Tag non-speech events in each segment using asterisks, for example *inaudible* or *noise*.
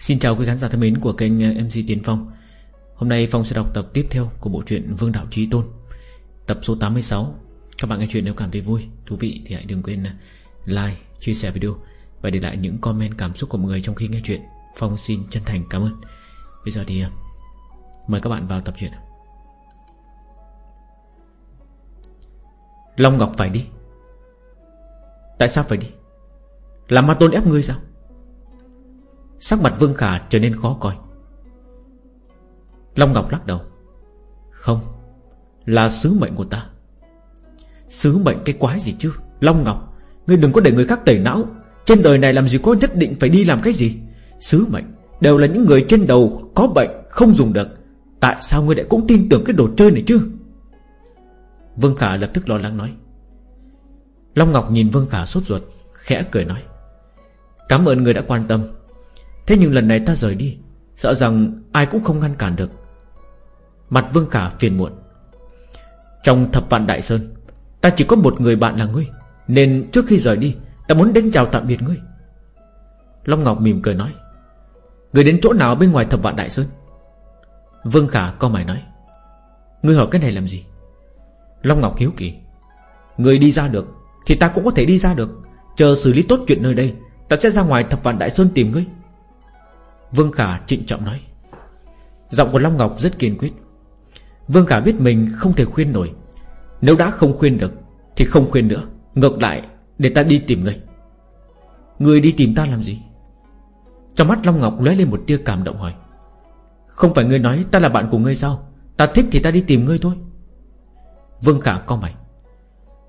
Xin chào quý khán giả thân mến của kênh ờ, MC Tiến Phong. Hôm nay Phong sẽ đọc tập tiếp theo của bộ truyện Vương Đạo Trí Tôn Tập số 86 Các bạn nghe chuyện nếu cảm thấy vui, thú vị thì hãy đừng quên ờ, like, chia sẻ video Và để lại những comment cảm xúc của mọi người trong khi nghe chuyện. Phong xin chân thành cảm ơn. Bây giờ thì ờ, mời các bạn vào tập truyện Long Ngọc phải đi. Tại sao phải đi? Là ma tôn ép ngươi sao? Sắc mặt Vương Khả trở nên khó coi. Long Ngọc lắc đầu. Không, Là sứ mệnh của ta. Sứ mệnh cái quái gì chứ? Long Ngọc, Ngươi đừng có để người khác tẩy não. Trên đời này làm gì có nhất định phải đi làm cái gì? Sứ mệnh Đều là những người trên đầu có bệnh Không dùng được. Tại sao ngươi lại cũng tin tưởng cái đồ chơi này chứ? Vương Khả lập tức lo lắng nói. Long Ngọc nhìn Vương Khả sốt ruột, Khẽ cười nói. Cảm ơn người đã quan tâm. Thế nhưng lần này ta rời đi, Sợ rằng ai cũng không ngăn cản được. Mặt Vương Khả phiền muộn. Trong thập vạn Đại Sơn, Ta chỉ có một người bạn là ngươi, Nên trước khi rời đi, Ta muốn đến chào tạm biệt ngươi. Long Ngọc mỉm cười nói Người đến chỗ nào bên ngoài thập vạn Đại Sơn? Vương Khả co mày nói, Ngươi hỏi cái này làm gì? Long Ngọc hiếu kỳ Người đi ra được Thì ta cũng có thể đi ra được. Chờ xử lý tốt chuyện nơi đây, Ta sẽ ra ngoài thập vạn Đại Sơn tìm ngươi. Vương Khả trịnh trọng nói. Giọng của Long Ngọc rất kiên quyết. Vương Khả biết mình không thể khuyên nổi. Nếu đã không khuyên được, Thì không khuyên nữa. Ngược lại, để ta đi tìm người. Người đi tìm ta làm gì? Trong mắt Long Ngọc lóe lên một tia cảm động hỏi. Không phải ngươi nói ta là bạn của ngươi sao? Ta thích thì ta đi tìm ngươi thôi. Vương Khả co mày.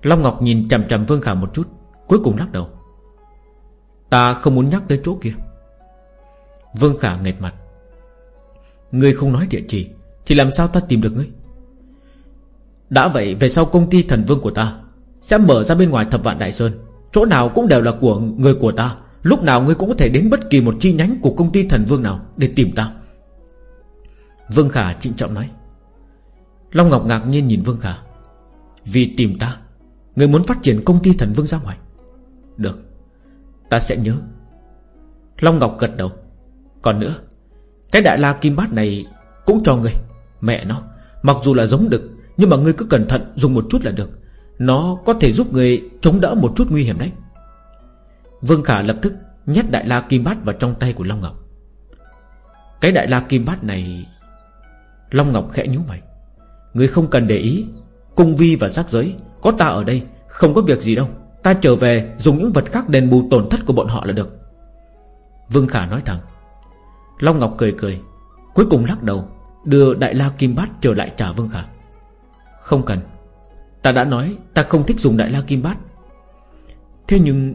Long Ngọc nhìn chằm chằm Vương Khả một chút, Cuối cùng lắc đầu. Ta không muốn nhắc tới chỗ kia. Vương Khả nghẹt mặt. Ngươi không nói địa chỉ, Thì làm sao ta tìm được ngươi? Đã vậy, về sau công ty thần vương của ta Sẽ mở ra bên ngoài thập vạn đại sơn. Chỗ nào cũng đều là của người của ta. Lúc nào ngươi cũng có thể đến bất kỳ một chi nhánh Của công ty thần vương nào để tìm ta. Vương Khả trịnh trọng nói. Long Ngọc ngạc nhiên nhìn Vương Khả. Vì tìm ta Người muốn phát triển công ty thần vương ra ngoài. Được, Ta sẽ nhớ. Long Ngọc gật đầu còn nữa, Cái đại la kim bát này Cũng cho ngươi, Mẹ nó. Mặc dù là giống đực, Nhưng mà ngươi cứ cẩn thận dùng một chút là được. Nó có thể giúp ngươi chống đỡ một chút nguy hiểm đấy. Vương Khả lập tức Nhét đại la kim bát vào trong tay của Long Ngọc. Cái đại la kim bát này, Long Ngọc khẽ nhíu mày. Ngươi không cần để ý, Cung vi và giác giới Có ta ở đây, Không có việc gì đâu. Ta trở về dùng những vật khác đền bù tổn thất của bọn họ là được. Vương Khả nói thẳng. Long Ngọc cười cười, Cuối cùng lắc đầu, Đưa Đại La Kim Bát trở lại trả Vương Khả. Không cần, Ta đã nói ta không thích dùng Đại La Kim Bát. Thế nhưng,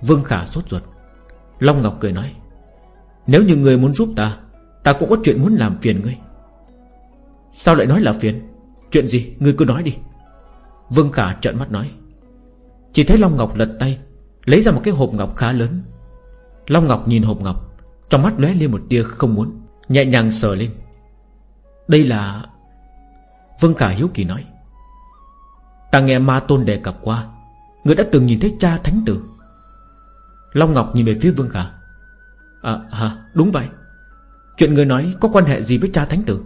Vương Khả sốt ruột. Long Ngọc cười nói, Nếu như người muốn giúp ta Ta cũng có chuyện muốn làm phiền ngươi. Sao lại nói là phiền? Chuyện gì? Ngươi cứ nói đi. Vương Khả trợn mắt nói, Chỉ thấy Long Ngọc lật tay, Lấy ra một cái hộp ngọc khá lớn. Long Ngọc nhìn hộp ngọc trong mắt lóe lên một tia không muốn, Nhẹ nhàng sờ lên. Đây là Vương Khả hiếu kỳ nói. Ta nghe ma tôn đề cập qua, Người đã từng nhìn thấy cha thánh tử. Long Ngọc nhìn về phía Vương Khả. À hả, đúng vậy. Chuyện người nói có quan hệ gì với cha thánh tử?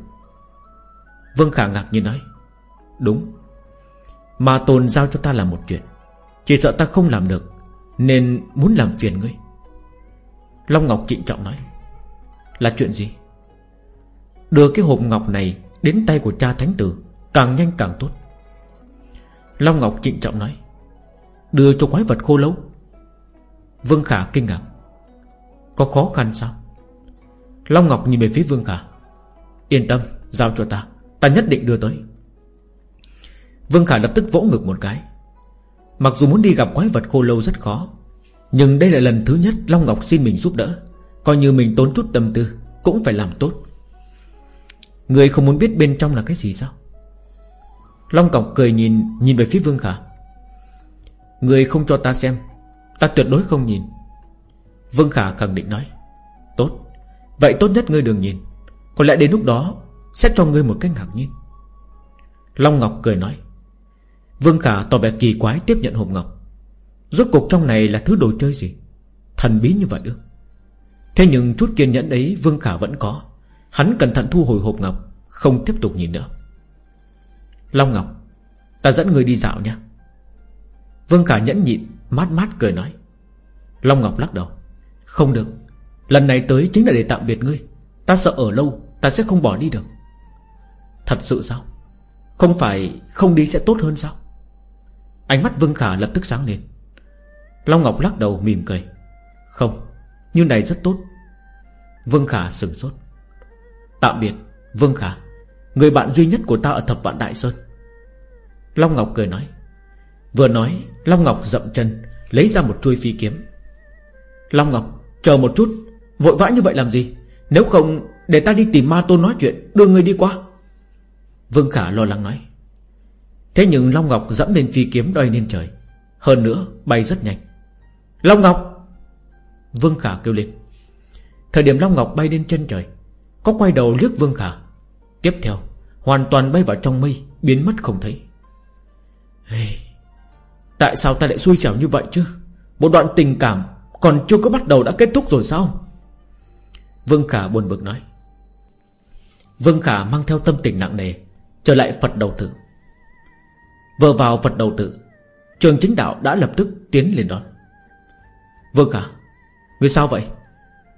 Vương Khả ngạc nhiên nói. Đúng. Ma tôn giao cho ta làm một chuyện. Chỉ sợ ta không làm được, Nên muốn làm phiền ngươi. Long Ngọc trịnh trọng nói, Là chuyện gì? Đưa cái hộp ngọc này Đến tay của cha thánh tử, Càng nhanh càng tốt. Long Ngọc trịnh trọng nói, Đưa cho quái vật khô lâu. Vương Khả kinh ngạc, Có khó khăn sao? Long Ngọc nhìn về phía Vương Khả, Yên tâm, giao cho ta Ta nhất định đưa tới. Vương Khả lập tức vỗ ngực một cái, Mặc dù muốn đi gặp quái vật khô lâu rất khó nhưng đây là lần thứ nhất Long Ngọc xin mình giúp đỡ. Coi như mình tốn chút tâm tư, Cũng phải làm tốt. Người không muốn biết bên trong là cái gì sao? Long Ngọc cười nhìn Nhìn về phía Vương Khả. Người không cho ta xem, Ta tuyệt đối không nhìn. Vương Khả khẳng định nói, Tốt, Vậy tốt nhất ngươi đừng nhìn. Có lẽ đến lúc đó, Sẽ cho ngươi một cách ngạc nhiên. Long Ngọc cười nói, Vương Khả tỏ vẻ kỳ quái tiếp nhận hộp ngọc. Rốt cuộc trong này là thứ đồ chơi gì? Thần bí như vậy ư? Thế nhưng chút kiên nhẫn ấy Vương Khả vẫn có. Hắn cẩn thận thu hồi hộp ngọc, Không tiếp tục nhìn nữa. Long Ngọc, Ta dẫn người đi dạo nha. Vương Khả nhẫn nhịn, Mát mát cười nói. Long Ngọc lắc đầu. Không được, Lần này tới chính là để tạm biệt ngươi. Ta sợ ở lâu, Ta sẽ không bỏ đi được. Thật sự sao? Không phải không đi sẽ tốt hơn sao? Ánh mắt Vương Khả lập tức sáng lên. Long Ngọc lắc đầu mỉm cười. Không, Như này rất tốt. Vương Khả sừng sốt. Tạm biệt, Vương Khả. Người bạn duy nhất của ta ở thập vạn Đại Sơn. Long Ngọc cười nói. Vừa nói, Long Ngọc dậm chân, Lấy ra một chuôi phi kiếm. Long Ngọc, chờ một chút, Vội vã như vậy làm gì? Nếu không, để ta đi tìm ma tôn nói chuyện, Đưa người đi qua. Vương Khả lo lắng nói. Thế nhưng Long Ngọc dẫm lên phi kiếm đôi lên trời. Hơn nữa, bay rất nhanh. Long Ngọc. Vương Khả kêu lên. Thời điểm Long Ngọc bay lên chân trời Có quay đầu liếc Vương Khả. Tiếp theo Hoàn toàn bay vào trong mây Biến mất không thấy. Hey, Tại sao ta lại xui xẻo như vậy chứ? Một đoạn tình cảm Còn chưa có bắt đầu đã kết thúc rồi sao? Vương Khả buồn bực nói. Vương Khả mang theo tâm tình nặng nề Trở lại Phật đầu tử Vừa vào Phật đầu tử Trường chính đạo đã lập tức tiến lên đón vâng cả Người sao vậy?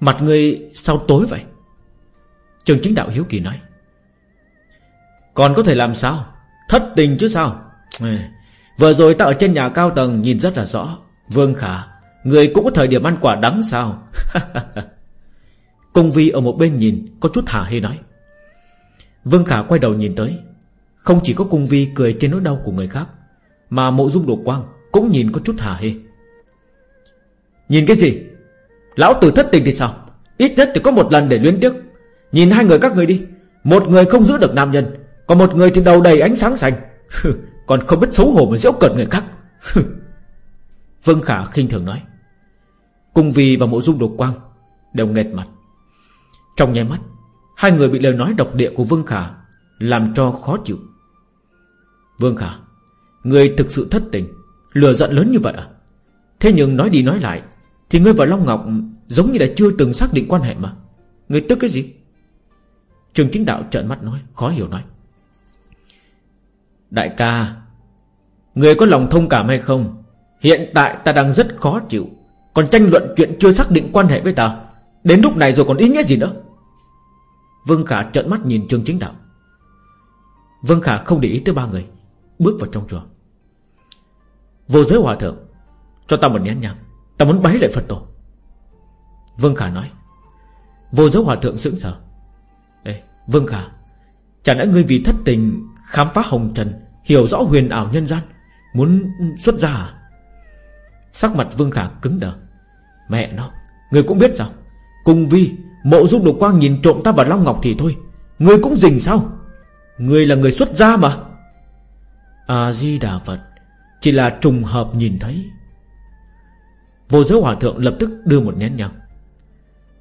Mặt người sao tối vậy? Trường chính đạo hiếu kỳ nói. Còn có thể làm sao? Thất tình chứ sao? Ừ. Vừa rồi ta ở trên nhà cao tầng Nhìn rất là rõ. Vương Khả, Người cũng có thời điểm ăn quả đắng sao? *laughs* Công Vi ở một bên nhìn, Có chút hả hê nói. Vương Khả quay đầu nhìn tới. Không chỉ có cung Vi cười trên nỗi đau của người khác, Mà mộ dung đột quang Cũng nhìn có chút hả hê. Nhìn cái gì? Lão tử thất tình thì sao? Ít nhất thì có một lần để luyến tiếc. Nhìn hai người các người đi. Một người không giữ được nam nhân, Còn một người thì đầu đầy ánh sáng xanh. Còn không biết xấu hổ mà dễ cợt người khác. Vương Khả khinh thường nói. Cung Vi và mộ dung đột quang Đều nghẹt mặt. Trong nháy mắt, Hai người bị lời nói độc địa của Vương Khả Làm cho khó chịu. Vương Khả, Người thực sự thất tình, Lừa giận lớn như vậy à? Thế nhưng nói đi nói lại thì ngươi và Long Ngọc Giống như là chưa từng xác định quan hệ mà. Ngươi tức cái gì? Trường chính đạo trợn mắt nói, Khó hiểu nói. Đại ca, Người có lòng thông cảm hay không? Hiện tại ta đang rất khó chịu. Còn tranh luận chuyện chưa xác định quan hệ với ta, Đến lúc này rồi còn ý nghĩa gì nữa? Vương Khả trợn mắt nhìn Trương Chính Đạo. Vương Khả không để ý tới ba người, Bước vào trong chùa. Vô giới hòa thượng, Cho ta một nén nhàng Ta muốn bái lại Phật tổ. Vương Khả nói. Vô giới hòa thượng sững sờ. Ê, Vương Khả Chẳng lẽ ngươi vì thất tình Khám phá hồng trần, Hiểu rõ huyền ảo nhân gian, Muốn xuất ra à? Sắc mặt Vương Khả cứng đờ. Mẹ nó Người cũng biết sao? Cùng vi, Mộ dung độc quang nhìn trộm ta vào Long Ngọc thì thôi. Người cũng dình sao? Người là người xuất gia mà. A-di-đà Phật, Chỉ là trùng hợp nhìn thấy. Vô giới hòa thượng lập tức đưa một nén nhang.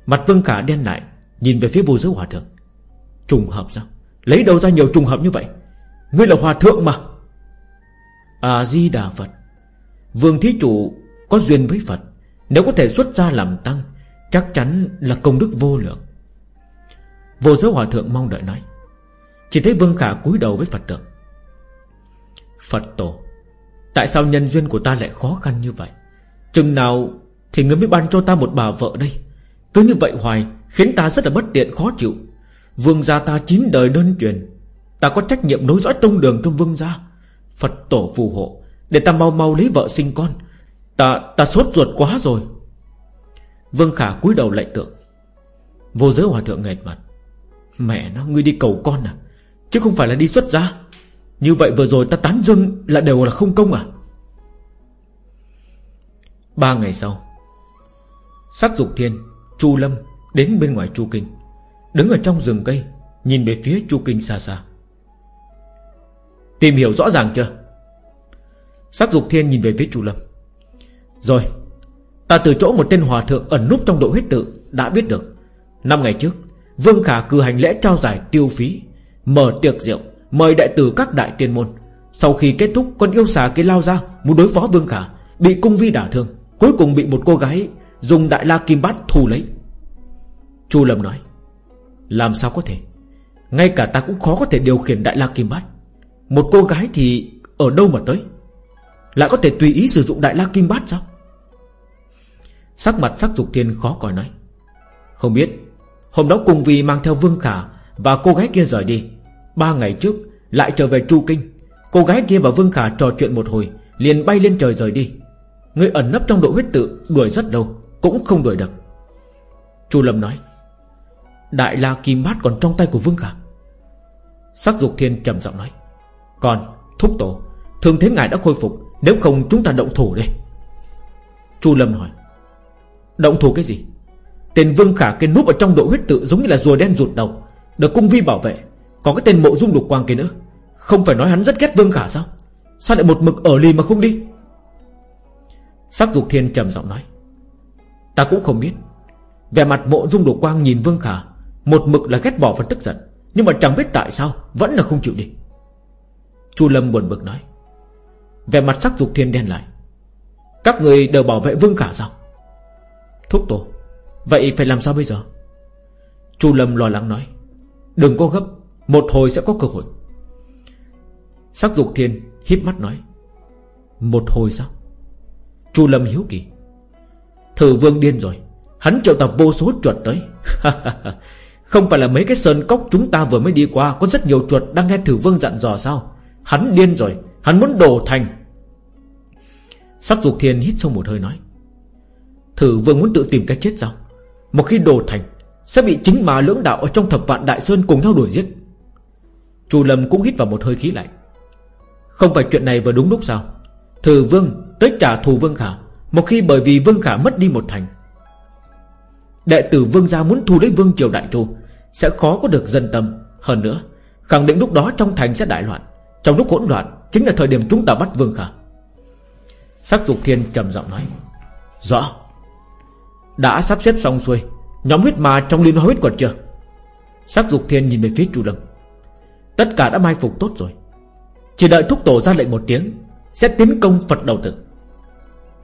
Mặt Vương Khả đen lại, Nhìn về phía vô giới hòa thượng. Trùng hợp sao? Lấy đâu ra nhiều trùng hợp như vậy? Ngươi là hòa thượng mà. A-di-đà Phật. Vương thí chủ có duyên với Phật. Nếu có thể xuất ra làm tăng, Chắc chắn là công đức vô lượng. Vô giới hòa thượng mong đợi nói. Chỉ thấy Vương Khả cúi đầu với Phật tượng. Phật tổ, Tại sao nhân duyên của ta lại khó khăn như vậy? Chừng nào Thì ngươi mới ban cho ta một bà vợ đây. Cứ như vậy hoài, Khiến ta rất là bất tiện, khó chịu. Vương gia ta chín đời đơn truyền. Ta có trách nhiệm nối dõi tông đường trong vương gia. Phật tổ phù hộ, Để ta mau mau lấy vợ sinh con. Ta ta sốt ruột quá rồi. Vương Khả cúi đầu lạy tượng. Vô giới hòa thượng nghẹt mặt. Mẹ nó, ngươi đi cầu con à? Chứ không phải là đi xuất gia. Như vậy vừa rồi ta tán dương là đều là không công à? Ba ngày sau Sắc dục thiên, Chu Lâm đến bên ngoài Chu Kinh, Đứng ở trong rừng cây, Nhìn về phía Chu Kinh xa xa. Tìm hiểu rõ ràng chưa? Sắc dục thiên nhìn về phía Chu Lâm. Rồi, Ta từ chỗ một tên hòa thượng ẩn núp trong độ huyết tự Đã biết được. Năm ngày trước, Vương Khả cử hành lễ trao giải tiêu phí, Mở tiệc rượu, Mời đại tử các đại tiên môn. Sau khi kết thúc, con yêu xà kia lao ra Muốn đối phó Vương Khả, Bị cung vi đả thương. Cuối cùng bị một cô gái Dùng đại la kim bát thu lấy. Chu Lâm nói, Làm sao có thể? Ngay cả ta cũng khó có thể điều khiển Đại La Kim Bát. Một cô gái thì ở đâu mà tới? Lại có thể tùy ý sử dụng Đại La Kim Bát sao? Sắc mặt sắc dục thiên khó coi nói, Không biết. Hôm đó cùng vì mang theo Vương Khả Và cô gái kia rời đi. Ba ngày trước lại trở về Chu Kinh. Cô gái kia và Vương Khả trò chuyện một hồi, Liền bay lên trời rời đi. Người ẩn nấp trong độ huyết tự Đuổi rất lâu, Cũng không đuổi được. Chu Lâm nói, Đại La Kim Bát còn trong tay của Vương Khả. Sắc Dục Thiên trầm giọng nói, Còn, Thúc Tổ, Thường thế ngài đã khôi phục, Nếu không chúng ta động thủ đây Chu Lâm hỏi Động thủ cái gì? Tên Vương Khả kia núp ở trong độ huyết tự Giống như là rùa đen rụt đầu, Được cung vi bảo vệ Có cái tên mộ dung đục quang kia nữa, Không phải nói hắn rất ghét Vương Khả sao? Sao lại một mực ở lì mà không đi? Sắc dục thiên trầm giọng nói. Ta cũng không biết. Vẻ mặt mộ dung Đổ quang nhìn Vương Khả, Một mực là ghét bỏ và tức giận, Nhưng mà chẳng biết tại sao Vẫn là không chịu đi. Chu Lâm buồn bực nói. Vẻ mặt sắc dục thiên đen lại. Các người đều bảo vệ Vương Khả sao? Thúc tổ, Vậy phải làm sao bây giờ? Chu Lâm lo lắng nói. Đừng có gấp, Một hồi sẽ có cơ hội. Sắc dục thiên híp mắt nói. Một hồi sao? Chu Lâm hiếu kỳ. Thử vương điên rồi, Hắn triệu tập vô số chuột tới. *laughs* Không phải là mấy cái sơn cốc chúng ta vừa mới đi qua, Có rất nhiều chuột đang nghe thử vương dặn dò sao? Hắn điên rồi, Hắn muốn đổ thành. Sắc dục thiên hít sâu một hơi nói, Thử vương muốn tự tìm cái chết sao? Một khi đổ thành, Sẽ bị chính mà lưỡng đạo ở trong thập vạn đại sơn cùng nhau đuổi giết. Chu Lâm cũng hít vào một hơi khí lạnh. Không phải chuyện này vừa đúng lúc sao? Thử vương tới trả thù vương khả, Một khi bởi vì vương khả mất đi một thành. Đệ tử vương gia muốn thu lấy vương triều đại chu Sẽ khó có được dân tâm. Hơn nữa, Khẳng định lúc đó trong thành sẽ đại loạn. Trong lúc hỗn loạn, Chính là thời điểm chúng ta bắt vương khả. Sắc dục thiên trầm giọng nói, Rõ. Đã sắp xếp xong xuôi, Nhóm huyết ma trong liên hoa huyết quật chưa? Sắc dục thiên nhìn về phía chu lâm. Tất cả đã mai phục tốt rồi. Chỉ đợi thúc tổ ra lệnh một tiếng, Sẽ tiến công Phật đầu tử.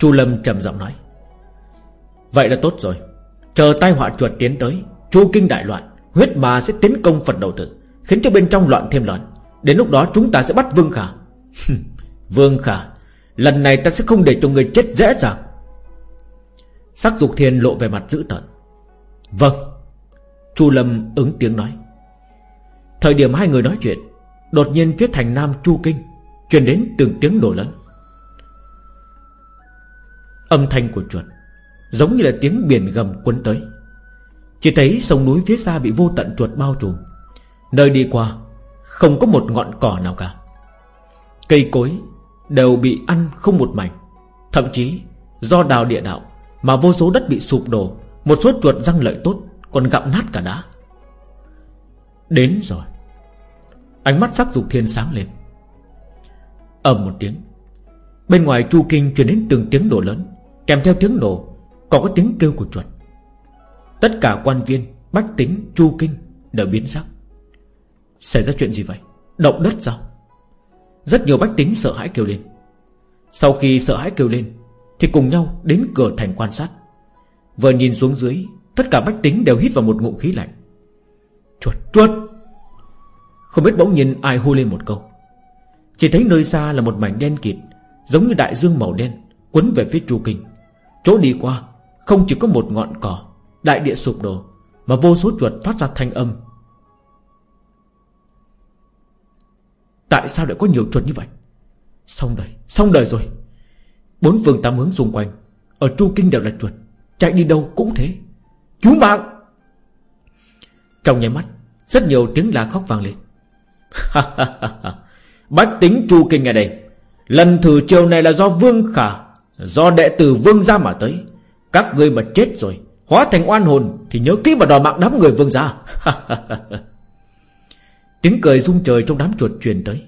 Chu lâm trầm giọng nói. Vậy là tốt rồi. Chờ tai họa chuột tiến tới, Chu kinh đại loạn, Huyết ma sẽ tiến công Phật đầu tử, Khiến cho bên trong loạn thêm loạn. Đến lúc đó chúng ta sẽ bắt Vương Khả. Vương Khả, Lần này ta sẽ không để cho người chết dễ dàng. Sắc dục thiên lộ về mặt dữ tợn. Vâng Chu Lâm ứng tiếng nói. Thời điểm hai người nói chuyện, Đột nhiên phía thành nam Chu Kinh Truyền đến từng tiếng nổ lớn. Âm thanh của chuột, Giống như là tiếng biển gầm cuốn tới. Chỉ thấy sông núi phía xa bị vô tận chuột bao trùm. Nơi đi qua, Không có một ngọn cỏ nào cả. Cây cối Đều bị ăn không một mảnh. Thậm chí, do đào địa đạo mà vô số đất bị sụp đổ, Một số chuột răng lợi tốt, Còn gặm nát cả đá. Đến rồi, Ánh mắt sắc dục thiên sáng lên. Ầm một tiếng, Bên ngoài chu kinh truyền đến từng tiếng đổ lớn. Kèm theo tiếng nổ, Còn có tiếng kêu của chuột. Tất cả quan viên, Bách tính, chu kinh đều biến sắc. Xảy ra chuyện gì vậy? Động đất sao? Rất nhiều bách tính sợ hãi kêu lên. Sau khi sợ hãi kêu lên, thì cùng nhau đến cửa thành quan sát. Vừa nhìn xuống dưới, Tất cả bách tính đều hít vào một ngụm khí lạnh. Chuột chuột! Không biết bỗng nhìn ai hô lên một câu. Chỉ thấy nơi xa là một mảnh đen kịt, Giống như đại dương màu đen, Quấn về phía chu kinh. Chỗ đi qua, Không chỉ có một ngọn cỏ, Đại địa sụp đổ, Mà vô số chuột phát ra thanh âm. Tại sao lại có nhiều chuột như vậy? Xong đời Xong đời rồi. Bốn phương tám hướng xung quanh, Ở Chu Kinh đều là chuột, Chạy đi đâu cũng thế. Cứu mạng! Trong nháy mắt, Rất nhiều tiếng la khóc vang lên. Bách tính Chu Kinh ở đây. Lần thử chiều này là do Vương Khả Do đệ tử Vương gia mà tới, Các ngươi mà chết rồi, Hóa thành oan hồn Thì nhớ kỹ mà đòi mạng đám người Vương gia. *laughs* Tiếng cười rung trời trong đám chuột truyền tới.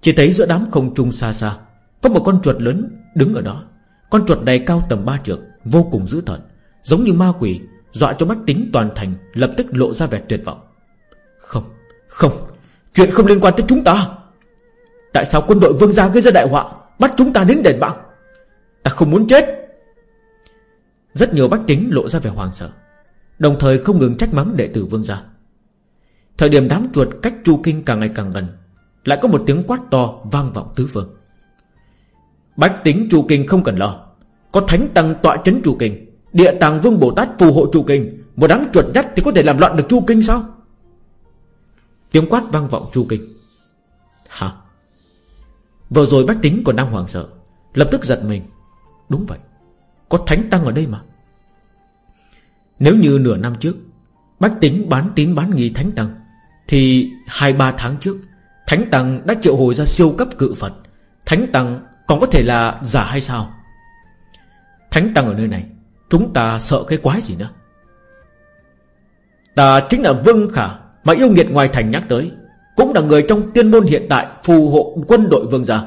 Chỉ thấy giữa đám không trung xa xa, Có một con chuột lớn Đứng ở đó. Con chuột này cao tầm ba trượng, Vô cùng dữ tợn, Giống như ma quỷ, Dọa cho mắt tính toàn thành, Lập tức lộ ra vẻ tuyệt vọng. Không Không, Chuyện không liên quan tới chúng ta. Tại sao quân đội vương gia gây ra đại họa, Bắt chúng ta đến đền mạng? Ta không muốn chết. Rất nhiều bách tính lộ ra vẻ hoàng sợ, Đồng thời không ngừng trách mắng đệ tử vương gia. Thời điểm đám chuột cách Chu Kinh càng ngày càng gần, Lại có một tiếng quát to vang vọng tứ phương. Bách tính Chu Kinh không cần lo, Có thánh tăng tọa chấn Chu Kinh, Địa tàng vương Bồ Tát phù hộ Chu Kinh, Một đám chuột nhắt thì có thể làm loạn được Chu Kinh sao? Tiếng quát vang vọng Chu Kinh. Hả? Vừa rồi bách tính còn đang hoảng sợ, Lập tức giật mình. Đúng vậy, Có thánh tăng ở đây mà. Nếu như nửa năm trước, Bách tính bán tín bán nghi thánh tăng, Thì hai ba tháng trước, Thánh tăng đã triệu hồi ra siêu cấp cự Phật. Thánh tăng còn có thể là giả hay sao? Thánh tăng ở nơi này, Chúng ta sợ cái quái gì nữa? Ta chính là Vương Khả Mà yêu nghiệt ngoài thành nhắc tới, Cũng là người trong tiên môn hiện tại Phù hộ quân đội vương gia.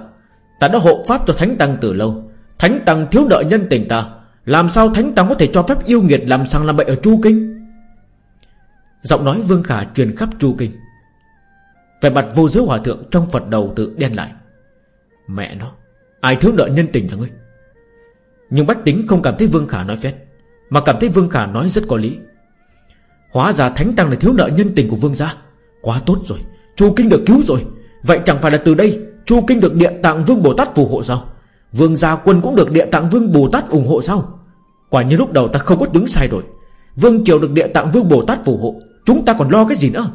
Ta đã hộ pháp cho Thánh Tăng từ lâu Thánh Tăng thiếu nợ nhân tình ta. Làm sao Thánh Tăng có thể cho phép yêu nghiệt Làm sang làm bậy ở Chu Kinh? Giọng nói Vương Khả truyền khắp Chu Kinh. Về mặt vô giới hòa thượng Trong Phật đầu tự đen lại. Mẹ nó, Ai thiếu nợ nhân tình hả ngươi Nhưng Bách Tính không cảm thấy Vương Khả nói phét Mà cảm thấy Vương Khả nói rất có lý. Hóa ra Thánh Tăng là thiếu nợ nhân tình của Vương gia. Quá tốt rồi, Chu Kinh được cứu rồi. Vậy chẳng phải là từ đây, Chu Kinh được Địa Tạng Vương Bồ Tát phù hộ sao? Vương Gia Quân cũng được Địa Tạng Vương Bồ Tát ủng hộ sao? Quả như lúc đầu ta không có đứng sai rồi. Vương Triều được Địa Tạng Vương Bồ Tát phù hộ. Chúng ta còn lo cái gì nữa?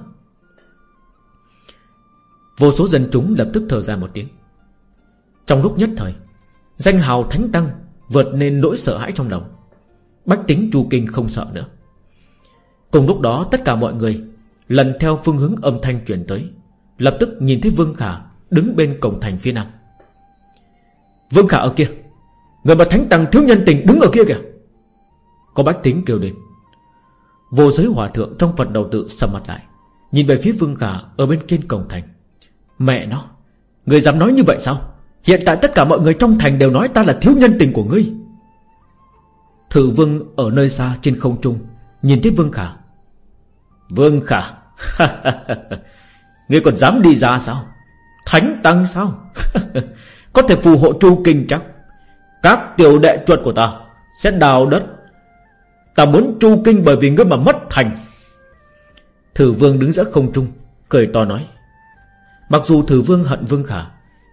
Vô số dân chúng lập tức thở ra một tiếng. Trong lúc nhất thời, Danh hào Thánh Tăng Vượt nên nỗi sợ hãi trong lòng. Bách tính Chu Kinh không sợ nữa. Cùng lúc đó, tất cả mọi người Lần theo phương hướng âm thanh truyền tới, Lập tức nhìn thấy Vương Khả Đứng bên cổng thành phía nam. Vương Khả ở kia. Người mà Thánh Tăng thiếu nhân tình đứng ở kia kìa. Có bách tính kêu lên. Vô giới hòa thượng trong Phật đầu tự sầm mặt lại. Nhìn về phía Vương Khả ở bên trên cổng thành. Mẹ nó, Người dám nói như vậy sao? Hiện tại tất cả mọi người trong thành đều nói ta là thiếu nhân tình của ngươi. Thử Vương ở nơi xa trên không trung, Nhìn thấy Vương Khả. Vương Khả. *laughs* Ngươi còn dám đi ra sao? Thánh Tăng sao? *laughs* Có thể phù hộ chu kinh chắc. Các tiểu đệ chuột của ta Sẽ đào đất. Ta muốn chu kinh bởi vì ngươi mà mất thành. Thử vương đứng giữa không trung, Cười to nói. Mặc dù thử vương hận vương khả,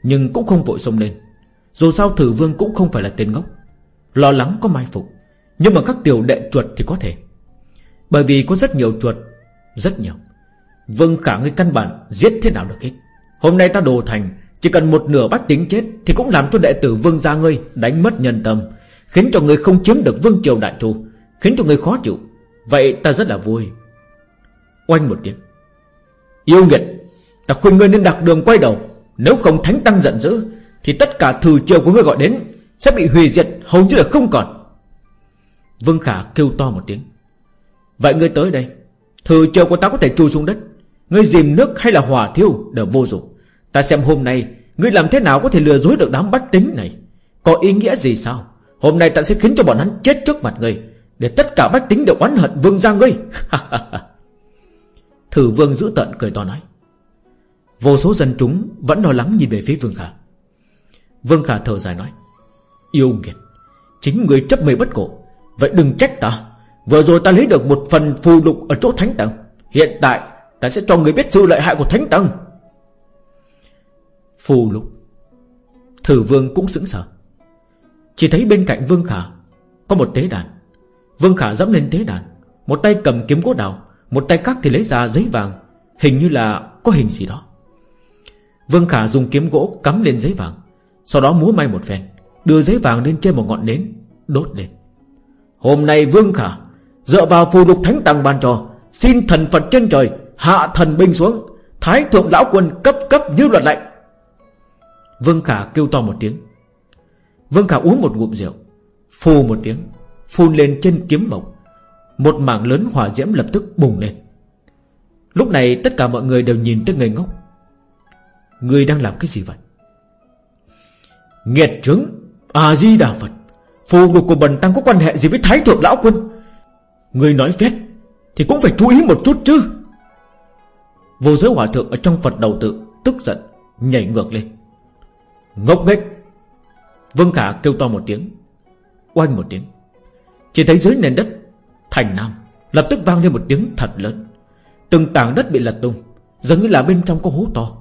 Nhưng cũng không vội xông lên. Dù sao thử vương cũng không phải là tên ngốc. Lo lắng có mai phục, Nhưng mà các tiểu đệ chuột thì có thể. Bởi vì có rất nhiều chuột, Rất nhiều. Vương khả ngươi căn bản giết thế nào được hết. Hôm nay ta đồ thành chỉ cần một nửa bách tính chết Thì cũng làm cho đệ tử vương gia ngươi đánh mất nhân tâm, Khiến cho người không chiếm được vương triều đại trù Khiến cho người khó chịu. Vậy ta rất là vui. Oanh một tiếng. Yêu nghiệt, Ta khuyên ngươi nên đặt đường quay đầu. Nếu không thánh tăng giận dữ, Thì tất cả thử triều của ngươi gọi đến Sẽ bị hủy diệt, hầu như là không còn. Vương Khả kêu to một tiếng. Vậy ngươi tới đây. Thử triều của ta có thể chui xuống đất. Ngươi dìm nước hay là hỏa thiêu đều vô dụng. Ta xem hôm nay, Ngươi làm thế nào có thể lừa dối được đám bách tính này? Có ý nghĩa gì sao? Hôm nay ta sẽ khiến cho bọn hắn chết trước mặt ngươi, Để tất cả bách tính đều oán hận vương gia ngươi. *laughs* Thử vương giữ tận cười to nói. Vô số dân chúng Vẫn lo lắng nhìn về phía vương khả. Vương khả thở dài nói. Yêu nghiệt, Chính người chấp mê bất cổ, Vậy đừng trách ta. Vừa rồi ta lấy được một phần phù lục ở chỗ thánh tầng. Hiện tại, Ta sẽ cho người biết sự lợi hại của Thánh Tăng Phù lục. Thử vương cũng sững sờ. Chỉ thấy bên cạnh Vương Khả, Có một tế đàn. Vương Khả dẫm lên tế đàn, Một tay cầm kiếm gỗ đào, Một tay khác thì lấy ra giấy vàng, Hình như là có hình gì đó. Vương Khả dùng kiếm gỗ cắm lên giấy vàng, Sau đó múa may một phen, Đưa giấy vàng lên trên một ngọn nến, Đốt lên. Hôm nay Vương Khả, Dựa vào phù lục thánh tăng ban cho, Xin thần Phật trên trời, Hạ thần binh xuống, Thái thượng lão quân cấp cấp như luật lệnh. Vương Khả kêu to một tiếng. Vương Khả uống một ngụm rượu, Phù một tiếng, Phun lên trên kiếm mộc. Một mảng lớn hỏa diễm lập tức bùng lên. Lúc này tất cả mọi người đều nhìn tới người ngốc. Người đang làm cái gì vậy? Nghiệt trứng A-di-đà Phật, Phù ngục của bần tăng có quan hệ gì với Thái thượng lão quân? Người nói phét Thì cũng phải chú ý một chút chứ. Vô giới hòa thượng ở trong Phật đầu tự Tức giận, nhảy ngược lên. Ngốc nghếch. Vương Khả kêu to một tiếng, Oanh một tiếng. Chỉ thấy dưới nền đất, Thành Nam, Lập tức vang lên một tiếng thật lớn. Từng tảng đất bị lật tung, Giống như là bên trong có hố to.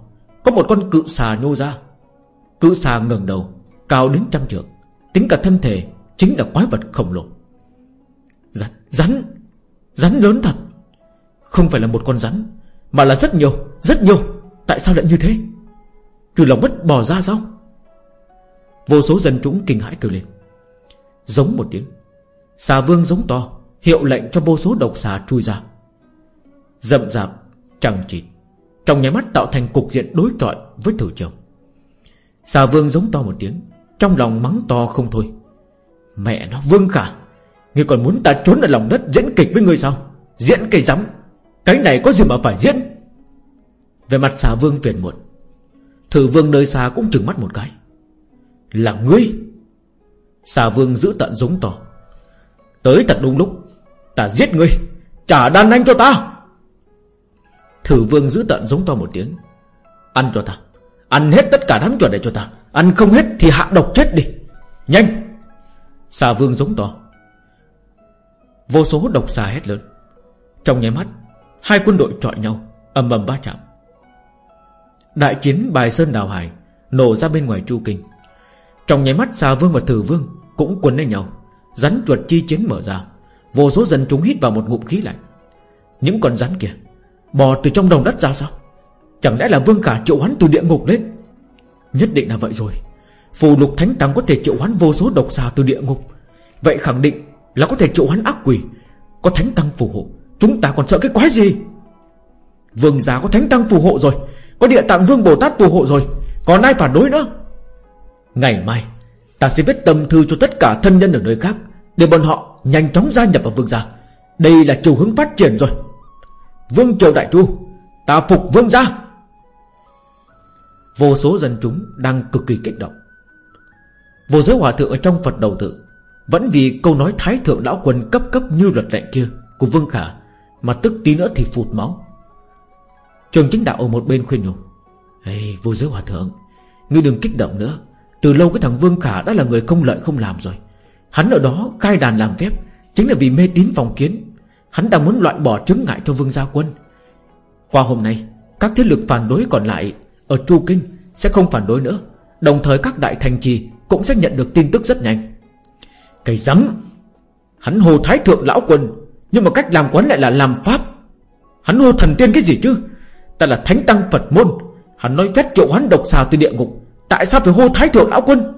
Có một con cự xà nhô ra. Cự xà ngẩng đầu, Cao đến trăm trượng. Tính cả thân thể Chính là quái vật khổng lồ. Rắn Rắn Rắn lớn thật. Không phải là một con rắn, Mà là rất nhiều Rất nhiều. Tại sao lại như thế? Từ lòng bất bỏ ra sao? Vô số dân chúng kinh hãi kêu lên. Giống một tiếng, Xà vương giống to, Hiệu lệnh cho vô số độc xà chui ra. Rậm rạp Chẳng chịt, Trong nháy mắt tạo thành cục diện đối trọi với thử trường Xà vương giống to một tiếng, Trong lòng mắng to không thôi. Mẹ nó, vương khả Ngươi còn muốn ta trốn ở lòng đất diễn kịch với ngươi sao? Diễn cây rắm, Cái này có gì mà phải diễn? Về mặt xà vương phiền muộn, Thử vương nơi xa cũng trừng mắt một cái. Là ngươi. Xà vương giữ tận giống to. Tới thật đúng lúc, Ta giết ngươi, Trả đàn anh cho ta. Thử vương giữ tận giống to một tiếng. Ăn cho ta, Ăn hết tất cả đám chuẩn này cho ta. Ăn không hết thì hạ độc chết đi. Nhanh! Xà vương giống to. Vô số độc xà hét lớn. Trong nháy mắt, Hai quân đội trọi nhau ầm ầm ba chạm. Đại chiến bài sơn đào hải Nổ ra bên ngoài chu kinh. Trong nháy mắt xà vương và thử vương Cũng quấn lên nhau. Rắn chuột chi chiến mở ra. Vô số dân chúng hít vào một ngụm khí lạnh. Những con rắn kia, Bò từ trong đồng đất ra sao? Chẳng lẽ là vương khả triệu hoán từ địa ngục lên Nhất định là vậy rồi. Phù lục thánh tăng có thể triệu hoán vô số độc xà từ địa ngục. Vậy khẳng định là có thể triệu hoán ác quỷ. Có thánh tăng phù hộ, Chúng ta còn sợ cái quái gì? Vương gia có thánh tăng phù hộ rồi. Có địa tạng vương Bồ Tát phù hộ rồi. Còn ai phản đối nữa? Ngày mai Ta sẽ viết tâm thư cho tất cả thân nhân ở nơi khác Để bọn họ nhanh chóng gia nhập vào vương gia. Đây là chiều hướng phát triển rồi. Vương triều đại chu Ta phục vương gia. Vô số dân chúng đang cực kỳ kích động. Vô giới hòa thượng ở trong Phật đầu tự Vẫn vì câu nói Thái thượng lão quân cấp cấp như luật lệnh kia Của Vương Khả Mà tức tí nữa thì phụt máu. Trường chính đạo ở một bên khuyên nhủ hey, Vô giới hòa thượng Ngươi đừng kích động nữa. Từ lâu cái thằng Vương Khả đã là người không lợi không làm rồi. Hắn ở đó khai đàn làm phép, Chính là vì mê tín phòng kiến. Hắn đang muốn loại bỏ chứng ngại cho Vương Gia Quân. Qua hôm nay, Các thế lực phản đối còn lại Ở Chu Kinh sẽ không phản đối nữa. Đồng thời các đại thành trì Cũng sẽ nhận được tin tức rất nhanh. Cây rắm Hắn hồ thái thượng lão quân, Nhưng mà cách làm quán lại là làm pháp. Hắn hô thần tiên cái gì chứ? Ta là thánh tăng Phật môn. Hắn nói phép triệu hắn độc xào từ địa ngục. Tại sao phải hô thái thượng lão quân?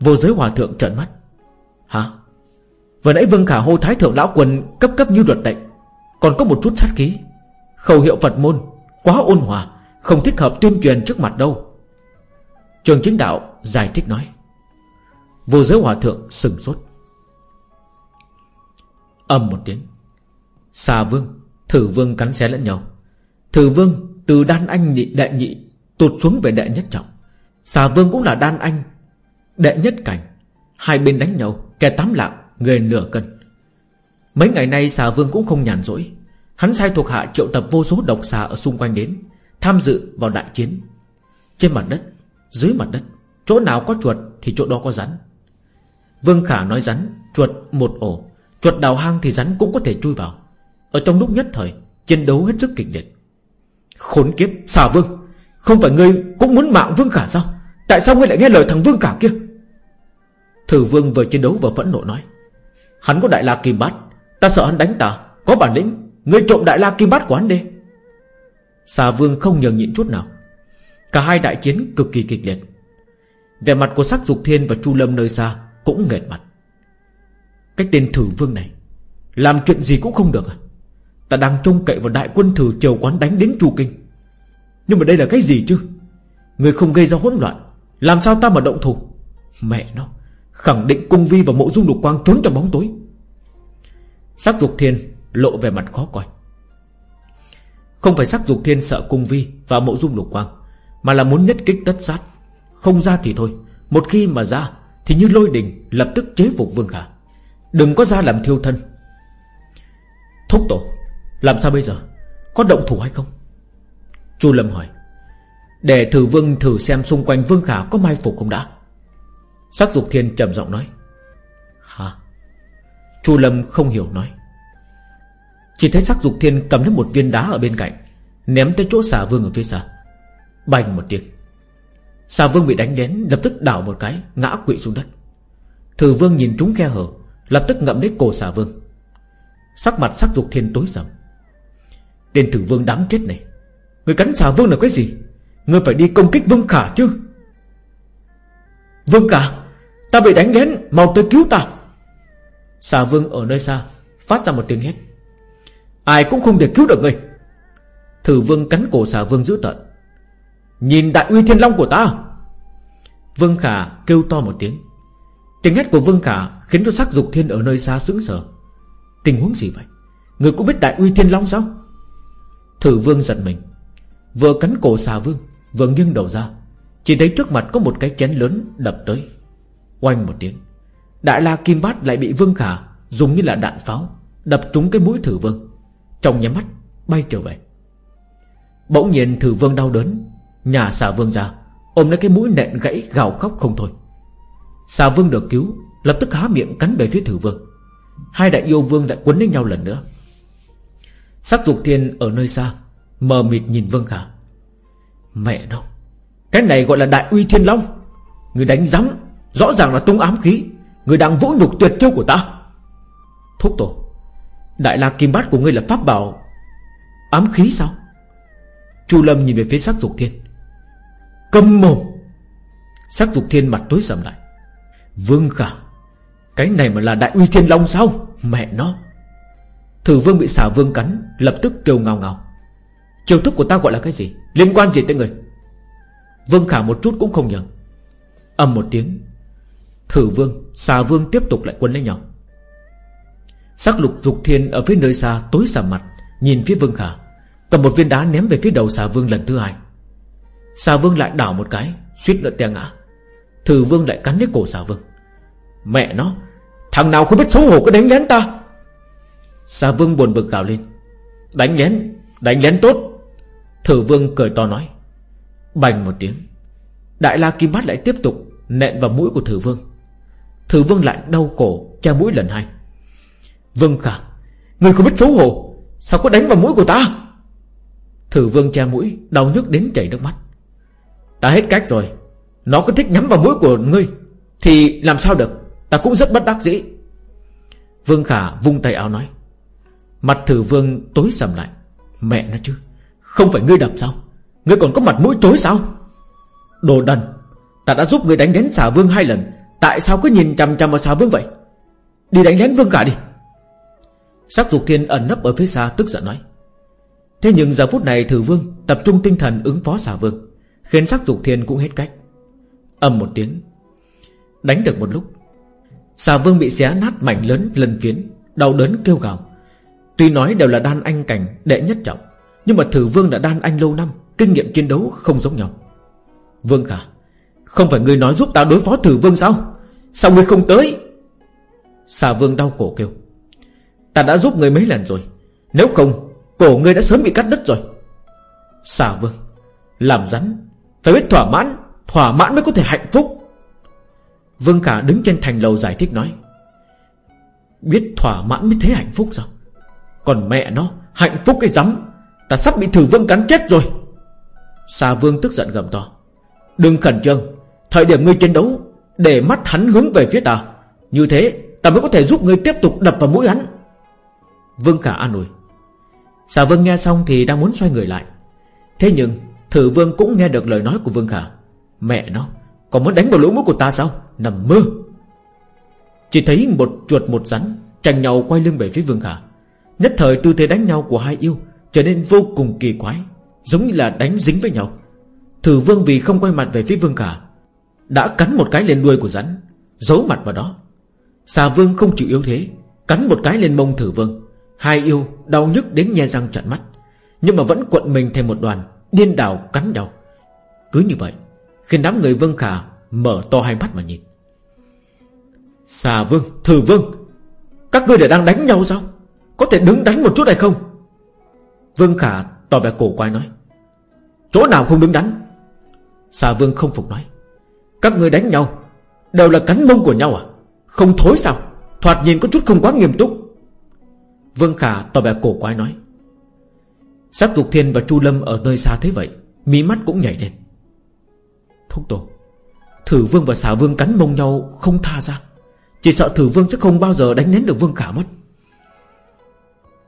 Vô giới hòa thượng trợn mắt. Hả? Vừa nãy Vương Khả hô thái thượng lão quân Cấp cấp như luật định Còn có một chút sát khí. Khẩu hiệu Phật môn, Quá ôn hòa, Không thích hợp tuyên truyền trước mặt đâu. Trường chính đạo giải thích nói. Vô giới hòa thượng sừng sốt. Âm một tiếng. Xà vương, Thử vương cắn xé lẫn nhau. Thử vương từ đan anh nhị đệ nhị Tụt xuống về đệ nhất trọng. Xà vương cũng là đan anh, Đệ nhất cảnh. Hai bên đánh nhau, Kẻ tám lạng Người nửa cân. Mấy ngày nay xà vương cũng không nhàn rỗi. Hắn sai thuộc hạ triệu tập vô số độc xà ở xung quanh đến, Tham dự vào đại chiến. Trên mặt đất, Dưới mặt đất, Chỗ nào có chuột thì chỗ đó có rắn. Vương Khả nói rắn, Chuột một ổ, Chuột đào hang thì rắn cũng có thể chui vào. Ở trong lúc nhất thời, Chiến đấu hết sức kịch liệt. Khốn kiếp, xà vương! Không phải ngươi cũng muốn mạng Vương Khả sao? Tại sao ngươi lại nghe lời thằng Vương Khả kia? Thử Vương vừa chiến đấu vừa phẫn nộ nói. Hắn có đại la kim bát, Ta sợ hắn đánh ta. Có bản lĩnh, Ngươi trộm đại la kim bát của hắn đi. Xà vương không nhường nhịn chút nào. Cả hai đại chiến cực kỳ kịch liệt. Vẻ mặt của sắc dục thiên và chu lâm nơi xa Cũng nghẹt mặt. Cái tên thử vương này, Làm chuyện gì cũng không được à? Ta đang trông cậy vào đại quân thử triều quán đánh đến chu kinh. Nhưng mà đây là cái gì chứ? Người không gây ra hỗn loạn, Làm sao ta mà động thủ? Mẹ nó, Khẳng định cung vi và mộ dung lục quang trốn trong bóng tối. Sắc dục thiên lộ về mặt khó coi. Không phải sắc dục thiên sợ cung vi Và mộ dung lục quang, Mà là muốn nhất kích tất sát. Không ra thì thôi, Một khi mà ra, Thì như lôi đình lập tức chế phục vương khả Đừng có ra làm thiêu thân. Thúc tổ, Làm sao bây giờ? Có động thủ hay không? Chu Lâm hỏi, Để thử vương thử xem xung quanh vương khả có mai phục không đã? Sắc dục thiên trầm giọng nói, Hả? Chu Lâm không hiểu nói, Chỉ thấy sắc dục thiên cầm lấy một viên đá ở bên cạnh, Ném tới chỗ xà vương ở phía xa. Bành một tiếng, Xà vương bị đánh đến lập tức đảo một cái, Ngã quỵ xuống đất. Thử vương nhìn trúng khe hở, Lập tức ngậm lấy cổ xà vương. Sắc mặt sắc dục thiên tối sầm. Tên thử vương đáng chết này Người cắn xà vương là cái gì? Người phải đi công kích vương khả chứ. Vương khả, Ta bị đánh đến Mau tới cứu ta. Xà vương ở nơi xa, Phát ra một tiếng hét. Ai cũng không thể cứu được người. Thử vương cắn cổ xà vương giữ tận Nhìn đại uy thiên long của ta. Vương khả kêu to một tiếng. Tiếng hét của Vương khả Khiến cho sắc dục thiên ở nơi xa sững sờ. Tình huống gì vậy? Người cũng biết đại uy thiên long sao? Thử vương giật mình. Vừa cắn cổ xà vương, Vừa nghiêng đầu ra. Chỉ thấy trước mặt có một cái chén lớn đập tới. Oanh một tiếng, Đại la kim bát lại bị vương khả Dùng như là đạn pháo, Đập trúng cái mũi thử vương. Trong nhắm mắt, bay trở về. Bỗng nhiên thử vương đau đớn Nhà xà vương ra, Ôm lấy cái mũi nện gãy gào khóc không thôi. Xà vương được cứu, Lập tức há miệng cắn về phía thử vương. Hai đại yêu vương lại quấn lấy nhau lần nữa. Sắc dục thiên ở nơi xa Mờ mịt nhìn Vương Khả. Mẹ đâu? Cái này gọi là đại uy thiên long. Người đánh rắm Rõ ràng là tung ám khí. Người đang vũ nhục tuyệt chiêu của ta. Thúc tổ, Đại la kim bát của ngươi là pháp bảo Ám khí sao? Chu Lâm nhìn về phía sắc dục thiên. Câm mồm. Sắc dục thiên mặt tối sầm lại. Vương Khả, Cái này mà là đại uy thiên long sao? Mẹ nó. Thử vương bị xà vương cắn, Lập tức kêu ngào ngào Chiêu thức của ta gọi là cái gì? Liên quan gì tới người? Vương khả một chút cũng không nhớ Âm một tiếng. Thử vương, Xà vương tiếp tục lại quân lấy nhau. Sắc lục dục thiên ở phía nơi xa tối sầm mặt, Nhìn phía vương khả. Cầm một viên đá ném về phía đầu xà vương lần thứ hai. Xà vương lại đảo một cái, Suýt nữa té ngã. Thử vương lại cắn lấy cổ xà vương. Mẹ nó, Thằng nào không biết xấu hổ có đánh lén ta? Xà vương buồn bực gào lên. Đánh lén Đánh lén tốt. Thử vương cười to nói. Bành một tiếng. Đại la kim bát lại tiếp tục Nện vào mũi của thử vương. Thử vương lại đau khổ Che mũi lần hai. Vương khả, Người không biết xấu hổ, Sao có đánh vào mũi của ta? Thử vương che mũi, Đau nhức đến chảy nước mắt. Ta hết cách rồi, Nó có thích nhắm vào mũi của ngươi, Thì làm sao được? Ta cũng rất bất đắc dĩ. Vương khả vung tay áo nói. Mặt thử vương tối sầm lại. Mẹ nó chứ. Không phải ngươi đập sao? Ngươi còn có mặt mũi chối sao? Đồ đần, Ta đã giúp ngươi đánh đến xà vương hai lần. Tại sao cứ nhìn chằm chằm vào xà vương vậy? Đi đánh lén vương cả đi. Sắc dục thiên ẩn nấp ở phía xa tức giận nói. Thế nhưng giờ phút này thử vương Tập trung tinh thần ứng phó xà vương, Khiến sắc dục thiên cũng hết cách. Ầm một tiếng, Đánh được một lúc, Xà vương bị xé nát mảnh lớn lần phiến, Đau đớn kêu gào. Tuy nói đều là đan anh cảnh đệ nhất trọng nhưng mà thử vương đã đan anh lâu năm, Kinh nghiệm chiến đấu không giống nhau. Vương khả, Không phải ngươi nói giúp ta đối phó thử vương sao? Sao ngươi không tới? Xà vương đau khổ kêu. Ta đã giúp ngươi mấy lần rồi. Nếu không, cổ ngươi đã sớm bị cắt đứt rồi. Xà vương, Làm rắn, Phải biết thỏa mãn Thỏa mãn mới có thể hạnh phúc. Vương khả đứng trên thành lầu giải thích nói, Biết thỏa mãn mới thấy hạnh phúc sao? Còn mẹ nó, Hạnh phúc cái rắm. Ta sắp bị thử vương cắn chết rồi. Xà vương tức giận gầm to. Đừng khẩn trương. Thời điểm ngươi chiến đấu, Để mắt hắn hướng về phía ta. Như thế, ta mới có thể giúp ngươi tiếp tục đập vào mũi hắn. Vương khả an ủi. Xà vương nghe xong thì đang muốn xoay người lại. Thế nhưng, Thử vương cũng nghe được lời nói của vương khả. Mẹ nó Còn muốn đánh vào lỗ mũi của ta sao? Nằm mơ. Chỉ thấy một chuột một rắn Tranh nhau quay lưng về phía vương khả. Nhất thời tư thế đánh nhau của hai yêu Trở nên vô cùng kỳ quái Giống như là đánh dính với nhau. Thử vương vì không quay mặt về phía vương khả Đã cắn một cái lên đuôi của rắn Giấu mặt vào đó. Xà vương không chịu yếu thế Cắn một cái lên mông thử vương. Hai yêu đau nhức đến nhe răng trận mắt Nhưng mà vẫn cuộn mình thành một đoàn Điên đảo cắn đầu. Cứ như vậy Khiến đám người vương khả Mở to hai mắt mà nhìn. Xà vương, thử vương Các ngươi để đang đánh nhau sao? Có thể đứng đánh một chút hay không? Vương Khả tỏ vẻ cổ quay nói, Chỗ nào không đứng đắn? Xà Vương không phục nói, Các người đánh nhau Đều là cắn mông của nhau à? Không thối sao? Thoạt nhìn có chút không quá nghiêm túc. Vương Khả tỏ vẻ cổ quái nói, Sắc dục thiên và Chu Lâm ở nơi xa thế vậy, Mí mắt cũng nhảy lên. Thúc tổ, Thử vương và Xà vương cắn mông nhau không tha ra, Chỉ sợ thử vương sẽ không bao giờ đánh nén được vương khả mất.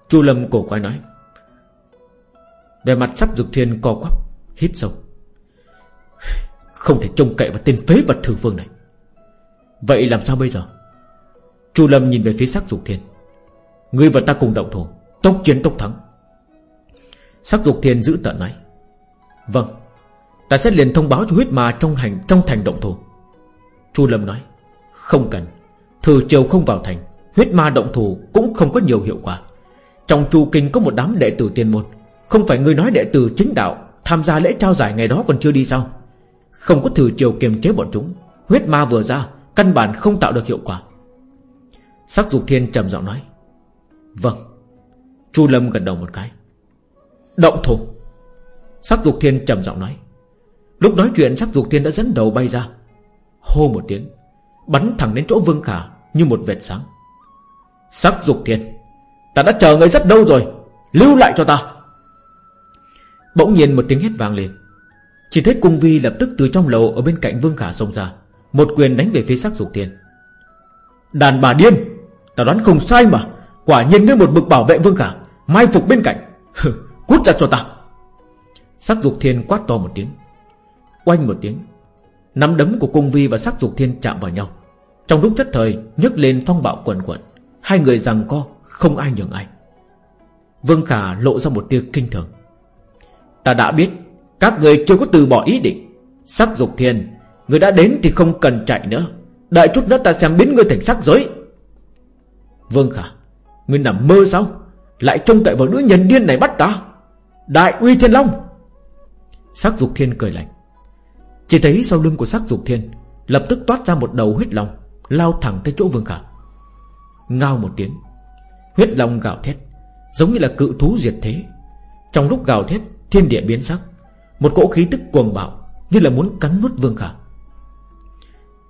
Chu Lâm cổ quái nói về mặt sắc dục thiên co quắp, Hít sâu. Không thể trông cậy vào tên phế vật thử vương này. Vậy làm sao bây giờ? Chu Lâm nhìn về phía sắc dục thiên. Ngươi và ta cùng động thủ, Tốc chiến tốc thắng. Sắc dục thiên giữ tận nói Vâng Ta sẽ liền thông báo cho huyết ma trong hành, trong thành động thủ. Chu Lâm nói, Không cần. Thử chiều không vào thành, Huyết ma động thủ cũng không có nhiều hiệu quả. Trong chu kinh có một đám đệ tử tiên môn không phải người nói đệ tử chính đạo Tham gia lễ trao giải ngày đó còn chưa đi sao? Không có thử chiều kiềm chế bọn chúng. Huyết ma vừa ra, Căn bản không tạo được hiệu quả. Sắc dục thiên trầm giọng nói Vâng. Chu Lâm gật đầu một cái. Động thủ. Sắc dục thiên trầm giọng nói. Lúc nói chuyện, sắc dục thiên đã dẫn đầu bay ra. Hô một tiếng, Bắn thẳng đến chỗ Vương Khả Như một vệt sáng. Sắc dục thiên, Ta đã chờ người rất lâu rồi. Lưu lại cho ta. Bỗng nhiên một tiếng hét vang lên. Chỉ thấy cung vi lập tức từ trong lầu Ở bên cạnh Vương Khả xông ra, Một quyền đánh về phía sắc dục thiên Đàn bà điên, Ta đoán không sai mà, Quả nhiên ngươi một bực bảo vệ Vương Khả, Mai phục bên cạnh. Cút ra cho ta. Sắc dục thiên quát to một tiếng. Oanh một tiếng, Nắm đấm của cung vi và sắc dục thiên chạm vào nhau. Trong lúc nhất thời, nhấc lên phong bạo quần quần Hai người rằng co, Không ai nhường ai. Vương Khả lộ ra một tia kinh thường. Ta đã biết, Các người chưa có từ bỏ ý định. Sắc dục thiên Người đã đến thì không cần chạy nữa. Đợi chút nữa ta xem biến người thành sắc giới. Vương Khả Người nằm mơ sao? Lại trông cậy vào nữ nhân điên này bắt ta? Đại uy thiên long! Sắc dục thiên cười lạnh. Chỉ thấy sau lưng của sắc dục thiên Lập tức toát ra một đầu huyết long, Lao thẳng tới chỗ Vương Khả. Ngao một tiếng, Huyết long gào thét, Giống như là cự thú diệt thế. Trong lúc gào thét thiên địa biến sắc, Một cỗ khí tức cuồng bạo Như là muốn cắn nuốt Vương Khả.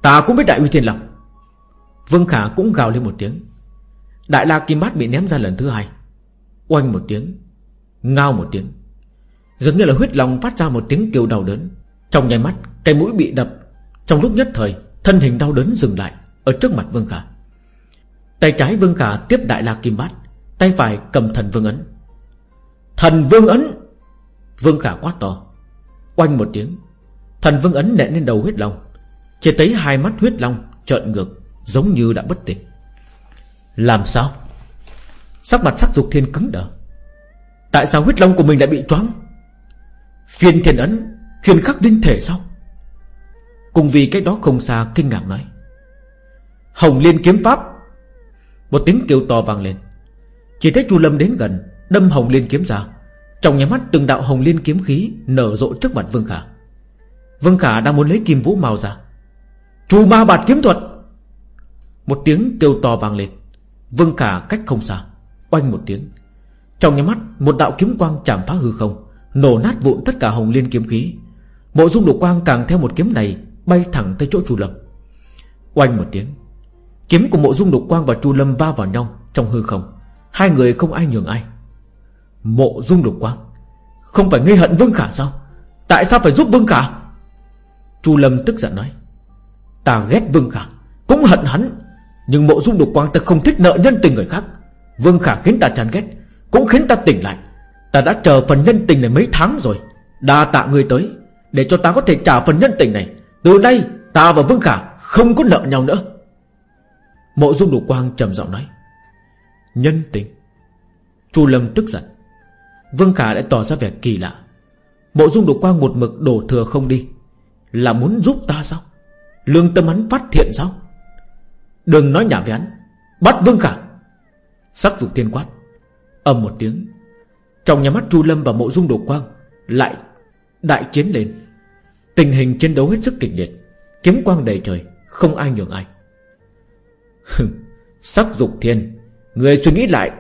Ta cũng biết đại uy thiên lòng Vương Khả cũng gào lên một tiếng. Đại la kim bát bị ném ra lần thứ hai. Oanh một tiếng, Ngao một tiếng. Dường như là huyết long phát ra một tiếng kêu đau đớn. Trong nháy mắt, Cái mũi bị đập. Trong lúc nhất thời, Thân hình đau đớn dừng lại Ở trước mặt Vương Khả. Tay trái Vương Khả tiếp đại la kim bát, Tay phải cầm thần Vương Ấn. Thần Vương Ấn! Vương Khả quát to. Oanh một tiếng, Thần Vương Ấn nện lên đầu huyết long. Chỉ thấy hai mắt huyết long trợn ngược, Giống như đã bất tỉnh. Làm sao? Sắc mặt sắc dục thiên cứng đờ. Tại sao huyết long của mình lại bị choáng? Phiên thiên ấn Truyền khắc linh thể sao? Cùng vì cách đó không xa kinh ngạc nói. Hồng liên kiếm pháp. Một tiếng kêu to vang lên. Chỉ thấy chu lâm đến gần, Đâm hồng liên kiếm ra. Trong nhà mắt từng đạo hồng liên kiếm khí Nở rộ trước mặt Vương Khả. Vương Khả đang muốn lấy kim vũ màu ra. Chu ma bạt kiếm thuật! Một tiếng kêu to vang lên. Vương Khả cách không xa. Oanh một tiếng. Trong nhà mắt, một đạo kiếm quang chạm phá hư không, Nổ nát vụn tất cả hồng liên kiếm khí. Mộ dung lục quang càng theo một kiếm này Bay thẳng tới chỗ chu lâm. Oanh một tiếng. Kiếm của mộ dung lục quang và chu lâm va vào nhau Trong hư không. Hai người không ai nhường ai. Mộ dung lục quang. Không phải nghi hận Vương Khả sao? Tại sao phải giúp Vương Khả? Chu Lâm tức giận nói. Ta ghét Vương Khả, Cũng hận hắn. Nhưng mộ dung lục quang ta không thích nợ nhân tình người khác. Vương Khả khiến ta chán ghét, Cũng khiến ta tỉnh lại. Ta đã chờ phần nhân tình này mấy tháng rồi. Đa tạ người tới, Để cho ta có thể trả phần nhân tình này. Từ nay, ta và Vương Khả không có nợ nhau nữa. Mộ dung lục quang trầm giọng nói. Nhân tình. Chu Lâm tức giận. Vương Khả lại tỏ ra vẻ kỳ lạ. Mộ dung Đột quang một mực đổ thừa không đi. Là muốn giúp ta sao? Lương tâm hắn phát thiện sao? Đừng nói nhảm với hắn. Bắt Vương Khả. Sắc dục tiên quát. Âm một tiếng. Trong nhà mắt Chu Lâm và mộ dung Đột quang Lại đại chiến lên. Tình hình chiến đấu hết sức kịch liệt. Kiếm quang đầy trời, Không ai nhường ai. Sắc dục thiên. Người suy nghĩ lại.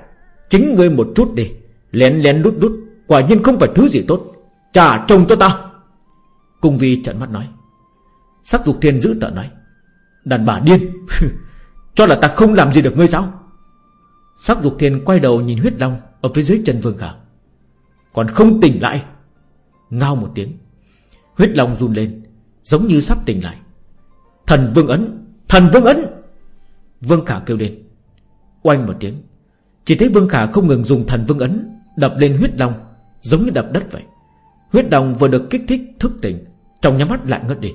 Chính ngươi một chút đi. Lén lén đút đút Quả nhiên không phải thứ gì tốt. Trả trông cho ta. Cung vi trận mắt nói. Sắc dục thiên giữ tợ nói. Đàn bà điên. *laughs* Cho là ta không làm gì được ngươi sao? Sắc dục thiên quay đầu nhìn huyết long Ở phía dưới chân Vương Khả Còn không tỉnh lại. Ngao một tiếng. Huyết long run lên, Giống như sắp tỉnh lại. Thần Vương Ấn! Thần Vương Ấn! Vương Khả kêu lên. Oanh một tiếng. Chỉ thấy Vương Khả không ngừng dùng thần Vương Ấn. Đập lên huyết long, Giống như đập đất vậy. Huyết long vừa được kích thích thức tỉnh, Trong nhắm mắt lại ngất đi.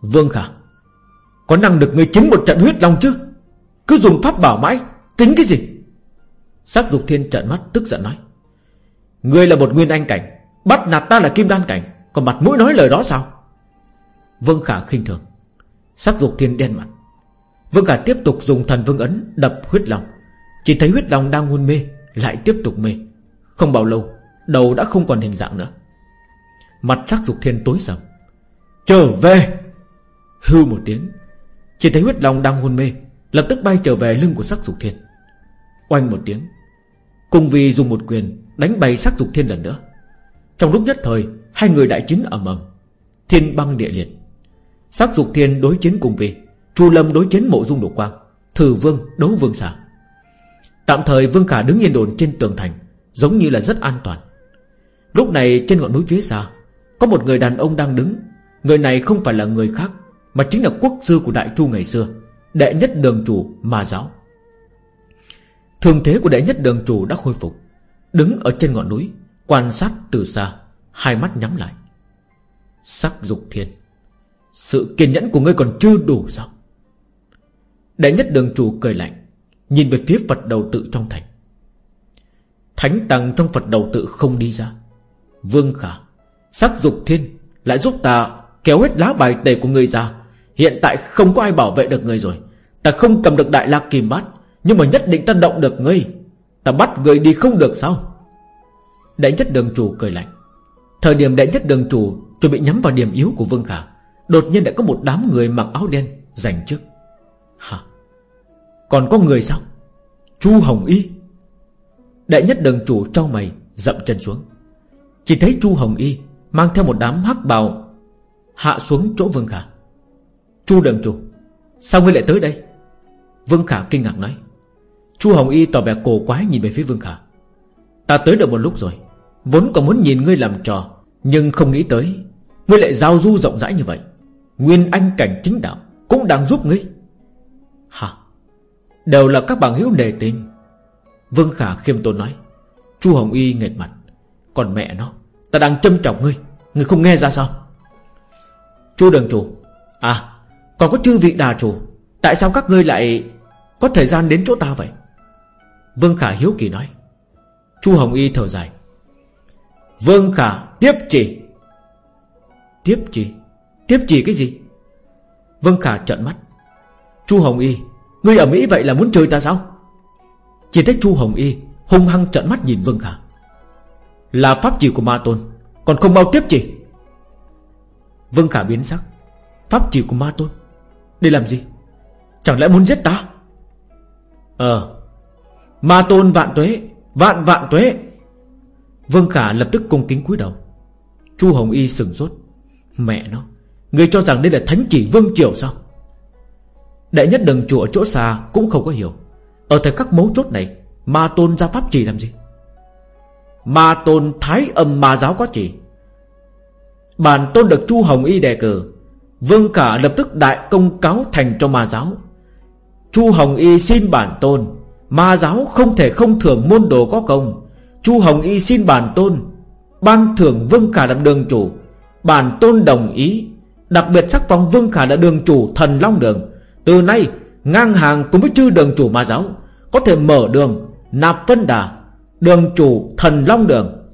Vương Khả, Có năng được người chính một trận huyết long chứ? Cứ dùng pháp bảo mãi, Tính cái gì? Sắc dục thiên trợn mắt tức giận nói. Ngươi là một nguyên anh cảnh, Bắt nạt ta là kim đan cảnh, Còn mặt mũi nói lời đó sao? Vương Khả khinh thường. Sắc dục thiên đen mặt. Vương Khả tiếp tục dùng thần vương ấn đập huyết long. Chỉ thấy huyết long đang hôn mê lại tiếp tục mê. Không bao lâu, Đầu đã không còn hình dạng nữa. Mặt sắc dục thiên tối sầm. Trở về! Hư một tiếng. Chỉ thấy huyết long đang hôn mê, Lập tức bay trở về lưng của sắc dục thiên. Oanh một tiếng. Cùng vì dùng một quyền Đánh bay sắc dục thiên lần nữa. Trong lúc nhất thời, Hai người đại chiến ầm ầm. Thiên băng địa liệt. Sắc dục thiên đối chiến cùng vì, Chu lâm đối chiến mộ dung đổ quang, Thử vương, đấu vương xà. Tạm thời vương khả đứng yên đồn trên tường thành, Giống như là rất an toàn. Lúc này trên ngọn núi phía xa, Có một người đàn ông đang đứng. Người này không phải là người khác, Mà chính là quốc sư của Đại Chu ngày xưa, Đệ nhất đường chủ Ma Giáo. Thường thế của đệ nhất đường chủ đã khôi phục, Đứng ở trên ngọn núi, Quan sát từ xa, Hai mắt nhắm lại. Sắc dục thiên, Sự kiên nhẫn của ngươi còn chưa đủ sao? Đệ nhất đường chủ cười lạnh. Nhìn về phía Phật đầu tự trong thành. Thánh tăng trong Phật đầu tự không đi ra. Vương Khả, Sắc dục thiên Lại giúp ta kéo hết lá bài tề của người ra Hiện tại không có ai bảo vệ được người rồi. Ta không cầm được đại la kim bát, Nhưng mà nhất định ta động được ngươi. Ta bắt người đi không được sao? Đại nhất đường chủ cười lạnh. Thời điểm đại nhất đường chủ Chuẩn bị nhắm vào điểm yếu của Vương Khả, Đột nhiên đã có một đám người mặc áo đen Giành trước. Hả? Còn có người sao? Chu Hồng Y. Đại nhất đường chủ trao mày, Dậm chân xuống. Chỉ thấy Chu Hồng Y Mang theo một đám hắc bào Hạ xuống chỗ Vương Khả. Chu đường chủ, Sao ngươi lại tới đây? Vương Khả kinh ngạc nói. Chu Hồng Y tỏ vẻ cổ quái nhìn về phía Vương Khả. Ta tới được một lúc rồi, Vốn còn muốn nhìn ngươi làm trò, Nhưng không nghĩ tới, Ngươi lại giao du rộng rãi như vậy. Nguyên anh cảnh chính đạo Cũng đang giúp ngươi. Hả? Đều là các bằng hữu nề tình. Vương Khả khiêm tốn nói, Chu Hồng Y nghệt mặt, Còn mẹ nó, Ta đang châm trọng ngươi Ngươi không nghe ra sao? Chu đường chủ À còn có chư vị đà chủ, Tại sao các ngươi lại Có thời gian đến chỗ ta vậy? Vương Khả hiếu kỳ nói. Chu Hồng Y thở dài. Vương Khả, tiếp chỉ. Tiếp chỉ? Tiếp chỉ cái gì? Vương Khả trợn mắt. Chu Hồng Y Ngươi ở Mỹ vậy là muốn chơi ta sao? Chỉ thấy Chu Hồng Y Hung hăng trợn mắt nhìn Vương Khả Là pháp chỉ của Ma Tôn, Còn không bao tiếp chỉ Vương Khả biến sắc. Pháp chỉ của Ma Tôn? Để làm gì? Chẳng lẽ muốn giết ta? Ờ Ma tôn vạn tuế, Vạn vạn tuế. Vương Khả lập tức cung kính cúi đầu. Chu Hồng Y sừng sốt. Mẹ nó, Người cho rằng đây là thánh chỉ vương triều sao? Đại nhất đừng chủ ở chỗ xa Cũng không có hiểu. Ở thời khắc mấu chốt này, Ma tôn ra pháp chỉ làm gì? Ma tôn thái âm ma giáo có chỉ Bản tôn được Chu Hồng Y đề cử. Vương Khả lập tức đại công cáo thành cho ma giáo. Chu Hồng Y xin bản tôn. Ma giáo không thể không thưởng môn đồ có công. Chu Hồng Y xin bản tôn Ban thưởng Vương Khả làm đường chủ. Bản tôn đồng ý. Đặc biệt sắc phong Vương Khả là đường chủ thần Long Đường. Từ nay, ngang hàng cùng với chư đường chủ ma giáo, Có thể mở đường Nạp phân đà, Đường chủ thần Long Đường.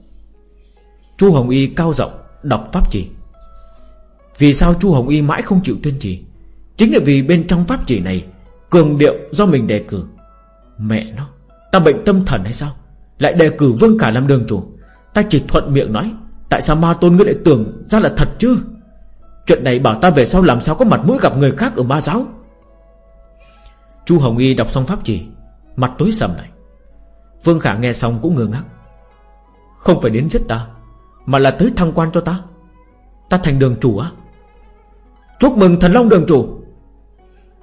Chu Hồng Y cao rộng Đọc pháp chỉ. Vì sao Chu Hồng Y mãi không chịu tuyên trì? Chính là vì bên trong pháp chỉ này, Cường điệu do mình đề cử. Mẹ nó, Ta bệnh tâm thần hay sao? Lại đề cử Vương Khả làm đường chủ. Ta chỉ thuận miệng nói, Tại sao ma tôn ngươi lại tưởng ra là thật chứ? Chuyện này bảo ta về sau làm sao có mặt mũi gặp người khác ở ma giáo? Chu Hồng Y đọc xong pháp chỉ Mặt tối sầm lại. Vương Khả nghe xong cũng ngơ ngác. Không phải đến giết ta, Mà là tới thăng quan cho ta. Ta thành đường chủ á. Chúc mừng thần long đường chủ.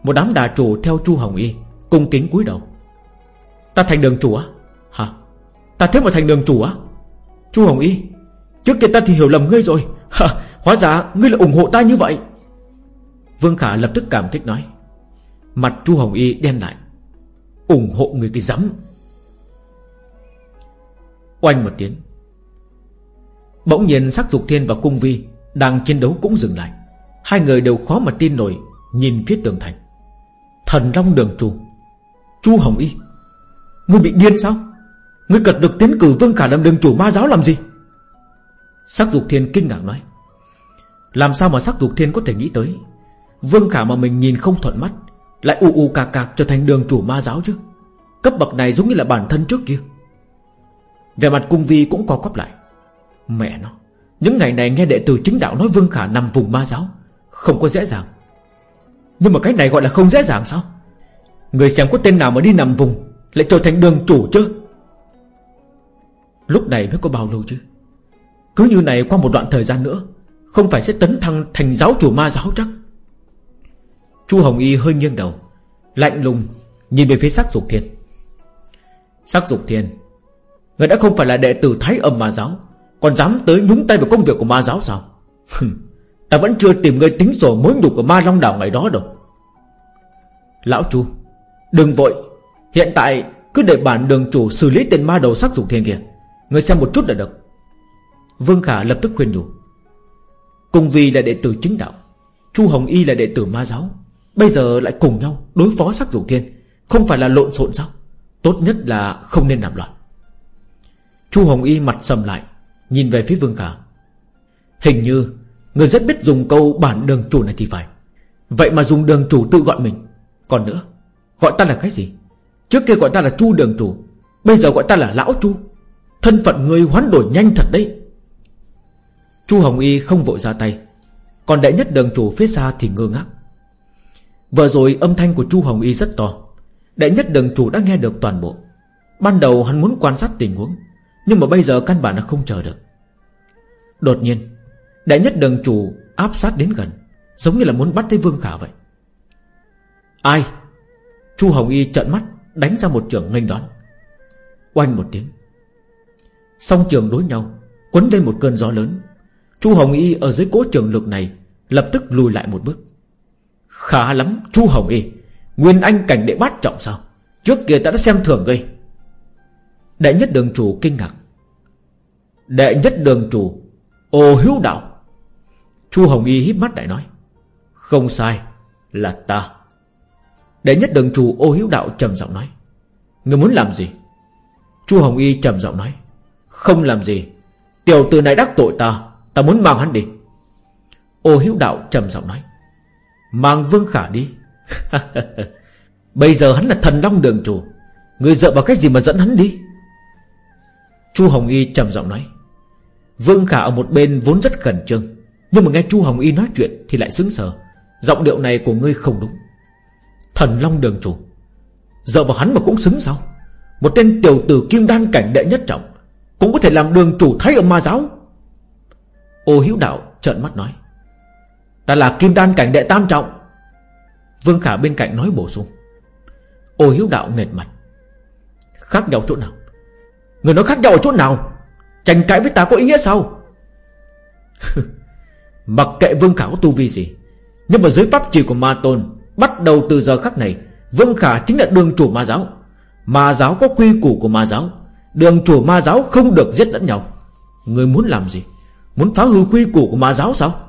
Một đám đà chủ theo Chu Hồng Y Cung kính cúi đầu. Ta thành đường chủ á? Hả? Ta thế mà thành đường chủ á? Chu Hồng Y, Trước kia ta thì hiểu lầm ngươi rồi. *laughs* Hả? Hóa ra ngươi là ủng hộ ta như vậy. Vương Khả lập tức cảm kích nói. Mặt Chu Hồng Y đen lại. Ủng hộ người cái rắm Oanh một tiếng. Bỗng nhiên sắc dục thiên và cung vi Đang chiến đấu cũng dừng lại. Hai người đều khó mà tin nổi, Nhìn phía tường thành. Thần Long đường chủ Chu Hồng Y, Ngươi bị điên sao? Ngươi cật được tiến cử Vương Khả làm đường chủ ma giáo làm gì? Sắc dục thiên kinh ngạc nói. Làm sao mà sắc dục thiên có thể nghĩ tới? Vương Khả mà mình nhìn không thuận mắt lại u u cạc cạc trở thành đường chủ ma giáo chứ. Cấp bậc này giống như là bản thân trước kia. Về mặt cung vi cũng co quắp lại. Mẹ nó, Những ngày này nghe đệ tử chính đạo nói Vương Khả nằm vùng ma giáo. Không có dễ dàng. Nhưng mà cái này gọi là không dễ dàng sao? Người xem có tên nào mà đi nằm vùng, Lại trở thành đường chủ chứ? Lúc này mới có bao lâu chứ? Cứ như này qua một đoạn thời gian nữa, Không phải sẽ tấn thăng thành giáo chủ ma giáo chắc. Chu Hồng Y hơi nghiêng đầu, Lạnh lùng Nhìn về phía sắc dục thiên. Sắc dục thiên, Người đã không phải là đệ tử Thái âm ma giáo, Còn dám tới nhúng tay vào công việc của ma giáo sao? Ta vẫn chưa tìm người tính sổ mối nhục của ma long đảo ngày đó đâu. Lão Chu, Đừng vội, Hiện tại cứ để bản đường chủ xử lý tên ma đầu sắc dục thiên kia, Người xem một chút là được. Vương Khả lập tức khuyên nhủ. Cùng vì là đệ tử chính đạo, Chu Hồng Y là đệ tử ma giáo Bây giờ lại cùng nhau đối phó sắc dục thiên. Không phải là lộn xộn sao? Tốt nhất là không nên làm loạn. Chu Hồng Y mặt sầm lại, Nhìn về phía Vương Khả. Hình như Người rất biết dùng câu bản đường chủ này thì phải. Vậy mà dùng đường chủ tự gọi mình. Còn nữa, Gọi ta là cái gì? Trước kia gọi ta là Chu đường chủ, Bây giờ gọi ta là Lão Chu. Thân phận người hoán đổi nhanh thật đấy. Chu Hồng Y không vội ra tay. Còn đệ nhất đường chủ phía xa thì ngơ ngác. Vừa rồi âm thanh của Chu Hồng Y rất to. Đệ nhất đường chủ đã nghe được toàn bộ. Ban đầu hắn muốn quan sát tình huống, Nhưng mà bây giờ căn bản là không chờ được. Đột nhiên, Đệ nhất đường chủ áp sát đến gần, Giống như là muốn bắt lấy Vương Khả vậy. Ai? Chu Hồng Y trợn mắt, Đánh ra một trường nghênh đón. Oanh một tiếng. Song trường đối nhau, Quấn lên một cơn gió lớn. Chu Hồng Y ở dưới cỗ trường lực này Lập tức lùi lại một bước. Khá lắm, Chu Hồng Y Nguyên Anh cảnh đệ bát trọng sao? Trước kia ta đã xem thường ngươi. Đệ nhất đường chủ kinh ngạc. Đệ nhất đường chủ, Ô hữu đạo. Chu Hồng Y híp mắt lại nói, Không sai, Là ta. Đệ nhất đường chủ ô hữu đạo trầm giọng nói Người muốn làm gì? Chu Hồng Y trầm giọng nói, Không làm gì. Tiểu tử này đắc tội ta Ta muốn mang hắn đi. Ô hữu đạo trầm giọng nói Mang Vương Khả đi. *laughs* Bây giờ hắn là thần long đường chủ. Người dựa vào cái gì mà dẫn hắn đi? Chu Hồng Y trầm giọng nói. Vương Khả ở một bên vốn rất khẩn trương. Nhưng mà nghe Chu Hồng Y nói chuyện Thì lại sững sờ Giọng điệu này của ngươi không đúng. Thần Long đường chủ. Dựa vào hắn mà cũng xứng sao? Một tên tiểu tử kim đan cảnh đệ nhất trọng Cũng có thể làm đường chủ thái ở ma giáo. Ô hiếu đạo trợn mắt nói. Ta là kim đan cảnh đệ tam trọng. Vương Khả bên cạnh nói bổ sung. Ô hiếu đạo nghệt mặt. Khác nhau chỗ nào? Người nói khác nhau ở chỗ nào? Tranh cãi với ta có ý nghĩa sao? *laughs* Mặc kệ Vương Khả có tu vi gì, Nhưng mà dưới pháp trì của ma tôn, Bắt đầu từ giờ khắc này, Vương Khả chính là đường chủ ma giáo. Ma giáo có quy củ của ma giáo. Đường chủ ma giáo không được giết lẫn nhau. Người muốn làm gì? Muốn phá hư quy củ của ma giáo sao?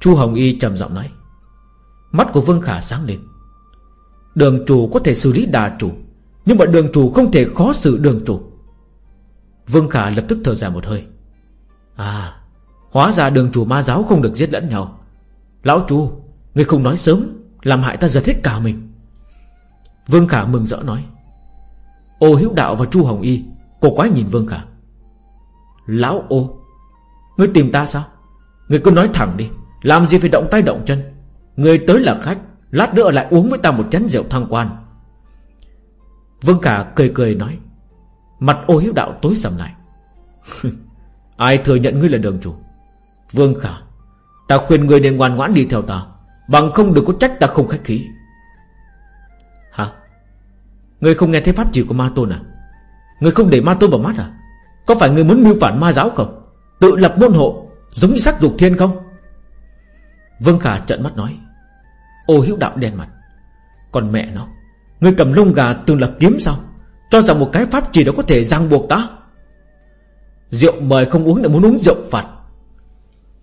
Chu Hồng Y trầm giọng nói. Mắt của Vương Khả sáng lên. Đường chủ có thể xử lý đà chủ, Nhưng mà đường chủ không thể khó xử đường chủ. Vương Khả lập tức thở dài một hơi. À Hóa ra đường chủ ma giáo không được giết lẫn nhau. Lão chu Ngươi không nói sớm, Làm hại ta giật hết cả mình. Vương Khả mừng rỡ nói. Ô Hiếu Đạo và Chu Hồng Y, Cô quái nhìn Vương Khả. Lão ô Ngươi tìm ta sao? Ngươi cứ nói thẳng đi làm gì phải động tay động chân? Người tới là khách, Lát nữa lại uống với ta một chén rượu thăng quan. Vương Khả cười cười nói, Mặt ô hiếu đạo tối sầm lại. *laughs* Ai thừa nhận ngươi là đường chủ? Vương Khả, Ta khuyên ngươi nên ngoan ngoãn đi theo ta, Bằng không đừng có trách ta không khách khí. Hả? Người không nghe thấy pháp chỉ của ma tôn à? Người không để ma tôn vào mắt à? Có phải người muốn mưu phản ma giáo không? Tự lập môn hộ, Giống như sắc dục thiên không? Vương Khả trợn mắt nói, Ô hiếu đạo đen mặt, Còn mẹ nó, Người cầm lông gà từng là kiếm sao? Cho rằng một cái pháp chỉ đó có thể ràng buộc ta? Rượu mời không uống để muốn uống rượu phạt.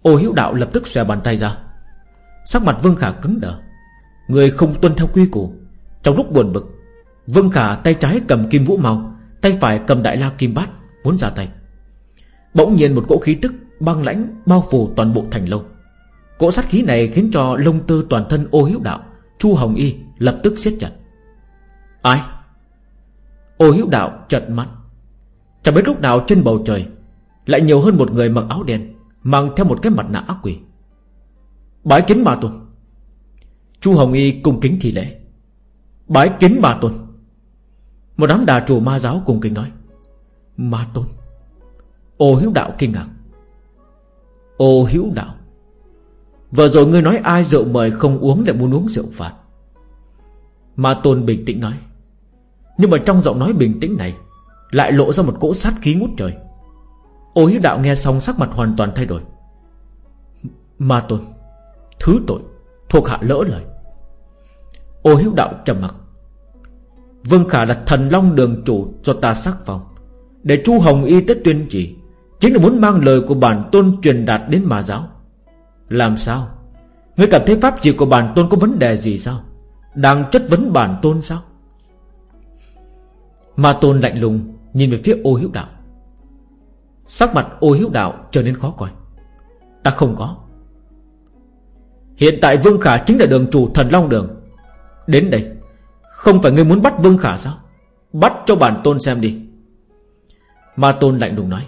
Ô hiếu đạo lập tức xòe bàn tay ra. Sắc mặt Vương Khả cứng đờ. Người không tuân theo quy củ. Trong lúc buồn bực, Vương Khả tay trái cầm kim vũ màu, Tay phải cầm đại la kim bát, Muốn ra tay. Bỗng nhiên một cỗ khí tức băng lãnh Bao phủ toàn bộ thành lâu. Cỗ sát khí này khiến cho lông tơ toàn thân ô hiếu đạo. Chu Hồng Y lập tức siết chặt. Ai? Ô hiếu đạo chật mắt. Chẳng biết lúc nào trên bầu trời Lại nhiều hơn một người mặc áo đen Mang theo một cái mặt nạ ác quỷ. Bái kính bà tôn. Chu Hồng Y cung kính thì lễ. Bái kính bà tôn. Một đám đà chủ ma giáo cung kính nói, Ma tôn. Ô hiếu đạo kinh ngạc. Ô hiếu đạo. Vừa rồi ngươi nói ai rượu mời không uống lại muốn uống rượu phạt. Ma tôn bình tĩnh nói. Nhưng mà trong giọng nói bình tĩnh này, Lại lộ ra một cỗ sát khí ngút trời. Ô hiếu đạo nghe xong sắc mặt hoàn toàn thay đổi. Ma tôn, Thứ tội Thuộc hạ lỡ lời. Ô hiếu đạo trầm mặc. Vương Khả là thần long đường chủ cho ta sắc phòng Để chu Hồng Y tết tuyên chỉ Chính là muốn mang lời của bản tôn truyền đạt đến mà giáo. Làm sao? Ngươi cảm thấy pháp chỉ của bản tôn có vấn đề gì sao? Đang chất vấn bản tôn sao? Ma tôn lạnh lùng Nhìn về phía ô hiếu đạo. Sắc mặt ô hiếu đạo trở nên khó coi. Ta không có. Hiện tại Vương Khả chính là đường chủ thần Long Đường. Đến đây, Không phải ngươi muốn bắt Vương Khả sao? Bắt cho bản tôn xem đi. Ma tôn lạnh lùng nói.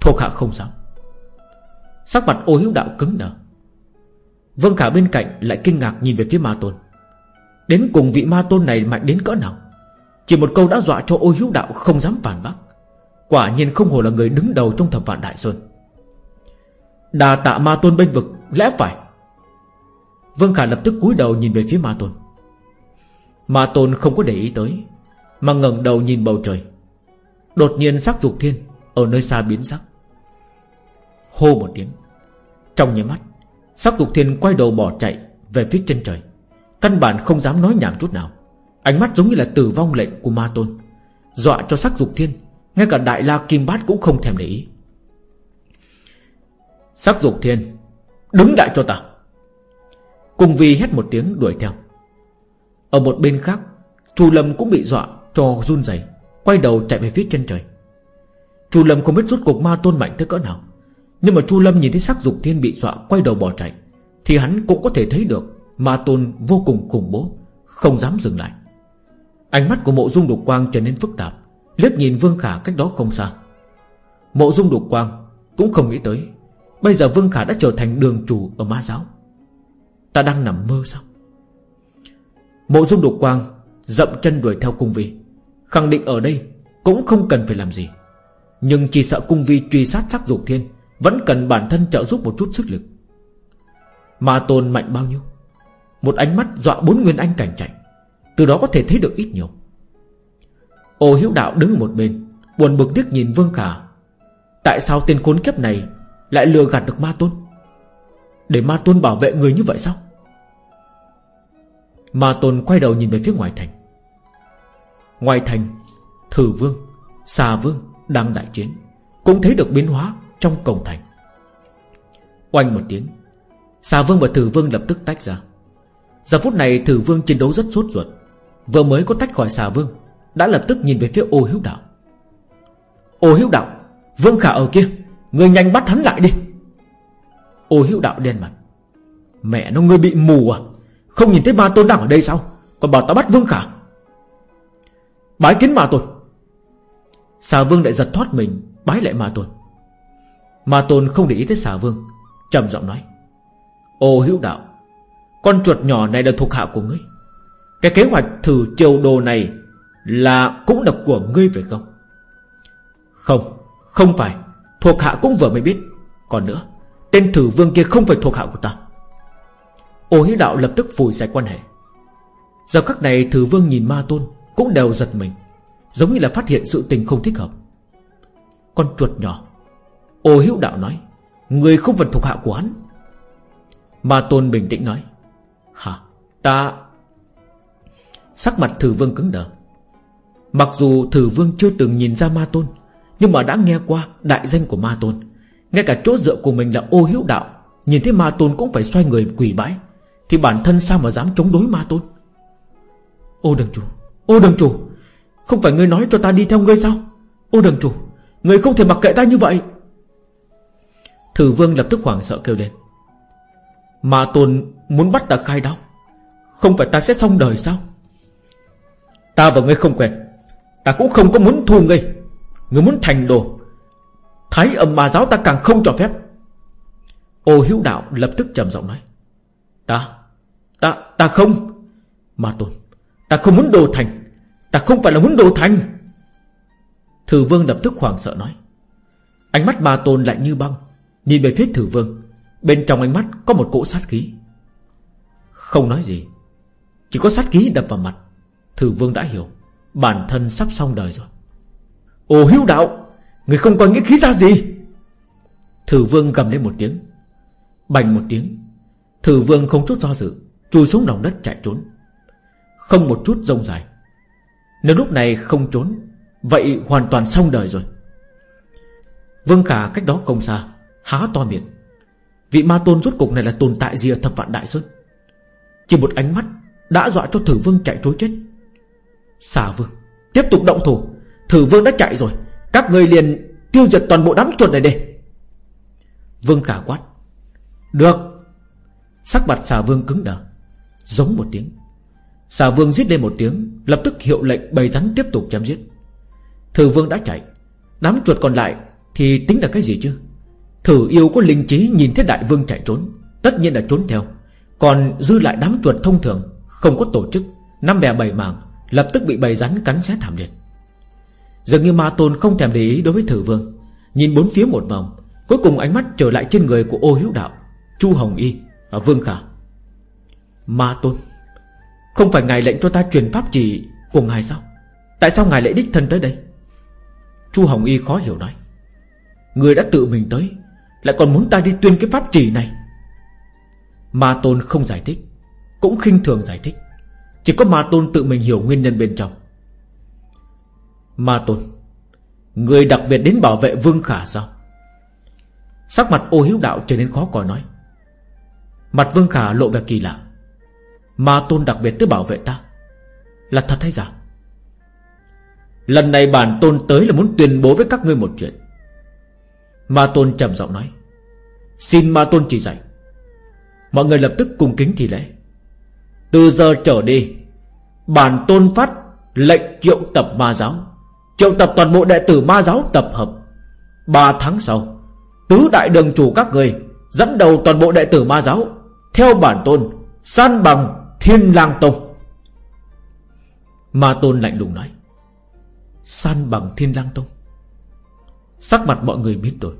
Thuộc hạ không dám. Sắc mặt ô hữu đạo cứng đờ. Vương Khả bên cạnh lại kinh ngạc nhìn về phía ma tôn. Đến cùng vị ma tôn này mạnh đến cỡ nào? Chỉ một câu đã dọa cho ô hữu đạo không dám phản bác. Quả nhiên không hồ là người đứng đầu trong thập vạn đại sơn. Đà tạ ma tôn bênh vực, Lẽ phải? Vương Khả lập tức cúi đầu nhìn về phía ma tôn. Ma tôn không có để ý tới, Mà ngẩng đầu nhìn bầu trời. Đột nhiên sắc dục thiên, Ở nơi xa biến sắc. Hô một tiếng. Trong nháy mắt, Sắc dục thiên quay đầu bỏ chạy Về phía chân trời. Căn bản không dám nói nhảm chút nào. Ánh mắt giống như là tử vong lệnh của ma tôn. Dọa cho sắc dục thiên, Ngay cả đại la kim bát cũng không thèm để ý. Sắc dục thiên, Đứng lại cho ta. Cùng vi hét một tiếng đuổi theo. Ở một bên khác, Chu Lâm cũng bị dọa cho run rẩy, Quay đầu chạy về phía chân trời. Chu Lâm không biết rút cuộc ma tôn mạnh tới cỡ nào. Nhưng mà Chu Lâm nhìn thấy sắc dục thiên bị dọa, Quay đầu bỏ chạy, Thì hắn cũng có thể thấy được Ma tôn vô cùng khủng bố, Không dám dừng lại. Ánh mắt của mộ dung đục quang trở nên phức tạp, liếc nhìn Vương Khả cách đó không xa. Mộ dung đục quang Cũng không nghĩ tới, Bây giờ Vương Khả đã trở thành đường chủ ở ma giáo. Ta đang nằm mơ sao? Mộ dung đục quang Dậm chân đuổi theo cung vi, Khẳng định ở đây Cũng không cần phải làm gì. Nhưng chỉ sợ cung vi truy sát sắc dục thiên vẫn cần bản thân trợ giúp một chút sức lực. Ma tôn mạnh bao nhiêu? Một ánh mắt dọa bốn nguyên anh cảnh chạy. Từ đó có thể thấy được ít nhiều. Ô hiếu đạo đứng một bên, Buồn bực điếc nhìn Vương Khả. Tại sao tên khốn kiếp này Lại lừa gạt được ma tôn? Để ma tôn bảo vệ người như vậy sao? Ma tôn quay đầu nhìn về phía ngoài thành. Ngoài thành, Thử vương Xà vương đang đại chiến. Cũng thấy được biến hóa trong cổng thành. Oanh một tiếng, Xà vương và thử vương lập tức tách ra. Giờ phút này thử vương chiến đấu rất sốt ruột. Vừa mới có tách khỏi xà vương, Đã lập tức nhìn về phía ô hiếu đạo. Ô hiếu đạo, Vương khả ở kia, Người nhanh bắt hắn lại đi. Ô hiếu đạo đen mặt. Mẹ nó, ngươi bị mù à? Không nhìn thấy ma tôn đang ở đây sao? Còn bảo ta bắt vương khả. Bái kiến ma tôn. Xà vương lại giật thoát mình, Bái lại ma tôn. Ma tôn không để ý tới xà vương, trầm giọng nói, Ô hữu đạo, Con chuột nhỏ này là thuộc hạ của ngươi. Cái kế hoạch thử triều đồ này Là cũng là của ngươi phải không? Không Không phải, Thuộc hạ cũng vừa mới biết. Còn nữa, Tên thử vương kia không phải thuộc hạ của ta. Ô hữu đạo lập tức vùi giải quan hệ. Giờ khắc này thử vương nhìn ma tôn Cũng đều giật mình, Giống như là phát hiện sự tình không thích hợp. Con chuột nhỏ Ô hữu đạo nói, Người không phải thuộc hạ của hắn. Ma tôn bình tĩnh nói, Hả? Ta Sắc mặt thử vương cứng đờ. Mặc dù thử vương chưa từng nhìn ra ma tôn, Nhưng mà đã nghe qua đại danh của ma tôn. Ngay cả chỗ dựa của mình là ô hữu đạo, Nhìn thấy ma tôn cũng phải xoay người quỳ bái, Thì bản thân sao mà dám chống đối ma tôn? Ô đường chủ, Ô đường chủ, Không phải ngươi nói cho ta đi theo ngươi sao? Ô đường chủ, Ngươi không thể mặc kệ ta như vậy. Thử vương lập tức hoảng sợ kêu lên. Mà tôn muốn bắt ta khai đau Không phải ta sẽ xong đời sao? Ta và ngươi không quen, Ta cũng không có muốn thu ngươi. Ngươi muốn thành đồ, Thái âm mà giáo ta càng không cho phép. Ô hữu đạo lập tức trầm giọng nói, Ta Ta Ta không mà tôn, Ta không muốn đồ thành, Ta không phải là muốn đồ thành. Thử vương lập tức hoảng sợ nói, Ánh mắt ma tôn lại như băng Nhìn về phía thử vương, Bên trong ánh mắt có một cỗ sát khí. Không nói gì, Chỉ có sát khí đập vào mặt. Thử vương đã hiểu, Bản thân sắp xong đời rồi. Ồ hiếu đạo, Người không còn nghĩa khí ra gì. Thử vương gầm lên một tiếng, Bành một tiếng. Thử vương không chút do dự, Chui xuống lòng đất chạy trốn. Không một chút rông dài. Nếu lúc này không trốn, Vậy hoàn toàn xong đời rồi. Vương Khả cách đó không xa. Há to miệng. Vị ma tôn rốt cục này là tồn tại gì ở thập vạn đại sơn? Chỉ một ánh mắt Đã dọa cho thử vương chạy trối chết. Xà vương, Tiếp tục động thủ. Thử vương đã chạy rồi. Các người liền tiêu diệt toàn bộ đám chuột này đi. Vương khả quát. Được. Sắc mặt xà vương cứng đờ. Giống một tiếng. Xà vương giết lên một tiếng, Lập tức hiệu lệnh bầy rắn tiếp tục chém giết. Thử vương đã chạy. Đám chuột còn lại Thì tính là cái gì chứ? Thử yêu có linh trí nhìn thấy đại vương chạy trốn, Tất nhiên là trốn theo. Còn dư lại đám chuột thông thường, Không có tổ chức. Năm bè bảy mảng, Lập tức bị bầy rắn cắn xé thảm liệt. Dường như ma tôn không thèm để ý đối với thử vương. Nhìn bốn phía một vòng, Cuối cùng ánh mắt trở lại trên người của ô hiếu đạo, Chu Hồng Y và Vương Khả. Ma tôn, Không phải ngài lệnh cho ta truyền pháp chỉ của ngài sao? Tại sao ngài lại đích thân tới đây? Chu Hồng Y khó hiểu nói. Người đã tự mình tới lại còn muốn ta đi tuyên cái pháp chỉ này. Ma tôn không giải thích, Cũng khinh thường giải thích. Chỉ có Ma Tôn tự mình hiểu nguyên nhân bên trong. Ma Tôn, Người đặc biệt đến bảo vệ Vương Khả sao? Sắc mặt ô hiếu đạo trở nên khó coi nói. Mặt Vương Khả lộ vẻ kỳ lạ. Ma Tôn đặc biệt tới bảo vệ ta. Là thật hay giả? Lần này bản Tôn tới là muốn tuyên bố với các ngươi một chuyện. Ma Tôn trầm giọng nói. Xin Ma Tôn chỉ dạy. Mọi người lập tức cùng kính thì lễ. Từ giờ trở đi, Bản tôn phát lệnh triệu tập ma giáo, Triệu tập toàn bộ đệ tử ma giáo tập hợp. Ba tháng sau, Tứ đại đường chủ các người Dẫn đầu toàn bộ đệ tử ma giáo Theo bản tôn San bằng thiên lang tông. Ma tôn lạnh lùng nói, San bằng thiên lang tông? Sắc mặt mọi người biến đổi.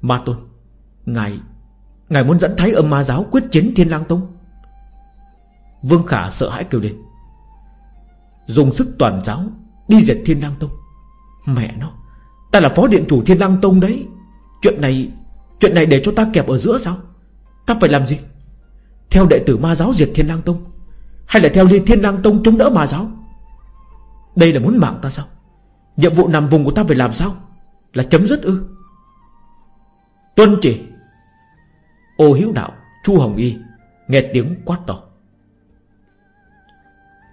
Ma tôn Ngài Ngài muốn dẫn thái âm ma giáo quyết chiến thiên lang tông. Vương Khả sợ hãi kêu lên. Dùng sức toàn giáo, Đi diệt Thiên Lang Tông. Mẹ nó, Ta là phó điện chủ Thiên Lang Tông đấy. Chuyện này Chuyện này để cho ta kẹp ở giữa sao? Ta phải làm gì? Theo đệ tử ma giáo diệt Thiên Lang Tông, Hay là theo đi Thiên Lang Tông chống đỡ ma giáo? Đây là muốn mạng ta sao? Nhiệm vụ nằm vùng của ta phải làm sao? Là chấm dứt ư? Tuân chỉ. Ô hiếu đạo Chu Hồng Y Nghe tiếng quát to.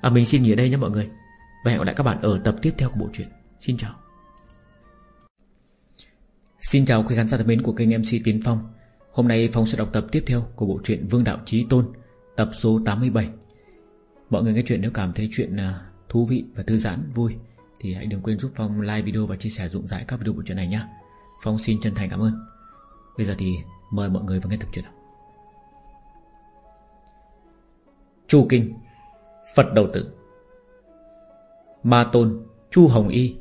À, Mình xin nghỉ ở đây nhé mọi người. Và hẹn gặp lại các bạn ở tập tiếp theo của bộ truyện. Xin chào. Xin chào quý khán giả thân mến của kênh MC Tiến Phong. Hôm nay Phong sẽ đọc tập tiếp theo của bộ truyện Vương Đạo Chí Tôn Tập số 87 Mọi người nghe chuyện nếu cảm thấy chuyện à, thú vị và thư giãn, vui Thì hãy đừng quên giúp Phong like video và chia sẻ rộng rãi các video bộ truyện này nhé Phong xin chân thành cảm ơn. Bây giờ thì mời mọi người vào nghe tập truyện Chu Kinh, Phật đầu tử. Ma Tôn, Chu Hồng Y,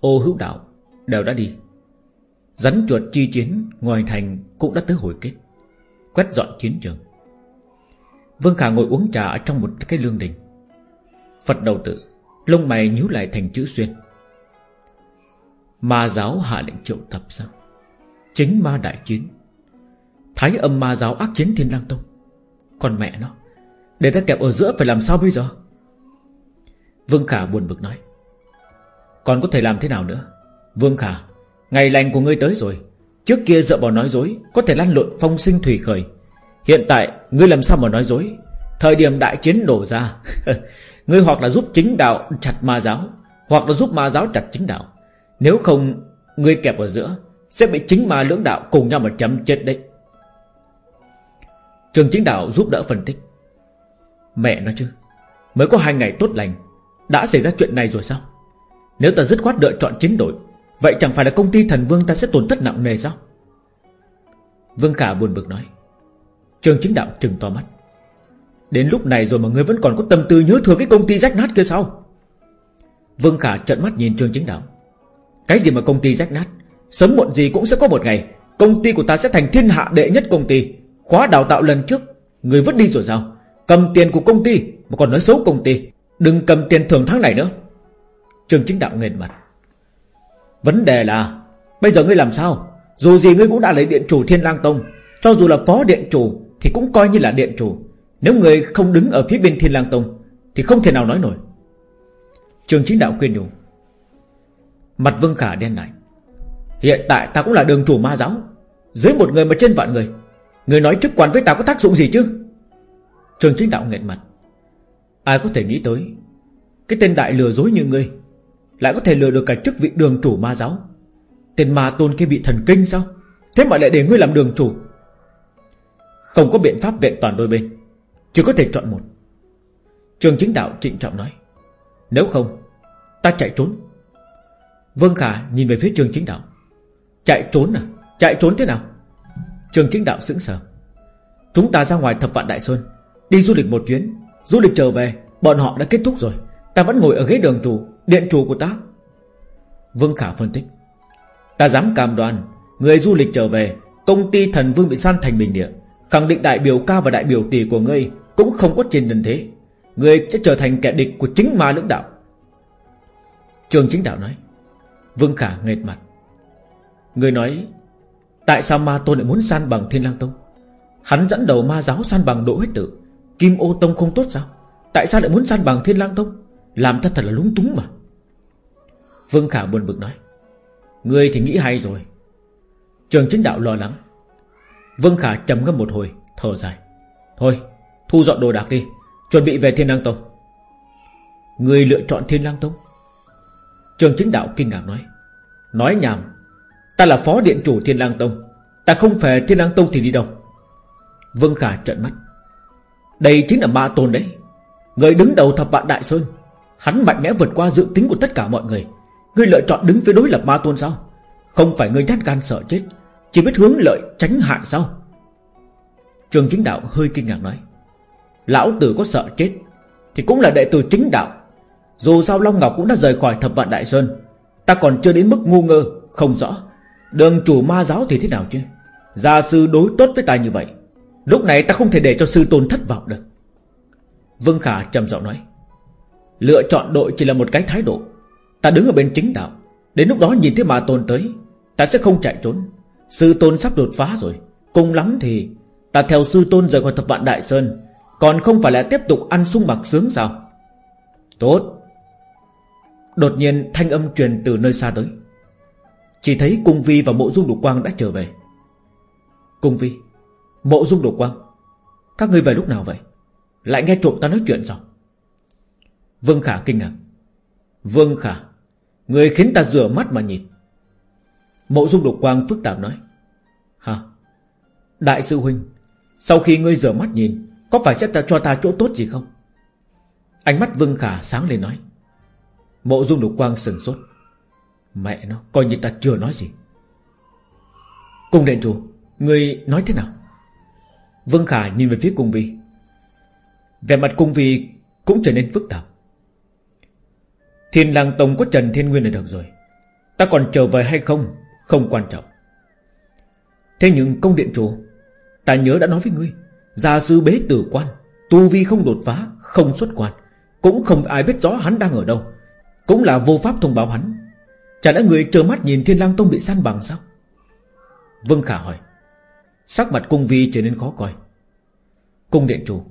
Ô Hữu Đạo Đều đã đi. Rắn chuột chi chiến ngoài thành Cũng đã tới hồi kết, Quét dọn chiến trường. Vương Khả ngồi uống trà ở trong một cái lương đình. Phật đầu tử, Lông mày nhíu lại thành chữ xuyên. Ma giáo hạ lệnh triệu tập sao? Chính ma đại chiến. Thái âm ma giáo ác chiến thiên lang tông. Còn mẹ nó, Để ta kẹp ở giữa phải làm sao bây giờ? Vương Khả buồn bực nói. Còn có thể làm thế nào nữa? Vương Khả, Ngày lành của ngươi tới rồi. Trước kia dựa vào nói dối, Có thể lăn lộn phong sinh thủy khởi. Hiện tại, ngươi làm sao mà nói dối? Thời điểm đại chiến nổ ra, *laughs* Ngươi hoặc là giúp chính đạo chặt ma giáo, Hoặc là giúp ma giáo chặt chính đạo. Nếu không, Ngươi kẹp ở giữa, Sẽ bị chính ma lưỡng đạo cùng nhau mà chấm chết đấy. Trường chính đạo giúp đỡ phân tích. Mẹ nói chứ, Mới có hai ngày tốt lành, Đã xảy ra chuyện này rồi sao? Nếu ta dứt khoát lựa chọn chiến đội, Vậy chẳng phải là công ty thần vương ta sẽ tổn thất nặng nề sao? Vương Khả buồn bực nói. Trường chính đạo trừng to mắt. Đến lúc này rồi mà ngươi vẫn còn có tâm tư nhớ thương cái công ty rách nát kia sao? Vương Khả trợn mắt nhìn Trường Chính Đạo. Cái gì mà công ty rách nát? Sớm muộn gì cũng sẽ có một ngày, Công ty của ta sẽ thành thiên hạ đệ nhất công ty. Khóa đào tạo lần trước, Người vứt đi rồi sao? Cầm tiền của công ty, Mà còn nói xấu công ty. Đừng cầm tiền thưởng tháng này nữa. Trường Chính Đạo nghền mặt. Vấn đề là, Bây giờ ngươi làm sao? Dù gì ngươi cũng đã lấy điện chủ Thiên lang Tông. Cho dù là phó điện chủ, Thì cũng coi như là điện chủ. Nếu ngươi không đứng ở phía bên Thiên lang Tông, Thì không thể nào nói nổi. Trường chính đạo khuyên nhủ. Mặt Vương Khả đen này. Hiện tại ta cũng là đường chủ ma giáo. Dưới một người mà trên vạn người Người nói chức quan với ta có tác dụng gì chứ? Trường chính đạo nghẹn mặt. Ai có thể nghĩ tới, Cái tên đại lừa dối như ngươi lại có thể lừa được cả chức vị đường chủ ma giáo. Tên ma tôn kia bị thần kinh sao? Thế mà lại để ngươi làm đường chủ. Không có biện pháp vẹn toàn đôi bên, Chỉ có thể chọn một. Trường chính đạo trịnh trọng nói, Nếu không, Ta chạy trốn. Vương Khả nhìn về phía trường chính đạo, Chạy trốn à? Chạy trốn thế nào? Trường chính đạo sững sờ. Chúng ta ra ngoài thập vạn Đại Sơn, Đi du lịch một chuyến. Du lịch trở về, Bọn họ đã kết thúc rồi. Ta vẫn ngồi ở ghế đường chủ, Điện chủ của ta. Vương Khả phân tích. Ta dám cam đoan, Người du lịch trở về, Công ty thần vương bị san thành bình địa. Khẳng định đại biểu ca và đại biểu tỷ của ngươi Cũng không có trên nhân thế. Ngươi sẽ trở thành kẻ địch của chính ma lưỡng đạo. Trường chính đạo nói. Vương Khả nghệt mặt. Người nói Tại sao ma tôn lại muốn san bằng thiên lang tông? Hắn dẫn đầu ma giáo san bằng độ huyết tử Kim ô tông không tốt sao? Tại sao lại muốn san bằng thiên lang tông? Làm ta thật là lúng túng mà. Vương Khả buồn bực nói, Ngươi thì nghĩ hay rồi. Trường chính đạo lo lắng. Vương Khả trầm ngâm một hồi, Thở dài. Thôi, thu dọn đồ đạc đi, Chuẩn bị về Thiên Lang Tông. Ngươi lựa chọn Thiên Lang Tông? Trường chính đạo kinh ngạc nói Nói nhảm Ta là phó điện chủ Thiên Lang Tông. Ta không phải Thiên Lang Tông thì đi đâu? Vương Khả trợn mắt. Đây chính là ma tôn đấy. Người đứng đầu thập vạn Đại Sơn. Hắn mạnh mẽ vượt qua dự tính của tất cả mọi người. Ngươi lựa chọn đứng phía đối lập ma tôn sao? Không phải ngươi nhát gan sợ chết, Chỉ biết hướng lợi tránh hại sao? Trường chính đạo hơi kinh ngạc nói. Lão tử có sợ chết Thì cũng là đệ tử chính đạo. Dù sao Long Ngọc cũng đã rời khỏi thập vạn Đại Sơn. Ta còn chưa đến mức ngu ngơ, Không rõ. Đường chủ ma giáo thì thế nào chứ? Gia sư đối tốt với ta như vậy, Lúc này ta không thể để cho sư tôn thất vọng được. Vương Khả trầm giọng nói, Lựa chọn đội chỉ là một cái thái độ. Ta đứng ở bên chính đạo, Đến lúc đó nhìn thấy ma tôn tới, Ta sẽ không chạy trốn. Sư tôn sắp đột phá rồi, Cùng lắm thì Ta theo sư tôn rời khỏi thập vạn đại sơn, Còn không phải là tiếp tục ăn sung mặc sướng sao? Tốt. Đột nhiên thanh âm truyền từ nơi xa tới. Chỉ thấy cung vi và mộ dung đục quang đã trở về. Cung vi, Mộ dung đục quang, Các ngươi về lúc nào vậy? Lại nghe trộm ta nói chuyện sao? Vương Khả kinh ngạc. Vương Khả, Người khiến ta rửa mắt mà nhìn. Mộ dung đục quang phức tạp nói. Hả? Đại sư huynh, Sau khi ngươi rửa mắt nhìn, Có phải sẽ ta cho ta chỗ tốt gì không? Ánh mắt Vương Khả sáng lên nói. Mộ dung đục quang sừng sốt. Mẹ nó, coi như ta chưa nói gì. Cung điện chủ người nói thế nào? Vương Khả nhìn về phía cung vi. Về mặt cung vi Cũng trở nên phức tạp. Thiên lang tông có Trần Thiên Nguyên là được rồi. Ta còn trở về hay không Không quan trọng. Thế nhưng công điện chủ, Ta nhớ đã nói với ngươi, Gia sư bế tử quan, Tu vi không đột phá, Không xuất quan, Cũng không ai biết rõ hắn đang ở đâu, Cũng là vô pháp thông báo hắn. Chả lẽ người trơ mắt nhìn Thiên lang Tông bị san bằng sao? Vương Khả hỏi. Sắc mặt cung vi trở nên khó coi. Cung điện chủ,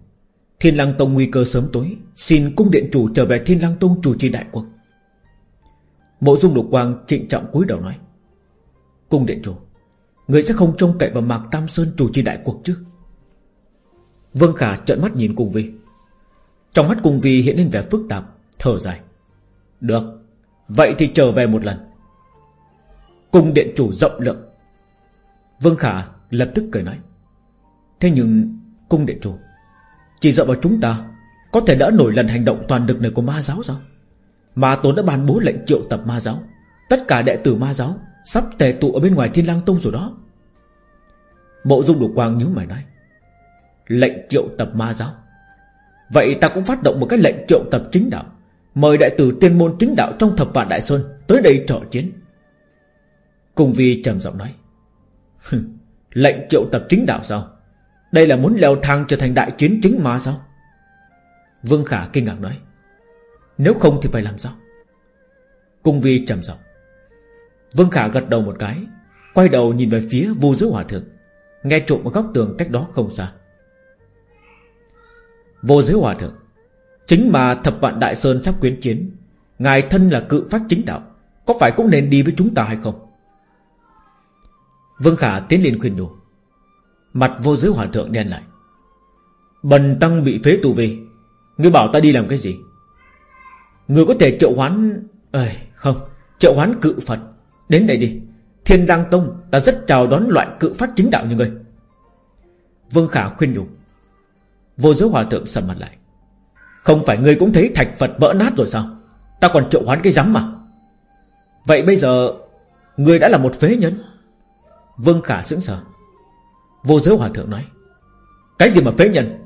Thiên lang Tông nguy cơ sớm tối, Xin cung điện chủ trở về Thiên lang Tông chủ trì đại quốc Mộ dung lục quang trịnh trọng cúi đầu nói. Cung điện chủ, Người sẽ không trông cậy vào Mạc Tam Sơn chủ trì đại cuộc chứ? Vương Khả trợn mắt nhìn cung vi. Trong mắt cung vi hiện lên vẻ phức tạp, Thở dài. Được Vậy thì trở về một lần. Cung điện chủ rộng lượng. Vương Khả lập tức cười nói. Thế nhưng, Cung điện chủ, Chỉ dựa vào chúng ta, Có thể đỡ nổi lần hành động toàn lực này của ma giáo sao? Ma Tốn đã ban bố lệnh triệu tập ma giáo. Tất cả đệ tử ma giáo Sắp tề tụ ở bên ngoài Thiên lang Tông rồi đó. Mộ dung đục quang nhíu mày nói. Lệnh triệu tập ma giáo. Vậy ta cũng phát động một cái lệnh triệu tập chính đạo. Mời đại tử tiên môn chính đạo trong thập vạn đại sơn Tới đây trợ chiến. Cùng vi trầm giọng nói Lệnh triệu tập chính đạo sao? Đây là muốn leo thang trở thành đại chiến chính ma sao? Vương Khả kinh ngạc nói, Nếu không thì phải làm sao? Cung vi trầm giọng, Vương Khả gật đầu một cái, Quay đầu nhìn về phía vô giới hòa thượng, Nghe trộm ở góc tường cách đó không xa. Vô giới hòa thượng Chính mà thập vạn đại sơn sắp quyến chiến, Ngài thân là cự phát chính đạo, Có phải cũng nên đi với chúng ta hay không? Vương Khả tiến lên khuyên nhủ. Mặt vô giới hòa thượng đen lại. Bần tăng bị phế tù vi Ngươi bảo ta đi làm cái gì? Ngươi có thể triệu hoán, Ơi, không, Triệu hoán cự Phật. Đến đây đi, Thiên Đăng Tông, Ta rất chào đón loại cự phát chính đạo như ngươi. Vương Khả khuyên nhủ. Vô giới hòa thượng sầm mặt lại. Không phải ngươi cũng thấy thạch Phật vỡ nát rồi sao? Ta còn triệu hoán cái rắm mà. Vậy bây giờ, Ngươi đã là một phế nhân. Vương Khả sững sờ. Vô giới hòa thượng nói, Cái gì mà phế nhân?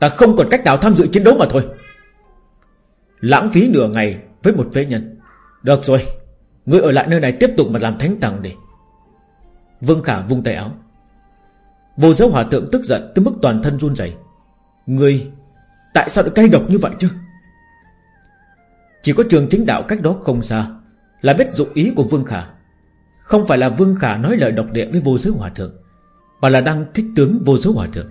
Ta không còn cách nào tham dự chiến đấu mà thôi. Lãng phí nửa ngày Với một phế nhân. Được rồi, Ngươi ở lại nơi này tiếp tục mà làm thánh tàng đi. Vương Khả vung tay áo. Vô giới hòa thượng tức giận Tới mức toàn thân run rẩy. Ngươi Tại sao lại cay độc như vậy chứ? Chỉ có trường chính đạo cách đó không xa Là biết dụng ý của Vương Khả. Không phải là Vương Khả nói lời độc địa với vô giới hòa thượng, Mà là đang thích tướng vô giới hòa thượng.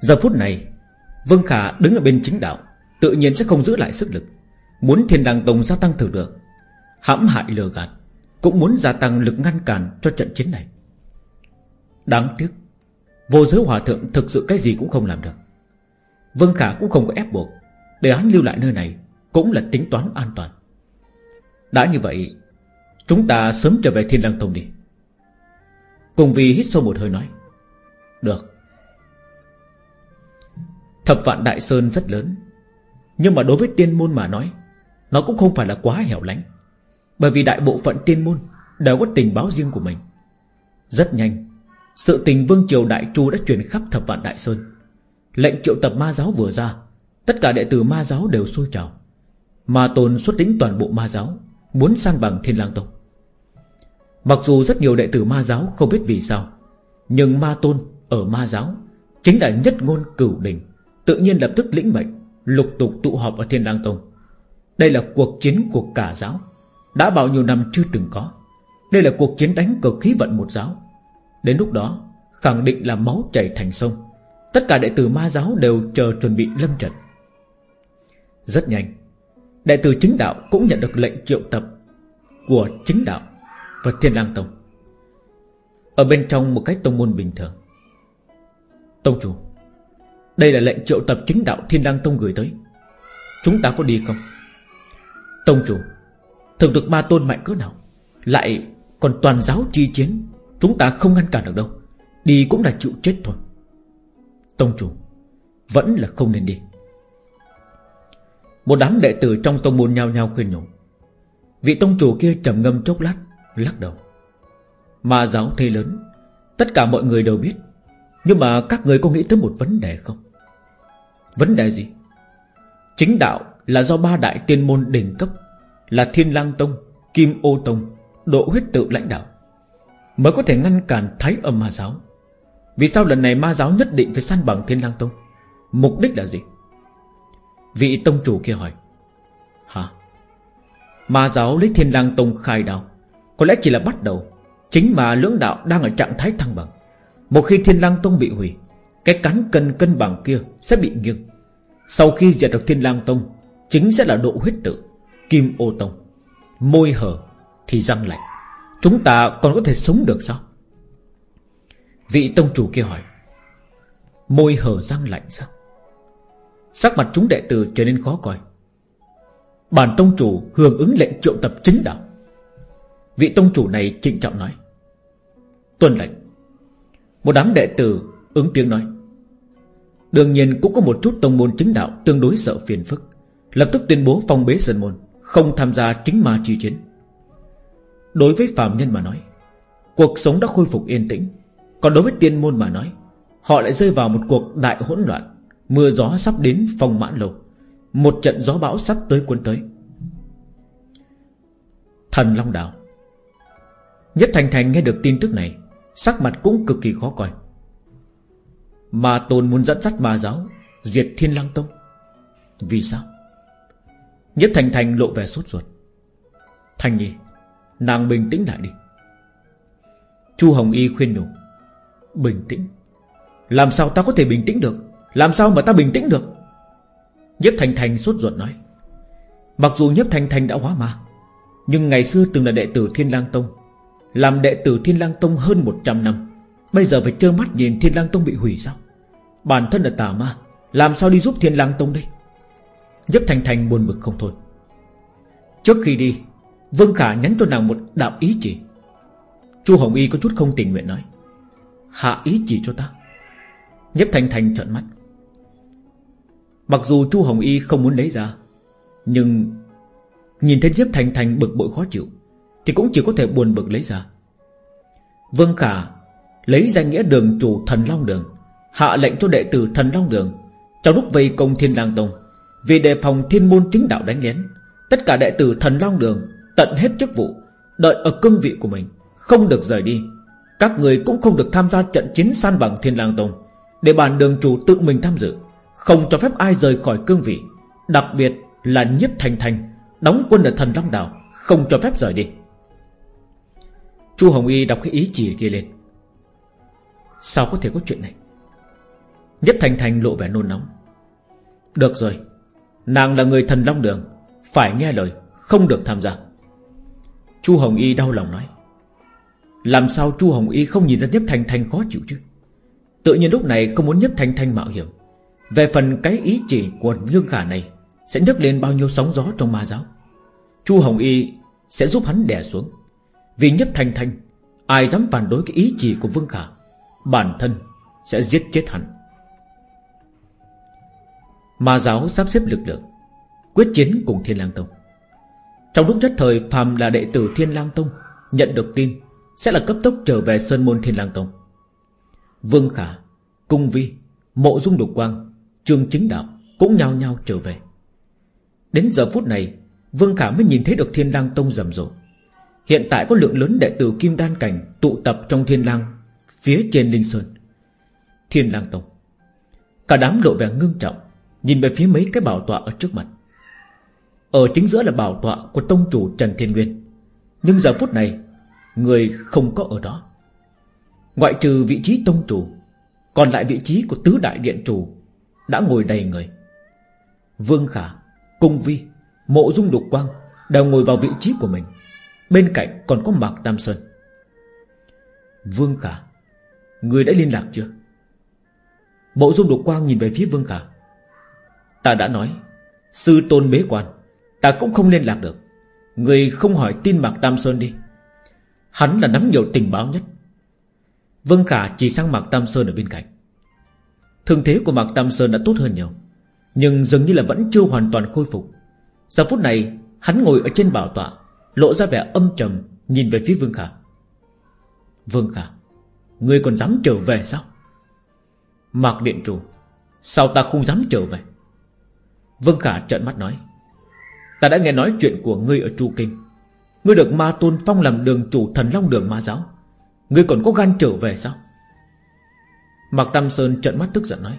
Giờ phút này, Vương Khả đứng ở bên chính đạo, Tự nhiên sẽ không giữ lại sức lực, Muốn thiên đàng tông gia tăng thử được. Hãm hại lừa gạt, Cũng muốn gia tăng lực ngăn cản cho trận chiến này. Đáng tiếc, Vô giới hòa thượng thực sự cái gì cũng không làm được. Vân Khả cũng không có ép buộc. Để hắn lưu lại nơi này Cũng là tính toán an toàn. Đã như vậy, Chúng ta sớm trở về Thiên Lăng Tông đi. Cùng vì hít sâu một hơi nói, Được. Thập vạn Đại Sơn rất lớn, Nhưng mà đối với tiên môn mà nói, Nó cũng không phải là quá hẻo lánh, Bởi vì đại bộ phận tiên môn Đều có tình báo riêng của mình. Rất nhanh, Sự tình Vương Triều Đại Chu đã truyền khắp thập vạn Đại Sơn. Lệnh triệu tập ma giáo vừa ra, Tất cả đệ tử ma giáo đều sôi trào Ma tôn xuất lĩnh toàn bộ ma giáo, Muốn san bằng thiên lang tông. Mặc dù rất nhiều đệ tử ma giáo không biết vì sao, Nhưng ma tôn ở ma giáo Chính là nhất ngôn cửu đình, Tự nhiên lập tức lĩnh mệnh, Lục tục tụ họp ở thiên lang tông. Đây là cuộc chiến của cả giáo, Đã bao nhiêu năm chưa từng có. Đây là cuộc chiến đánh cực khí vận một giáo. Đến lúc đó, Khẳng định là máu chảy thành sông. Tất cả đệ tử ma giáo đều chờ chuẩn bị lâm trận. Rất nhanh, Đệ tử chính đạo cũng nhận được lệnh triệu tập Của chính đạo Và thiên lang tông. Ở bên trong một cái tông môn bình thường. Tông chủ, Đây là lệnh triệu tập chính đạo thiên lang tông gửi tới. Chúng ta có đi không? Tông chủ, Thực được ma tôn mạnh cỡ nào? Lại còn toàn giáo chi chiến, Chúng ta không ngăn cản được đâu. Đi cũng là chịu chết thôi. Tông chủ, Vẫn là không nên đi. Một đám đệ tử trong tông môn nhao nhao khuyên nhủ. Vị tông chủ kia trầm ngâm chốc lát, Lắc đầu. Mà giáo thế lớn, Tất cả mọi người đều biết, Nhưng mà các người có nghĩ tới một vấn đề không? Vấn đề gì? Chính đạo là do ba đại tiên môn đỉnh cấp, Là Thiên lang Tông, Kim Ô Tông, Độ huyết tự lãnh đạo, Mới có thể ngăn cản thái âm hà giáo vì sao lần này ma giáo nhất định phải săn bằng Thiên Lang Tông? Mục đích là gì? Vị tông chủ kia hỏi. Hả? Ma giáo lấy thiên lang tông khai đạo Có lẽ chỉ là bắt đầu. Chính mà lưỡng đạo đang ở trạng thái thăng bằng. Một khi thiên lang tông bị hủy, Cái cán cân cân bằng kia sẽ bị nghiêng. Sau khi diệt được thiên lang tông, Chính sẽ là độ huyết tự, Kim ô tông. Môi hở thì răng lạnh. Chúng ta còn có thể sống được sao? Vị tông chủ kia hỏi. Môi hở răng lạnh sao? Sắc mặt chúng đệ tử trở nên khó coi. Bản tông chủ hưởng ứng lệnh triệu tập chính đạo. Vị tông chủ này trịnh trọng nói. Tuân lệnh. Một đám đệ tử ứng tiếng nói. Đương nhiên cũng có một chút tông môn chính đạo Tương đối sợ phiền phức. Lập tức tuyên bố phong bế sơn môn, Không tham gia chính ma chi chiến. Đối với phạm nhân mà nói, Cuộc sống đã khôi phục yên tĩnh. Còn đối với tiên môn mà nói, Họ lại rơi vào một cuộc đại hỗn loạn. Mưa gió sắp đến phong mãn lầu Một trận gió bão sắp tới cuốn tới. Thần Long Đạo Nhất Thành Thành nghe được tin tức này, Sắc mặt cũng cực kỳ khó coi. Mà Tôn muốn dẫn dắt ma giáo, Diệt Thiên Lăng Tông. Vì sao? Nhất Thành Thành lộ vẻ sốt ruột. Thành Nhi, Nàng bình tĩnh lại đi. Chu Hồng Y khuyên nhủ. Bình tĩnh. Làm sao ta có thể bình tĩnh được? Làm sao mà ta bình tĩnh được? Nhếp Thành Thành sốt ruột nói. Mặc dù Nhếp Thành Thành đã hóa ma, Nhưng ngày xưa từng là đệ tử Thiên Lang Tông. Làm đệ tử Thiên Lang Tông hơn 100 năm, Bây giờ phải trơ mắt nhìn Thiên Lang Tông bị hủy sao? Bản thân là tà ma, Làm sao đi giúp Thiên Lang Tông đây? Nhếp Thành Thành buồn bực không thôi. Trước khi đi, Vương Khả nhắn cho nàng một đạo ý chỉ. Chu Hồng Y có chút không tình nguyện nói. Hạ ý chỉ cho ta. Nhếp Thành Thành trợn mắt. Mặc dù Chu Hồng Y không muốn lấy ra, Nhưng Nhìn thấy Nhếp Thành Thành bực bội khó chịu, Thì cũng chỉ có thể buồn bực lấy ra. Vương Khả Lấy danh nghĩa đường chủ thần Long Đường, Hạ lệnh cho đệ tử thần Long Đường, Trong lúc vây công Thiên Lang Tông, Vì đề phòng thiên môn chính đạo đánh lén, Tất cả đệ tử thần Long Đường Tận hết chức vụ, Đợi ở cương vị của mình, Không được rời đi. Các người cũng không được tham gia trận chiến san bằng Thiên Lang Tông. Để bàn đường chủ tự mình tham dự, Không cho phép ai rời khỏi cương vị. Đặc biệt là nhiếp Thành Thành, Đóng quân ở thần Long Đảo, Không cho phép rời đi. Chu Hồng Y đọc cái ý chỉ kia lên. Sao có thể có chuyện này? Nhất Thành Thành lộ vẻ nôn nóng. Được rồi, Nàng là người thần Long Đường, Phải nghe lời, Không được tham gia. Chu Hồng Y đau lòng nói. Làm sao Chu Hồng Y không nhìn ra Nhất Thanh Thanh khó chịu chứ? Tự nhiên lúc này không muốn Nhất Thanh Thanh mạo hiểm. Về phần cái ý chỉ của Lương Khả này, Sẽ nhấc lên bao nhiêu sóng gió trong ma giáo? Chu Hồng Y sẽ giúp hắn đè xuống. Vì Nhất Thanh Thanh, Ai dám phản đối cái ý chỉ của Vương Khả, Bản thân sẽ giết chết hắn. Ma giáo sắp xếp lực lượng, Quyết chiến cùng Thiên Lang Tông. Trong lúc nhất thời, phàm là đệ tử Thiên Lang Tông Nhận được tin sẽ là cấp tốc trở về Sơn Môn Thiên Lang Tông. Vương Khả, Cung Vi, Mộ Dung Đục Quang, Trương Chính Đạo Cũng nhao nhao trở về. Đến giờ phút này, Vương Khả mới nhìn thấy được Thiên Lang Tông rầm rộ. Hiện tại có lượng lớn đệ tử Kim Đan Cảnh Tụ tập trong Thiên Lang, Phía trên Linh Sơn. Thiên Lang Tông. Cả đám lộ vẻ ngưng trọng, Nhìn về phía mấy cái bảo tọa ở trước mặt. Ở chính giữa là bảo tọa của tông chủ Trần Thiên Nguyên. Nhưng giờ phút này Người không có ở đó. Ngoại trừ vị trí tông chủ, Còn lại vị trí của tứ đại điện chủ Đã ngồi đầy người. Vương Khả, Cung Vi, Mộ Dung Đục Quang Đều ngồi vào vị trí của mình. Bên cạnh còn có Mạc Tam Sơn. Vương Khả, Người đã liên lạc chưa? Mộ Dung Đục Quang nhìn về phía Vương Khả. Ta đã nói, Sư tôn bế quan, Ta cũng không liên lạc được. Người không hỏi tin Mạc Tam Sơn đi. Hắn là nắm nhiều tình báo nhất. Vương Khả chỉ sang Mạc Tam Sơn ở bên cạnh. Thương thế của Mạc Tam Sơn đã tốt hơn nhiều, Nhưng dường như là vẫn chưa hoàn toàn khôi phục. Giờ phút này, Hắn ngồi ở trên bảo tọa, Lộ ra vẻ âm trầm, Nhìn về phía Vương Khả. Vương Khả, Ngươi còn dám trở về sao? Mạc Điện Chủ, Sao ta không dám trở về? Vương Khả trợn mắt nói. Ta đã nghe nói chuyện của ngươi ở Chu Kinh. Ngươi được ma tôn phong làm đường chủ thần long đường ma giáo. Ngươi còn có gan trở về sao? Mạc Tam Sơn trợn mắt tức giận nói,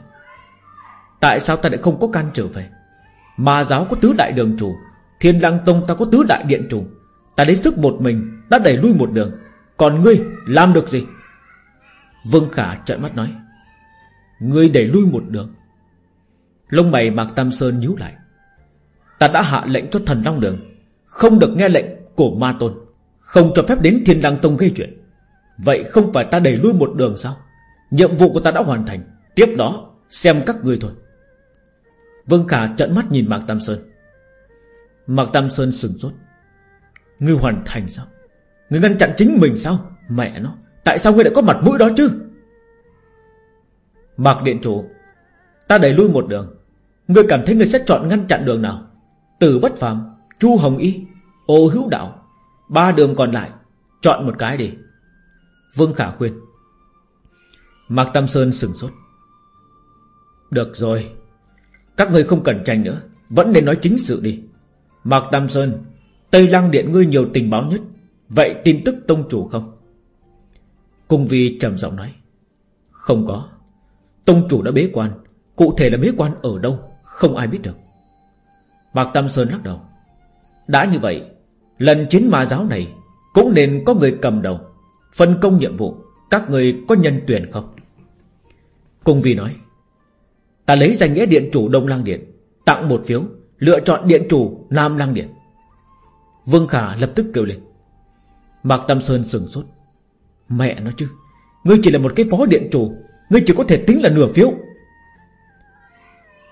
Tại sao ta lại không có gan trở về? Ma giáo có tứ đại đường chủ, Thiên Lăng Tông ta có tứ đại điện chủ. Ta lấy sức một mình, Đã đẩy lui một đường. Còn ngươi làm được gì? Vương Khả trợn mắt nói, Ngươi đẩy lui một đường. Lông mày Mạc Tam Sơn nhíu lại. Ta đã hạ lệnh cho thần Long Đường, Không được nghe lệnh của Ma Tôn. Không cho phép đến Thiên đăng Tông gây chuyện. Vậy không phải ta đẩy lui một đường sao? Nhiệm vụ của ta đã hoàn thành. Tiếp đó, xem các ngươi thôi. Vương Khả trợn mắt nhìn Mạc Tam Sơn. Mạc Tam Sơn sừng sốt. Ngươi hoàn thành sao? Ngươi ngăn chặn chính mình sao? Mẹ nó, Tại sao ngươi lại có mặt mũi đó chứ? Mạc Điện Chủ, Ta đẩy lui một đường. Ngươi cảm thấy ngươi sẽ chọn ngăn chặn đường nào? Từ Bất Phàm, Chu Hồng Y Ô Hữu Đạo, Ba đường còn lại, Chọn một cái đi. Vương Khả khuyên. Mạc Tam Sơn sừng sốt. Được rồi, Các người không cần tranh nữa, Vẫn nên nói chính sự đi. Mạc Tam Sơn, Tây Lăng Điện ngươi nhiều tình báo nhất, Vậy tin tức tông chủ không? Cung Vi trầm giọng nói. Không có. Tông chủ đã bế quan, Cụ thể là bế quan ở đâu, Không ai biết được. Mạc Tam Sơn lắc đầu. Đã như vậy Lần chiến ma giáo này Cũng nên có người cầm đầu, Phân công nhiệm vụ, Các người có nhân tuyển không? Cung Vi nói, Ta lấy danh nghĩa điện chủ Đông Lang Điện, Tặng một phiếu, Lựa chọn điện chủ Nam Lang Điện. Vương Khả lập tức kêu lên, Mạc Tam Sơn sừng sốt, Mẹ nó chứ, Ngươi chỉ là một cái phó điện chủ, Ngươi chỉ có thể tính là nửa phiếu.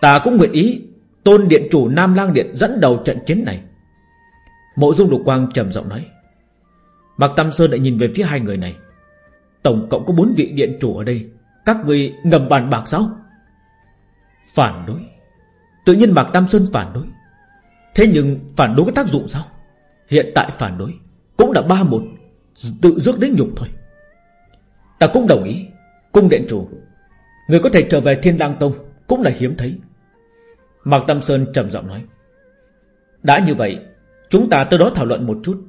Ta cũng nguyện ý Tôn điện chủ Nam Lang Điện dẫn đầu trận chiến này Mộ dung lục quang trầm giọng nói. Mạc Tam Sơn lại nhìn về phía hai người này. Tổng cộng có bốn vị điện chủ ở đây. Các người ngầm bàn bạc sao? Phản đối. Tự nhiên Mạc Tam Sơn phản đối. Thế nhưng phản đối có tác dụng sao? Hiện tại phản đối Cũng là ba một, Tự rước đến nhục thôi. Ta cũng đồng ý. Cung điện chủ, Người có thể trở về Thiên Lang Tông Cũng là hiếm thấy. Mạc Tam Sơn trầm giọng nói. Đã như vậy Chúng ta tới đó thảo luận một chút.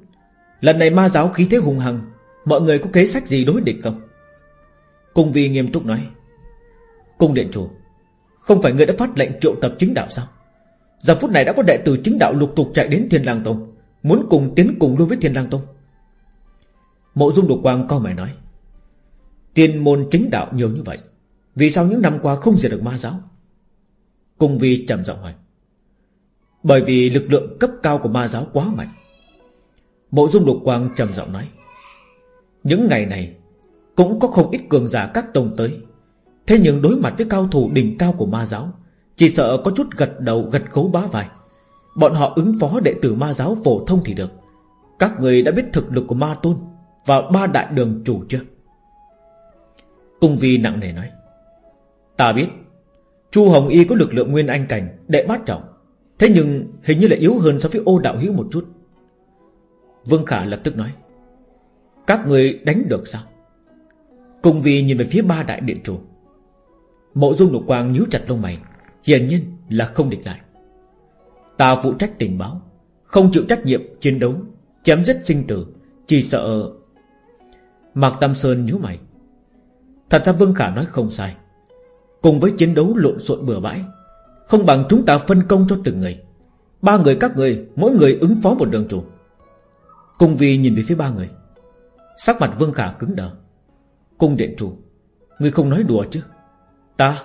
Lần này ma giáo khí thế hùng hằng Mọi người có kế sách gì đối địch không? Cung vi nghiêm túc nói. Cung điện chủ, Không phải người đã phát lệnh triệu tập chính đạo sao? Giờ phút này đã có đệ tử chính đạo lục tục chạy đến Thiên Lang Tông, Muốn cùng tiến cùng luôn với Thiên Lang Tông. Mộ dung đục quang co mày nói. Tiên môn chính đạo nhiều như vậy, Vì sao những năm qua không diệt được ma giáo? Cung vi trầm giọng hỏi. Bởi vì lực lượng cấp cao của ma giáo quá mạnh. Mộ dung lục quang trầm giọng nói, Những ngày này, Cũng có không ít cường giả các tông tới. Thế nhưng đối mặt với cao thủ đỉnh cao của ma giáo, Chỉ sợ có chút gật đầu, gật khấu bá vai. Bọn họ ứng phó đệ tử ma giáo phổ thông thì được. Các người đã biết thực lực của ma tôn Và ba đại đường chủ chưa? Cung vi nặng nề nói, Ta biết. Chu Hồng Y có lực lượng nguyên anh cảnh, Đệ bát trọng. Thế nhưng hình như là yếu hơn so với ô đạo hiếu một chút. Vương Khả lập tức nói, Các người đánh được sao? Cung vi nhìn về phía ba đại điện chủ, Mộ dung lục quang nhíu chặt lông mày, Hiển nhiên là không địch lại. Ta phụ trách tình báo, Không chịu trách nhiệm chiến đấu, Chém giết sinh tử, Chỉ sợ Mạc Tam Sơn nhíu mày. Thật ra Vương Khả nói không sai. Cùng với chiến đấu lộn xộn bừa bãi không bằng chúng ta phân công cho từng người. Ba người các người, Mỗi người ứng phó một đường chủ. Cung Vi nhìn về phía ba người. Sắc mặt Vương Khả cứng đờ. Cung điện chủ, Người không nói đùa chứ? Ta,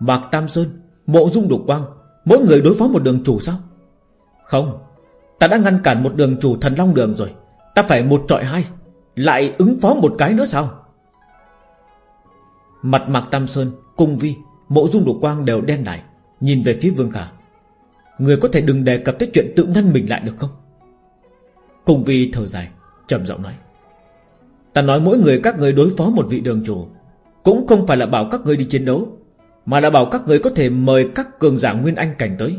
Mạc Tam Sơn, Mộ Dung Đục Quang, Mỗi người đối phó một đường chủ sao? Không, Ta đã ngăn cản một đường chủ thần long đường rồi. Ta phải một trọi hai, Lại ứng phó một cái nữa sao? Mặt Mạc Tam Sơn, Cung Vi, Mộ Dung Đục Quang đều đen lại. Nhìn về phía Vương Khả Người có thể đừng đề cập tới chuyện tự ngăn mình lại được không? Cùng Vi thở dài, trầm giọng nói. Ta nói mỗi người các người đối phó một vị đường chủ, Cũng không phải là bảo các người đi chiến đấu, Mà là bảo các người có thể mời các cường giả Nguyên Anh cảnh tới.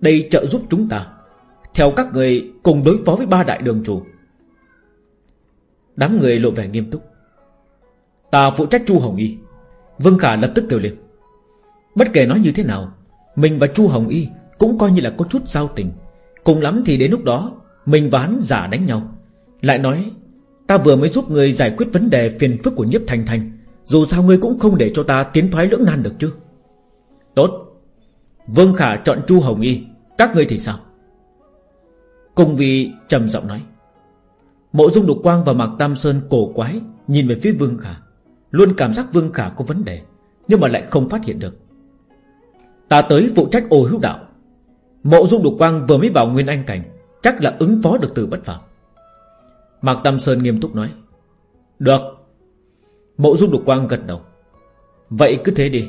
Đây trợ giúp chúng ta, Theo các người cùng đối phó với ba đại đường chủ. Đám người lộ vẻ nghiêm túc. Ta phụ trách Chu Hồng Y. Vương Khả lập tức kêu lên. Bất kể nói như thế nào mình và Chu Hồng Y Cũng coi như là có chút giao tình. Cùng lắm thì đến lúc đó, Mình và hắn giả đánh nhau. Lại nói, Ta vừa mới giúp người giải quyết vấn đề phiền phức của nhiếp thành thành. Dù sao ngươi cũng không để cho ta tiến thoái lưỡng nan được chứ. Tốt. Vương Khả chọn Chu Hồng Y. Các ngươi thì sao? Cùng vì trầm giọng nói. Mộ dung đục quang và Mạc Tam Sơn cổ quái Nhìn về phía Vương Khả. Luôn cảm giác Vương Khả có vấn đề, Nhưng mà lại không phát hiện được. Ta tới phụ trách ô hữu đạo. Mộ dung đục quang vừa mới vào Nguyên Anh Cảnh, Chắc là ứng phó được từ bất phạm Mạc Tam Sơn nghiêm túc nói, Được. Mộ dung đục quang gật đầu, Vậy cứ thế đi.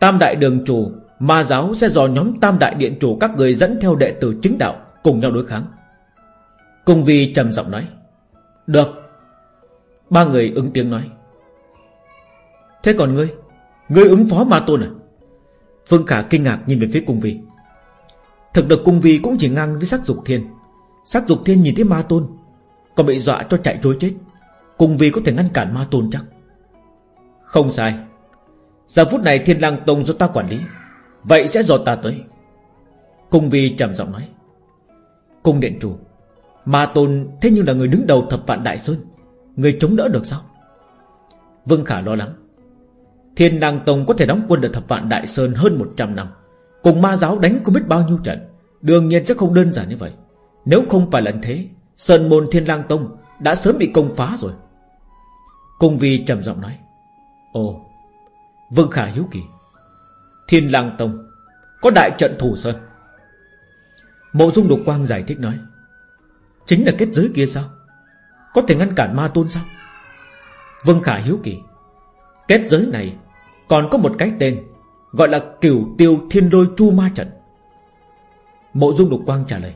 Tam đại đường chủ, Ma giáo sẽ dò nhóm tam đại điện chủ Các người dẫn theo đệ tử chính đạo Cùng nhau đối kháng. Cùng vi trầm giọng nói, Được. Ba người ứng tiếng nói, Thế còn ngươi? Ngươi ứng phó ma tôn à? Phương Khả kinh ngạc nhìn về phía cung vi. Thực lực cung vi cũng chỉ ngang với sắc dục thiên. Sắc dục thiên nhìn thấy ma tôn, Còn bị dọa cho chạy trối chết. Cung vi có thể ngăn cản ma tôn chắc? Không sai. Giờ phút này thiên lang tông do ta quản lý, Vậy sẽ do ta tới. Cung vi trầm giọng nói. Cung điện chủ, Ma tôn thế nhưng là người đứng đầu thập vạn đại sơn. Người chống đỡ được sao? Vương Khả lo lắng. Thiên lang tông có thể đóng quân ở thập vạn đại sơn hơn 100 năm. Cùng ma giáo đánh không biết bao nhiêu trận. Đương nhiên sẽ không đơn giản như vậy. Nếu không phải lần thế, Sơn môn thiên lang tông Đã sớm bị công phá rồi. Cung vi trầm giọng nói, Ồ, Vương Khả hiếu kỳ. Thiên lang tông Có đại trận thủ sơn. Mộ dung đục quang giải thích nói, Chính là kết giới kia sao? Có thể ngăn cản ma tôn sao? Vương Khả hiếu kỳ. Kết giới này, Còn có một cái tên, Gọi là cửu tiêu thiên đôi chu ma trận. Mộ dung lục quang trả lời,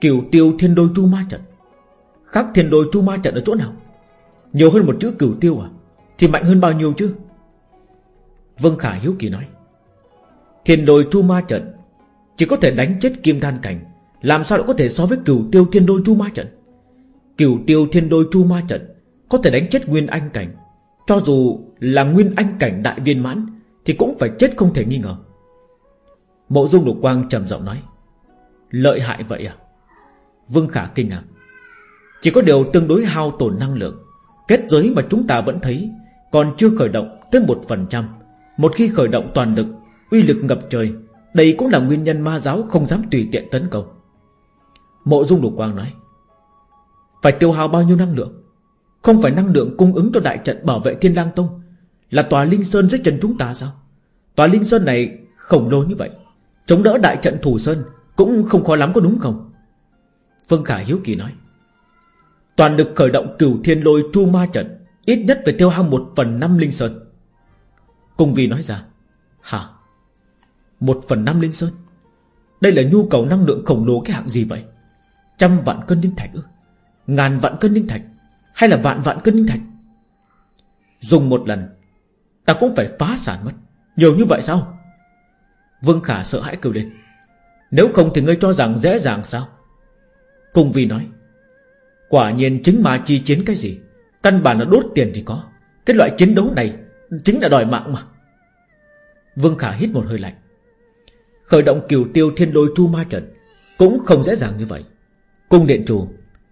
Cửu tiêu thiên đôi chu ma trận? Khác thiên đôi chu ma trận ở chỗ nào? Nhiều hơn một chữ cửu tiêu à? Thì mạnh hơn bao nhiêu chứ? Vương Khả hiếu kỳ nói, Thiên đôi chu ma trận Chỉ có thể đánh chết kim đan cảnh, Làm sao lại có thể so với cửu tiêu thiên đôi chu ma trận? Cửu tiêu thiên đôi chu ma trận Có thể đánh chết nguyên anh cảnh cho dù là nguyên anh cảnh đại viên mãn, Thì cũng phải chết không thể nghi ngờ. Mộ dung lục quang trầm giọng nói, Lợi hại vậy à? Vương Khả kinh ngạc. Chỉ có điều tương đối hao tổn năng lượng, Kết giới mà chúng ta vẫn thấy Còn chưa khởi động tới một phần trăm. Một khi khởi động toàn lực, Uy lực ngập trời, Đây cũng là nguyên nhân ma giáo không dám tùy tiện tấn công. Mộ dung lục quang nói, Phải tiêu hao bao nhiêu năng lượng? Không phải năng lượng cung ứng cho đại trận bảo vệ thiên lang tông. Là tòa linh sơn dưới chân chúng ta sao? Tòa linh sơn này khổng lồ như vậy, Chống đỡ đại trận thủ sơn Cũng không khó lắm có đúng không? Phương Khả hiếu kỳ nói. Toàn lực khởi động cửu thiên lôi tru ma trận, Ít nhất phải tiêu hao một phần năm linh sơn. Cung Vi nói ra. Hả? Một phần năm linh sơn? Đây là nhu cầu năng lượng khổng lồ cái hạng gì vậy? Trăm vạn cân linh thạch ư? Ngàn vạn cân linh thạch? Hay là vạn vạn cân linh thạch? Dùng một lần, Ta cũng phải phá sản mất. Nhiều như vậy sao? Vương Khả sợ hãi kêu lên. Nếu không thì ngươi cho rằng dễ dàng sao? Cung Vi nói. Quả nhiên chính mà chi chiến cái gì? Căn bản là đốt tiền thì có. Cái loại chiến đấu này Chính là đòi mạng mà. Vương Khả hít một hơi lạnh. Khởi động kiều tiêu thiên lôi chu ma trận Cũng không dễ dàng như vậy. Cung điện chủ,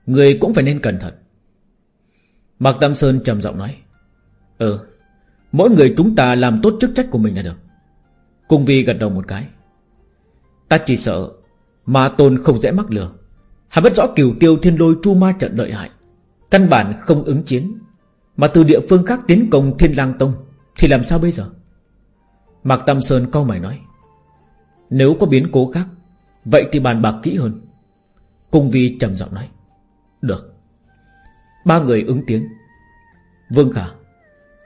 Người cũng phải nên cẩn thận. Mạc Tam Sơn trầm giọng nói Ừ Mỗi người chúng ta làm tốt chức trách của mình là được. Cung Vi gật đầu một cái, Ta chỉ sợ Ma tôn không dễ mắc lừa. Hắn biết rõ kiều tiêu thiên lôi tru ma trận lợi hại, Căn bản không ứng chiến. Mà từ địa phương khác tiến công thiên lang tông Thì làm sao bây giờ? Mạc Tam Sơn câu mày nói, Nếu có biến cố khác, Vậy thì bàn bạc kỹ hơn. Cung Vi trầm giọng nói, Được. Ba người ứng tiếng. Vương Khả,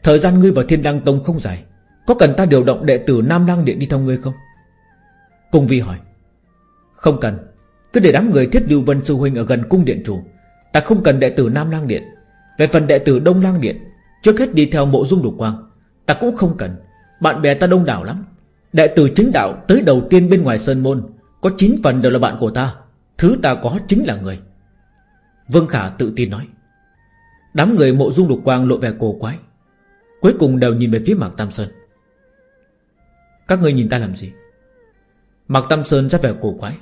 Thời gian ngươi vào Thiên Lang Tông không dài, Có cần ta điều động đệ tử Nam Lang Điện đi theo ngươi không? Cung Vi hỏi. Không cần. Cứ để đám người thiết lưu vân sư huynh ở gần cung điện chủ, Ta không cần đệ tử Nam Lang Điện. Về phần đệ tử Đông Lang Điện, Trước hết đi theo mộ dung đục quang, Ta cũng không cần. Bạn bè ta đông đảo lắm. Đệ tử chính đạo tới đầu tiên bên ngoài Sơn Môn, Có 9 phần đều là bạn của ta, Thứ ta có chính là người. Vương Khả tự tin nói. Đám người mộ dung lục quang lộ vẻ cổ quái. Cuối cùng đều nhìn về phía Mạc Tam Sơn. Các người nhìn ta làm gì? Mạc Tam Sơn ra vẻ cổ quái.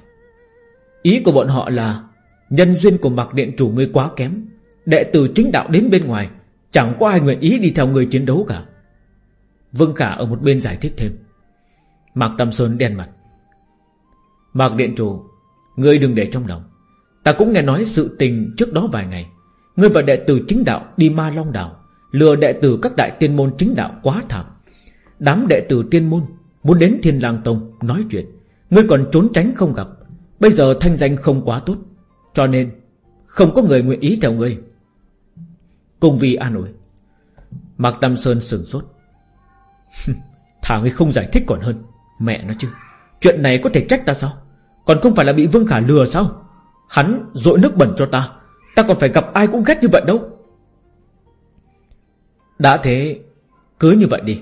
Ý của bọn họ là Nhân duyên của Mạc Điện chủ ngươi quá kém. Đệ tử chính đạo đến bên ngoài, Chẳng có ai nguyện ý đi theo người chiến đấu cả. Vương Khả ở một bên giải thích thêm. Mạc Tam Sơn đen mặt. Mạc Điện chủ, Ngươi đừng để trong lòng. Ta cũng nghe nói sự tình trước đó vài ngày. Ngươi và đệ tử chính đạo đi ma long đảo, Lừa đệ tử các đại tiên môn chính đạo quá thảm. Đám đệ tử tiên môn Muốn đến thiên lang tông nói chuyện Ngươi còn trốn tránh không gặp. Bây giờ thanh danh không quá tốt, Cho nên không có người nguyện ý theo ngươi. Cùng vì an ủi, Mạc Tam Sơn sừng sốt. Thả ngươi không giải thích còn hơn, Mẹ nó chứ. Chuyện này có thể trách ta sao? Còn không phải là bị Vương Khả lừa sao? Hắn dội nước bẩn cho ta Ta còn phải gặp ai cũng ghét như vậy đâu. Đã thế, Cứ như vậy đi.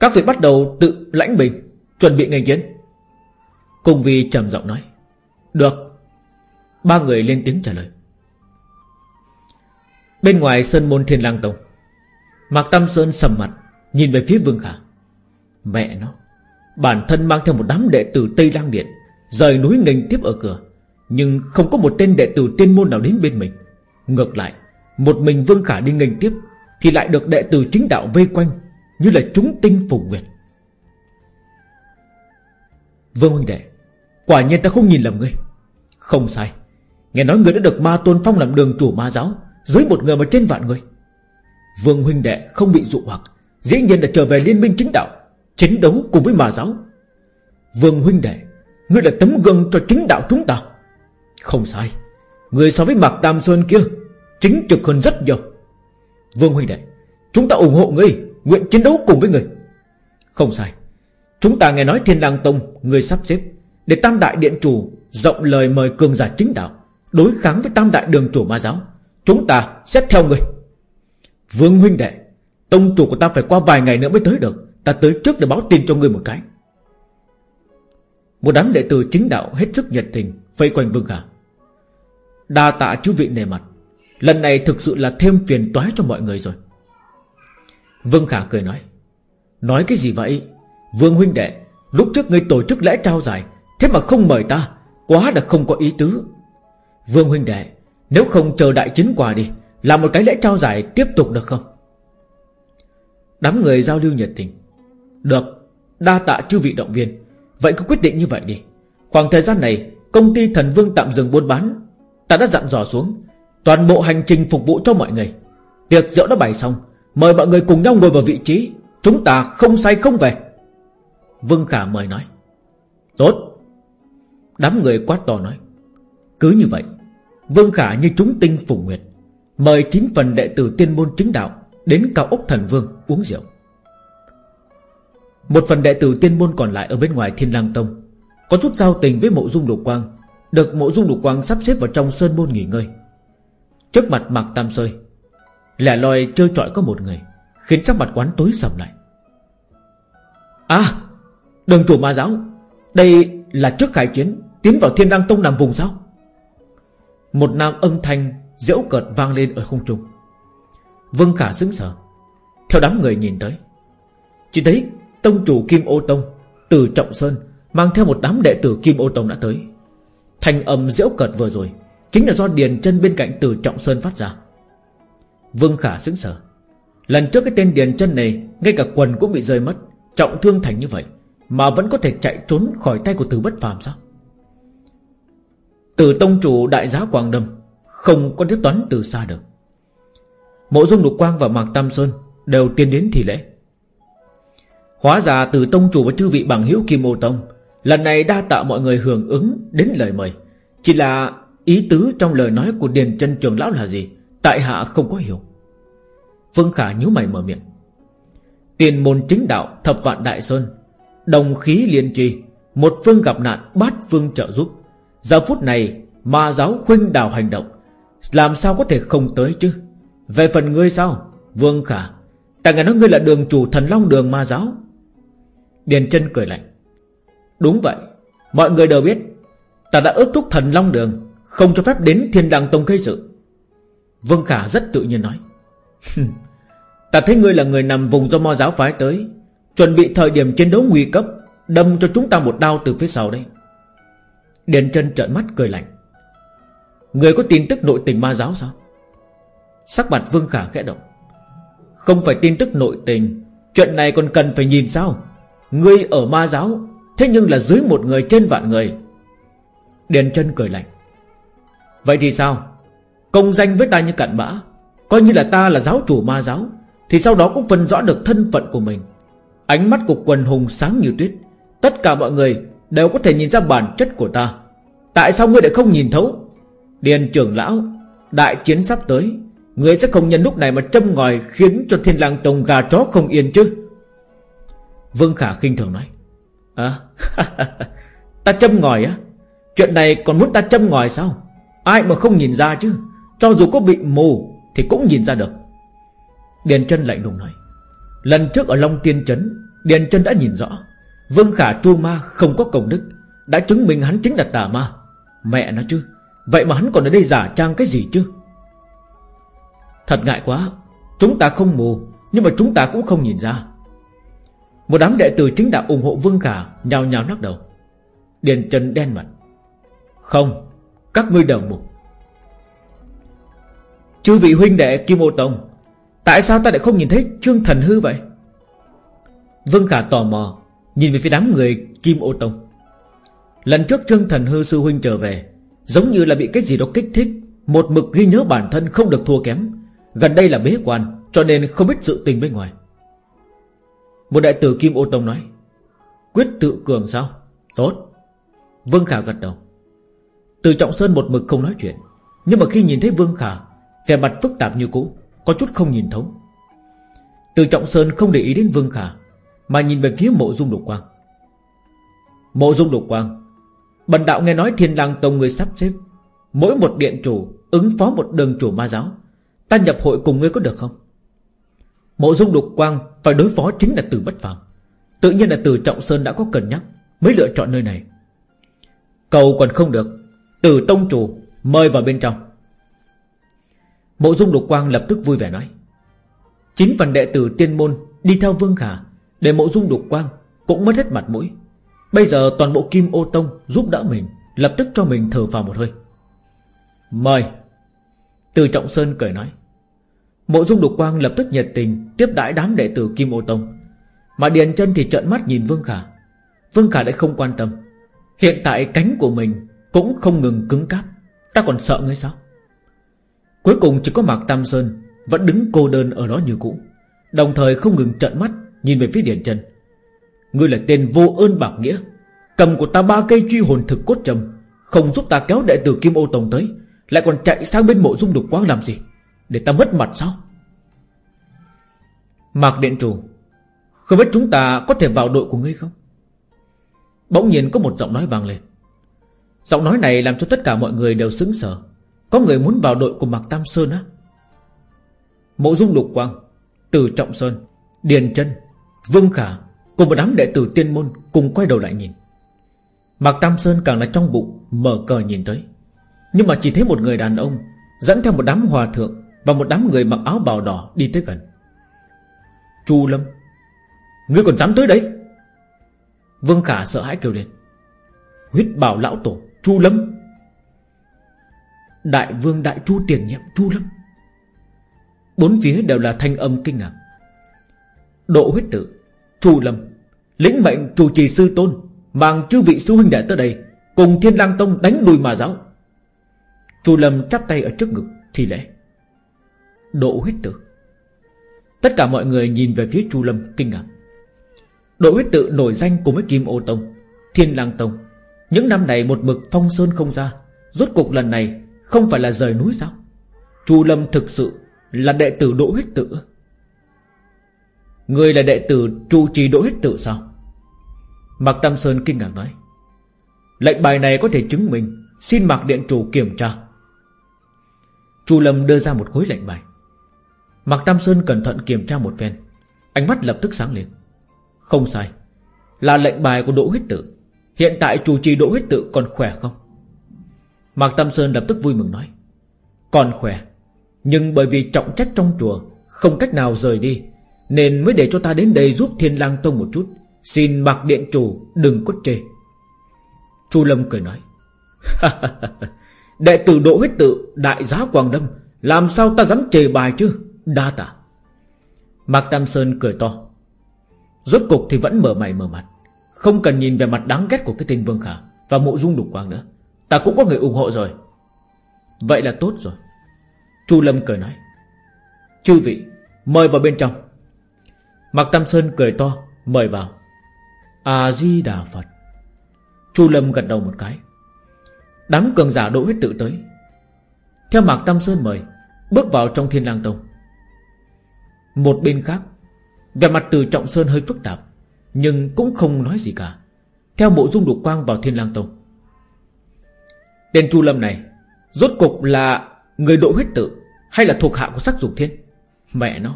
Các vị bắt đầu tự lãnh bình Chuẩn bị ngành chiến. Cùng vì trầm giọng nói, Được. Ba người lên tiếng trả lời. Bên ngoài sân môn thiên lang tông, Mạc Tam Sơn sầm mặt, Nhìn về phía Vương Khả. Mẹ nó, Bản thân mang theo một đám đệ tử Tây Lang Điện, Rời núi nghênh tiếp ở cửa, Nhưng không có một tên đệ tử tiên môn nào đến bên mình. Ngược lại, Một mình Vương Khả đi nghênh tiếp Thì lại được đệ tử chính đạo vây quanh Như là chúng tinh phủ nguyệt Vương huynh đệ, Quả nhiên ta không nhìn lầm ngươi. Không sai, Nghe nói ngươi đã được ma tôn phong làm đường chủ ma giáo Dưới một người mà trên vạn người. Vương huynh đệ không bị dụ hoặc, Dĩ nhiên là trở về liên minh chính đạo, Chiến đấu cùng với ma giáo. Vương huynh đệ, Ngươi là tấm gương cho chính đạo chúng ta. Không sai Người so với Mạc Tam Sơn kia Chính trực hơn rất nhiều. Vương huynh đệ, Chúng ta ủng hộ ngươi, Nguyện chiến đấu cùng với người. Không sai. Chúng ta nghe nói Thiên Lang Tông, Người sắp xếp Để Tam Đại Điện Chủ Rộng lời mời cường giả chính đạo Đối kháng với Tam Đại Đường Chủ Ma Giáo. Chúng ta sẽ theo người. Vương huynh đệ, Tông chủ của ta phải qua vài ngày nữa mới tới được. Ta tới trước để báo tin cho ngươi một cái. Một đám đệ tử chính đạo hết sức nhiệt tình, Vây quanh Vương Khả Đa tạ chú vị nề mặt. Lần này thực sự là thêm phiền toái cho mọi người rồi. Vương Khả cười nói Nói cái gì vậy? Vương huynh đệ, Lúc trước ngươi tổ chức lễ trao giải, Thế mà không mời ta, Quá là không có ý tứ. Vương huynh đệ, Nếu không chờ đại chính quà đi, Làm một cái lễ trao giải tiếp tục được không? Đám người giao lưu nhiệt tình. Được, Đa tạ chư vị động viên. Vậy cứ quyết định như vậy đi. Khoảng thời gian này, Công ty thần vương tạm dừng buôn bán Ta đã dặn dò xuống, Toàn bộ hành trình phục vụ cho mọi người. Tiệc rượu đã bày xong, Mời mọi người cùng nhau ngồi vào vị trí, Chúng ta không say không về. Vương Khả mời nói, Tốt. Đám người quát to nói, Cứ như vậy, Vương Khả như chúng tinh phủ nguyệt, Mời chín phần đệ tử tiên môn chính đạo Đến cao ốc thần vương uống rượu. Một phần đệ tử tiên môn còn lại Ở bên ngoài thiên lang tông Có chút giao tình với mộ dung lục quang được mộ dung lục quang sắp xếp vào trong sơn môn nghỉ ngơi. Trước mặt mạc tam sơi Lẻ loi chơi trọi có một người, Khiến sắc mặt quán tối sầm lại. À Đường chủ ma giáo, Đây là trước khai chiến, Tiến vào thiên đăng tông làm vùng sao? Một nam âm thanh Diễu cợt vang lên ở không trung. Vương Khả sững sờ, Theo đám người nhìn tới. Chỉ thấy tông chủ Kim Ô Tông Từ Trọng Sơn Mang theo một đám đệ tử Kim Ô Tông đã tới. Thành âm diễu cợt vừa rồi Chính là do Điền chân bên cạnh Từ Trọng Sơn phát ra. Vương Khả sững sờ. Lần trước cái tên Điền chân này, Ngay cả quần cũng bị rơi mất, Trọng thương thành như vậy, Mà vẫn có thể chạy trốn khỏi tay của Từ Bất Phàm sao? Từ Tông Chủ Đại Giá Quảng Đâm Không có tiếp toán từ xa được. Mộ Dung Lục Quang và Mạc Tam Sơn Đều tiến đến thì lễ. Hóa ra từ Tông Chủ và chư vị bằng hữu Kim Ô Tông Lần này đa tạ mọi người hưởng ứng Đến lời mời. Chỉ là ý tứ trong lời nói của Điền chân Trường Lão là gì? Tại hạ không có hiểu. Vương Khả nhíu mày mở miệng. Tiền môn chính đạo thập vạn đại sơn, Đồng khí liên trì, Một phương gặp nạn bát phương trợ giúp. Giờ phút này, Ma giáo khuynh đảo hành động, Làm sao có thể không tới chứ? Về phần ngươi sao, Vương Khả? Ta nghe nói ngươi là đường chủ thần long đường ma giáo. Điền chân cười lạnh. Đúng vậy, Mọi người đều biết, Ta đã ước thúc thần long đường Không cho phép đến thiên đàng tông gây sự. Vương Khả rất tự nhiên nói Ta thấy ngươi là người nằm vùng do mo giáo phái tới, Chuẩn bị thời điểm chiến đấu nguy cấp, Đâm cho chúng ta một đao từ phía sau đây Điền chân trợn mắt cười lạnh Người có tin tức nội tình ma giáo sao? Sắc mặt Vương Khả khẽ động, Không phải tin tức nội tình, Chuyện này còn cần phải nhìn sao? Ngươi ở ma giáo Thế nhưng là dưới một người trên vạn người. Điền chân cười lạnh. Vậy thì sao? Công danh với ta như cặn bã, Coi như là ta là giáo chủ ma giáo, Thì sau đó cũng phân rõ được thân phận của mình. Ánh mắt của quần hùng sáng như tuyết, Tất cả mọi người đều có thể nhìn ra bản chất của ta. Tại sao ngươi lại không nhìn thấu? Điền trưởng lão, Đại chiến sắp tới, Ngươi sẽ không nhân lúc này mà châm ngòi Khiến cho thiên lang tông gà chó không yên chứ? Vương Khả khinh thường nói. À *laughs* Ta châm ngòi á? Chuyện này còn muốn ta châm ngòi sao? Ai mà không nhìn ra chứ? Cho dù có bị mù Thì cũng nhìn ra được. Điền chân lạnh lùng nói, Lần trước ở Long Tiên Trấn, Điền chân đã nhìn rõ. Vương Khả tru ma không có công đức, Đã chứng minh hắn chính là tà ma. Mẹ nó chứ, Vậy mà hắn còn ở đây giả trang cái gì chứ? Thật ngại quá, Chúng ta không mù, Nhưng mà chúng ta cũng không nhìn ra. Một đám đệ tử chính đạo ủng hộ Vương Khả Nhào nhào lắc đầu. Điền Trần đen mặt. Không, Các ngươi đều mục Chư vị huynh đệ Kim Ô Tông, Tại sao ta lại không nhìn thấy Trương Thần Hư vậy? Vương Khả tò mò, Nhìn về phía đám người Kim Ô Tông. Lần trước Trương Thần Hư sư huynh trở về, Giống như là bị cái gì đó kích thích, Một mực ghi nhớ bản thân không được thua kém. Gần đây là bế quan, Cho nên không biết sự tình bên ngoài. Một đại tử Kim Ô Tông nói, Quyết tự cường sao? Tốt. Vương Khả gật đầu. Từ Trọng Sơn một mực không nói chuyện, Nhưng mà khi nhìn thấy Vương Khả, Vẻ mặt phức tạp như cũ, Có chút không nhìn thấu. Từ Trọng Sơn không để ý đến Vương Khả, Mà nhìn về phía mộ dung đục quang. Mộ dung đục quang, Bần đạo nghe nói thiên lang tông người sắp xếp, Mỗi một điện chủ Ứng phó một đường chủ ma giáo, Ta nhập hội cùng ngươi có được không? Mộ dung lục quang Phải đối phó chính là từ bất phàm. Tự nhiên là từ Trọng Sơn đã có cân nhắc, Mới lựa chọn nơi này. Cầu còn không được, Từ tông chủ mời vào bên trong. Mộ dung lục quang lập tức vui vẻ nói Chính phần đệ tử tiên môn Đi theo Vương Khả Để mộ dung đục quang Cũng mất hết mặt mũi. Bây giờ toàn bộ Kim Ô Tông giúp đỡ mình, Lập tức cho mình thở vào một hơi. Mời. Từ Trọng Sơn cười nói Mộ dung đục quang lập tức nhiệt tình Tiếp đãi đám đệ tử Kim Ô Tông. Mà Điền chân thì trợn mắt nhìn Vương Khả. Vương Khả lại không quan tâm. Hiện tại cánh của mình Cũng không ngừng cứng cáp. Ta còn sợ ngươi sao? Cuối cùng chỉ có Mạc Tam Sơn Vẫn đứng cô đơn ở đó như cũ, Đồng thời không ngừng trợn mắt Nhìn về phía Điền chân. Ngươi là tên vô ơn bạc nghĩa. Cầm của ta ba cây truy hồn thực cốt trầm, Không giúp ta kéo đệ tử Kim Ô Tông tới, Lại còn chạy sang bên mộ dung đục quang làm gì? Để ta mất mặt sao? Mạc Điện Chủ Không biết chúng ta có thể vào đội của ngươi không? Bỗng nhiên có một giọng nói vang lên. Giọng nói này làm cho tất cả mọi người đều sững sờ. Có người muốn vào đội của Mạc Tam Sơn á? Mộ dung lục quang Từ Trọng Sơn Điền Trân, Vương Khả Cùng một đám đệ tử tiên môn Cùng quay đầu lại nhìn. Mạc Tam Sơn càng là trong bụng Mở cờ nhìn tới. Nhưng mà chỉ thấy một người đàn ông Dẫn theo một đám hòa thượng và một đám người mặc áo bào đỏ đi tới gần. Chu Lâm, Ngươi còn dám tới đấy Vương Khả sợ hãi kêu lên. Huyết bảo lão tổ, Chu Lâm. Đại vương đại chu tiền nhiệm Chu Lâm. Bốn phía đều là thanh âm kinh ngạc. Độ huyết tử, Chu Lâm, Lĩnh mệnh chủ trì sư tôn, Mang chư vị sư huynh đệ tới đây, Cùng thiên lang tông đánh đùi mà giáo. Chu Lâm chắp tay ở trước ngực Thì lễ. Độ huyết tử Tất cả mọi người nhìn về phía Chu Lâm, kinh ngạc. Độ huyết tự nổi danh cùng với Kim Ô Tông, Thiên Lang Tông. Những năm này một mực phong sơn không ra, Rốt cục lần này không phải là rời núi sao? Chu Lâm thực sự Là đệ tử Đỗ huyết tự. Người là đệ tử trụ trì Đỗ huyết tự sao? Mạc Tam Sơn kinh ngạc nói. Lệnh bài này có thể chứng minh, Xin Mạc Điện Chủ kiểm tra. Chu Lâm đưa ra một khối lệnh bài. Mạc Tam Sơn cẩn thận kiểm tra một phen. Ánh mắt lập tức sáng lên. Không sai. Là lệnh bài của Đỗ huyết tự Hiện tại chủ trì Đỗ huyết tự còn khỏe không? Mạc Tam Sơn lập tức vui mừng nói. Còn khỏe. Nhưng bởi vì trọng trách trong chùa, Không cách nào rời đi, Nên mới để cho ta đến đây giúp Thiên lang Tông một chút. Xin Mạc Điện Chủ đừng có chê. Chu Lâm cười nói. *laughs* Đệ tử Đỗ huyết tự Đại giá Quảng Đâm Làm sao ta dám chê bài chứ? Đa tạ. Mạc Tam Sơn cười to. Rốt cục thì vẫn mở mày mở mặt. Không cần nhìn về mặt đáng ghét của cái tên Vương Khả Và mộ dung đục quang nữa. Ta cũng có người ủng hộ rồi. Vậy là tốt rồi. Chu Lâm cười nói. Chư vị, Mời vào bên trong. Mạc Tam Sơn cười to, Mời vào. A-di-đà Phật. Chu Lâm gật đầu một cái. Đám cường giả đỗ huyết tự tới. Theo Mạc Tam Sơn mời, Bước vào trong thiên lang tông. Một bên khác Về mặt từ Trọng Sơn hơi phức tạp, Nhưng cũng không nói gì cả. Theo bộ dung đục quang vào thiên lang tông. Tên Chu Lâm này, Rốt cục là người độ huyết tự Hay là thuộc hạ của sắc dục thiên? Mẹ nó,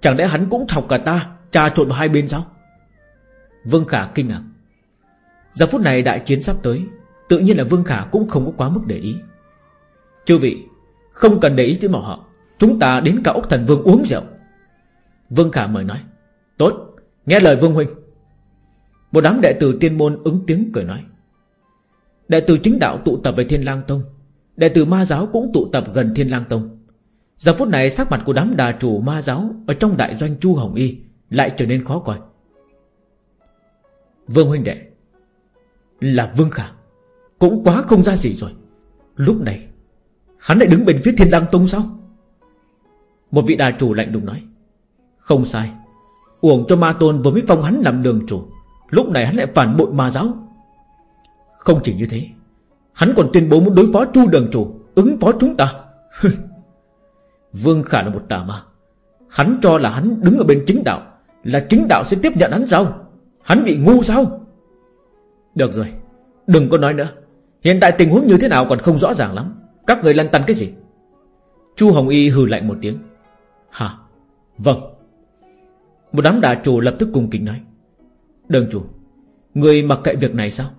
Chẳng lẽ hắn cũng thọc cả ta, Trà trộn vào hai bên sao? Vương Khả kinh ngạc. Giờ phút này đại chiến sắp tới, Tự nhiên là Vương Khả cũng không có quá mức để ý. Chư vị, Không cần để ý tới bọn họ, Chúng ta đến cả Úc Thần Vương uống rượu. Vương Khả mời nói, Tốt, Nghe lời Vương Huynh. Một đám đệ tử tiên môn ứng tiếng cười nói, Đệ tử chính đạo tụ tập về Thiên Lang Tông, Đệ tử ma giáo cũng tụ tập gần Thiên Lang Tông. Giờ phút này sắc mặt của đám đà chủ ma giáo Ở trong đại doanh Chu Hồng Y Lại trở nên khó coi. Vương huynh đệ, Là Vương Khả, Cũng quá không ra gì rồi. Lúc này, Hắn lại đứng bên phía Thiên Lang Tông sao? Một vị đà chủ lạnh lùng nói không sai. Uổng cho ma tôn vừa mới phong hắn làm đường chủ, Lúc này hắn lại phản bội ma giáo. Không chỉ như thế, Hắn còn tuyên bố muốn đối phó chu đường chủ, Ứng phó chúng ta. *laughs* Vương Khả là một tà ma. Hắn cho là hắn đứng ở bên chính đạo, Là chính đạo sẽ tiếp nhận hắn sao? Hắn bị ngu sao? Được rồi, Đừng có nói nữa. Hiện tại tình huống như thế nào còn không rõ ràng lắm. Các người lăn tăn cái gì? Chu Hồng Y hừ lạnh một tiếng. Hả? Vâng. Một đám đà chủ lập tức cùng kính nói, Đường chủ, Người mặc kệ việc này sao?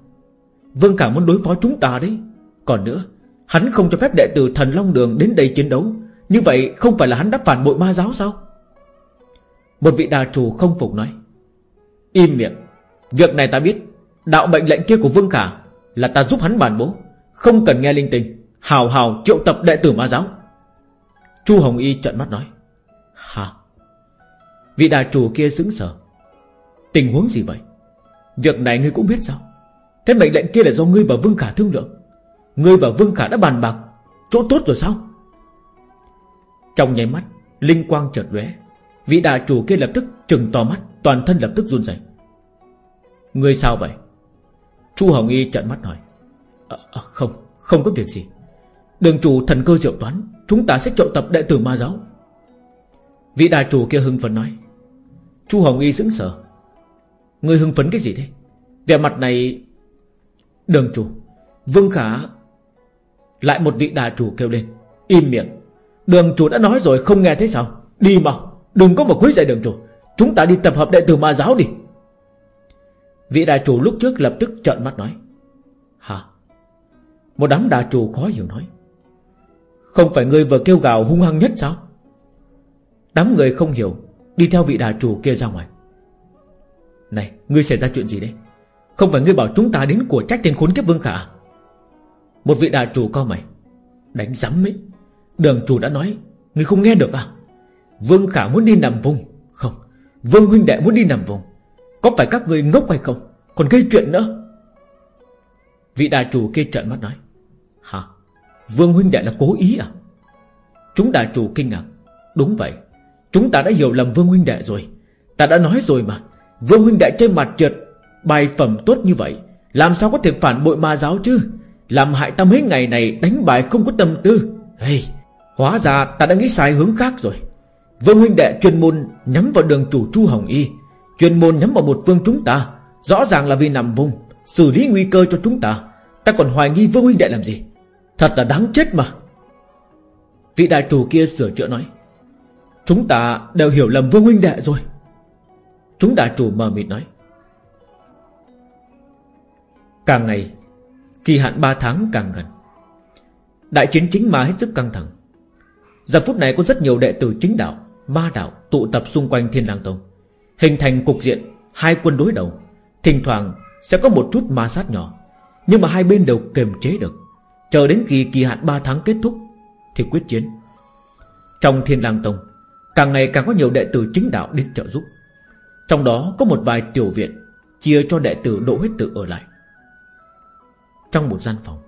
Vương Khả muốn đối phó chúng ta đấy. Còn nữa, Hắn không cho phép đệ tử thần Long Đường đến đây chiến đấu. Như vậy không phải là hắn đã phản bội ma giáo sao? Một vị đà chủ không phục nói, Im miệng. Việc này ta biết. Đạo mệnh lệnh kia của Vương Khả Là ta giúp hắn bản bố. Không cần nghe linh tinh. Hào hào triệu tập đệ tử ma giáo. Chu Hồng Y trợn mắt nói, Hả? Vị đà chủ kia sững sờ Tình huống gì vậy? Việc này ngươi cũng biết sao? Thế mệnh lệnh kia là do ngươi và Vương Khả thương lượng. Ngươi và Vương Khả đã bàn bạc. Chỗ tốt rồi sao? Trong nháy mắt Linh quang chợt lóe. Vị đà chủ kia lập tức trừng to mắt Toàn thân lập tức run rẩy. Ngươi sao vậy? Chu Hồng Y trợn mắt hỏi. À, à, Không, không có việc gì. Đường chủ thần cơ diệu toán Chúng ta sẽ triệu tập đệ tử ma giáo. Vị đà chủ kia hưng phấn nói. Chu Hồng Y sững sờ. Ngươi hưng phấn cái gì thế? Vẻ mặt này Đường chủ, Vương Khả Lại một vị đà chủ kêu lên, Im miệng. Đường chủ đã nói rồi, không nghe thấy sao? Đi mau Đừng có một quấy dậy đường chủ. Chúng ta đi tập hợp đệ tử ma giáo đi. Vị đà chủ lúc trước lập tức trợn mắt nói, Hả? Một đám đà chủ khó hiểu nói, Không phải ngươi vừa kêu gào hung hăng nhất sao? Đám người không hiểu Đi theo vị đà chủ kia ra ngoài. Này, ngươi xảy ra chuyện gì đấy? Không phải ngươi bảo chúng ta đến của trách tên khốn kiếp Vương Khả à? Một vị đà chủ co mày, Đánh giấm ấy Đường chủ đã nói, Ngươi không nghe được à? Vương Khả muốn đi nằm vùng. Không, Vương huynh đệ muốn đi nằm vùng. Có phải các người ngốc hay không? Còn gây chuyện nữa. Vị đà chủ kia trợn mắt nói, Hả? Vương huynh đệ là cố ý à? Chúng đà chủ kinh ngạc, Đúng vậy Chúng ta đã hiểu lầm Vương huynh đệ rồi. Ta đã nói rồi mà. Vương huynh đệ trên mặt trượt Bài phẩm tốt như vậy Làm sao có thể phản bội ma giáo chứ? Làm hại ta mấy ngày này đánh bài không có tâm tư. Hey, Hóa ra ta đã nghĩ sai hướng khác rồi. Vương huynh đệ chuyên môn nhắm vào đường chủ Chu Hồng Y Chuyên môn nhắm vào một vương chúng ta. Rõ ràng là vì nằm vùng Xử lý nguy cơ cho chúng ta. Ta còn hoài nghi vương huynh đệ làm gì? Thật là đáng chết mà. Vị đại chủ kia sửa chữa nói Chúng ta đều hiểu lầm vương huynh đệ rồi. Chúng đà chủ mờ mịt nói. Càng ngày, Kỳ hạn 3 tháng càng gần. Đại chiến chính ma hết sức căng thẳng. Giờ phút này có rất nhiều đệ tử chính đạo, Ma đạo tụ tập xung quanh thiên lang tông. Hình thành cục diện, Hai quân đối đầu. Thỉnh thoảng sẽ có một chút ma sát nhỏ, Nhưng mà hai bên đều kiềm chế được. Chờ đến khi kỳ hạn 3 tháng kết thúc Thì quyết chiến. Trong thiên lang tông Càng ngày càng có nhiều đệ tử chính đạo đến trợ giúp. Trong đó có một vài tiểu viện Chia cho đệ tử độ huyết tự ở lại. Trong một gian phòng,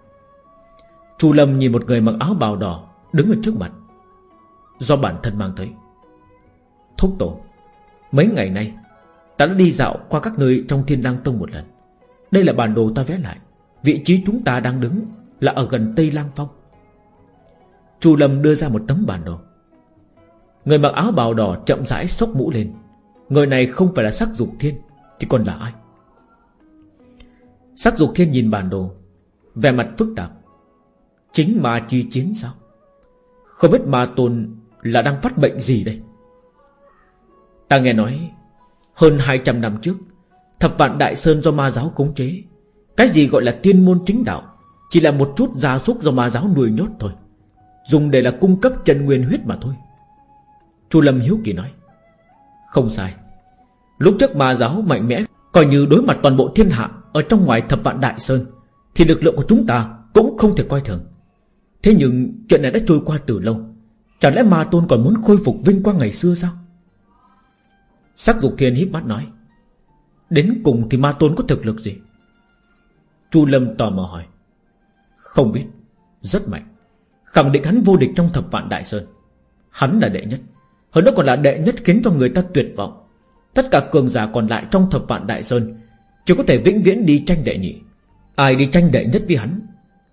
Chu Lâm nhìn một người mặc áo bào đỏ Đứng ở trước mặt. Do bản thân mang tới. Thúc tổ, Mấy ngày nay, Ta đã đi dạo qua các nơi trong thiên lang tông một lần. Đây là bản đồ ta vẽ lại. Vị trí chúng ta đang đứng Là ở gần Tây Lang Phong. Chu Lâm đưa ra một tấm bản đồ. Người mặc áo bào đỏ chậm rãi sốc mũ lên. Người này không phải là sắc dục thiên Thì còn là ai? Sắc dục thiên nhìn bản đồ, Vẻ mặt phức tạp. Chính ma chi chiến sao? Không biết ma tôn là đang phát bệnh gì đây? Ta nghe nói, Hơn 200 năm trước, Thập vạn đại sơn do ma giáo khống chế. Cái gì gọi là tiên môn chính đạo? Chỉ là một chút gia súc do ma giáo nuôi nhốt thôi. Dùng để là cung cấp chân nguyên huyết mà thôi. Chu Lâm Hiếu Kỳ nói, Không sai. Lúc trước ma giáo mạnh mẽ, Coi như đối mặt toàn bộ thiên hạ Ở trong ngoài thập vạn đại sơn, Thì lực lượng của chúng ta cũng không thể coi thường. Thế nhưng chuyện này đã trôi qua từ lâu. Chẳng lẽ ma tôn còn muốn khôi phục vinh quang ngày xưa sao? Sắc dục thiên híp mắt nói, Đến cùng thì ma tôn có thực lực gì? Chu Lâm tò mò hỏi, Không biết. Rất mạnh. Khẳng định hắn vô địch trong thập vạn đại sơn. Hắn là đệ nhất. Hơn nữa còn là đệ nhất khiến cho người ta tuyệt vọng. Tất cả cường giả còn lại trong thập vạn đại sơn, Chỉ có thể vĩnh viễn đi tranh đệ nhị. Ai đi tranh đệ nhất với hắn?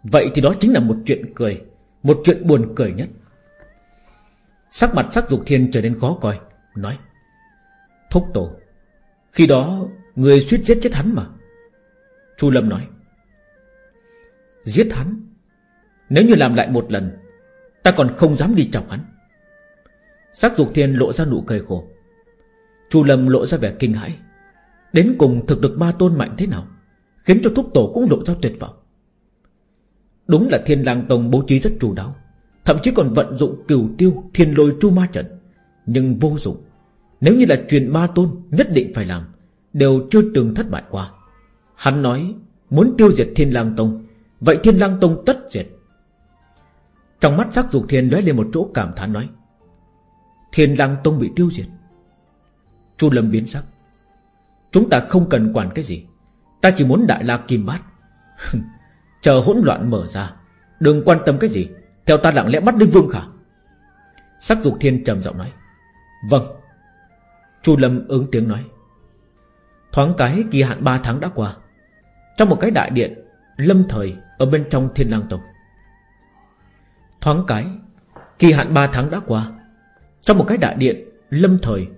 Vậy thì đó chính là một chuyện cười, Một chuyện buồn cười nhất. Sắc mặt sắc dục thiên trở nên khó coi, Nói, Thúc tổ, Khi đó người suýt giết chết hắn mà. Chu Lâm nói, Giết hắn? Nếu như làm lại một lần, Ta còn không dám đi chọc hắn. Sắc dục thiên lộ ra nụ cười khổ. Chu Lâm lộ ra vẻ kinh hãi. Đến cùng thực lực ma tôn mạnh thế nào, Khiến cho thúc tổ cũng lộ ra tuyệt vọng. Đúng là thiên lang tông bố trí rất chủ đáo, Thậm chí còn vận dụng cửu tiêu Thiên lôi Chu ma trận, Nhưng vô dụng. Nếu như là truyền ma tôn nhất định phải làm, Đều chưa từng thất bại qua. Hắn nói, muốn tiêu diệt thiên lang tông, Vậy thiên lang tông tất diệt. Trong mắt sắc dục thiên lóe lên một chỗ cảm thán nói Thiên lang tông bị tiêu diệt. Chu Lâm biến sắc. Chúng ta không cần quản cái gì. Ta chỉ muốn đại la kim bát. Chờ hỗn loạn mở ra. Đừng quan tâm cái gì. Theo ta lặng lẽ bắt Đinh Vương Khả. Sắc dục thiên trầm giọng nói. Vâng. Chu Lâm ứng tiếng nói. Thoáng cái kỳ hạn 3 tháng đã qua. Trong một cái đại điện, Lâm thời ở bên trong thiên lang tông. Thoáng cái, Kỳ hạn 3 tháng đã qua. Trong một cái đại điện Lâm thời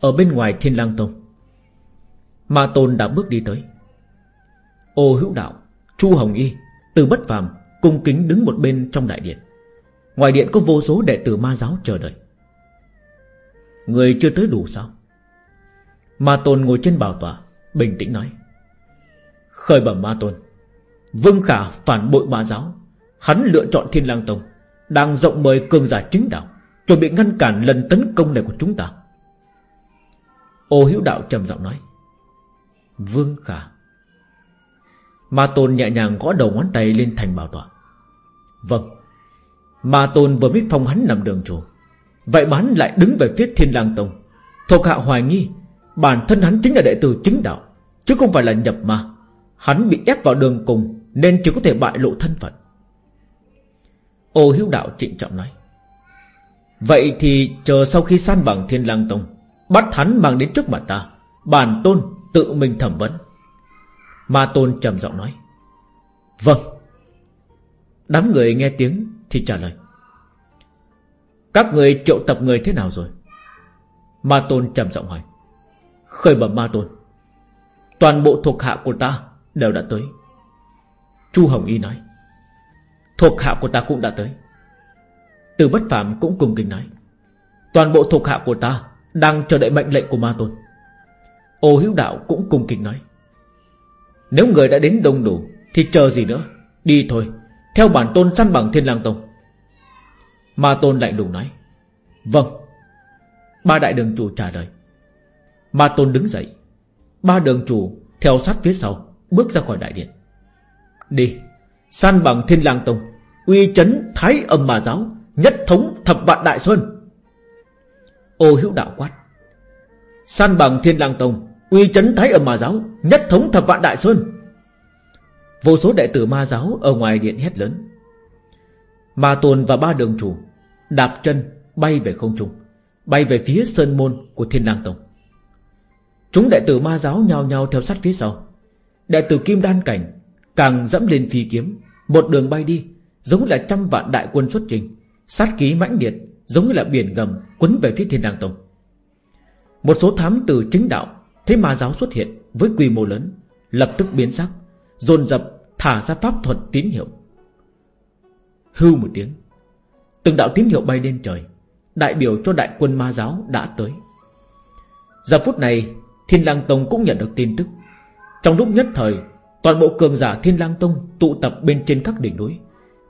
Ở bên ngoài thiên lang tông, Ma tôn đã bước đi tới. Ô hữu đạo, Chu Hồng Y, Từ bất phàm Cung kính đứng một bên trong đại điện. Ngoài điện có vô số đệ tử ma giáo chờ đợi. Người chưa tới đủ sao? Ma Tôn ngồi trên bảo tòa Bình tĩnh nói. Khởi bẩm Ma Tôn, Vương Khả phản bội ma giáo. Hắn lựa chọn Thiên lang Tông, Đang rộng mời cường giả chính đạo. Chuẩn bị ngăn cản lần tấn công này của chúng ta. Ô hữu đạo trầm giọng nói. Vương Khả. Ma Tôn nhẹ nhàng gõ đầu ngón tay lên thành bảo tọa. Vâng. Ma Tôn vừa biết phong hắn nằm đường chủ. Vậy mà hắn lại đứng về phía Thiên lang Tông. Thuộc hạ hoài nghi, Bản thân hắn chính là đệ tử chính đạo, Chứ không phải là nhập ma. Hắn bị ép vào đường cùng, Nên chỉ có thể bại lộ thân phận. Ô hữu đạo trịnh trọng nói. Vậy thì chờ sau khi san bằng thiên lang tông, Bắt hắn mang đến trước mặt ta, Bản tôn tự mình thẩm vấn. Ma tôn trầm giọng nói Vâng. Đám người nghe tiếng thì trả lời, Các người triệu tập người thế nào rồi? Ma tôn trầm giọng hỏi, Khởi bẩm ma tôn, Toàn bộ thuộc hạ của ta Đều đã tới. Chu Hồng Y nói, Thuộc hạ của ta cũng đã tới. Từ bất phạm cũng cùng kinh nói, Toàn bộ thuộc hạ của ta Đang chờ đợi mệnh lệnh của ma tôn. Ô hữu đạo cũng cùng kinh nói, Nếu người đã đến đông đủ Thì chờ gì nữa? Đi thôi, Theo bản tôn săn bằng thiên lang tông. Ma tôn lạnh lùng nói Vâng. Ba đại đường chủ trả lời, Ma tôn đứng dậy. Ba đường chủ theo sát phía sau, Bước ra khỏi đại điện. Đi San bằng thiên lang tông, Uy chấn thái âm mà giáo Nhất thống thập vạn đại sơn. Ô hữu đạo quát, San bằng thiên lang tông Uy chấn thái âm ma giáo, Nhất thống thập vạn đại sơn. Vô số đệ tử ma giáo ở ngoài điện hét lớn. Ma Tôn và ba đường chủ Đạp chân bay về không trung, Bay về phía sơn môn của Thiên Lang Tông. Chúng đệ tử ma giáo nhào nhào theo sát phía sau. Đệ tử Kim Đan Cảnh Càng dẫm lên phi kiếm, Một đường bay đi, Giống là trăm vạn đại quân xuất trình Sát khí mãnh liệt, Giống như là biển gầm Quấn về phía Thiên Lang Tông. Một số thám tử chính đạo Thấy ma giáo xuất hiện với quy mô lớn, Lập tức biến sắc, dồn dập thả ra pháp thuật tín hiệu. Hưu một tiếng, Từng đạo tín hiệu bay lên trời, Đại biểu cho đại quân ma giáo đã tới. Giờ phút này, Thiên lang Tông cũng nhận được tin tức. Trong lúc nhất thời, Toàn bộ cường giả Thiên lang Tông tụ tập bên trên các đỉnh núi,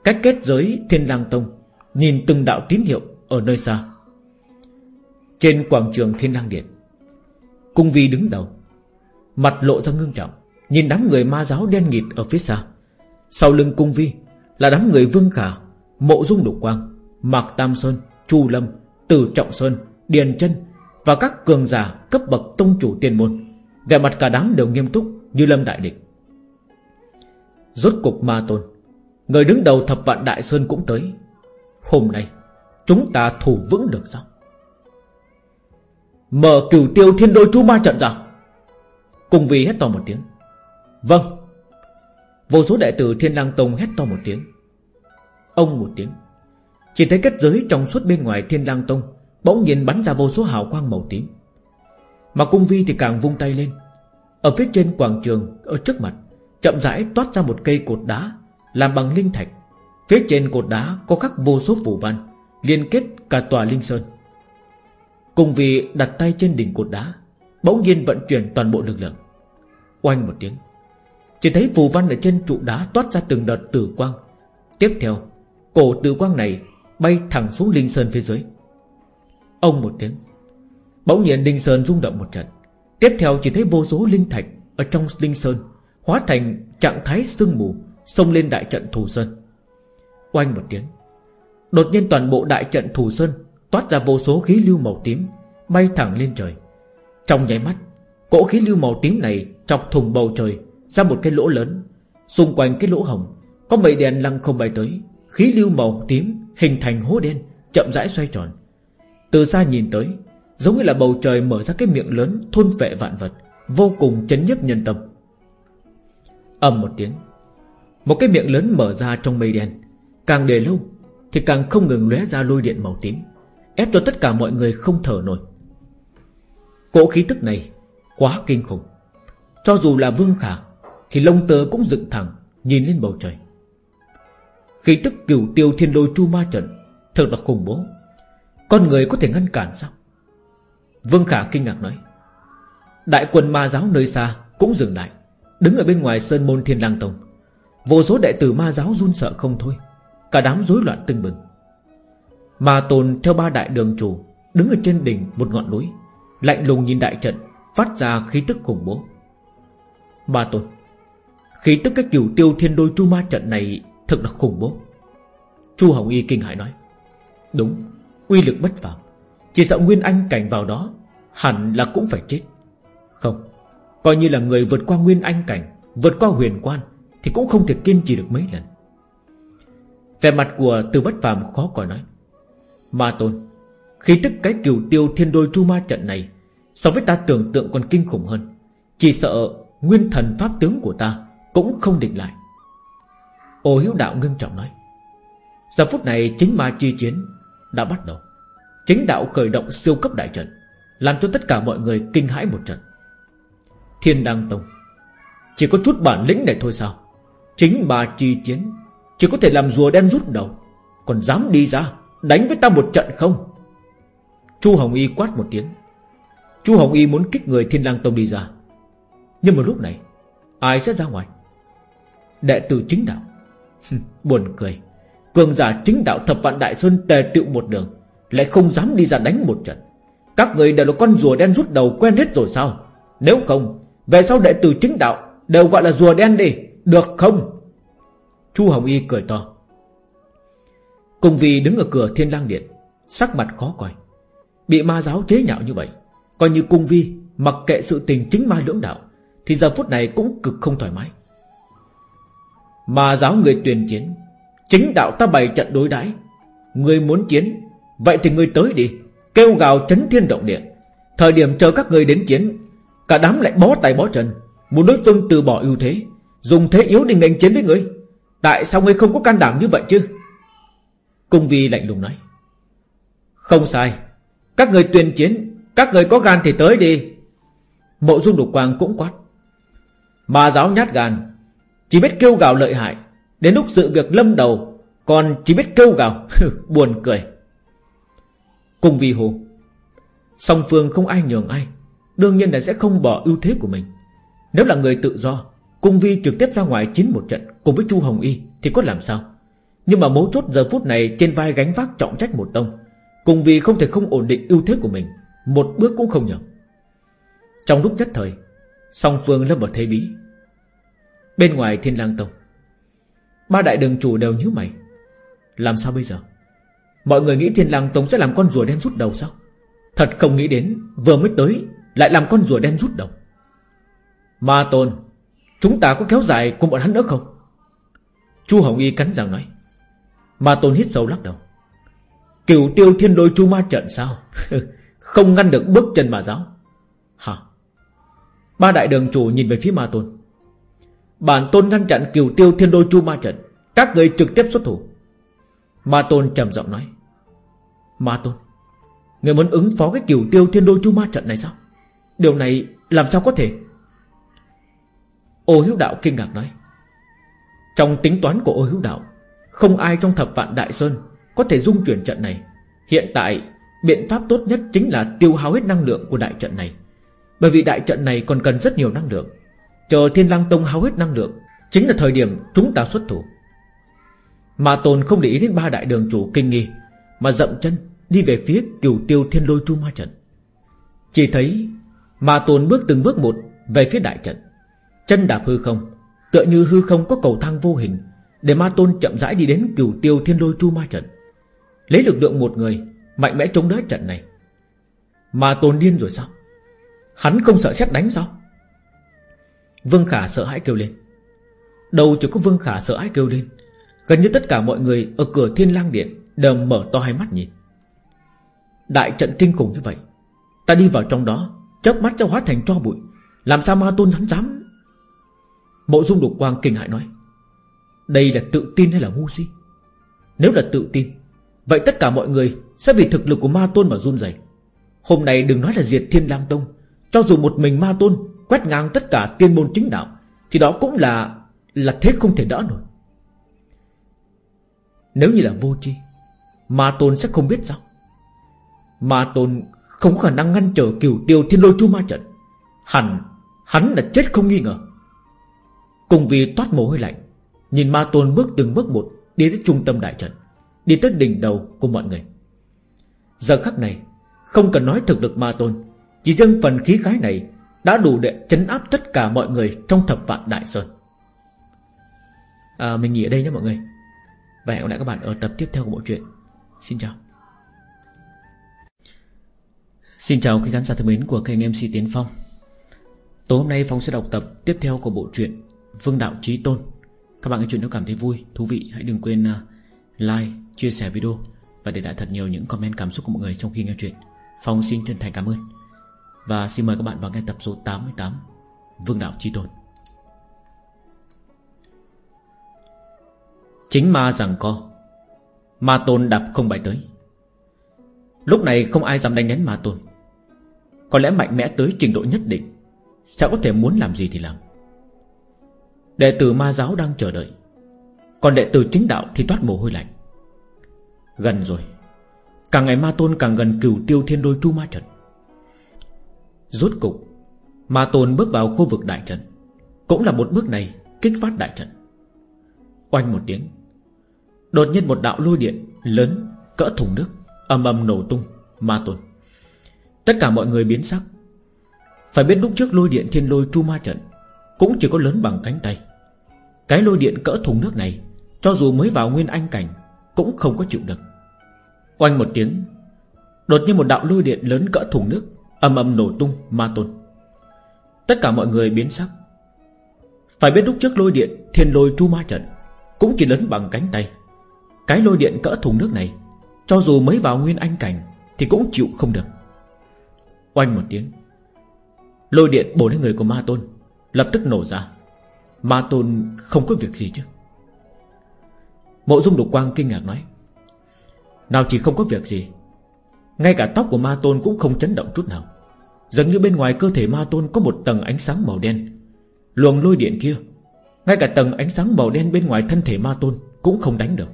Cách kết giới Thiên lang Tông Nhìn từng đạo tín hiệu ở nơi xa. Trên quảng trường Thiên lang Điện, Cung Vi đứng đầu, Mặt lộ ra ngưng trọng, Nhìn đám người ma giáo đen nghịt ở phía xa. Sau lưng cung vi Là đám người Vương Khả, Mộ Dung Lục Quang, Mạc Tam Sơn, Chu Lâm, Tử Trọng Sơn, Điền chân Và các cường giả cấp bậc tông chủ tiền môn. Vẻ mặt cả đám đều nghiêm túc Như Lâm Đại Địch. Rốt cục ma tôn, Người đứng đầu thập vạn Đại Sơn cũng tới. Hôm nay, Chúng ta thủ vững được sao? Mở cửu tiêu thiên đôi chú ma trận ra. Cùng vì hét to một tiếng. Vâng. Vô số đệ tử Thiên Lang Tông hét to một tiếng. Ông một tiếng. Chỉ thấy kết giới trong suốt bên ngoài Thiên Lang Tông Bỗng nhìn bắn ra vô số hào quang màu tím. Mà cung vi thì càng vung tay lên. Ở phía trên quảng trường, Ở trước mặt, Chậm rãi toát ra một cây cột đá Làm bằng linh thạch. Phía trên cột đá có khắc vô số phù văn, Liên kết cả tòa linh sơn. Cùng vì đặt tay trên đỉnh cột đá, Bỗng nhiên vận chuyển toàn bộ lực lượng. Oanh một tiếng, chỉ thấy phù văn ở trên trụ đá toát ra từng đợt tử quang. Tiếp theo, Cổ tử quang này bay thẳng xuống Linh Sơn phía dưới. Ông một tiếng, Bỗng nhiên Linh Sơn rung động một trận. Tiếp theo chỉ thấy vô số linh thạch Ở trong Linh Sơn Hóa thành trạng thái sương mù Xông lên đại trận Thù Sơn. Oanh một tiếng. Đột nhiên toàn bộ đại trận Thù Sơn Toát ra vô số khí lưu màu tím, Bay thẳng lên trời. Trong nháy mắt, Cỗ khí lưu màu tím này Chọc thùng bầu trời ra một cái lỗ lớn. Xung quanh cái lỗ hồng Có mây đen lăng không bay tới. Khí lưu màu tím hình thành hố đen, Chậm rãi xoay tròn. Từ xa nhìn tới, Giống như là bầu trời mở ra cái miệng lớn Thôn vệ vạn vật, Vô cùng chấn nhức nhân tâm. Ầm một tiếng, Một cái miệng lớn mở ra trong mây đen. Càng để lâu Thì càng không ngừng lóe ra lôi điện màu tím, Ép cho tất cả mọi người không thở nổi. Cỗ khí tức này Quá kinh khủng. Cho dù là Vương Khả thì lông tơ cũng dựng thẳng, Nhìn lên bầu trời. Khí tức cửu tiêu thiên lôi chu ma trận Thật là khủng bố. Con người có thể ngăn cản sao? Vương Khả kinh ngạc nói. Đại quân ma giáo nơi xa Cũng dừng lại, Đứng ở bên ngoài sơn môn thiên lang tông. Vô số đệ tử ma giáo run sợ không thôi. Cả đám rối loạn tưng bừng. Ma tồn theo ba đại đường chủ, Đứng ở trên đỉnh một ngọn núi, Lạnh lùng nhìn đại trận, Phát ra khí tức khủng bố. Ma tồn khí tức cái cửu tiêu thiên đôi chu ma trận này Thật là khủng bố. Chu Hồng Y kinh hãi nói, Đúng, Uy lực bất phàm, Chỉ sợ Nguyên Anh cảnh vào đó, Hẳn là cũng phải chết. Không, Coi như là người vượt qua Nguyên Anh cảnh, Vượt qua huyền quan Thì cũng không thể kiên trì được mấy lần. Về mặt của từ bất phàm khó còi nói. Ma tôn, Khi tức cái cửu tiêu thiên đôi chu ma trận này, So với ta tưởng tượng còn kinh khủng hơn. Chỉ sợ nguyên thần pháp tướng của ta cũng không định lại. Ô hiếu đạo ngưng trọng nói. Giờ phút này chính ma chi chiến Đã bắt đầu. Chính đạo khởi động siêu cấp đại trận, Làm cho tất cả mọi người kinh hãi một trận. Thiên đăng tông, Chỉ có chút bản lĩnh này thôi sao? Chính ma chi chiến chỉ có thể làm rùa đen rút đầu. Còn dám đi ra, Đánh với ta một trận không? Chu Hồng Y quát một tiếng. Chu Hồng Y muốn kích người Thiên Lang Tông đi ra. Nhưng mà lúc này, Ai sẽ ra ngoài? Đệ tử chính đạo. Buồn cười. Cường giả chính đạo thập vạn đại sơn tề tựu một đường, Lại không dám đi ra đánh một trận. Các người đều là con rùa đen rút đầu quen hết rồi sao? Nếu không, Về sau đệ tử chính đạo Đều gọi là rùa đen đi. Được không? Chu Hồng Y cười to. Cùng vì đứng ở cửa thiên lang điện, Sắc mặt khó coi. Bị ma giáo chế nhạo như vậy, Coi như cung vi, Mặc kệ sự tình chính ma lưỡng đạo, Thì giờ phút này cũng cực không thoải mái. Ma giáo người tuyên chiến, Chính đạo ta bày trận đối đãi. Người muốn chiến, Vậy thì người tới đi, Kêu gào chấn thiên động địa. Thời điểm chờ các người đến chiến, Cả đám lại bó tay bó chân, Muốn đối phương từ bỏ ưu thế, Dùng thế yếu để nghênh chiến với người. Tại sao ngươi không có can đảm như vậy chứ? Cung vi lạnh lùng nói. Không sai. Các người tuyên chiến, Các người có gan thì tới đi. Mộ dung đục quang cũng quát. Mà giáo nhát gan. Chỉ biết kêu gào lợi hại. Đến lúc sự việc lâm đầu, Còn chỉ biết kêu gào. *laughs* Buồn cười. Cung vi hồ Song phương không ai nhường ai. Đương nhiên là sẽ không bỏ ưu thế của mình. Nếu là người tự do Cung vi trực tiếp ra ngoài chiến một trận Cùng với Chu Hồng Y thì có làm sao? Nhưng mà mấu chốt giờ phút này Trên vai gánh vác trọng trách một tông, Cung vi không thể không ổn định ưu thế của mình, Một bước cũng không nhường Trong lúc nhất thời, Song phương lâm vào thế bí. Bên ngoài thiên lang tông, Ba đại đường chủ đều nhíu mày. Làm sao bây giờ? Mọi người nghĩ thiên lang tông sẽ làm con rùa đen rút đầu sao? Thật không nghĩ đến Vừa mới tới Lại làm con rùa đen rút đầu. Ma tôn Chúng ta có kéo dài cùng bọn hắn nữa không? Chu Hồng Y cắn răng nói. Ma tôn hít sâu lắc đầu. Cửu tiêu thiên đôi chu ma trận sao? *laughs* Không ngăn được bước chân mà giáo. Hả? Ba đại đường chủ nhìn về phía ma tôn. Bản tôn ngăn chặn cửu tiêu thiên đôi chu ma trận. Các người trực tiếp xuất thủ. Ma tôn trầm giọng nói. Ma tôn, Người muốn ứng phó cái cửu tiêu thiên đôi chu ma trận này sao? Điều này làm sao có thể? Ô hiếu đạo kinh ngạc nói, Trong tính toán của ô hiếu đạo, Không ai trong thập vạn đại sơn Có thể dung chuyển trận này. Hiện tại, biện pháp tốt nhất chính là tiêu hao hết năng lượng của đại trận này. Bởi vì đại trận này còn cần rất nhiều năng lượng. Chờ thiên lang tông hao hết năng lượng, Chính là thời điểm chúng ta xuất thủ. Mà tồn không để ý đến ba đại đường chủ kinh nghi, Mà dậm chân Đi về phía cửu tiêu thiên lôi tru ma trận. Chỉ thấy Mà tồn bước từng bước một Về phía đại trận. Chân đạp hư không, Tựa như hư không có cầu thang vô hình, Để ma tôn chậm rãi đi đến cửu tiêu thiên lôi tru ma trận. Lấy lực lượng một người, Mạnh mẽ chống đỡ trận này. Ma tôn điên rồi sao? Hắn không sợ xét đánh sao? Vương Khả sợ hãi kêu lên. Đầu chỉ có Vương Khả sợ hãi kêu lên, Gần như tất cả mọi người Ở cửa thiên lang điện Đều mở to hai mắt nhìn. Đại trận kinh khủng như vậy, Ta đi vào trong đó, chớp mắt cho hóa thành tro bụi, Làm sao ma tôn hắn dám Mộ dung đục quang kinh hại nói, Đây là tự tin hay là ngu si? Nếu là tự tin, Vậy tất cả mọi người Sẽ vì thực lực của ma tôn mà run rẩy. Hôm nay đừng nói là diệt thiên Lam tông, Cho dù một mình ma tôn Quét ngang tất cả tiên môn chính đạo, Thì đó cũng là Là thế không thể đỡ nổi. Nếu như là vô tri, Ma tôn sẽ không biết sao? Ma tôn không có khả năng ngăn trở cửu tiêu thiên lôi chu ma trận. Hẳn, Hắn là chết không nghi ngờ. Cùng vì toát mồ hôi lạnh Nhìn ma tôn bước từng bước một Đi tới trung tâm đại trận Đi tới đỉnh đầu của mọi người. Giờ khắc này Không cần nói thực lực ma tôn Chỉ riêng phần khí khái này Đã đủ để chấn áp tất cả mọi người Trong thập vạn đại sơn. À, Mình nghỉ ở đây nhé mọi người. Và hẹn gặp lại các bạn ở tập tiếp theo của bộ truyện. Xin chào. Xin chào quý khán giả thân mến của kênh MC Tiến Phong. Tối hôm nay Phong sẽ đọc tập tiếp theo của bộ truyện Vương Đạo Trí Tôn. Các bạn nghe chuyện nếu cảm thấy vui, thú vị Hãy đừng quên uh, like, chia sẻ video Và để lại thật nhiều những comment cảm xúc của mọi người trong khi nghe chuyện. Phong xin chân thành cảm ơn. Và xin mời các bạn vào nghe tập số 88 Vương Đạo Trí Tôn. Chính ma rằng co Ma Tôn đạp không bài tới. Lúc này không ai dám đánh đến Ma Tôn. Có lẽ mạnh mẽ tới trình độ nhất định Sẽ có thể muốn làm gì thì làm. Đệ tử ma giáo đang chờ đợi. Còn đệ tử chính đạo thì toát mồ hôi lạnh. Gần rồi Càng ngày ma tôn càng gần cửu tiêu thiên đôi tru ma trận. Rốt cục, Ma tôn bước vào khu vực đại trận. Cũng là một bước này Kích phát đại trận. Oanh một tiếng, Đột nhiên một đạo lôi điện lớn Cỡ thùng nước Âm âm nổ tung Ma tôn. Tất cả mọi người biến sắc. Phải biết lúc trước lôi điện thiên lôi tru ma trận cũng chỉ có lớn bằng cánh tay. Cái lôi điện cỡ thùng nước này, Cho dù mới vào nguyên anh cảnh, Cũng không có chịu được Oanh một tiếng, Đột nhiên một đạo lôi điện lớn cỡ thùng nước Âm âm nổ tung ma tôn. Tất cả mọi người biến sắc. Phải biết lúc trước lôi điện, Thiên lôi tru ma trận, Cũng chỉ lớn bằng cánh tay. Cái lôi điện cỡ thùng nước này, Cho dù mới vào nguyên anh cảnh, Thì cũng chịu không được. Oanh một tiếng, Lôi điện bổ lên người của ma tôn. Lập tức nổ ra. Ma tôn không có việc gì chứ? Mộ dung đục quang kinh ngạc nói, Nào chỉ không có việc gì, Ngay cả tóc của ma tôn cũng không chấn động chút nào. Dường như bên ngoài cơ thể ma tôn Có một tầng ánh sáng màu đen, Luồng lôi điện kia, Ngay cả tầng ánh sáng màu đen bên ngoài thân thể ma tôn Cũng không đánh được.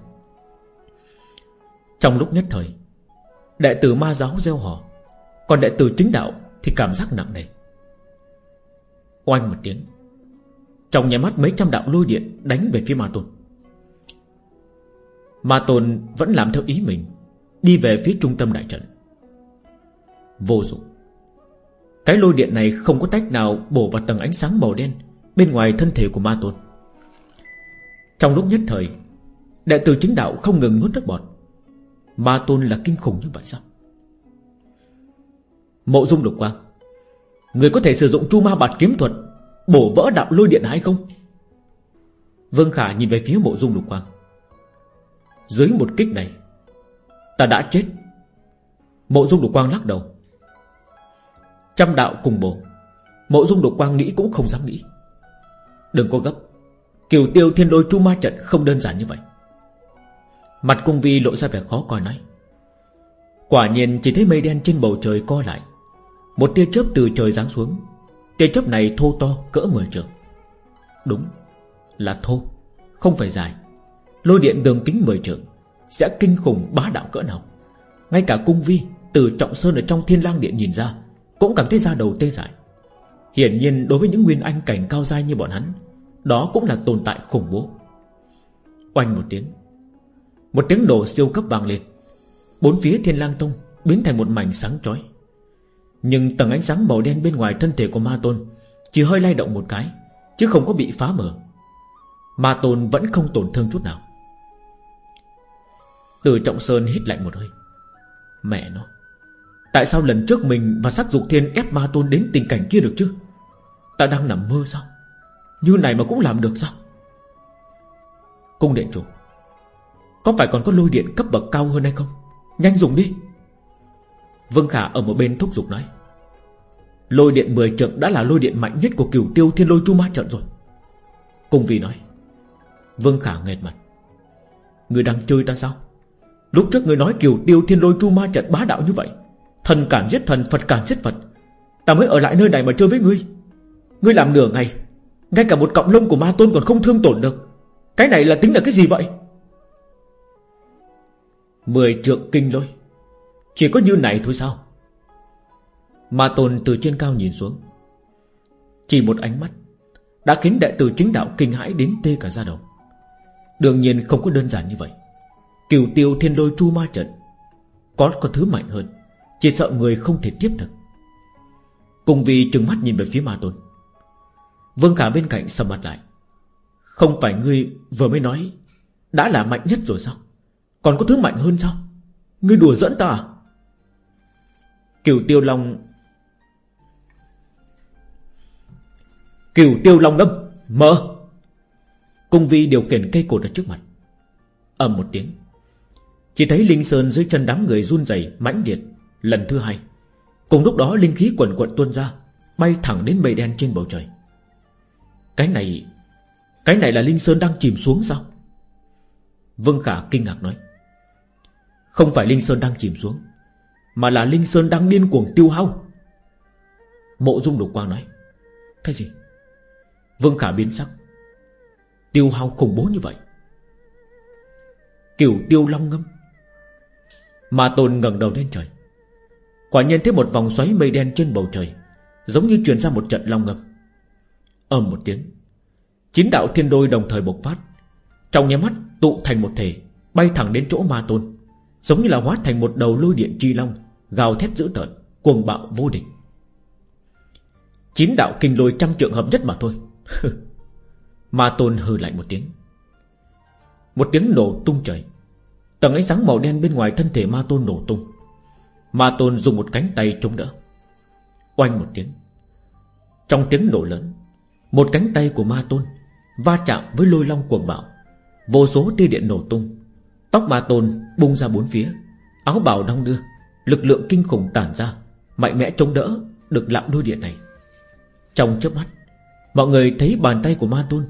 Trong lúc nhất thời, Đệ tử ma giáo gieo hò, Còn đệ tử chính đạo Thì cảm giác nặng nề. Oanh một tiếng. Trong nhà mắt mấy trăm đạo lôi điện Đánh về phía ma tôn. Ma tôn vẫn làm theo ý mình, Đi về phía trung tâm đại trận. Vô dụng. Cái lôi điện này không có tách nào Bổ vào tầng ánh sáng màu đen Bên ngoài thân thể của ma tôn. Trong lúc nhất thời, Đệ tử chính đạo không ngừng nuốt nước bọt. Ma tôn là kinh khủng như vậy sao? Mộ dung lục quang Người có thể sử dụng chu ma bạt kiếm thuật, Bổ vỡ đạo lôi điện hay không? Vương Khả nhìn về phía mộ dung lục quang. Dưới một kích này, Ta đã chết. Mộ dung lục quang lắc đầu. Trăm đạo cùng bổ. Mộ dung lục quang nghĩ cũng không dám nghĩ. Đừng có gấp. Kiều tiêu thiên đôi chu ma trận không đơn giản như vậy. Mặt cung vi lộ ra vẻ khó coi nói. Quả nhiên chỉ thấy mây đen trên bầu trời co lại. Một tia chớp từ trời giáng xuống. Tia chớp này thô to, cỡ 10 trường Đúng Là thô, Không phải dài. Lôi điện đường kính 10 trường Sẽ kinh khủng bá đạo cỡ nào. Ngay cả cung vi Từ trọng sơn ở trong thiên lang điện nhìn ra Cũng cảm thấy da đầu tê dại. Hiển nhiên đối với những nguyên anh cảnh cao dai như bọn hắn, Đó cũng là tồn tại khủng bố. Oanh một tiếng Một tiếng nổ siêu cấp vang lên. Bốn phía thiên lang tông Biến thành một mảnh sáng chói. Nhưng tầng ánh sáng màu đen bên ngoài thân thể của ma tôn Chỉ hơi lay động một cái, Chứ không có bị phá mở Ma tôn vẫn không tổn thương chút nào. Từ trọng sơn hít lạnh một hơi. Mẹ nó, Tại sao lần trước mình và sắc dục thiên ép ma tôn đến tình cảnh kia được chứ? Ta đang nằm mơ sao? Như này mà cũng làm được sao? Cung điện chủ, Có phải còn có lôi điện cấp bậc cao hơn hay không? Nhanh dùng đi. Vân Khả ở một bên thúc giục nói, Lôi điện 10 trận đã là lôi điện mạnh nhất của cửu tiêu thiên lôi chu ma trận rồi. Cung vì nói Vân Khả nghẹt mặt, Người đang chơi ta sao? Lúc trước người nói cửu tiêu thiên lôi chu ma trận bá đạo như vậy, Thần cản giết thần, Phật cản giết Phật, Ta mới ở lại nơi này mà chơi với ngươi. Ngươi làm nửa ngày, Ngay cả một cọng lông của ma tôn còn không thương tổn được. Cái này là tính là cái gì vậy? Mười trượng kinh lôi. Chỉ có như này thôi sao? Ma tôn từ trên cao nhìn xuống. Chỉ một ánh mắt Đã khiến đệ tử chính đạo kinh hãi đến tê cả da đầu. Đương nhiên không có đơn giản như vậy. Cửu tiêu thiên lôi chu ma trận Có có thứ mạnh hơn, Chỉ sợ người không thể tiếp được. Cùng vì trừng mắt nhìn về phía ma tôn. Vương Khả bên cạnh sầm mặt lại. Không phải ngươi vừa mới nói Đã là mạnh nhất rồi sao? Còn có thứ mạnh hơn sao? Ngươi đùa dẫn ta à? Kiều Tiêu Long. Kiều Tiêu Long Lâm Mở. Cung vi điều khiển cây cột ở trước mặt. Ầm một tiếng. Chỉ thấy Linh Sơn dưới chân đám người run rẩy, mãnh liệt, Lần thứ hai. Cùng lúc đó, linh khí quần quận tuôn ra, Bay thẳng đến mây đen trên bầu trời. Cái này Cái này là Linh Sơn đang chìm xuống sao? Vương Khả kinh ngạc nói. Không phải Linh Sơn đang chìm xuống. Mà là Linh Sơn đang điên cuồng tiêu hao. Mộ dung lục quang nói, Cái gì? Vương Khả biến sắc. Tiêu hao khủng bố như vậy. Kiểu tiêu long ngâm. Mà tồn ngẩng đầu lên trời. Quả nhiên thấy một vòng xoáy mây đen trên bầu trời, Giống như truyền ra một trận long ngâm. Ầm một tiếng, Chín đạo thiên đôi đồng thời bộc phát, Trong nháy mắt tụ thành một thể, Bay thẳng đến chỗ ma tôn. Giống như là hóa thành một đầu lôi điện chi long, Gào thét dữ tợn, Cuồng bạo vô địch. Chín đạo kinh lôi trăm trượng hợp nhất mà thôi. *laughs* Ma tôn hừ lại một tiếng. Một tiếng nổ tung trời. Tầng ánh sáng màu đen bên ngoài thân thể ma tôn nổ tung. Ma tôn dùng một cánh tay chống đỡ. Oanh một tiếng. Trong tiếng nổ lớn, Một cánh tay của ma tôn Va chạm với lôi long cuồng bạo. Vô số tia điện nổ tung Tóc ma tôn bung ra bốn phía, Áo bào đong đưa, Lực lượng kinh khủng tản ra, Mạnh mẽ chống đỡ được lạm đôi điện này. Trong chớp mắt, Mọi người thấy bàn tay của ma tôn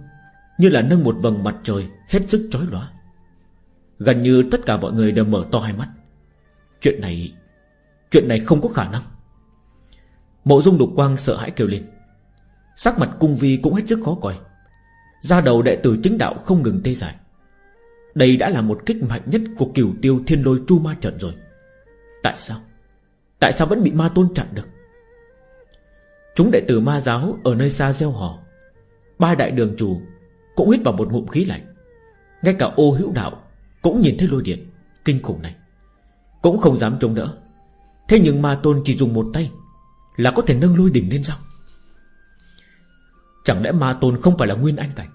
Như là nâng một vầng mặt trời Hết sức chói lóa Gần như tất cả mọi người đều mở to hai mắt. Chuyện này Chuyện này không có khả năng. Mộ dung đục quang sợ hãi kêu lên. Sắc mặt cung vi cũng hết sức khó coi. Ra đầu đệ tử chính đạo không ngừng tê giải đây đã là một kích mạnh nhất Của cửu tiêu thiên lôi tru ma trận rồi. Tại sao? Tại sao vẫn bị ma tôn chặn được? Chúng đệ tử ma giáo Ở nơi xa gieo hò. Ba đại đường chủ Cũng hít vào một ngụm khí lạnh. Ngay cả ô hữu đạo Cũng nhìn thấy lôi điện. Kinh khủng này. Cũng không dám chống đỡ. Thế nhưng ma tôn chỉ dùng một tay Là có thể nâng lôi đỉnh lên sao? Chẳng lẽ ma tôn không phải là nguyên anh cảnh?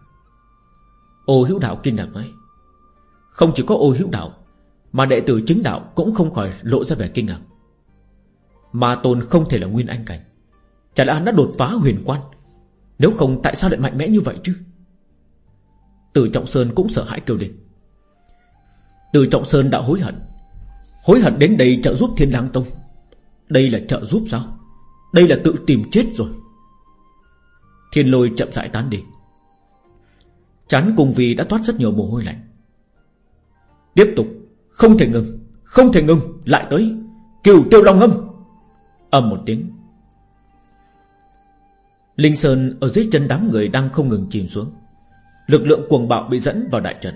Ô hữu đạo kinh ngạc nói. Không chỉ có ô hữu đạo, Mà đệ tử chính đạo cũng không khỏi lộ ra vẻ kinh ngạc. Ma tôn không thể là nguyên anh cảnh, Chả lẽ hắn đã đột phá huyền quan? Nếu không tại sao lại mạnh mẽ như vậy chứ? Từ Trọng Sơn cũng sợ hãi kêu lên. Từ Trọng Sơn đã hối hận. Hối hận đến đây trợ giúp Thiên Lang Tông. Đây là trợ giúp sao? Đây là tự tìm chết rồi. Thiên lôi chậm rãi tán đi. Chán cùng vì đã toát rất nhiều mồ hôi lạnh. Tiếp tục, Không thể ngừng, Không thể ngừng, Lại tới. Cửu tiêu long âm. Âm một tiếng. Linh Sơn ở dưới chân đám người đang không ngừng chìm xuống. Lực lượng cuồng bạo bị dẫn vào đại trận.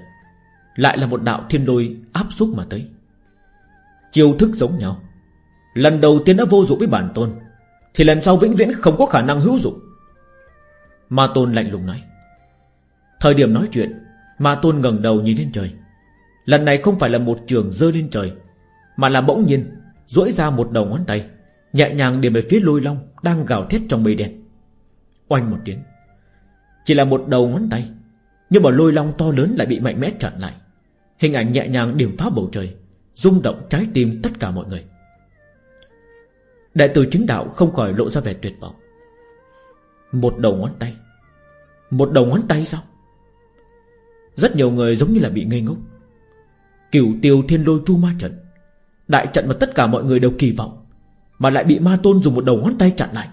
Lại là một đạo thiên lôi áp xúc mà tới. Chiêu thức giống nhau. Lần đầu tiên đã vô dụng với bản tôn, Thì lần sau vĩnh viễn không có khả năng hữu dụng. Ma Tôn lạnh lùng nói. Thời điểm nói chuyện, Ma Tôn ngẩng đầu nhìn lên trời. Lần này không phải là một trường rơi lên trời, Mà là bỗng nhiên duỗi ra một đầu ngón tay, Nhẹ nhàng điểm về phía lôi long Đang gào thét trong mây đen. Oanh một tiếng, Chỉ là một đầu ngón tay, Nhưng mà lôi long to lớn lại bị mạnh mẽ chặn lại. Hình ảnh nhẹ nhàng điểm phá bầu trời, rung động trái tim tất cả mọi người. Đại tử chính đạo không khỏi lộ ra vẻ tuyệt vọng. Một đầu ngón tay, Một đầu ngón tay sao? Rất nhiều người giống như là bị ngây ngốc. Cửu tiêu thiên lôi tru ma trận. Đại trận mà tất cả mọi người đều kỳ vọng, Mà lại bị ma tôn dùng một đầu ngón tay chặn lại.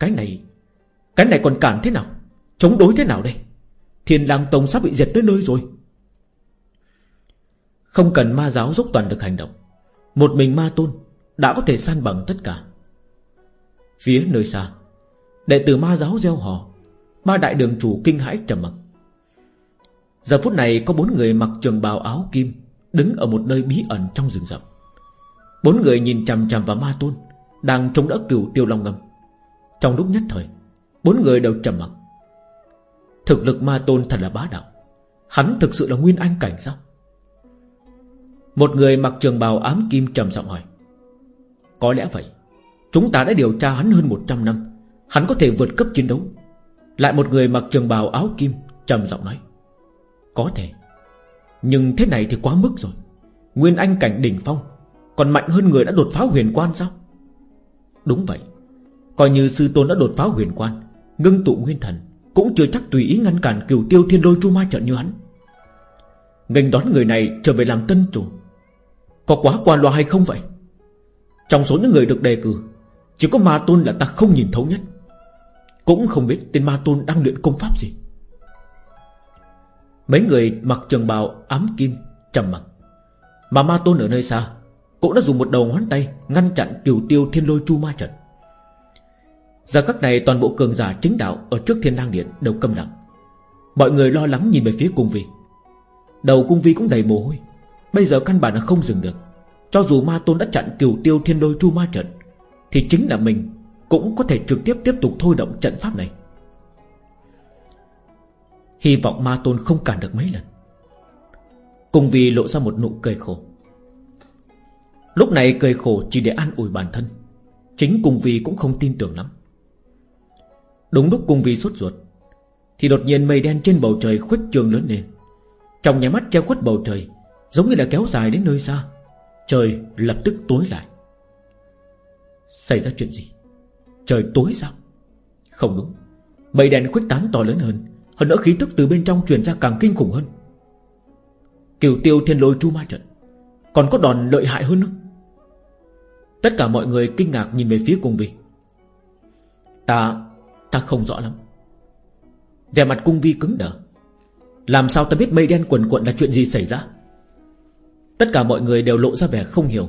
Cái này Cái này còn cản thế nào? Chống đối thế nào đây? Thiên lang tông sắp bị diệt tới nơi rồi. Không cần ma giáo dốc toàn được hành động, Một mình ma tôn Đã có thể san bằng tất cả. Phía nơi xa, Đệ tử ma giáo gieo hò, Ba đại đường chủ kinh hãi trầm mặc. Giờ phút này có bốn người mặc trường bào áo kim Đứng ở một nơi bí ẩn trong rừng rậm. Bốn người nhìn chằm chằm vào ma tôn, Đang chống đỡ cửu tiêu long ngâm. Trong lúc nhất thời, Bốn người đều trầm mặc. Thực lực ma tôn thật là bá đạo, Hắn thực sự là nguyên anh cảnh sao? Một người mặc trường bào ám kim trầm giọng hỏi. Có lẽ vậy, Chúng ta đã điều tra hắn hơn 100 năm, Hắn có thể vượt cấp chiến đấu. Lại một người mặc trường bào áo kim trầm giọng nói. Có thể. Nhưng thế này thì quá mức rồi. Nguyên anh cảnh đỉnh phong, Còn mạnh hơn người đã đột phá huyền quan sao? Đúng vậy, Coi như sư tôn đã đột phá huyền quan, Ngưng tụ nguyên thần, Cũng chưa chắc tùy ý ngăn cản cửu tiêu thiên lôi chu ma trận như hắn. Ngành đón người này trở về làm tân chủ. Có quá qua loa hay không vậy? Trong số những người được đề cử, Chỉ có ma tôn là ta không nhìn thấu nhất. Cũng không biết tên ma tôn đang luyện công pháp gì. Mấy người mặc trường bào ám kim trầm mặc. Mà ma tôn ở nơi xa, Cũng đã dùng một đầu ngón tay Ngăn chặn cửu tiêu thiên lôi chu ma trận. Giờ các này toàn bộ cường giả chính đạo Ở trước thiên lang điện đều câm lặng. Mọi người lo lắng nhìn về phía cung vi. Đầu cung vi cũng đầy mồ hôi. Bây giờ căn bản là không dừng được. Cho dù ma tôn đã chặn cửu tiêu thiên lôi chu ma trận, Thì chính là mình Cũng có thể trực tiếp tiếp tục thôi động trận pháp này. Hy vọng ma tôn không cản được mấy lần. Cung vi lộ ra một nụ cười khổ. Lúc này cười khổ chỉ để an ủi bản thân. Chính cung vi cũng không tin tưởng lắm. Đúng lúc cung vi sốt ruột, Thì đột nhiên mây đen trên bầu trời khuếch trường lớn lên. Trong nhà mắt che khuất bầu trời, Giống như là kéo dài đến nơi xa. Trời lập tức tối lại. Xảy ra chuyện gì? Trời tối sao? Không đúng. Mây đen khuếch tán to lớn hơn. Hơn nữa khí tức từ bên trong truyền ra càng kinh khủng hơn. Kiều tiêu thiên lôi chu ma trận, Còn có đòn lợi hại hơn nữa. Tất cả mọi người kinh ngạc nhìn về phía cung vi. Ta Ta không rõ lắm. Về mặt cung vi cứng đờ. Làm sao ta biết mây đen quần quận là chuyện gì xảy ra? Tất cả mọi người đều lộ ra vẻ không hiểu,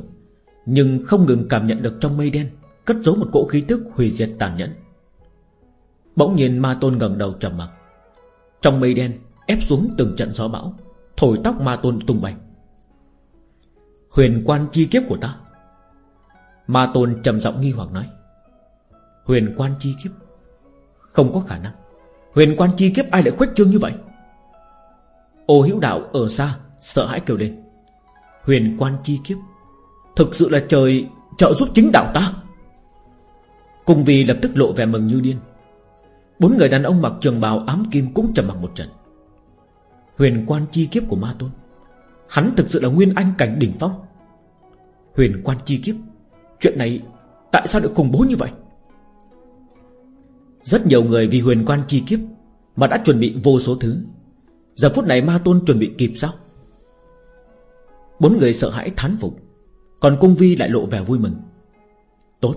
Nhưng không ngừng cảm nhận được trong mây đen Cất giấu một cỗ khí tức hủy diệt tàn nhẫn. Bỗng nhiên ma tôn ngẩng đầu trầm mặc. Trong mây đen, ép xuống từng trận gió bão, Thổi tóc ma tôn tung bay. Huyền quan chi kiếp của ta. Ma tôn trầm giọng nghi hoặc nói. Huyền quan chi kiếp? Không có khả năng. Huyền quan chi kiếp ai lại khuếch trương như vậy? Ô hữu đạo ở xa, Sợ hãi kêu lên. Huyền quan chi kiếp? Thực sự là trời trợ giúp chính đạo ta. Cùng vì lập tức lộ vẻ mừng như điên. Bốn người đàn ông mặc trường bào ám kim cũng trầm mặc một trận. Huyền quan chi kiếp của ma tôn, Hắn thực sự là nguyên anh cảnh đỉnh phong. Huyền quan chi kiếp, Chuyện này tại sao lại khủng bố như vậy? Rất nhiều người vì huyền quan chi kiếp Mà đã chuẩn bị vô số thứ. Giờ phút này ma tôn chuẩn bị kịp sao? Bốn người sợ hãi thán phục, Còn cung vi lại lộ vẻ vui mừng. Tốt,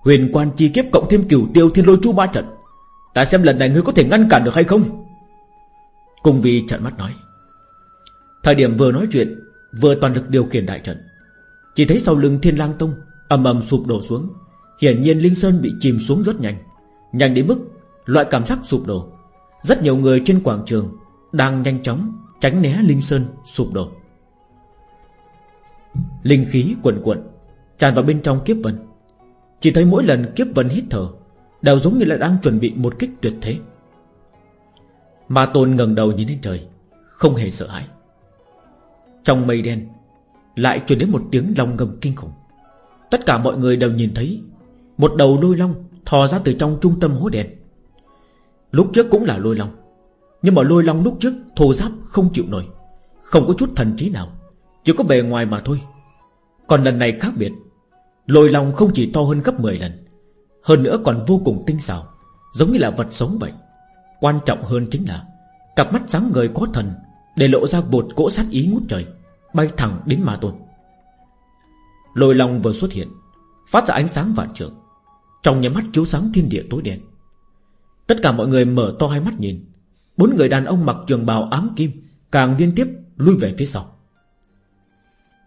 Huyền quan chi kiếp cộng thêm cửu tiêu thiên lôi chu ba trận. Ta xem lần này ngươi có thể ngăn cản được hay không? Cung vi trận mắt nói. Thời điểm vừa nói chuyện, Vừa toàn lực điều khiển đại trận. Chỉ thấy sau lưng thiên lang tông ầm ầm sụp đổ xuống. Hiển nhiên Linh Sơn bị chìm xuống rất nhanh. Nhanh đến mức Loại cảm giác sụp đổ. Rất nhiều người trên quảng trường Đang nhanh chóng tránh né Linh Sơn sụp đổ. Linh khí cuộn cuộn, Tràn vào bên trong kiếp vân. Chỉ thấy mỗi lần kiếp vân hít thở Đều giống như là đang chuẩn bị một kích tuyệt thế. Ma Tôn ngẩng đầu nhìn lên trời, Không hề sợ hãi. Trong mây đen, Lại truyền đến một tiếng long ngầm kinh khủng. Tất cả mọi người đều nhìn thấy, Một đầu lôi long thò ra từ trong trung tâm hố đen. Lúc trước cũng là lôi long, Nhưng mà lôi long lúc trước thô giáp không chịu nổi, Không có chút thần trí nào, Chỉ có bề ngoài mà thôi. Còn lần này khác biệt, Lôi long không chỉ to hơn gấp 10 lần hơn nữa còn vô cùng tinh xảo, Giống như là vật sống vậy. Quan trọng hơn chính là, Cặp mắt sáng người có thần Để lộ ra bột cỗ sát ý ngút trời, Bay thẳng đến ma tôn. Lôi long vừa xuất hiện, Phát ra ánh sáng vạn trường Trong nhà mắt chiếu sáng thiên địa tối đen. Tất cả mọi người mở to hai mắt nhìn. Bốn người đàn ông mặc trường bào ám kim Càng liên tiếp lui về phía sau.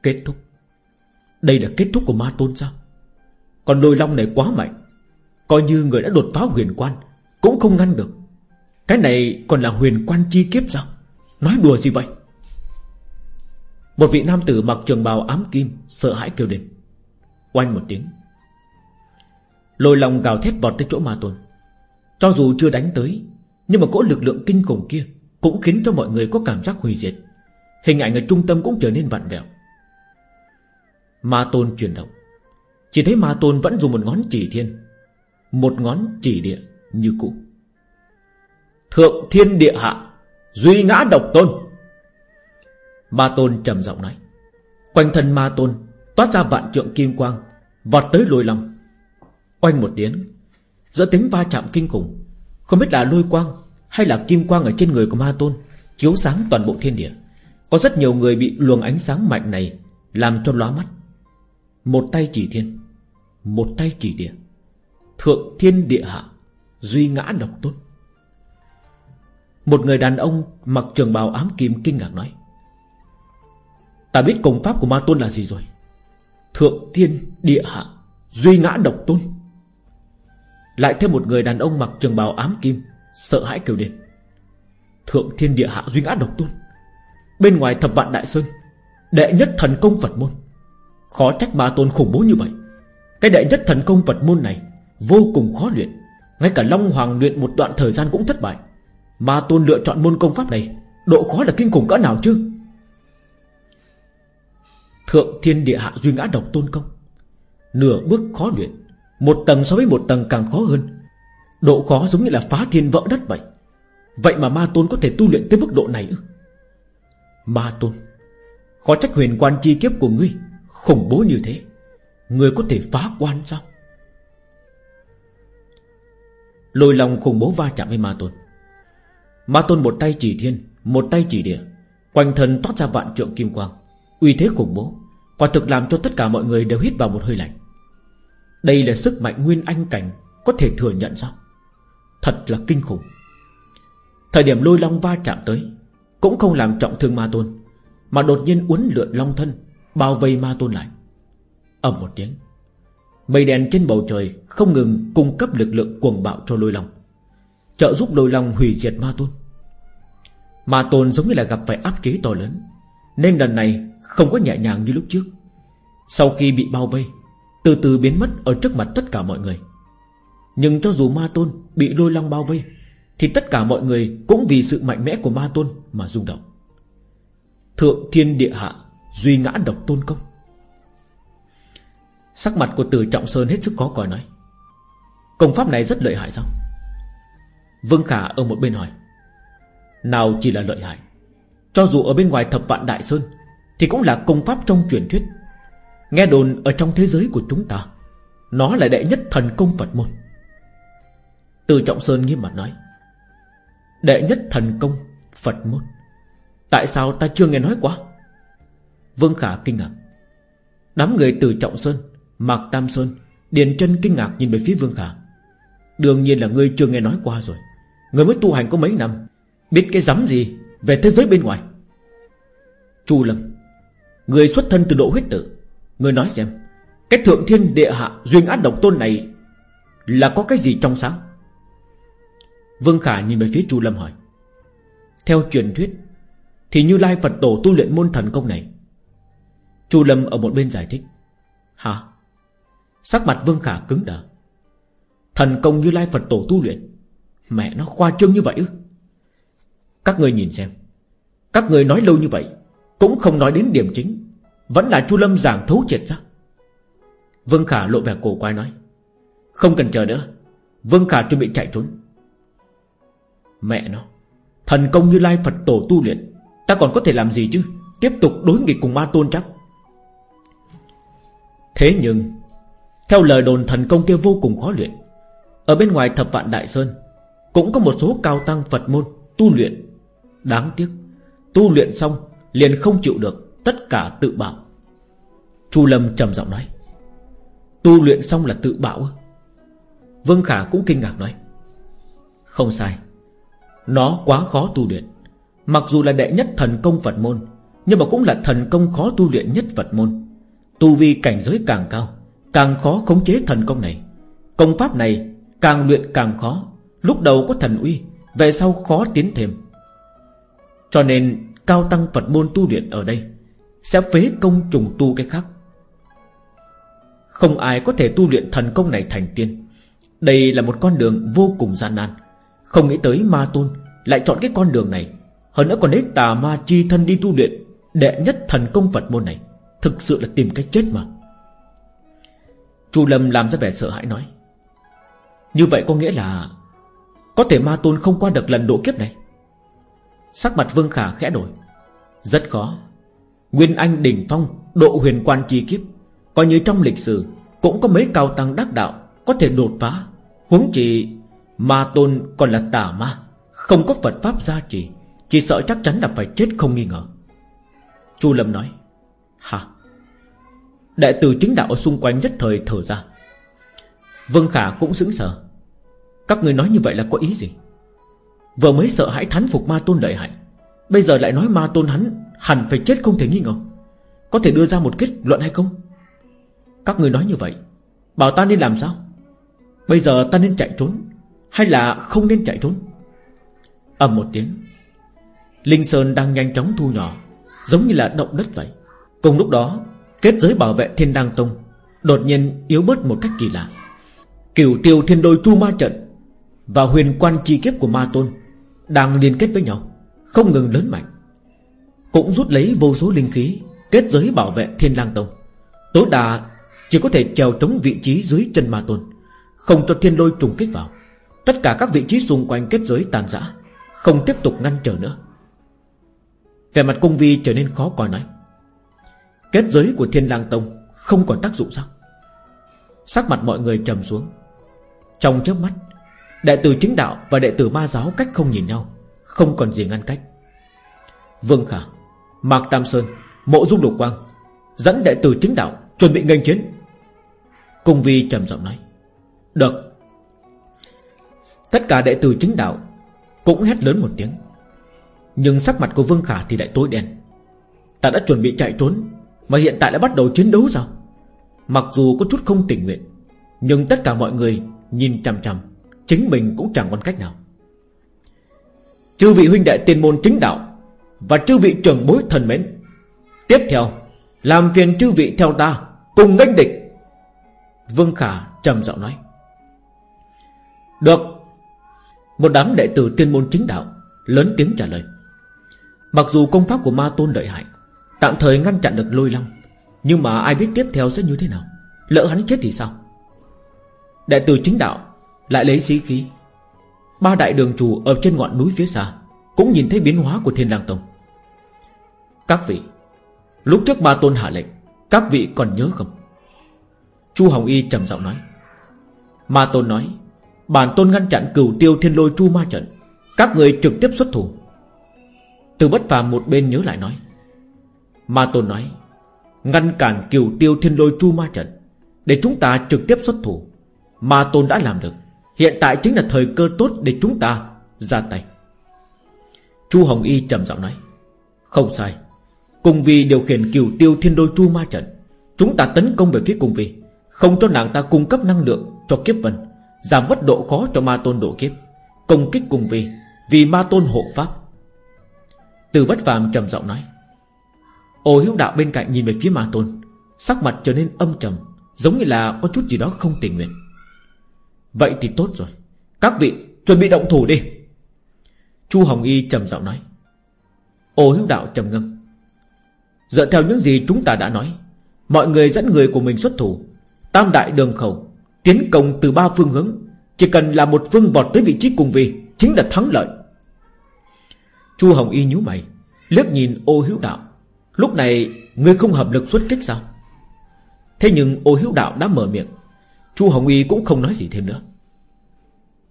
Kết thúc. Đây là kết thúc của ma tôn sao? Còn lôi long này quá mạnh. Coi như người đã đột phá huyền quan, Cũng không ngăn được. Cái này còn là huyền quan chi kiếp sao? Nói đùa gì vậy? Một vị nam tử mặc trường bào ám kim, Sợ hãi kêu lên. Oanh một tiếng. Lôi lòng gào thét vọt tới chỗ ma tôn. Cho dù chưa đánh tới, Nhưng mà cỗ lực lượng kinh khủng kia Cũng khiến cho mọi người có cảm giác hủy diệt. Hình ảnh ở trung tâm cũng trở nên vặn vẹo. Ma tôn chuyển động. Chỉ thấy ma tôn vẫn dùng một ngón chỉ thiên một ngón chỉ địa như cũ. Thượng thiên địa hạ, Duy ngã độc tôn. Ma tôn trầm giọng nói. Quanh thân ma tôn Toát ra vạn trượng kim quang, Vọt tới lôi long. Oanh một tiếng, Giữa tiếng va chạm kinh khủng, Không biết là lôi quang Hay là kim quang ở trên người của ma tôn Chiếu sáng toàn bộ thiên địa. Có rất nhiều người bị luồng ánh sáng mạnh này Làm cho lóa mắt. Một tay chỉ thiên, Một tay chỉ địa. Thượng thiên địa hạ, Duy ngã độc tôn. Một người đàn ông mặc trường bào ám kim kinh ngạc nói, Ta biết công pháp của ma tôn là gì rồi? Thượng thiên địa hạ, Duy ngã độc tôn. Lại thêm một người đàn ông mặc trường bào ám kim, Sợ hãi kêu lên, Thượng thiên địa hạ, duy ngã độc tôn. Bên ngoài thập vạn đại sơn, Đệ nhất thần công Phật môn. Khó trách ma tôn khủng bố như vậy. Cái đệ nhất thần công Phật môn này Vô cùng khó luyện. Ngay cả Long Hoàng luyện một đoạn thời gian cũng thất bại. Ma tôn lựa chọn môn công pháp này, Độ khó là kinh khủng cỡ nào chứ? Thượng thiên địa hạ duy ngã độc tôn công. Nửa bước khó luyện. Một tầng so với một tầng càng khó hơn. Độ khó giống như là phá thiên vỡ đất vậy. Vậy mà ma tôn có thể tu luyện tới mức độ này ư? Ma tôn, Khó trách huyền quan chi kiếp của ngươi Khủng bố như thế. Ngươi có thể phá quan sao? Lôi lòng khủng bố va chạm với ma tôn. Ma tôn một tay chỉ thiên, Một tay chỉ địa. Quanh thân toát ra vạn trượng kim quang. Uy thế khủng bố. Quả thực làm cho tất cả mọi người đều hít vào một hơi lạnh. Đây là sức mạnh nguyên anh cảnh, Có thể thừa nhận sao? Thật là kinh khủng. Thời điểm lôi long va chạm tới, Cũng không làm trọng thương ma tôn, Mà đột nhiên uốn lượn long thân, Bao vây ma tôn lại. Ầm một tiếng. Mây đèn trên bầu trời Không ngừng cung cấp lực lượng cuồng bạo cho lôi long. Trợ giúp lôi long hủy diệt ma tôn. Ma tôn giống như là gặp phải áp chế to lớn, Nên lần này không có nhẹ nhàng như lúc trước. Sau khi bị bao vây, Từ từ biến mất ở trước mặt tất cả mọi người. Nhưng cho dù ma tôn Bị lôi long bao vây, Thì tất cả mọi người cũng vì sự mạnh mẽ của ma tôn Mà rung động. Thượng thiên địa hạ Duy ngã độc tôn công. Sắc mặt của Từ Trọng Sơn hết sức có còi nói. Công pháp này rất lợi hại sao? Vương Khả ở một bên hỏi. Nào chỉ là lợi hại. Cho dù ở bên ngoài thập vạn Đại Sơn, Thì cũng là công pháp trong truyền thuyết. Nghe đồn ở trong thế giới của chúng ta, Nó là đệ nhất thần công Phật môn. Từ Trọng Sơn nghiêm mặt nói. Đệ nhất thần công Phật môn? Tại sao ta chưa nghe nói qua Vương Khả kinh ngạc. Đám người từ Trọng Sơn Mạc Tam Sơn, Điền chân kinh ngạc nhìn về phía Vương Khả. Đương nhiên là ngươi chưa nghe nói qua rồi. Người mới tu hành có mấy năm, Biết cái rắm gì về thế giới bên ngoài. Chu Lâm, Người xuất thân từ độ huyết tử Người nói xem, Cái thượng thiên địa hạ duyên át độc tôn này Là có cái gì trong sáng? Vương Khả nhìn về phía Chu Lâm hỏi. Theo truyền thuyết, Thì Như Lai Phật Tổ tu luyện môn thần công này. Chu Lâm ở một bên giải thích. Hả? Sắc mặt Vương Khả cứng đờ. Thần công Như Lai Phật Tổ tu luyện, Mẹ nó khoa trương như vậy ư? Các người nhìn xem, Các người nói lâu như vậy, Cũng không nói đến điểm chính, Vẫn là Chu Lâm giảng thấu triệt ra. Vương Khả lộ vẻ cổ quái nói, Không cần chờ nữa, Vương Khả chuẩn bị chạy trốn. Mẹ nó, Thần công như Lai Phật Tổ tu luyện, Ta còn có thể làm gì chứ? Tiếp tục đối nghịch cùng ma tôn chắc. Thế nhưng theo lời đồn thần công kia vô cùng khó luyện. Ở bên ngoài thập vạn Đại Sơn, Cũng có một số cao tăng Phật môn Tu luyện. Đáng tiếc, Tu luyện xong liền không chịu được Tất cả tự bảo. Chu Lâm trầm giọng nói, Tu luyện xong là tự bảo Vương Khả cũng kinh ngạc nói, Không sai, Nó quá khó tu luyện. Mặc dù là đệ nhất thần công Phật môn, Nhưng mà cũng là thần công khó tu luyện nhất Phật môn. Tu vi cảnh giới càng cao Càng khó khống chế thần công này. Công pháp này càng luyện càng khó. Lúc đầu có thần uy, Về sau khó tiến thêm. Cho nên, cao tăng Phật môn tu luyện ở đây Sẽ phế công trùng tu cái khác. Không ai có thể tu luyện thần công này thành tiên. Đây là một con đường vô cùng gian nan. Không nghĩ tới ma tôn Lại chọn cái con đường này. Hơn nữa còn lấy tà ma chi thân đi tu luyện Đệ nhất thần công Phật môn này. Thực sự là tìm cách chết mà. Chu Lâm làm ra vẻ sợ hãi nói. Như vậy có nghĩa là Có thể ma tôn không qua được lần độ kiếp này. Sắc mặt Vương Khả khẽ đổi. Rất khó. Nguyên Anh, đỉnh phong, Độ huyền quan chi kiếp, Coi như trong lịch sử Cũng có mấy cao tăng đắc đạo Có thể đột phá. Huống chỉ Ma tôn còn là tà ma, Không có Phật Pháp gia trì, Chỉ sợ chắc chắn là phải chết không nghi ngờ. Chu Lâm nói, Hả? Đệ tử chính đạo ở xung quanh nhất thời thở ra. Vân Khả cũng sững sờ. Các người nói như vậy là có ý gì? Vừa mới sợ hãi thán phục ma tôn lợi hại, Bây giờ lại nói ma tôn hắn Hẳn phải chết không thể nghi ngờ. Có thể đưa ra một kết luận hay không? Các người nói như vậy, Bảo ta nên làm sao? Bây giờ ta nên chạy trốn, Hay là không nên chạy trốn? Ầm một tiếng, Linh Sơn đang nhanh chóng thu nhỏ, Giống như là động đất vậy. Cùng lúc đó Kết giới bảo vệ thiên đăng tông, Đột nhiên yếu bớt một cách kỳ lạ. Cửu tiêu thiên đôi chu ma trận Và huyền quan chi kiếp của ma tôn Đang liên kết với nhau, Không ngừng lớn mạnh. Cũng rút lấy vô số linh khí, Kết giới bảo vệ thiên lang tông. Tối đa chỉ có thể trèo trống vị trí dưới chân ma tôn, Không cho thiên lôi trùng kích vào. Tất cả các vị trí xung quanh kết giới tàn rã, Không tiếp tục ngăn trở nữa. Về mặt công vi trở nên khó coi nói. Kết giới của Thiên lang Tông Không còn tác dụng sao? Sắc mặt mọi người trầm xuống. Trong chớp mắt, Đệ tử chính đạo và đệ tử ma giáo cách không nhìn nhau, Không còn gì ngăn cách. Vương Khả, Mạc Tam Sơn, Mộ Dung Lục Quang Dẫn đệ tử chính đạo Chuẩn bị nghênh chiến. Cung Vi trầm giọng nói, Được. Tất cả đệ tử chính đạo Cũng hét lớn một tiếng, Nhưng sắc mặt của Vương Khả thì lại tối đen. Ta đã chuẩn bị chạy trốn mà hiện tại đã bắt đầu chiến đấu sao? Mặc dù có chút không tình nguyện, Nhưng tất cả mọi người nhìn chằm chằm, Chính mình cũng chẳng còn cách nào. Chư vị huynh đệ tiền môn chính đạo Và chư vị trưởng bối thần mến, Tiếp theo, Làm phiền chư vị theo ta Cùng nghênh địch. Vương Khả trầm giọng nói. Được. Một đám đệ tử tiên môn chính đạo Lớn tiếng trả lời. Mặc dù công pháp của ma tôn đợi hại Tạm thời ngăn chặn được lôi long. Nhưng mà ai biết tiếp theo sẽ như thế nào? Lỡ hắn chết thì sao? Đại tử chính đạo Lại lấy sĩ khí. Ba đại đường chủ ở trên ngọn núi phía xa Cũng nhìn thấy biến hóa của thiên lang tông. Các vị, Lúc trước ba tôn hạ lệnh, Các vị còn nhớ không? Chu Hồng Y trầm giọng nói. Ma tôn nói, Bản tôn ngăn chặn cửu tiêu thiên lôi chu ma trận, Các người trực tiếp xuất thủ. Từ bất phàm một bên nhớ lại nói. Ma tôn nói, Ngăn cản cửu tiêu thiên lôi chu ma trận Để chúng ta trực tiếp xuất thủ Ma tôn đã làm được. Hiện tại chính là thời cơ tốt để chúng ta ra tay. Chu Hồng Y trầm giọng nói, Không sai. Cùng vì điều khiển cửu tiêu thiên đôi chu ma trận, Chúng ta tấn công về phía cùng vì, Không cho nàng ta cung cấp năng lượng cho kiếp vân, Giảm bất độ khó cho ma tôn độ kiếp, Công kích cùng vì Vì ma tôn hộ pháp. Từ bất phàm trầm giọng nói Ô hiếu đạo bên cạnh nhìn về phía ma tôn, Sắc mặt trở nên âm trầm, Giống như là có chút gì đó không tình nguyện. Vậy thì tốt rồi, Các vị chuẩn bị động thủ đi. Chu Hồng Y trầm giọng nói. Ô hiếu đạo trầm ngâm. Dựa theo những gì chúng ta đã nói, Mọi người dẫn người của mình xuất thủ, Tam đại đường khẩu, Tiến công từ ba phương hướng, Chỉ cần là một phương vọt tới vị trí cùng vì Chính là thắng lợi. Chu Hồng Y nhíu mày, liếc nhìn ô hiếu đạo. Lúc này, người không hợp lực xuất kích sao? Thế nhưng ô hiếu đạo đã mở miệng. Chu Hồng Y cũng không nói gì thêm nữa.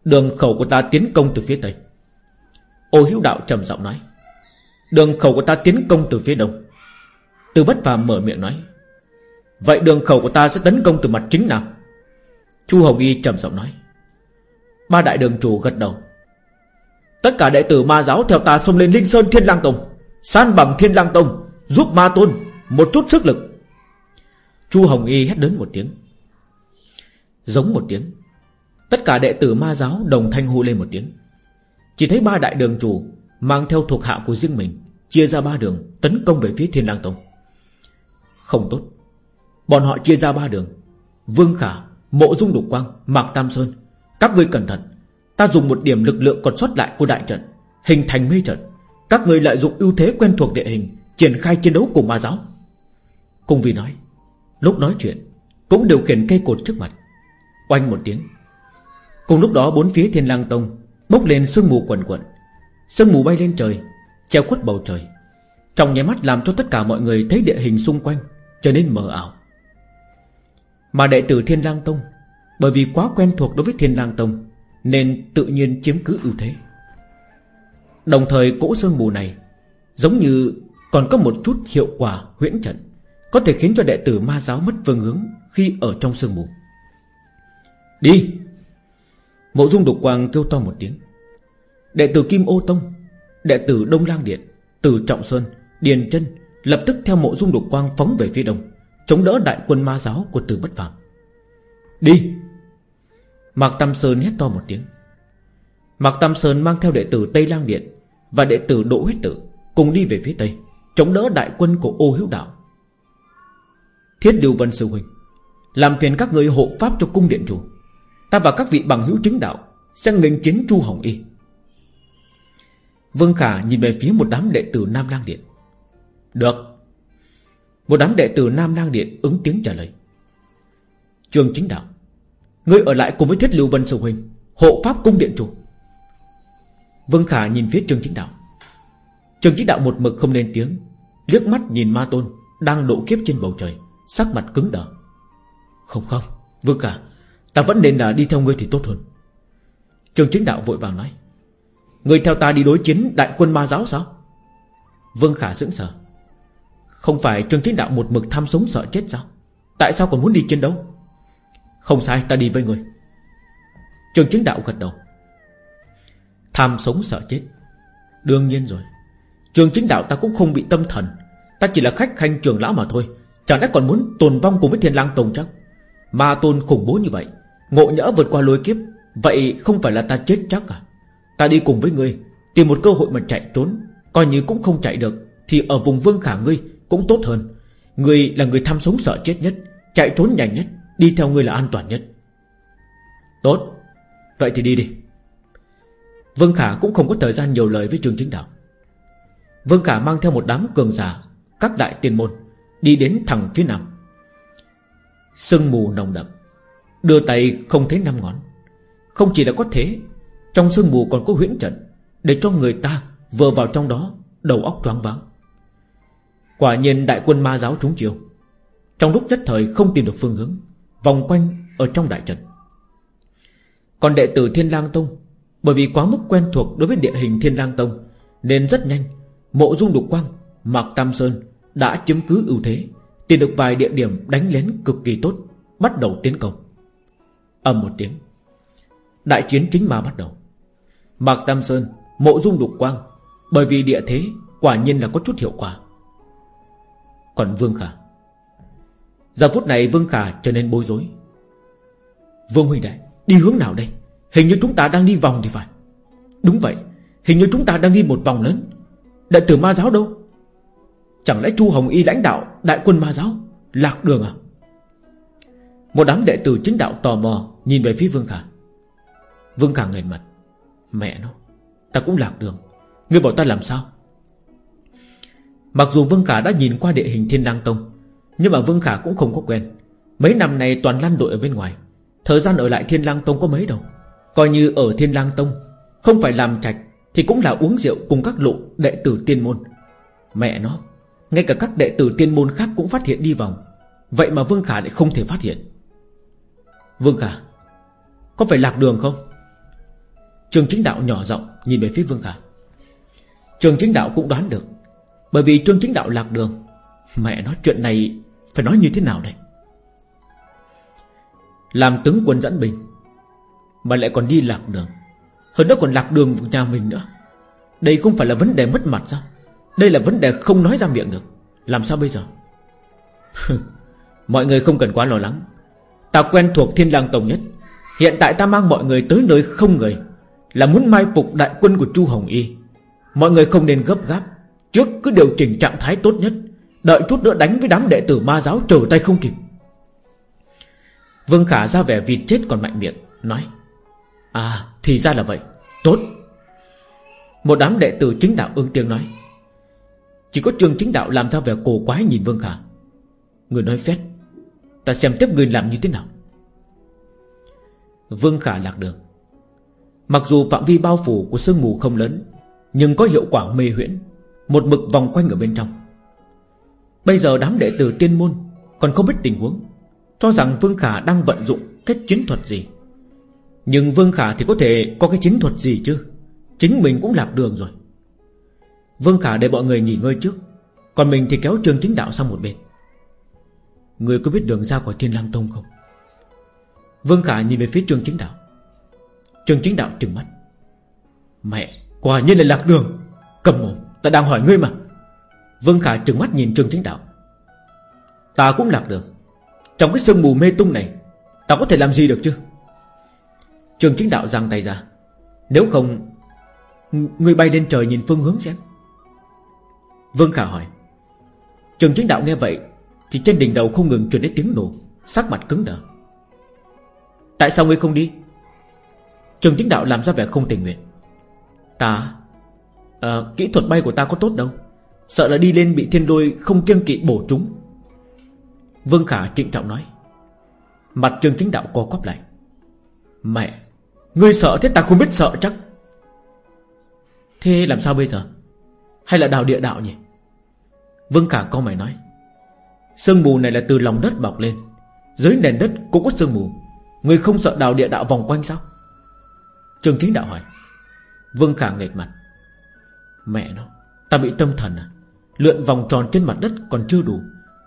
Đường khẩu của ta tiến công từ phía tây. Ô hiếu đạo trầm giọng nói. Đường khẩu của ta tiến công từ phía đông. Từ bất phàm mở miệng nói. Vậy đường khẩu của ta sẽ tấn công từ mặt chính nào? Chu Hồng Y trầm giọng nói. Ba đại đường chủ gật đầu. Tất cả đệ tử ma giáo theo ta xông lên Linh Sơn Thiên Lang Tông, San bằng Thiên Lang Tông Giúp ma tôn Một chút sức lực. Chu Hồng Y hét lớn một tiếng. Giống một tiếng. Tất cả đệ tử ma giáo đồng thanh hô lên một tiếng. Chỉ thấy ba đại đường chủ Mang theo thuộc hạ của riêng mình Chia ra ba đường tấn công về phía Thiên Lang Tông. Không tốt. Bọn họ chia ra ba đường. Vương Khả, Mộ Dung Đục Quang, Mạc Tam Sơn. Các ngươi cẩn thận. Ta dùng một điểm lực lượng còn sót lại của đại trận Hình thành mê trận. Các ngươi lợi dụng ưu thế quen thuộc địa hình Triển khai chiến đấu cùng ma giáo. Cùng vì nói, Lúc nói chuyện, Cũng điều khiển cây cột trước mặt. Oanh một tiếng. Cùng lúc đó, bốn phía thiên lang tông Bốc lên sương mù quần quần Sương mù bay lên trời Treo khuất bầu trời. Trong nháy mắt làm cho tất cả mọi người thấy địa hình xung quanh Trở nên mờ ảo. Mà đệ tử thiên lang tông, Bởi vì quá quen thuộc đối với thiên lang tông, Nên tự nhiên chiếm cứ ưu thế. Đồng thời, cỗ sương mù này Giống như còn có một chút hiệu quả huyễn trận, Có thể khiến cho đệ tử ma giáo mất phương hướng Khi ở trong sương mù. Đi. Mộ dung đục quang kêu to một tiếng. Đệ tử Kim Ô Tông, Đệ tử Đông Lang Điện, Từ Trọng Sơn, Điền chân Lập tức theo mộ dung đục quang phóng về phía đông, Chống đỡ đại quân ma giáo của Từ Bất Phạm Đi. Mạc Tam Sơn hét to một tiếng. Mạc Tam Sơn mang theo đệ tử Tây Lang Điện Và đệ tử Đỗ Huyết Tử Cùng đi về phía Tây. Chống đỡ đại quân của ô hữu đạo. Thiết Điều Vân Sư Huynh, Làm phiền các người hộ pháp cho cung điện chủ Ta và các vị bằng hữu chính đạo Sẽ nghênh chiến Chu Hồng Y. Vương Khả nhìn về phía một đám đệ tử Nam Lang Điện. Được. Một đám đệ tử Nam Lang Điện ứng tiếng trả lời. Trường chính đạo, Ngươi ở lại cùng với Thiết Lưu Vân Sư Huynh, Hộ pháp cung điện chủ Vương Khả nhìn phía trường chính đạo. Trường chính đạo một mực không lên tiếng liếc mắt nhìn ma tôn Đang độ kiếp trên bầu trời, Sắc mặt cứng đờ. Không không, Vương cả Ta vẫn nên là đi theo ngươi thì tốt hơn. Trường chính đạo vội vàng nói Người theo ta đi đối chiến đại quân ma giáo sao? Vương Khả sững sờ. Không phải Trương Chính Đạo một mực tham sống sợ chết sao? Tại sao còn muốn đi chiến đấu? Không sai, ta đi với người Trương Chính Đạo gật đầu. Tham sống sợ chết, Đương nhiên rồi. Trường chính đạo ta cũng không bị tâm thần. Ta chỉ là khách khanh trường lão mà thôi. Chẳng lẽ còn muốn tồn vong cùng với thiên lang tông chắc? Ma tôn khủng bố như vậy, Ngộ nhỡ vượt qua lối kiếp, Vậy không phải là ta chết chắc à? Ta đi cùng với ngươi, Tìm một cơ hội mà chạy trốn, Coi như cũng không chạy được, Thì ở vùng vương khả ngươi cũng tốt hơn. Ngươi là người tham sống sợ chết nhất, Chạy trốn nhanh nhất, Đi theo ngươi là an toàn nhất. Tốt, Vậy thì đi đi. Vương Khả cũng không có thời gian nhiều lời với Trương Chính Đạo. Vương Khả mang theo một đám cường giả, Các đại tiên môn, Đi đến thẳng phía nam. Sương mù nồng đậm, Đưa tay không thấy năm ngón. Không chỉ là có thế, Trong sương mù còn có huyễn trận, Để cho người ta vừa vào trong đó, Đầu óc choáng váng. Quả nhiên đại quân ma giáo trúng chiều Trong lúc nhất thời không tìm được phương hướng, Vòng quanh ở trong đại trận. Còn đệ tử Thiên lang Tông, Bởi vì quá mức quen thuộc đối với địa hình Thiên lang Tông, Nên rất nhanh Mộ dung đục quang, Mạc Tam Sơn đã chiếm cứ ưu thế, Tìm được vài địa điểm đánh lén cực kỳ tốt, Bắt đầu tiến công. Âm một tiếng, Đại chiến chính ma bắt đầu. Mạc Tam Sơn, Mộ dung đục quang, Bởi vì địa thế Quả nhiên là có chút hiệu quả. Còn Vương Khả? Giờ phút này Vương Khả trở nên bối rối. Vương Huynh Đại Đi hướng nào đây? Hình như chúng ta đang đi vòng thì phải. Đúng vậy, Hình như chúng ta đang đi một vòng lớn. Đại tử ma giáo đâu? Chẳng lẽ Chu Hồng Y lãnh đạo Đại quân ma giáo, Lạc đường à? Một đám đệ tử chính đạo tò mò Nhìn về phía Vương Khả. Vương Khả ngẩng mặt. Mẹ nó, Ta cũng lạc đường. Ngươi bảo ta làm sao? Mặc dù Vương Khả đã nhìn qua địa hình Thiên Lang Tông, Nhưng mà Vương Khả cũng không có quen. Mấy năm này toàn lăn đội ở bên ngoài. Thời gian ở lại Thiên Lang Tông có mấy đâu? Coi như ở Thiên Lang Tông, Không phải làm trạch thì cũng là uống rượu cùng các lộ đệ tử tiên môn. Mẹ nó, Ngay cả các đệ tử tiên môn khác cũng phát hiện đi vòng. Vậy mà Vương Khả lại không thể phát hiện. Vương Khả, Có phải lạc đường không? Trường chính đạo nhỏ giọng Nhìn về phía Vương Khả. Trường chính đạo cũng đoán được, Bởi vì trường chính đạo lạc đường. Mẹ nói chuyện này Phải nói như thế nào đây? Làm tướng quân dẫn bình Mà lại còn đi lạc đường. Hơn đó còn lạc đường của nhà mình nữa. Đây không phải là vấn đề mất mặt sao? Đây là vấn đề không nói ra miệng được. Làm sao bây giờ? Mọi người không cần quá lo lắng. Ta quen thuộc thiên lang tổng nhất. Hiện tại ta mang mọi người tới nơi không người, Là muốn mai phục đại quân của Chu Hồng Y. Mọi người không nên gấp gáp. Trước cứ điều chỉnh trạng thái tốt nhất, Đợi chút nữa đánh với đám đệ tử ma giáo trở tay không kịp. Vương Khả ra vẻ vịt chết còn mạnh miệng, Nói À thì ra là vậy. Tốt. Một đám đệ tử chính đạo ương tiếng nói. Chỉ có trường chính đạo làm ra vẻ cổ quái nhìn Vương Khả Người nói phét. Ta xem tiếp người làm như thế nào. Vương Khả lạc đường. Mặc dù phạm vi bao phủ của sương mù không lớn, Nhưng có hiệu quả mê huyễn, Một mực vòng quanh ở bên trong. Bây giờ đám đệ tử tiên môn Còn không biết tình huống, Cho rằng Vương Khả đang vận dụng cách chiến thuật gì. Nhưng Vương Khả thì có thể có cái chiến thuật gì chứ? Chính mình cũng lạc đường rồi. Vương Khả để mọi người nghỉ ngơi trước, Còn mình thì kéo trường chính đạo sang một bên. Người có biết đường ra khỏi Thiên Lang Tông không? Vương Khả nhìn về phía trường chính đạo. Trường chính đạo trừng mắt. Mẹ, Quả nhiên là lạc đường. Cầm mồm, Ta đang hỏi ngươi mà. Vương Khả trừng mắt nhìn trường chính đạo. Ta cũng lạc đường. Trong cái sương mù mê tung này, Ta có thể làm gì được chứ? Trường chính đạo giang tay ra. Nếu không người bay lên trời nhìn phương hướng xem. Vương Khả hỏi. Trường chính đạo nghe vậy Thì trên đỉnh đầu không ngừng truyền đến tiếng nổ Sắc mặt cứng đờ. Tại sao ngươi không đi? Trường chính đạo làm ra vẻ không tình nguyện. Ta à, Kỹ thuật bay của ta có tốt đâu. Sợ là đi lên bị thiên đôi không kiêng kỵ bổ chúng. Vương Khả trịnh trọng nói. Mặt trường chính đạo co quắp lại. Mẹ Ngươi sợ thế ta không biết sợ chắc. Thế làm sao bây giờ? Hay là đào địa đạo nhỉ? Vương cả con mày nói. Sương mù này là từ lòng đất bọc lên. Dưới nền đất cũng có sương mù. Người không sợ đào địa đạo vòng quanh sao? Trường chính đạo hỏi. Vương Khả nghệt mặt. Mẹ nó, Ta bị tâm thần à? Lượn vòng tròn trên mặt đất còn chưa đủ.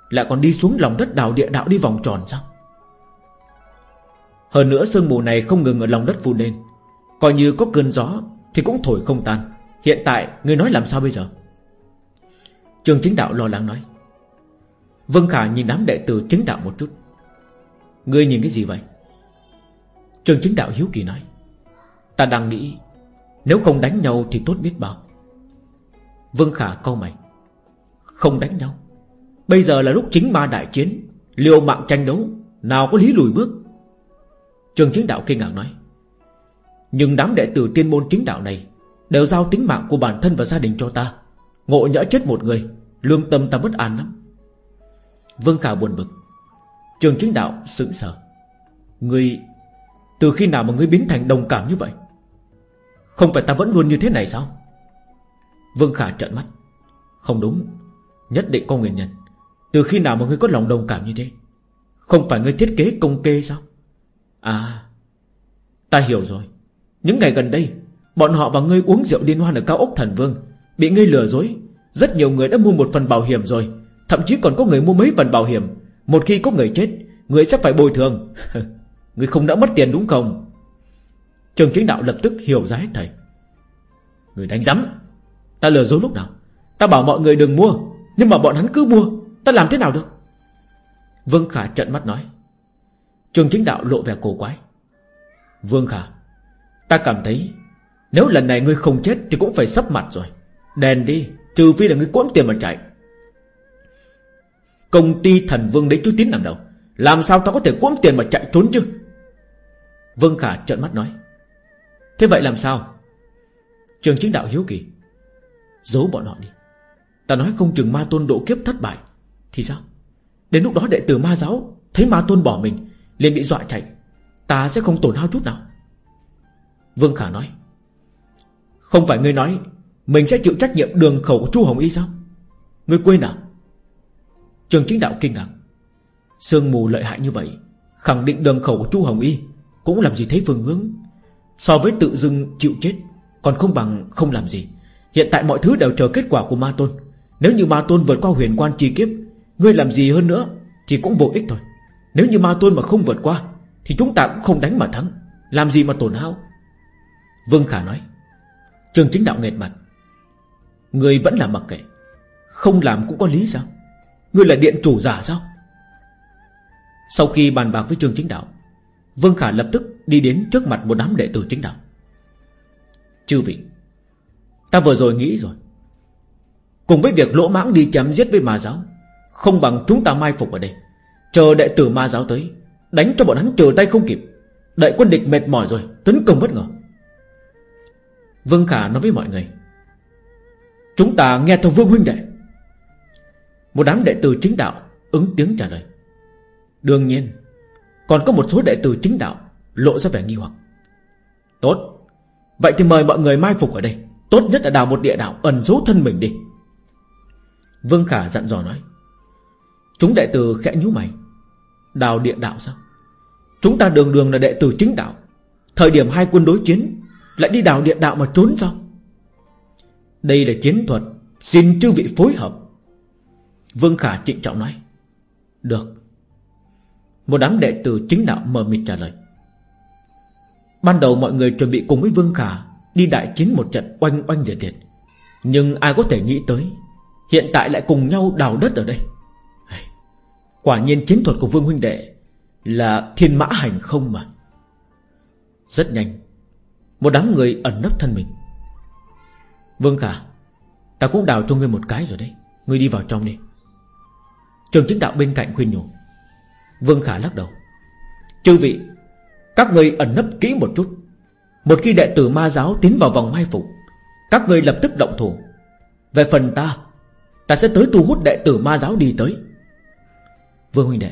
Lại còn đi xuống lòng đất đào địa đạo đi vòng tròn sao? Hơn nữa sương mù này không ngừng ở lòng đất phun lên. Coi như có cơn gió Thì cũng thổi không tan. Hiện tại người nói làm sao bây giờ? Trường chính đạo lo lắng nói. Vân Khả nhìn đám đệ tử chính đạo một chút. Ngươi nhìn cái gì vậy? Trường chính đạo hiếu kỳ nói. Ta đang nghĩ, Nếu không đánh nhau thì tốt biết bao. Vân Khả câu mày. Không đánh nhau. Bây giờ là lúc chính ma đại chiến. Liều mạng tranh đấu. Nào có lý lùi bước. Trường chính đạo kinh ngạc nói. Nhưng đám đệ tử tiên môn chính đạo này Đều giao tính mạng của bản thân và gia đình cho ta. Ngộ nhỡ chết một người, Lương tâm ta bất an lắm. Vương Khả buồn bực. Trường chính đạo sững sờ. Ngươi, Từ khi nào mà ngươi biến thành đồng cảm như vậy? Không phải ta vẫn luôn như thế này sao? Vương Khả trợn mắt. Không đúng. Nhất định có nguyên nhân. Từ khi nào mà ngươi có lòng đồng cảm như thế? Không phải ngươi thiết kế công kê sao? À Ta hiểu rồi. Những ngày gần đây, Bọn họ và ngươi uống rượu liên hoan ở cao ốc thần vương. Bị ngươi lừa dối, Rất nhiều người đã mua một phần bảo hiểm rồi. Thậm chí còn có người mua mấy phần bảo hiểm. Một khi có người chết, Người sẽ phải bồi thường. *laughs* Người không đã mất tiền đúng không? Trường chính đạo lập tức hiểu ra hết thầy. Người đánh rắm Ta lừa dối lúc nào? Ta bảo mọi người đừng mua, Nhưng mà bọn hắn cứ mua, Ta làm thế nào được? Vương Khả trận mắt nói. Trường chính đạo lộ vẻ cổ quái. Vương Khả, Ta cảm thấy Nếu lần này ngươi không chết Thì cũng phải sắp mặt rồi. Đèn đi, Trừ phi là ngươi cuốn tiền mà chạy. Công ty thần vương đấy chú tín làm đâu Làm sao ta có thể cuốn tiền mà chạy trốn chứ? Vương Khả trợn mắt nói. Thế vậy làm sao? Trường chính đạo hiếu kỳ. Giấu bọn họ đi. Ta nói không chừng ma tôn độ kiếp thất bại. Thì sao? Đến lúc đó đệ tử ma giáo Thấy ma tôn bỏ mình liền bị dọa chạy. Ta sẽ không tổn hao chút nào. Vương Khả nói, Không phải ngươi nói Mình sẽ chịu trách nhiệm đường khẩu của chu Hồng Y sao? Ngươi quên à? Trường chính đạo kinh ngạc. Sương mù lợi hại như vậy, Khẳng định đường khẩu của chu Hồng Y Cũng làm gì thấy phương hướng. So với tự dưng chịu chết, Còn không bằng không làm gì. Hiện tại mọi thứ đều chờ kết quả của ma tôn. Nếu như ma tôn vượt qua huyền quan chi kiếp, Ngươi làm gì hơn nữa Thì cũng vô ích thôi. Nếu như ma tôn mà không vượt qua, Thì chúng ta cũng không đánh mà thắng. Làm gì mà tổn hao? Vương Khả nói. Trường chính đạo nghẹt mặt. Người vẫn là mặc kệ. Không làm cũng có lý sao? Người là điện chủ giả sao? Sau khi bàn bạc với trường chính đạo, Vương Khả lập tức đi đến trước mặt một đám đệ tử chính đạo. Chư vị, Ta vừa rồi nghĩ rồi. Cùng với việc lỗ mãng đi chém giết với ma giáo, Không bằng chúng ta mai phục ở đây. Chờ đệ tử ma giáo tới, Đánh cho bọn hắn chờ tay không kịp. Đợi quân địch mệt mỏi rồi, Tấn công bất ngờ. Vương Khả nói với mọi người, Chúng ta nghe theo Vương Huynh Đệ. Một đám đệ tử chính đạo Ứng tiếng trả lời. Đương nhiên, Còn có một số đệ tử chính đạo Lộ ra vẻ nghi hoặc. Tốt, Vậy thì mời mọi người mai phục ở đây. Tốt nhất là đào một địa đạo ẩn giấu thân mình đi. Vương Khả dặn dò nói Chúng đệ tử khẽ nhíu mày. Đào địa đạo sao? Chúng ta đường đường là đệ tử chính đạo. Thời điểm hai quân đối chiến, Lại đi đào địa đạo mà trốn sao? Đây là chiến thuật, Xin chư vị phối hợp. Vương Khả trịnh trọng nói. Được. Một đám đệ tử chính đạo mờ mịt trả lời. Ban đầu mọi người chuẩn bị cùng với Vương Khả Đi đại chiến một trận oanh oanh liệt liệt. Nhưng ai có thể nghĩ tới, Hiện tại lại cùng nhau đào đất ở đây. Quả nhiên chiến thuật của Vương Huynh Đệ Là thiên mã hành không mà. Rất nhanh, Một đám người ẩn nấp thân mình. Vương Khả, Ta cũng đào cho ngươi một cái rồi đấy. Ngươi đi vào trong đi. Trường chính đạo bên cạnh khuyên nhủ. Vương Khả lắc đầu. Chư vị, Các người ẩn nấp kỹ một chút. Một khi đệ tử ma giáo tiến vào vòng mai phục, Các người lập tức động thủ. Về phần ta Ta sẽ tới thu hút đệ tử ma giáo đi tới. Vương huynh đệ,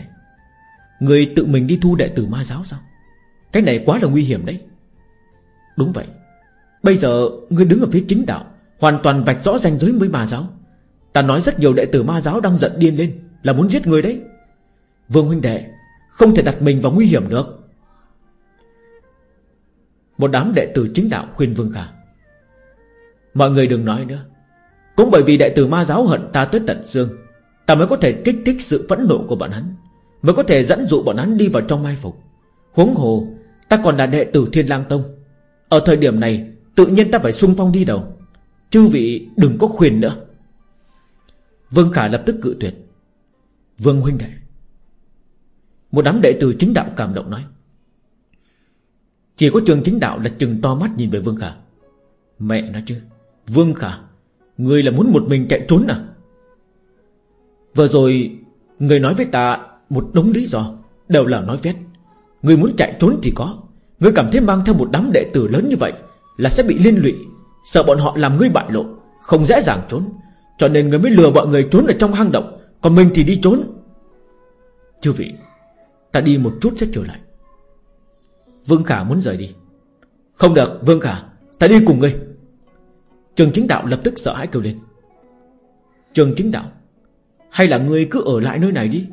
Người tự mình đi thu đệ tử ma giáo sao? Cái này quá là nguy hiểm đấy. Đúng vậy. Bây giờ người đứng ở phía chính đạo, Hoàn toàn vạch rõ ranh giới với ma giáo. Ta nói rất nhiều đệ tử ma giáo đang giận điên lên, Là muốn giết người đấy. Vương huynh đệ, Không thể đặt mình vào nguy hiểm được. Một đám đệ tử chính đạo khuyên Vương Khả. Mọi người đừng nói nữa. Cũng bởi vì đệ tử ma giáo hận ta tới tận xương Ta mới có thể kích thích sự phẫn nộ của bọn hắn, Mới có thể dẫn dụ bọn hắn đi vào trong mai phục. Huống hồ, Ta còn là đệ tử Thiên lang Tông. Ở thời điểm này, Tự nhiên ta phải xung phong đi đầu. Chư vị đừng có khuyên nữa. Vương Khả lập tức cự tuyệt. Vương huynh đệ, Một đám đệ tử chính đạo cảm động nói. Chỉ có trường chính đạo là chừng to mắt nhìn về Vương Khả. Mẹ nó chứ, Vương Khả, Người là muốn một mình chạy trốn à? Vừa rồi, Người nói với ta một đống lý do, Đều là nói vét. Người muốn chạy trốn thì có. Người cảm thấy mang theo một đám đệ tử lớn như vậy Là sẽ bị liên lụy. Sợ bọn họ làm ngươi bại lộ, Không dễ dàng trốn. Cho nên người mới lừa bọn người trốn ở trong hang động, Còn mình thì đi trốn. Chư vị, Ta đi một chút sẽ trở lại. Vương Khả muốn rời đi. Không được, Vương Khả, Ta đi cùng ngươi. Trường chính đạo lập tức sợ hãi kêu lên. Trường chính đạo hay là ngươi cứ ở lại nơi này đi?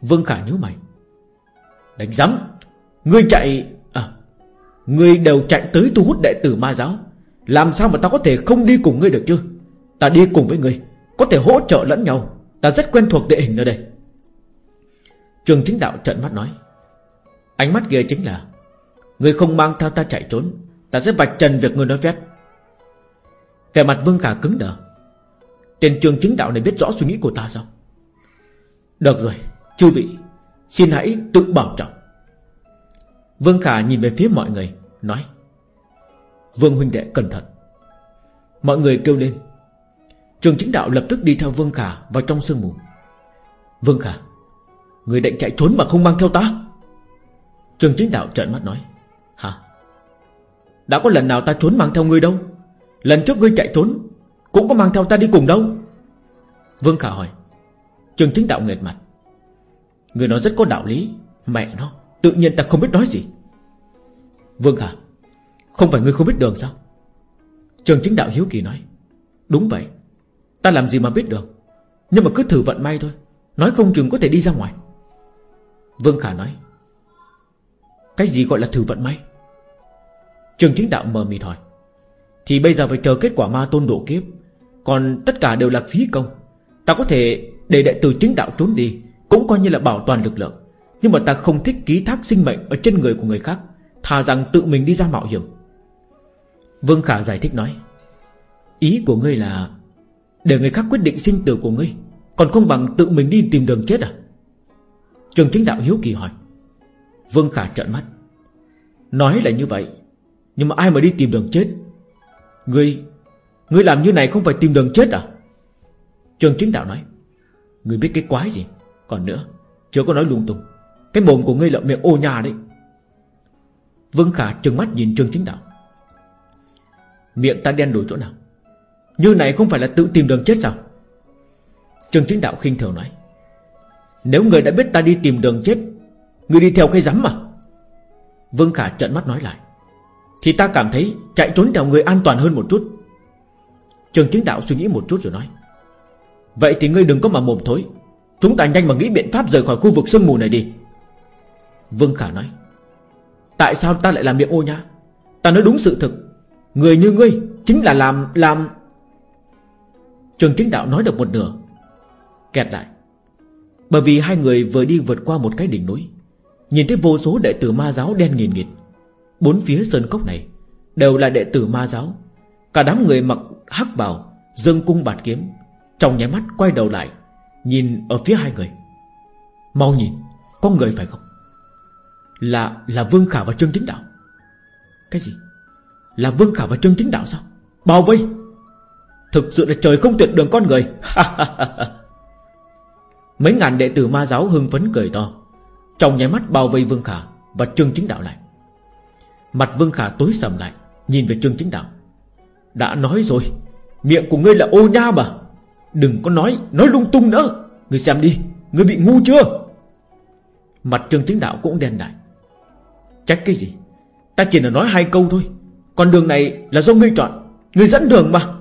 Vương Khả nhớ mày. Đánh giám Ngươi chạy À Ngươi đều chạy tới thu hút đệ tử ma giáo. Làm sao mà ta có thể không đi cùng ngươi được chứ? Ta đi cùng với ngươi, Có thể hỗ trợ lẫn nhau. Ta rất quen thuộc địa hình ở đây. Trường chính đạo trận mắt nói. Ánh mắt kia chính là, Ngươi không mang theo ta chạy trốn, Ta sẽ vạch trần việc ngươi nói phép. Vẻ mặt Vương Khả cứng đờ. Tên trường chính đạo này biết rõ suy nghĩ của ta sao? Được rồi, Chư vị, Xin hãy tự bảo trọng. Vương Khả nhìn về phía mọi người, Nói, Vương huynh đệ cẩn thận. Mọi người kêu lên. Trường chính đạo lập tức đi theo Vương Khả Vào trong sương mù. Vương Khả, Người định chạy trốn mà không mang theo ta? Trường chính đạo trợn mắt nói, Hả? Đã có lần nào ta trốn mang theo ngươi đâu? Lần trước ngươi chạy trốn cũng có mang theo ta đi cùng đâu? Vương Khả hỏi. Trường chính đạo nghệt mặt. Người nói rất có đạo lý, Mẹ nó, Tự nhiên ta không biết nói gì. Vương Khả, Không phải ngươi không biết đường sao? Trường chính đạo hiếu kỳ nói. Đúng vậy, Ta làm gì mà biết được? Nhưng mà cứ thử vận may thôi, Nói không chừng có thể đi ra ngoài. Vương Khả nói. Cái gì gọi là thử vận may? Trường chính đạo mờ mịt hỏi. Thì bây giờ phải chờ kết quả ma tôn độ kiếp. Còn tất cả đều là phí công. Ta có thể để đệ tử chính đạo trốn đi, Cũng coi như là bảo toàn lực lượng. Nhưng mà ta không thích ký thác sinh mệnh Ở trên người của người khác, Thà rằng tự mình đi ra mạo hiểm. Vương Khả giải thích nói, Ý của ngươi là Để người khác quyết định sinh tử của ngươi, Còn không bằng tự mình đi tìm đường chết à? Trường chính đạo hiếu kỳ hỏi. Vương Khả trợn mắt. Nói là như vậy, Nhưng mà ai mà đi tìm đường chết? Ngươi Ngươi làm như này không phải tìm đường chết à? Trường chính đạo nói, Ngươi biết cái quái gì? Còn nữa, Chưa có nói lung tung. Cái mồm của ngươi là miệng ô nhà đấy. Vương Khả trừng mắt nhìn trường Chính Đạo. Miệng ta đen đổi chỗ nào? Như này không phải là tự tìm đường chết sao? Trường Chính Đạo khinh thường nói, Nếu người đã biết ta đi tìm đường chết, Người đi theo cái rắm mà. Vương Khả trợn mắt nói lại thì ta cảm thấy chạy trốn theo người an toàn hơn một chút. Trường chính đạo suy nghĩ một chút rồi nói, Vậy thì ngươi đừng có mà mồm thối. Chúng ta nhanh mà nghĩ biện pháp rời khỏi khu vực sương mù này đi. Vương Khả nói, Tại sao ta lại làm miệng ô nhá Ta nói đúng sự thực. Người như ngươi chính là làm làm Trường chính đạo nói được một nửa, Kẹt lại. Bởi vì hai người vừa đi vượt qua một cái đỉnh núi, Nhìn thấy vô số đệ tử ma giáo đen nghìn nghịt. Bốn phía sơn cốc này Đều là đệ tử ma giáo. Cả đám người mặc hắc bào, Dương cung bạt kiếm, Trong nháy mắt quay đầu lại, Nhìn ở phía hai người. Mau nhìn, Có người phải không? Là là Vương Khả và Trương Chính Đạo. Cái gì? Là Vương Khả và Trương Chính Đạo sao? Bao vây. Thực sự là trời không tuyệt đường con người. *laughs* Mấy ngàn đệ tử ma giáo hưng phấn cười to, Trong nháy mắt bao vây Vương Khả Và Trương Chính Đạo lại. Mặt Vương Khả tối sầm lại, Nhìn về Trương Chính Đạo. Đã nói rồi, Miệng của ngươi là ô nha mà. Đừng có nói Nói lung tung nữa. Ngươi xem đi, Ngươi bị ngu chưa? Mặt Trương Chính Đạo cũng đen lại. Trách cái gì? Ta chỉ là nói hai câu thôi. Còn đường này là do ngươi chọn, Ngươi dẫn đường mà.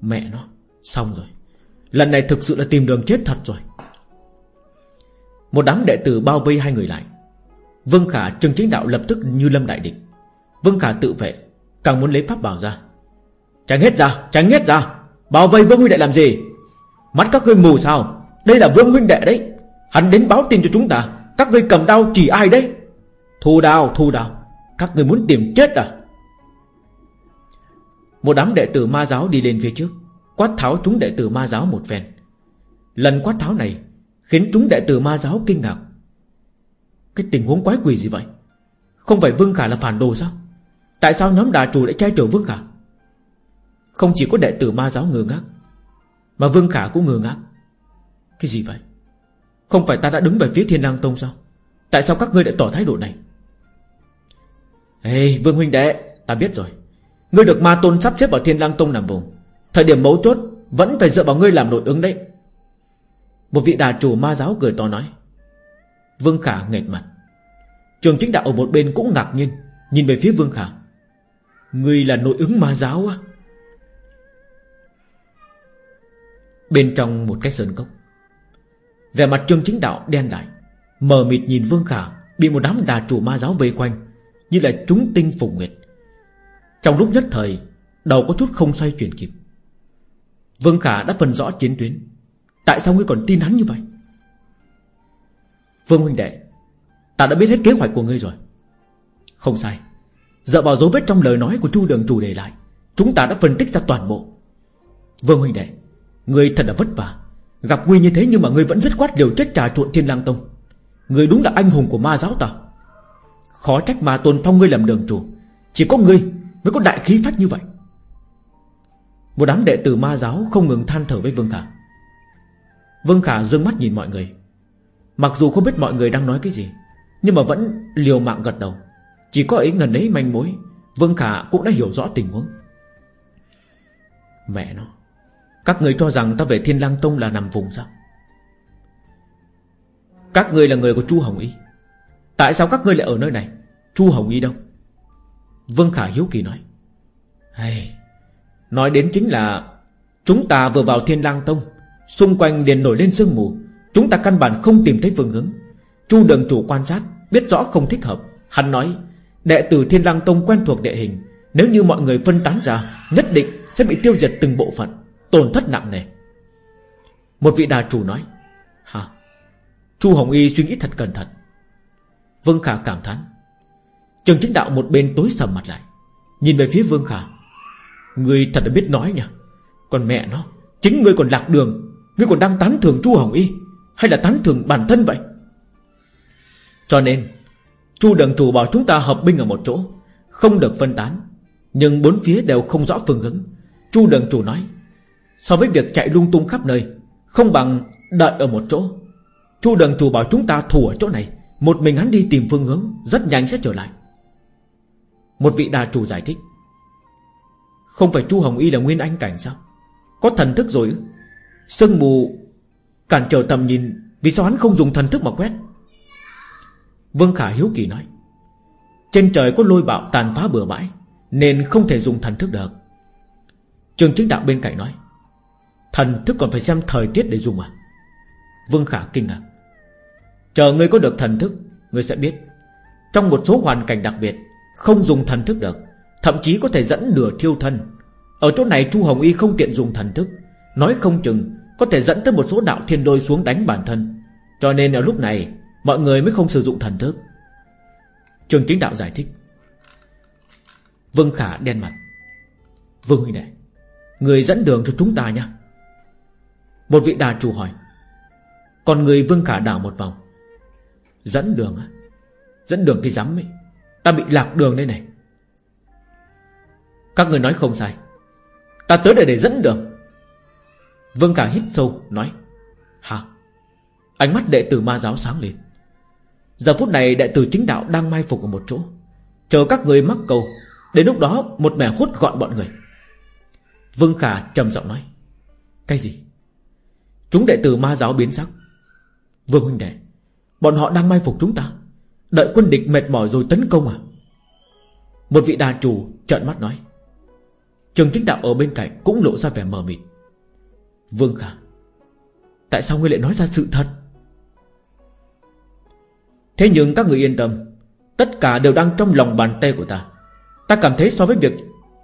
Mẹ nó, Xong rồi. Lần này thực sự là tìm đường chết thật rồi. Một đám đệ tử bao vây hai người lại. Vương Khả Trương Chính Đạo lập tức như lâm đại địch. Vương Khả tự vệ, Càng muốn lấy pháp bảo ra. Tránh hết ra, Tránh hết ra. Bảo vệ Vương Huynh Đệ làm gì? Mắt các ngươi mù sao? Đây là Vương Huynh Đệ đấy. Hắn đến báo tin cho chúng ta. Các ngươi cầm đau chỉ ai đấy? Thu đao thu đao. Các ngươi muốn tìm chết à? Một đám đệ tử ma giáo đi lên phía trước, Quát tháo chúng đệ tử ma giáo một phen. Lần quát tháo này Khiến chúng đệ tử ma giáo kinh ngạc. Cái tình huống quái quỷ gì vậy? Không phải Vương Khả là phản đồ sao? Tại sao nhóm đà chủ lại che chở Vương Khả? Không chỉ có đệ tử ma giáo ngơ ngác, Mà Vương Khả cũng ngơ ngác. Cái gì vậy? Không phải ta đã đứng về phía Thiên Lang Tông sao? Tại sao các ngươi lại tỏ thái độ này? Ê, Vương Huynh Đệ, Ta biết rồi. Ngươi được ma tôn sắp xếp vào Thiên Lang Tông làm vùng. Thời điểm mấu chốt Vẫn phải dựa vào ngươi làm nội ứng đấy. Một vị đà chủ ma giáo cười to nói. Vương Khả nghẹt mặt. Trường chính đạo ở một bên cũng ngạc nhiên, Nhìn về phía Vương Khả. Ngươi là nội ứng ma giáo á. Bên trong một cái sơn cốc Về mặt Trường chính đạo đen lại, Mờ mịt nhìn Vương Khả, Bị một đám đà chủ ma giáo vây quanh, Như là chúng tinh phùng nguyệt. Trong lúc nhất thời, Đầu có chút không xoay chuyển kịp. Vương Khả đã phân rõ chiến tuyến. Tại sao ngươi còn tin hắn như vậy? Vương huynh đệ, Ta đã biết hết kế hoạch của ngươi rồi. Không sai. Dựa vào dấu vết trong lời nói của Chu Đường Chủ để lại, Chúng ta đã phân tích ra toàn bộ. Vương huynh đệ, Ngươi thật là vất vả. Gặp nguy như thế nhưng mà ngươi vẫn dứt khoát điều chết trà trộn thiên lang tông. Ngươi đúng là anh hùng của ma giáo ta. Khó trách ma tôn phong ngươi làm đường chủ. Chỉ có ngươi mới có đại khí phách như vậy. Một đám đệ tử ma giáo không ngừng than thở với Vương Khả. Vương Khả dương mắt nhìn mọi người. Mặc dù không biết mọi người đang nói cái gì Nhưng mà vẫn liều mạng gật đầu. Chỉ có ấy ngần ấy manh mối Vương Khả cũng đã hiểu rõ tình huống. Mẹ nó Các người cho rằng ta về Thiên Lang Tông là nằm vùng sao? Các người là người của Chu Hồng Y. Tại sao các ngươi lại ở nơi này? Chu Hồng Y đâu? Vương Khả hiếu kỳ nói. Hey, Nói đến chính là Chúng ta vừa vào Thiên Lang Tông Xung quanh liền nổi lên sương mù. Chúng ta căn bản không tìm thấy phương hướng. Chu đường chủ quan sát, Biết rõ không thích hợp. Hắn nói, Đệ tử Thiên Lang Tông quen thuộc địa hình. Nếu như mọi người phân tán ra, Nhất định sẽ bị tiêu diệt từng bộ phận. Tổn thất nặng nề. Một vị đà chủ nói, Hả? Chu Hồng Y suy nghĩ thật cẩn thận. Vương Khả cảm thán. Trường chính đạo một bên tối sầm mặt lại, Nhìn về phía Vương Khả. Người thật là biết nói nha Còn mẹ nó, Chính người còn lạc đường người còn đang tán thưởng Chu Hồng Y. Hay là tán thưởng bản thân vậy? Cho nên, Chu đường chủ bảo chúng ta hợp binh ở một chỗ, Không được phân tán. Nhưng bốn phía đều không rõ phương hướng. Chu đường chủ nói, So với việc chạy lung tung khắp nơi, Không bằng đợi ở một chỗ. Chu đường chủ bảo chúng ta thủ ở chỗ này, Một mình hắn đi tìm phương hướng, Rất nhanh sẽ trở lại. Một vị đà chủ giải thích, Không phải Chu Hồng Y là nguyên anh cảnh sao? Có thần thức rồi ư? Sương mù Cản trở tầm nhìn, Vì sao hắn không dùng thần thức mà quét? Vương Khả hiếu kỳ nói, Trên trời có lôi bạo tàn phá bừa bãi, Nên không thể dùng thần thức được. Trường chính đạo bên cạnh nói, Thần thức còn phải xem thời tiết để dùng à? Vương Khả kinh ngạc, Chờ ngươi có được thần thức, Ngươi sẽ biết. Trong một số hoàn cảnh đặc biệt, Không dùng thần thức được, Thậm chí có thể dẫn lửa thiêu thân. Ở chỗ này Chu Hồng Y không tiện dùng thần thức, Nói không chừng có thể dẫn tới một số đạo thiên đôi xuống đánh bản thân. Cho nên ở lúc này, Mọi người mới không sử dụng thần thức. Trường chính đạo giải thích. Vương Khả đen mặt. Vương huynh đệ, Người dẫn đường cho chúng ta nha Một vị đà chủ hỏi. Còn người Vương Khả đảo một vòng. Dẫn đường á? Dẫn đường cái rắm ấy. Ta bị lạc đường đây này. Các người nói không sai. Ta tới đây để dẫn đường. Vương Khả hít sâu, nói Hả Ánh mắt đệ tử ma giáo sáng lên. Giờ phút này đệ tử chính đạo đang mai phục ở một chỗ. Chờ các người mắc câu Đến lúc đó một mẻ hút gọn bọn người. Vương Khả trầm giọng nói, Cái gì? Chúng đệ tử ma giáo biến sắc. Vương huynh đệ, Bọn họ đang mai phục chúng ta. Đợi quân địch mệt mỏi rồi tấn công à Một vị đà chủ trợn mắt nói, Trường chính đạo ở bên cạnh Cũng lộ ra vẻ mờ mịt. Vương Khả Tại sao ngươi lại nói ra sự thật? Thế nhưng các người yên tâm, Tất cả đều đang trong lòng bàn tay của ta. Ta cảm thấy so với việc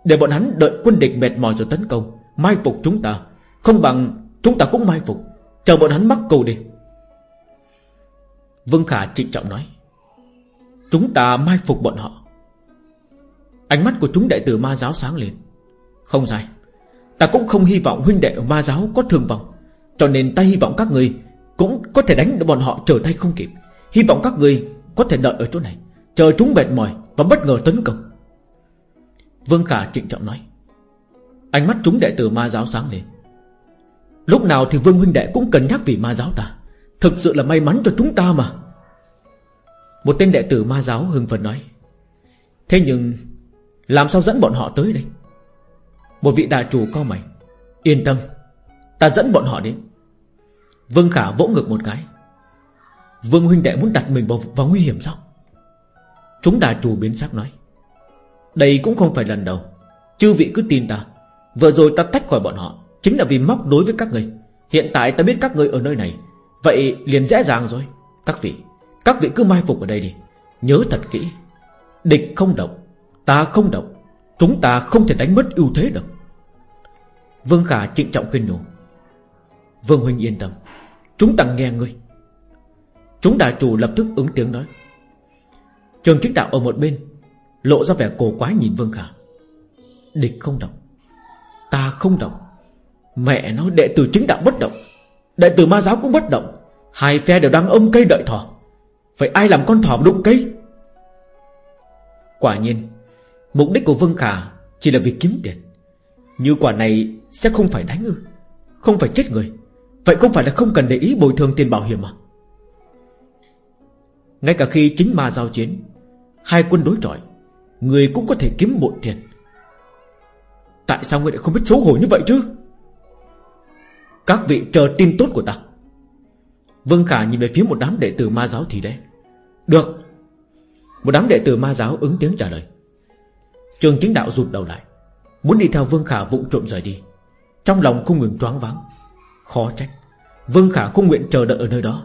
Để bọn hắn đợi quân địch mệt mỏi rồi tấn công, Mai phục chúng ta. Không bằng chúng ta cũng mai phục, Chờ bọn hắn mắc cầu đi. Vương Khả trịnh trọng nói, Chúng ta mai phục bọn họ. Ánh mắt của chúng đệ tử ma giáo sáng lên. Không sai Ta cũng không hy vọng huynh đệ ma giáo có thương vong, Cho nên ta hy vọng các người Cũng có thể đánh được bọn họ trở tay không kịp. Hy vọng các người có thể đợi ở chỗ này, Chờ chúng mệt mỏi và bất ngờ tấn công. Vương Khả trịnh trọng nói. Ánh mắt chúng đệ tử ma giáo sáng lên. Lúc nào thì Vương huynh đệ cũng cần nhắc vì ma giáo ta. Thực sự là may mắn cho chúng ta mà. Một tên đệ tử ma giáo hưng phấn nói. Thế nhưng Làm sao dẫn bọn họ tới đây? Một vị đại chủ co mày. Yên tâm Ta dẫn bọn họ đến. Vương Khả vỗ ngực một cái. Vương huynh đệ muốn đặt mình vào, vào nguy hiểm sao? Chúng đại chủ biến sắc nói. Đây cũng không phải lần đầu. Chư vị cứ tin ta. Vừa rồi ta tách khỏi bọn họ Chính là vì móc đối với các người. Hiện tại ta biết các người ở nơi này. Vậy liền dễ dàng rồi. Các vị Các vị cứ mai phục ở đây đi. Nhớ thật kỹ. Địch không động Ta không động. Chúng ta không thể đánh mất ưu thế được. Vương Khả trịnh trọng khuyên nhủ. Vương Huynh yên tâm, Chúng ta nghe ngươi. Chúng đại chủ lập tức ứng tiếng nói. Trường chức đạo ở một bên, Lộ ra vẻ cổ quái nhìn Vương Khả. Địch không động, Ta không động. Mẹ nó, đệ tử chính đạo bất động, Đệ tử ma giáo cũng bất động. Hai phe đều đang ôm cây đợi thỏ. Vậy ai làm con thỏ đụng cây? Quả nhiên, Mục đích của Vương Khả Chỉ là vì kiếm tiền. Như quả này sẽ không phải đánh ư? Không phải chết người. Vậy không phải là không cần để ý bồi thường tiền bảo hiểm à? Ngay cả khi chính ma giao chiến, Hai quân đối chọi, Người cũng có thể kiếm bội tiền. Tại sao người lại không biết xấu hổ như vậy chứ? Các vị chờ tin tốt của ta. Vương Khả nhìn về phía một đám đệ tử ma giáo thì đấy Được. Một đám đệ tử ma giáo ứng tiếng trả lời. Trường chính đạo rụt đầu lại, Muốn đi theo Vương Khả vụng trộm rời đi. Trong lòng không ngừng choáng váng. Khó trách. Vương Khả không nguyện chờ đợi ở nơi đó.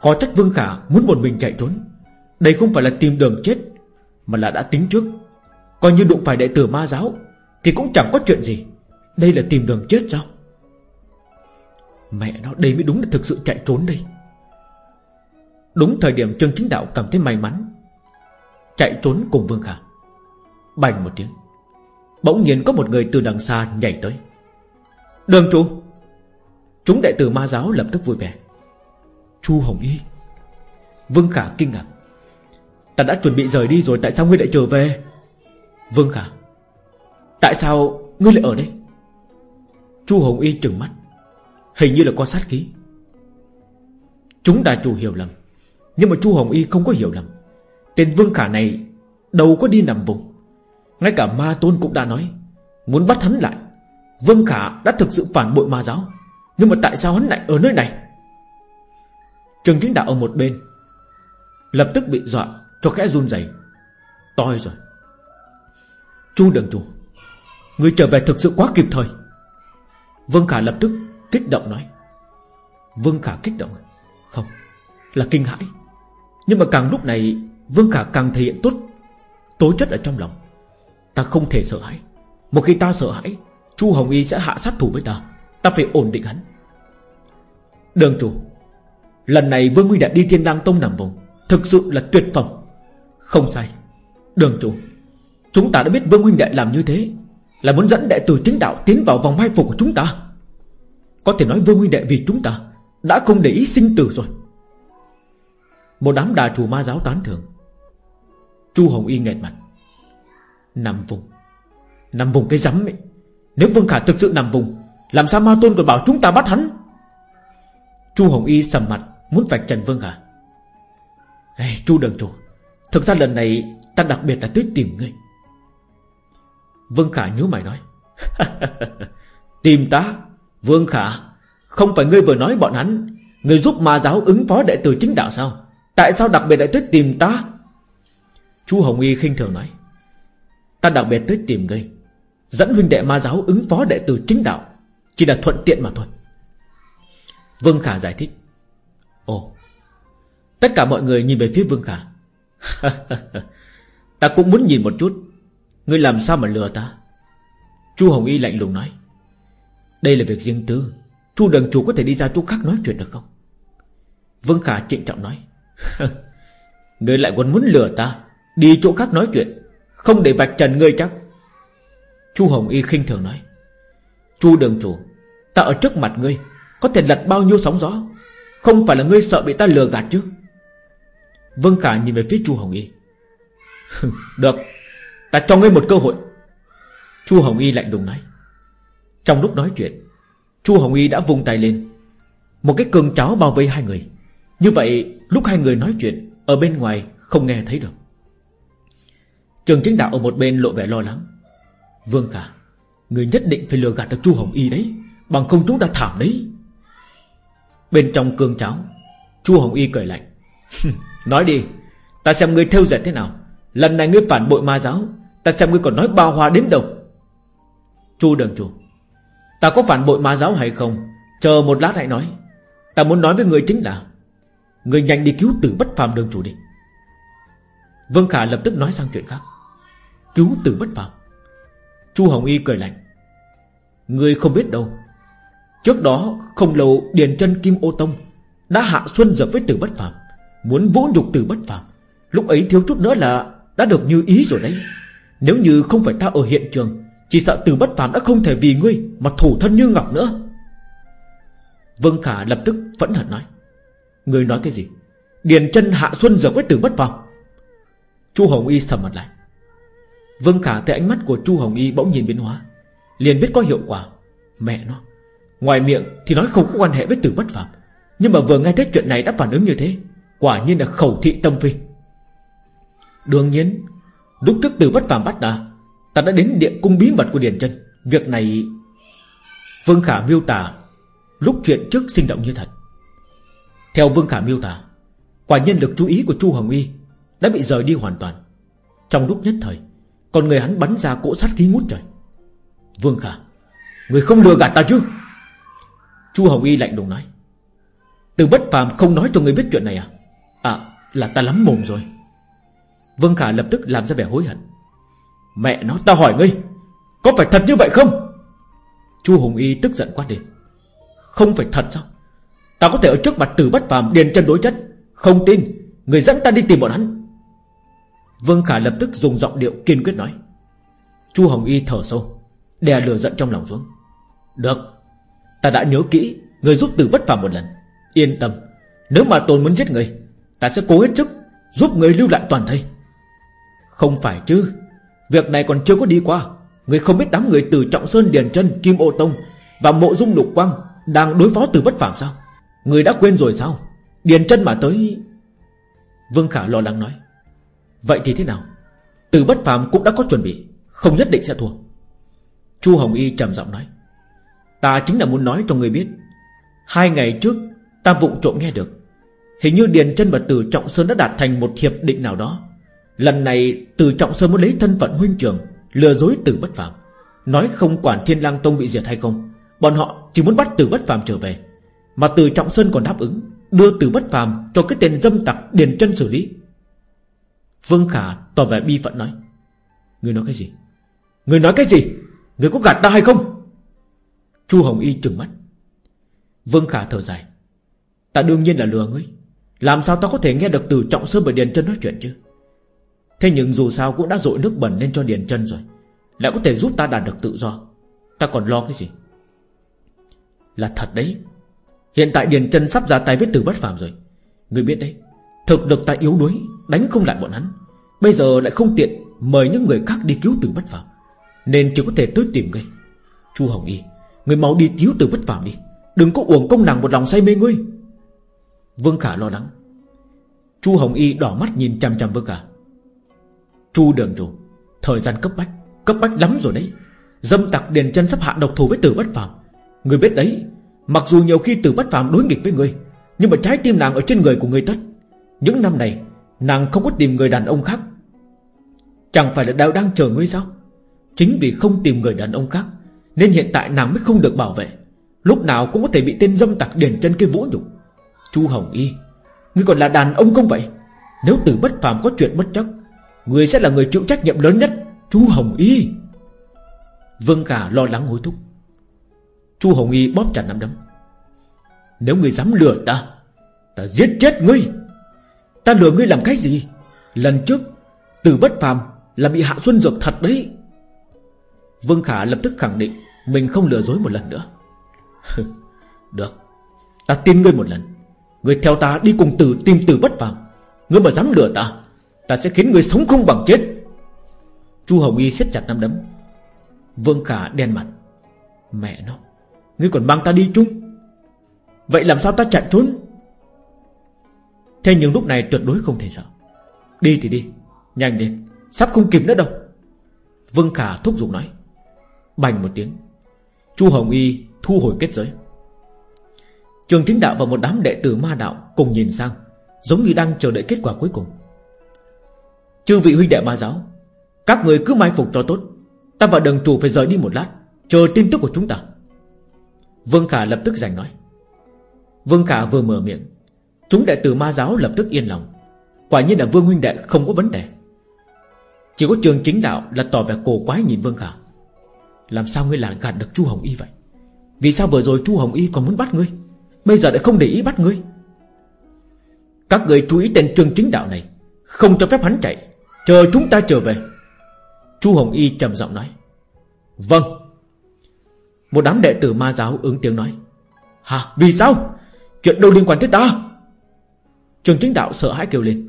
Khó trách Vương Khả muốn một mình chạy trốn. Đây không phải là tìm đường chết, Mà là đã tính trước. Coi như đụng phải đệ tử ma giáo, Thì cũng chẳng có chuyện gì. Đây là tìm đường chết sao? Mẹ nó, đây mới đúng là thực sự chạy trốn đây. Đúng thời điểm Trương Chính Đạo cảm thấy may mắn, Chạy trốn cùng Vương Khả. Bành một tiếng. Bỗng nhiên có một người từ đằng xa nhảy tới. Đường chủ. Chúng đệ tử ma giáo lập tức vui vẻ. Chu Hồng Y. Vương Khả kinh ngạc. Ta đã chuẩn bị rời đi rồi, Tại sao ngươi lại trở về? Vương Khả. Tại sao ngươi lại ở đây? Chu Hồng Y trừng mắt. Hình như là con sát khí Chúng đại chủ hiểu lầm. Nhưng mà Chu Hồng Y không có hiểu lầm. Tên Vương Khả này Đâu có đi nằm vùng. Ngay cả Ma Tôn cũng đã nói, Muốn bắt hắn lại. Vương Khả đã thực sự phản bội ma giáo. Nhưng mà tại sao hắn lại ở nơi này? Trường chính đạo ở một bên, Lập tức bị dọa Cho khẽ run rẩy. Toi rồi. Chu đường chủ, Người trở về thực sự quá kịp thời. Vương Khả lập tức Kích động nói. Vương Khả kích động. Không, Là kinh hãi. Nhưng mà càng lúc này, Vương Khả càng thể hiện tốt Tố chất ở trong lòng. Ta không thể sợ hãi. Một khi ta sợ hãi Chu Hồng Y sẽ hạ sát thủ với ta. Ta phải ổn định hắn. Đường chủ, Lần này Vương Huy đã đi thiên đăng tông nằm vùng, Thực sự là tuyệt phẩm. Không sai. Đường chủ, Chúng ta đã biết Vương Huynh Đệ làm như thế, Là muốn dẫn đệ tử chính đạo tiến vào vòng mai phục của chúng ta. Có thể nói Vương Huynh Đệ vì chúng ta Đã không để ý sinh tử rồi. Một đám đà chủ ma giáo tán thưởng. Chu Hồng Y nghẹt mặt. Nằm vùng. Nằm vùng cái rắm ấy. Nếu Vương Khả thực sự nằm vùng Làm sao Ma Tôn còn bảo chúng ta bắt hắn? Chu Hồng Y sầm mặt Muốn vạch trần Vương Khả. Hey, Chu đường chủ Thực ra lần này ta đặc biệt là tới tìm ngươi. Vương Khả nhớ mày nói. *laughs* Tìm ta? Vương Khả Không phải ngươi vừa nói bọn hắn Ngươi giúp ma giáo ứng phó đệ tử chính đạo sao? Tại sao đặc biệt lại tới tìm ta? Chu Hồng Y khinh thường nói. Ta đặc biệt tới tìm ngươi. Dẫn huynh đệ ma giáo ứng phó đệ tử chính đạo. Chỉ là thuận tiện mà thôi. Vương Khả giải thích. Ồ, Tất cả mọi người nhìn về phía Vương Khả. *laughs* Ta cũng muốn nhìn một chút. Ngươi làm sao mà lừa ta? Chu Hồng Y lạnh lùng nói. Đây là việc riêng tư. Chu đường chủ có thể đi ra chỗ khác nói chuyện được không? Vương Khả trịnh trọng nói. *laughs* Ngươi lại còn muốn lừa ta Đi chỗ khác nói chuyện. Không để vạch trần ngươi chắc. Chu Hồng Y khinh thường nói, Chu đường chủ, Ta ở trước mặt ngươi, Có thể lật bao nhiêu sóng gió, Không phải là ngươi sợ bị ta lừa gạt chứ? Vương Khả nhìn về phía Chu Hồng Y, *laughs* Được, Ta cho ngươi một cơ hội. Chu Hồng Y lạnh đùng nói. Trong lúc nói chuyện, Chu Hồng Y đã vung tay lên, Một cái cường cháo bao vây hai người. Như vậy, lúc hai người nói chuyện, Ở bên ngoài không nghe thấy được. Trường chính đạo ở một bên lộ vẻ lo lắng. Vương Khả Người nhất định phải lừa gạt được Chu Hồng Y đấy, Bằng không chúng ta thảm đấy. Bên trong cương cháo, Chu Hồng Y cười lạnh. *laughs* Nói đi, Ta xem ngươi theo dệt thế nào. Lần này ngươi phản bội ma giáo, Ta xem ngươi còn nói bao hoa đến đâu. Chu đường chủ, Ta có phản bội ma giáo hay không? Chờ một lát hãy nói. Ta muốn nói với người chính là Người nhanh đi cứu tử bất phàm đường chủ đi. Vương Khả lập tức nói sang chuyện khác. Cứu tử bất phàm. Chu Hồng Y cười lạnh. Người không biết đâu. Trước đó không lâu Điền chân Kim Ô Tông Đã hạ xuân dập với tử bất phàm, Muốn vũ nhục tử bất phàm. Lúc ấy thiếu chút nữa là Đã được như ý rồi đấy. Nếu như không phải ta ở hiện trường, Chỉ sợ tử bất phàm đã không thể vì ngươi Mà thủ thân như ngọc nữa. Vương Khả lập tức phẫn hận nói. Ngươi nói cái gì? Điền chân hạ xuân dập với tử bất phàm. Chu Hồng Y sầm mặt lại. Vương Khả thấy ánh mắt của Chu Hồng Y bỗng nhìn biến hóa. Liền biết có hiệu quả. Mẹ nó. Ngoài miệng thì nói không có quan hệ với tử bất phạm Nhưng mà vừa nghe thấy chuyện này đã phản ứng như thế, Quả nhiên là khẩu thị tâm phi. Đương nhiên, Lúc trước tử bất phạm bắt ta Ta đã đến điện cung bí mật của Điền chân. Việc này, Vương Khả miêu tả Lúc chuyện trước sinh động như thật. Theo Vương Khả miêu tả, Quả nhân lực chú ý của Chu Hồng Y Đã bị rời đi hoàn toàn. Trong lúc nhất thời còn người hắn bắn ra cỗ sát khí ngút trời. Vương Khả, Người không lừa gạt ta chứ? Chu Hồng Y lạnh lùng nói. Từ bất phàm không nói cho người biết chuyện này à? À là ta lắm mồm rồi. Vương Khả lập tức làm ra vẻ hối hận. Mẹ nó, ta hỏi ngươi, Có phải thật như vậy không? Chu Hồng Y tức giận quát đi Không phải thật sao? Ta có thể ở trước mặt từ bất phàm, điền chân đối chất. Không tin, Người dẫn ta đi tìm bọn hắn. Vương Khả lập tức dùng giọng điệu kiên quyết nói. Chu Hồng Y thở sâu, Đè lửa giận trong lòng xuống. Được, Ta đã nhớ kỹ, Người giúp từ bất phàm một lần. Yên tâm, Nếu mà tôn muốn giết người, Ta sẽ cố hết sức Giúp người lưu lại toàn thây. Không phải chứ, Việc này còn chưa có đi qua. Người không biết đám người từ Trọng Sơn, Điền chân Kim Ô Tông Và Mộ Dung Lục Quang Đang đối phó từ bất phàm sao? Người đã quên rồi sao? Điền chân mà tới. Vương Khả lo lắng nói. Vậy thì thế nào? Từ bất phàm cũng đã có chuẩn bị, Không nhất định sẽ thua. Chu Hồng Y trầm giọng nói, Ta chính là muốn nói cho người biết, Hai ngày trước Ta vụng trộm nghe được, Hình như Điền chân và Từ Trọng Sơn đã đạt thành một hiệp định nào đó. Lần này Từ Trọng Sơn muốn lấy thân phận huynh trưởng, Lừa dối Từ Bất Phạm Nói không quản Thiên lang Tông bị diệt hay không, Bọn họ chỉ muốn bắt Từ Bất Phạm trở về. Mà Từ Trọng Sơn còn đáp ứng, Đưa Từ Bất Phạm cho cái tên dâm tặc Điền chân xử lý. Vương Khả tỏ vẻ bi phận nói. Người nói cái gì? Người nói cái gì? Người có gạt ta hay không? Chu Hồng Y trừng mắt. Vương Khả thở dài. Ta đương nhiên là lừa ngươi. Làm sao ta có thể nghe được từ Trọng Sơn và Điền chân nói chuyện chứ? Thế nhưng dù sao cũng đã dội nước bẩn lên cho Điền chân rồi. Lại có thể giúp ta đạt được tự do. Ta còn lo cái gì? Là thật đấy. Hiện tại Điền chân sắp ra tay với từ bất phàm rồi. Ngươi biết đấy Thực lực ta yếu đuối, Đánh không lại bọn hắn. Bây giờ lại không tiện Mời những người khác đi cứu từ bất phàm. Nên chỉ có thể tới tìm ngươi. Chu Hồng Y, Người mau đi cứu từ bất phàm đi. Đừng có uổng công nàng một lòng say mê ngươi. Vương Khả lo lắng. Chu Hồng Y đỏ mắt nhìn chăm chăm Vương Khả. Chu đường chủ Thời gian cấp bách Cấp bách lắm rồi đấy. Dâm tặc điền chân sắp hạ độc thủ với tử bất phàm. Người biết đấy, Mặc dù nhiều khi tử bất phàm đối nghịch với người, Nhưng mà trái tim nàng ở trên người của người tất. Những năm này, Nàng không có tìm người đàn ông khác. Chẳng phải là đạo đang chờ ngươi sao? Chính vì không tìm người đàn ông khác, Nên hiện tại nàng mới không được bảo vệ. Lúc nào cũng có thể bị tên dâm tặc điền chân cái vũ nhục. Chu Hồng Y, Ngươi còn là đàn ông không vậy? Nếu từ bất phàm có chuyện bất chắc, Ngươi sẽ là người chịu trách nhiệm lớn nhất, Chu Hồng Y. Vương Khả lo lắng hối thúc. Chu Hồng Y bóp chặt nắm đấm. Nếu ngươi dám lừa ta Ta giết chết ngươi. Ta lừa ngươi làm cái gì? Lần trước, Từ bất phàm là bị Hạ Xuân dược thật đấy. Vương Khả lập tức khẳng định Mình không lừa dối một lần nữa. Được. Ta tin ngươi một lần. Ngươi theo ta đi cùng tử, tìm tử bất phàm. Ngươi mà dám lừa ta Ta sẽ khiến ngươi sống không bằng chết. Chu Hồng Y siết chặt nắm đấm. Vương Khả đen mặt. Mẹ nó, Ngươi còn mang ta đi chung. Vậy làm sao ta chạy trốn? Thế nhưng lúc này tuyệt đối không thể sợ. Đi thì đi, Nhanh lên, Sắp không kịp nữa đâu. Vương Khả thúc giục nói. Bành một tiếng. Chu Hồng Y thu hồi kết giới. Trường chính đạo và một đám đệ tử ma đạo Cùng nhìn sang, Giống như đang chờ đợi kết quả cuối cùng. Chư vị huynh đệ ma giáo, Các người cứ mai phục cho tốt. Ta và đường chủ phải rời đi một lát, Chờ tin tức của chúng ta. Vương Khả lập tức giành nói. Vương Khả vừa mở miệng Chúng đệ tử ma giáo lập tức yên lòng. Quả nhiên là Vương huynh đệ không có vấn đề. Chỉ có trường chính đạo là tỏ vẻ cổ quái nhìn Vương Khả. Làm sao ngươi lại gạt được Chu Hồng Y vậy? Vì sao vừa rồi Chu Hồng Y còn muốn bắt ngươi? Bây giờ lại không để ý bắt ngươi? Các người chú ý tên trường chính đạo này. Không cho phép hắn chạy. Chờ chúng ta trở về. Chu Hồng Y trầm giọng nói. Vâng. Một đám đệ tử ma giáo ứng tiếng nói. Hả? Vì sao? Chuyện đâu liên quan tới ta? Trường chính đạo sợ hãi kêu lên.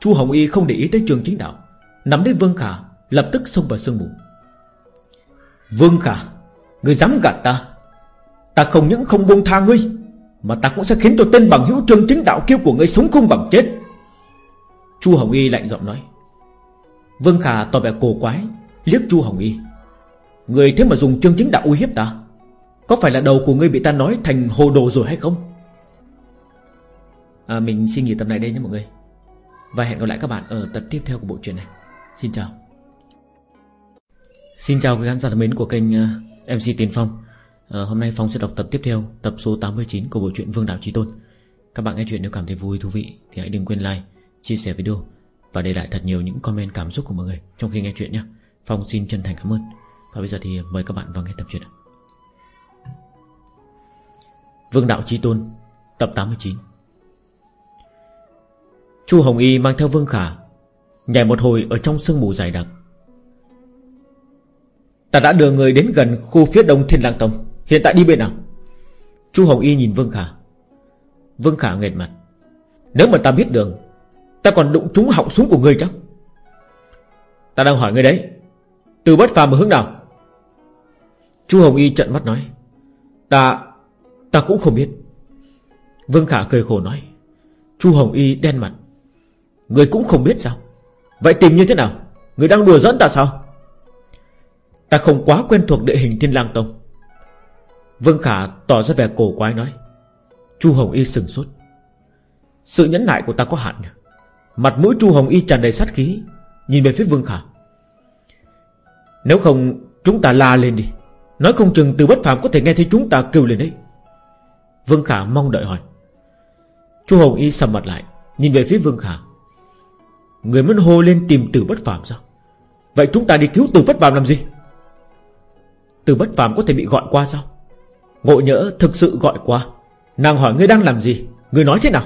Chu Hồng Y không để ý tới trường chính đạo, Nắm lấy Vương Khả, Lập tức xông vào sương mù. Vương Khả, Người dám gạt ta? Ta không những không buông tha ngươi, Mà ta cũng sẽ khiến cho tên bằng hữu trường chính đạo kêu của ngươi sống không bằng chết. Chu Hồng Y lạnh giọng nói. Vương Khả tỏ vẻ cổ quái, Liếc Chu Hồng Y. Người thế mà dùng chương chính đạo uy hiếp ta, Có phải là đầu của ngươi bị ta nói thành hồ đồ rồi hay không? À, Mình xin nghỉ tập này đây nhé mọi người. Và hẹn gặp lại các bạn ở tập tiếp theo của bộ truyện này. Xin chào. Xin chào quý khán giả thân mến của kênh à, MC Tiến Phong. À, Hôm nay Phong sẽ đọc tập tiếp theo Tập số 89 của bộ truyện Vương Đạo Trí Tôn. Các bạn nghe chuyện nếu cảm thấy vui thú vị Thì hãy đừng quên like, chia sẻ video Và để lại thật nhiều những comment cảm xúc của mọi người Trong khi nghe chuyện nhé. Phong xin chân thành cảm ơn. Và bây giờ thì mời các bạn vào nghe tập truyện Vương Đạo Trí Tôn Tập 89 Chu Hồng Y mang theo Vương Khả, Nhảy một hồi ở trong sương mù dày đặc. Ta đã đưa người đến gần khu phía đông Thiên Lang Tông. Hiện tại đi bên nào? Chu Hồng Y nhìn Vương Khả. Vương Khả nghệt mặt. Nếu mà ta biết đường, Ta còn đụng trúng họng súng của người chắc. Ta đang hỏi người đấy. Từ bất phàm ở hướng nào? Chu Hồng Y trận mắt nói. Ta Ta cũng không biết. Vương Khả cười khổ nói. Chu Hồng Y đen mặt. Người cũng không biết sao? Vậy tìm như thế nào? Người đang đùa dẫn ta sao? Ta không quá quen thuộc địa hình thiên lang tông. Vương Khả tỏ ra vẻ cổ quái nói. Chu Hồng Y sừng sốt. Sự nhẫn nại của ta có hạn Mặt mũi Chu Hồng Y tràn đầy sát khí, Nhìn về phía Vương Khả. Nếu không, chúng ta la lên đi. Nói không chừng từ bất phàm có thể nghe thấy chúng ta kêu lên đấy. Vương Khả mong đợi hỏi. Chu Hồng Y sầm mặt lại, Nhìn về phía Vương Khả. Người muốn hô lên tìm tử bất phàm sao? Vậy chúng ta đi cứu tử bất phàm làm gì? Tử bất phàm có thể bị gọi qua sao? Ngộ nhỡ thực sự gọi qua. Nàng hỏi ngươi đang làm gì? Ngươi nói thế nào?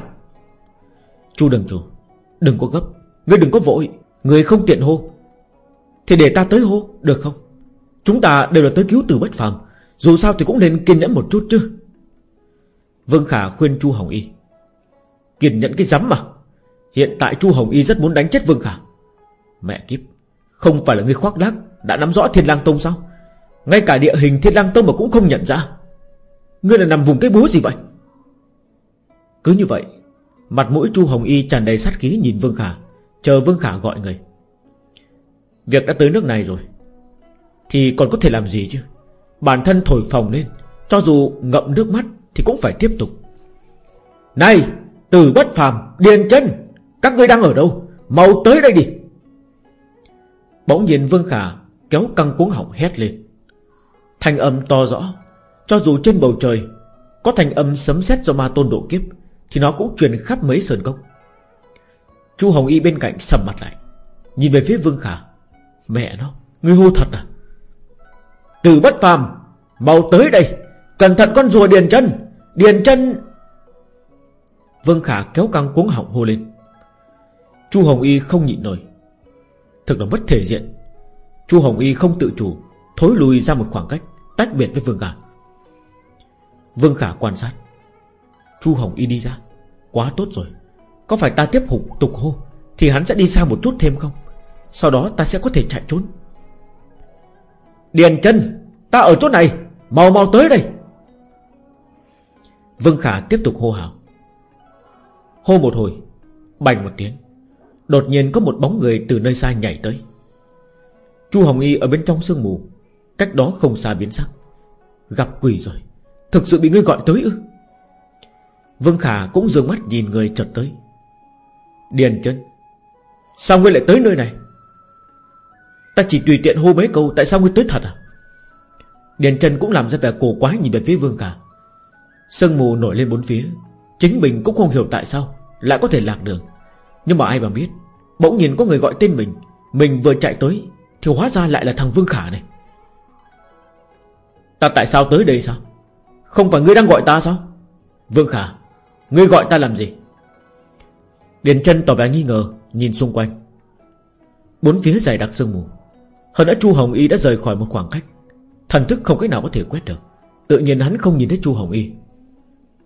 Chu đừng chủ Đừng có gấp. Ngươi đừng có vội. Ngươi không tiện hô. Thì để ta tới hô, Được không? Chúng ta đều là tới cứu tử bất phàm. Dù sao thì cũng nên kiên nhẫn một chút chứ. Vương Khả khuyên Chu Hồng Y, Kiên nhẫn cái rắm mà. Hiện tại Chu Hồng Y rất muốn đánh chết Vương Khả. Mẹ kiếp, Không phải là người khoác lác, Đã nắm rõ Thiên Lang Tông sao? Ngay cả địa hình Thiên Lang Tông mà cũng không nhận ra. Ngươi là nằm vùng cái búa gì vậy? Cứ như vậy, Mặt mũi Chu Hồng Y tràn đầy sát khí nhìn Vương Khả, Chờ Vương Khả gọi người. Việc đã tới nước này rồi, Thì còn có thể làm gì chứ? Bản thân thổi phòng lên, Cho dù ngậm nước mắt Thì cũng phải tiếp tục. Này Từ bất phàm, Điền chân! Các ngươi đang ở đâu? Mau tới đây đi. Bỗng nhiên Vương Khả Kéo căng cuống họng hét lên. Thanh âm to rõ, Cho dù trên bầu trời Có thanh âm sấm sét do ma tôn độ kiếp, Thì nó cũng truyền khắp mấy sơn cốc. Chu Hồng Y bên cạnh sầm mặt lại, Nhìn về phía Vương Khả. Mẹ nó, Ngươi hô thật à? Từ bất phàm, Mau tới đây, Cẩn thận con rùa Điền chân Điền chân. Vương Khả kéo căng cuống họng hô lên. Chu Hồng Y không nhịn nổi. Thực là bất thể diện. Chu Hồng Y không tự chủ, Thối lùi ra một khoảng cách, Tách biệt với Vương Khả. Vương Khả quan sát. Chu Hồng Y đi ra. Quá tốt rồi. Có phải ta tiếp hụt tục hô Thì hắn sẽ đi xa một chút thêm không? Sau đó ta sẽ có thể chạy trốn. Điền chân, Ta ở chỗ này. Mau mau tới đây. Vương Khả tiếp tục hô hào. Hô một hồi, Bành một tiếng. Đột nhiên có một bóng người từ nơi xa nhảy tới. Chu Hồng Y ở bên trong sương mù, Cách đó không xa biến sắc. Gặp quỷ rồi, Thực sự bị ngươi gọi tới ư? Vương Khả cũng dường mắt nhìn người chợt tới. Điền chân Sao ngươi lại tới nơi này? Ta chỉ tùy tiện hô mấy câu, Tại sao ngươi tới thật à? Điền chân cũng làm ra vẻ cổ quái nhìn về phía Vương Khả. Sương mù nổi lên bốn phía, Chính mình cũng không hiểu tại sao Lại có thể lạc đường. Nhưng mà ai mà biết, Bỗng nhìn có người gọi tên mình. Mình vừa chạy tới, Thì hóa ra lại là thằng Vương Khả này. Ta tại sao tới đây sao? Không phải ngươi đang gọi ta sao? Vương Khả, Ngươi gọi ta làm gì? Điền chân tỏ vẻ nghi ngờ, Nhìn xung quanh. Bốn phía dày đặc sương mù. Hơn đã Chu Hồng Y đã rời khỏi một khoảng cách. Thần thức không cách nào có thể quét được. Tự nhiên hắn không nhìn thấy Chu Hồng Y.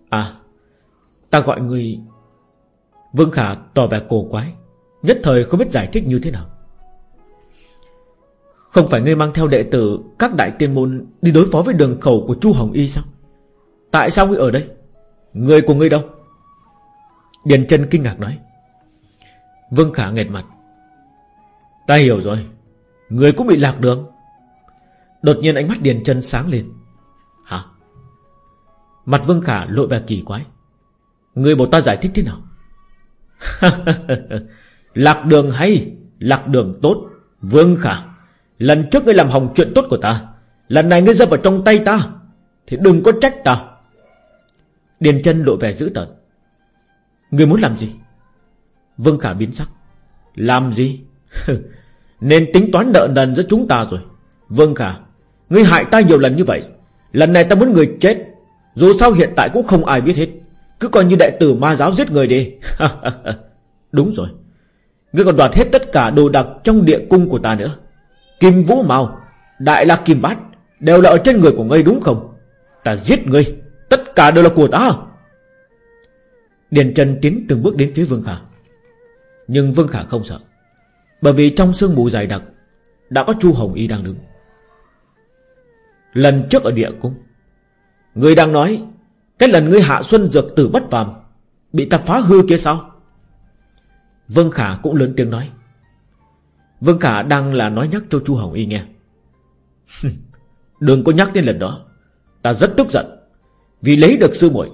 À Ta gọi người Vương Khả tỏ vẻ cổ quái, Nhất thời không biết giải thích như thế nào. Không phải ngươi mang theo đệ tử Các đại tiên môn Đi đối phó với đường khẩu của Chu Hồng Y sao? Tại sao ngươi ở đây? Người của ngươi đâu? Điền chân kinh ngạc nói. Vương Khả nghẹt mặt. Ta hiểu rồi, Người cũng bị lạc đường. Đột nhiên ánh mắt Điền chân sáng lên. Hả? Mặt Vương Khả lộ vẻ kỳ quái. Người bảo ta giải thích thế nào? *laughs* Lạc đường hay, Lạc đường tốt. Vương Khả, Lần trước ngươi làm hỏng chuyện tốt của ta, Lần này ngươi rơi vào trong tay ta, Thì đừng có trách ta. Điền chân lộ vẻ dữ tợn. Ngươi muốn làm gì? Vương Khả biến sắc. Làm gì? *laughs* Nên tính toán nợ nần giữa chúng ta rồi. Vương Khả, Ngươi hại ta nhiều lần như vậy, Lần này ta muốn người chết. Dù sao hiện tại cũng không ai biết hết. Cứ coi như đệ tử ma giáo giết người đi. *laughs* Đúng rồi. Ngươi còn đoạt hết tất cả đồ đặc trong địa cung của ta nữa. Kim Vũ màu, Đại Lạc Kim Bát Đều là ở trên người của ngươi đúng không? Ta giết ngươi. Tất cả đều là của ta. Điền Trần tiến từng bước đến phía Vương Khả. Nhưng Vương Khả không sợ. Bởi vì trong sương mù dài đặc Đã có Chu Hồng Y đang đứng. Lần trước ở địa cung Người đang nói cái lần ngươi hạ xuân dược tử bất phàm, Bị ta phá hư kia sao? Vương Khả cũng lớn tiếng nói. Vương Khả đang là nói nhắc cho Chu Hồng Y nghe. Đừng có nhắc đến lần đó. Ta rất tức giận. Vì lấy được sư muội,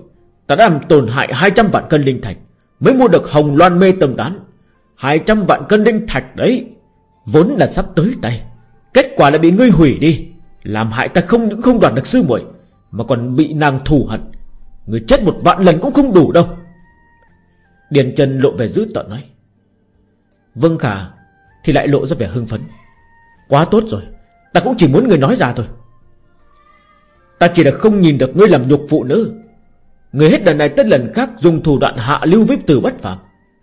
Ta đã làm tổn hại 200 vạn cân linh thạch, Mới mua được hồng loan mê tầm tán. 200 vạn cân linh thạch đấy, Vốn là sắp tới tay. Kết quả là bị ngươi hủy đi. Làm hại ta không những không đoạt được sư muội, Mà còn bị nàng thù hận. Người chết một vạn lần cũng không đủ đâu. Điền Trần lộ vẻ dữ tợn nói. Vâng Khả, Thì lại lộ ra vẻ hưng phấn. Quá tốt rồi, Ta cũng chỉ muốn người nói ra thôi. Ta chỉ là không nhìn được ngươi làm nhục phụ nữ. Người hết lần này tới lần khác Dùng thủ đoạn hạ lưu với từ bất phạm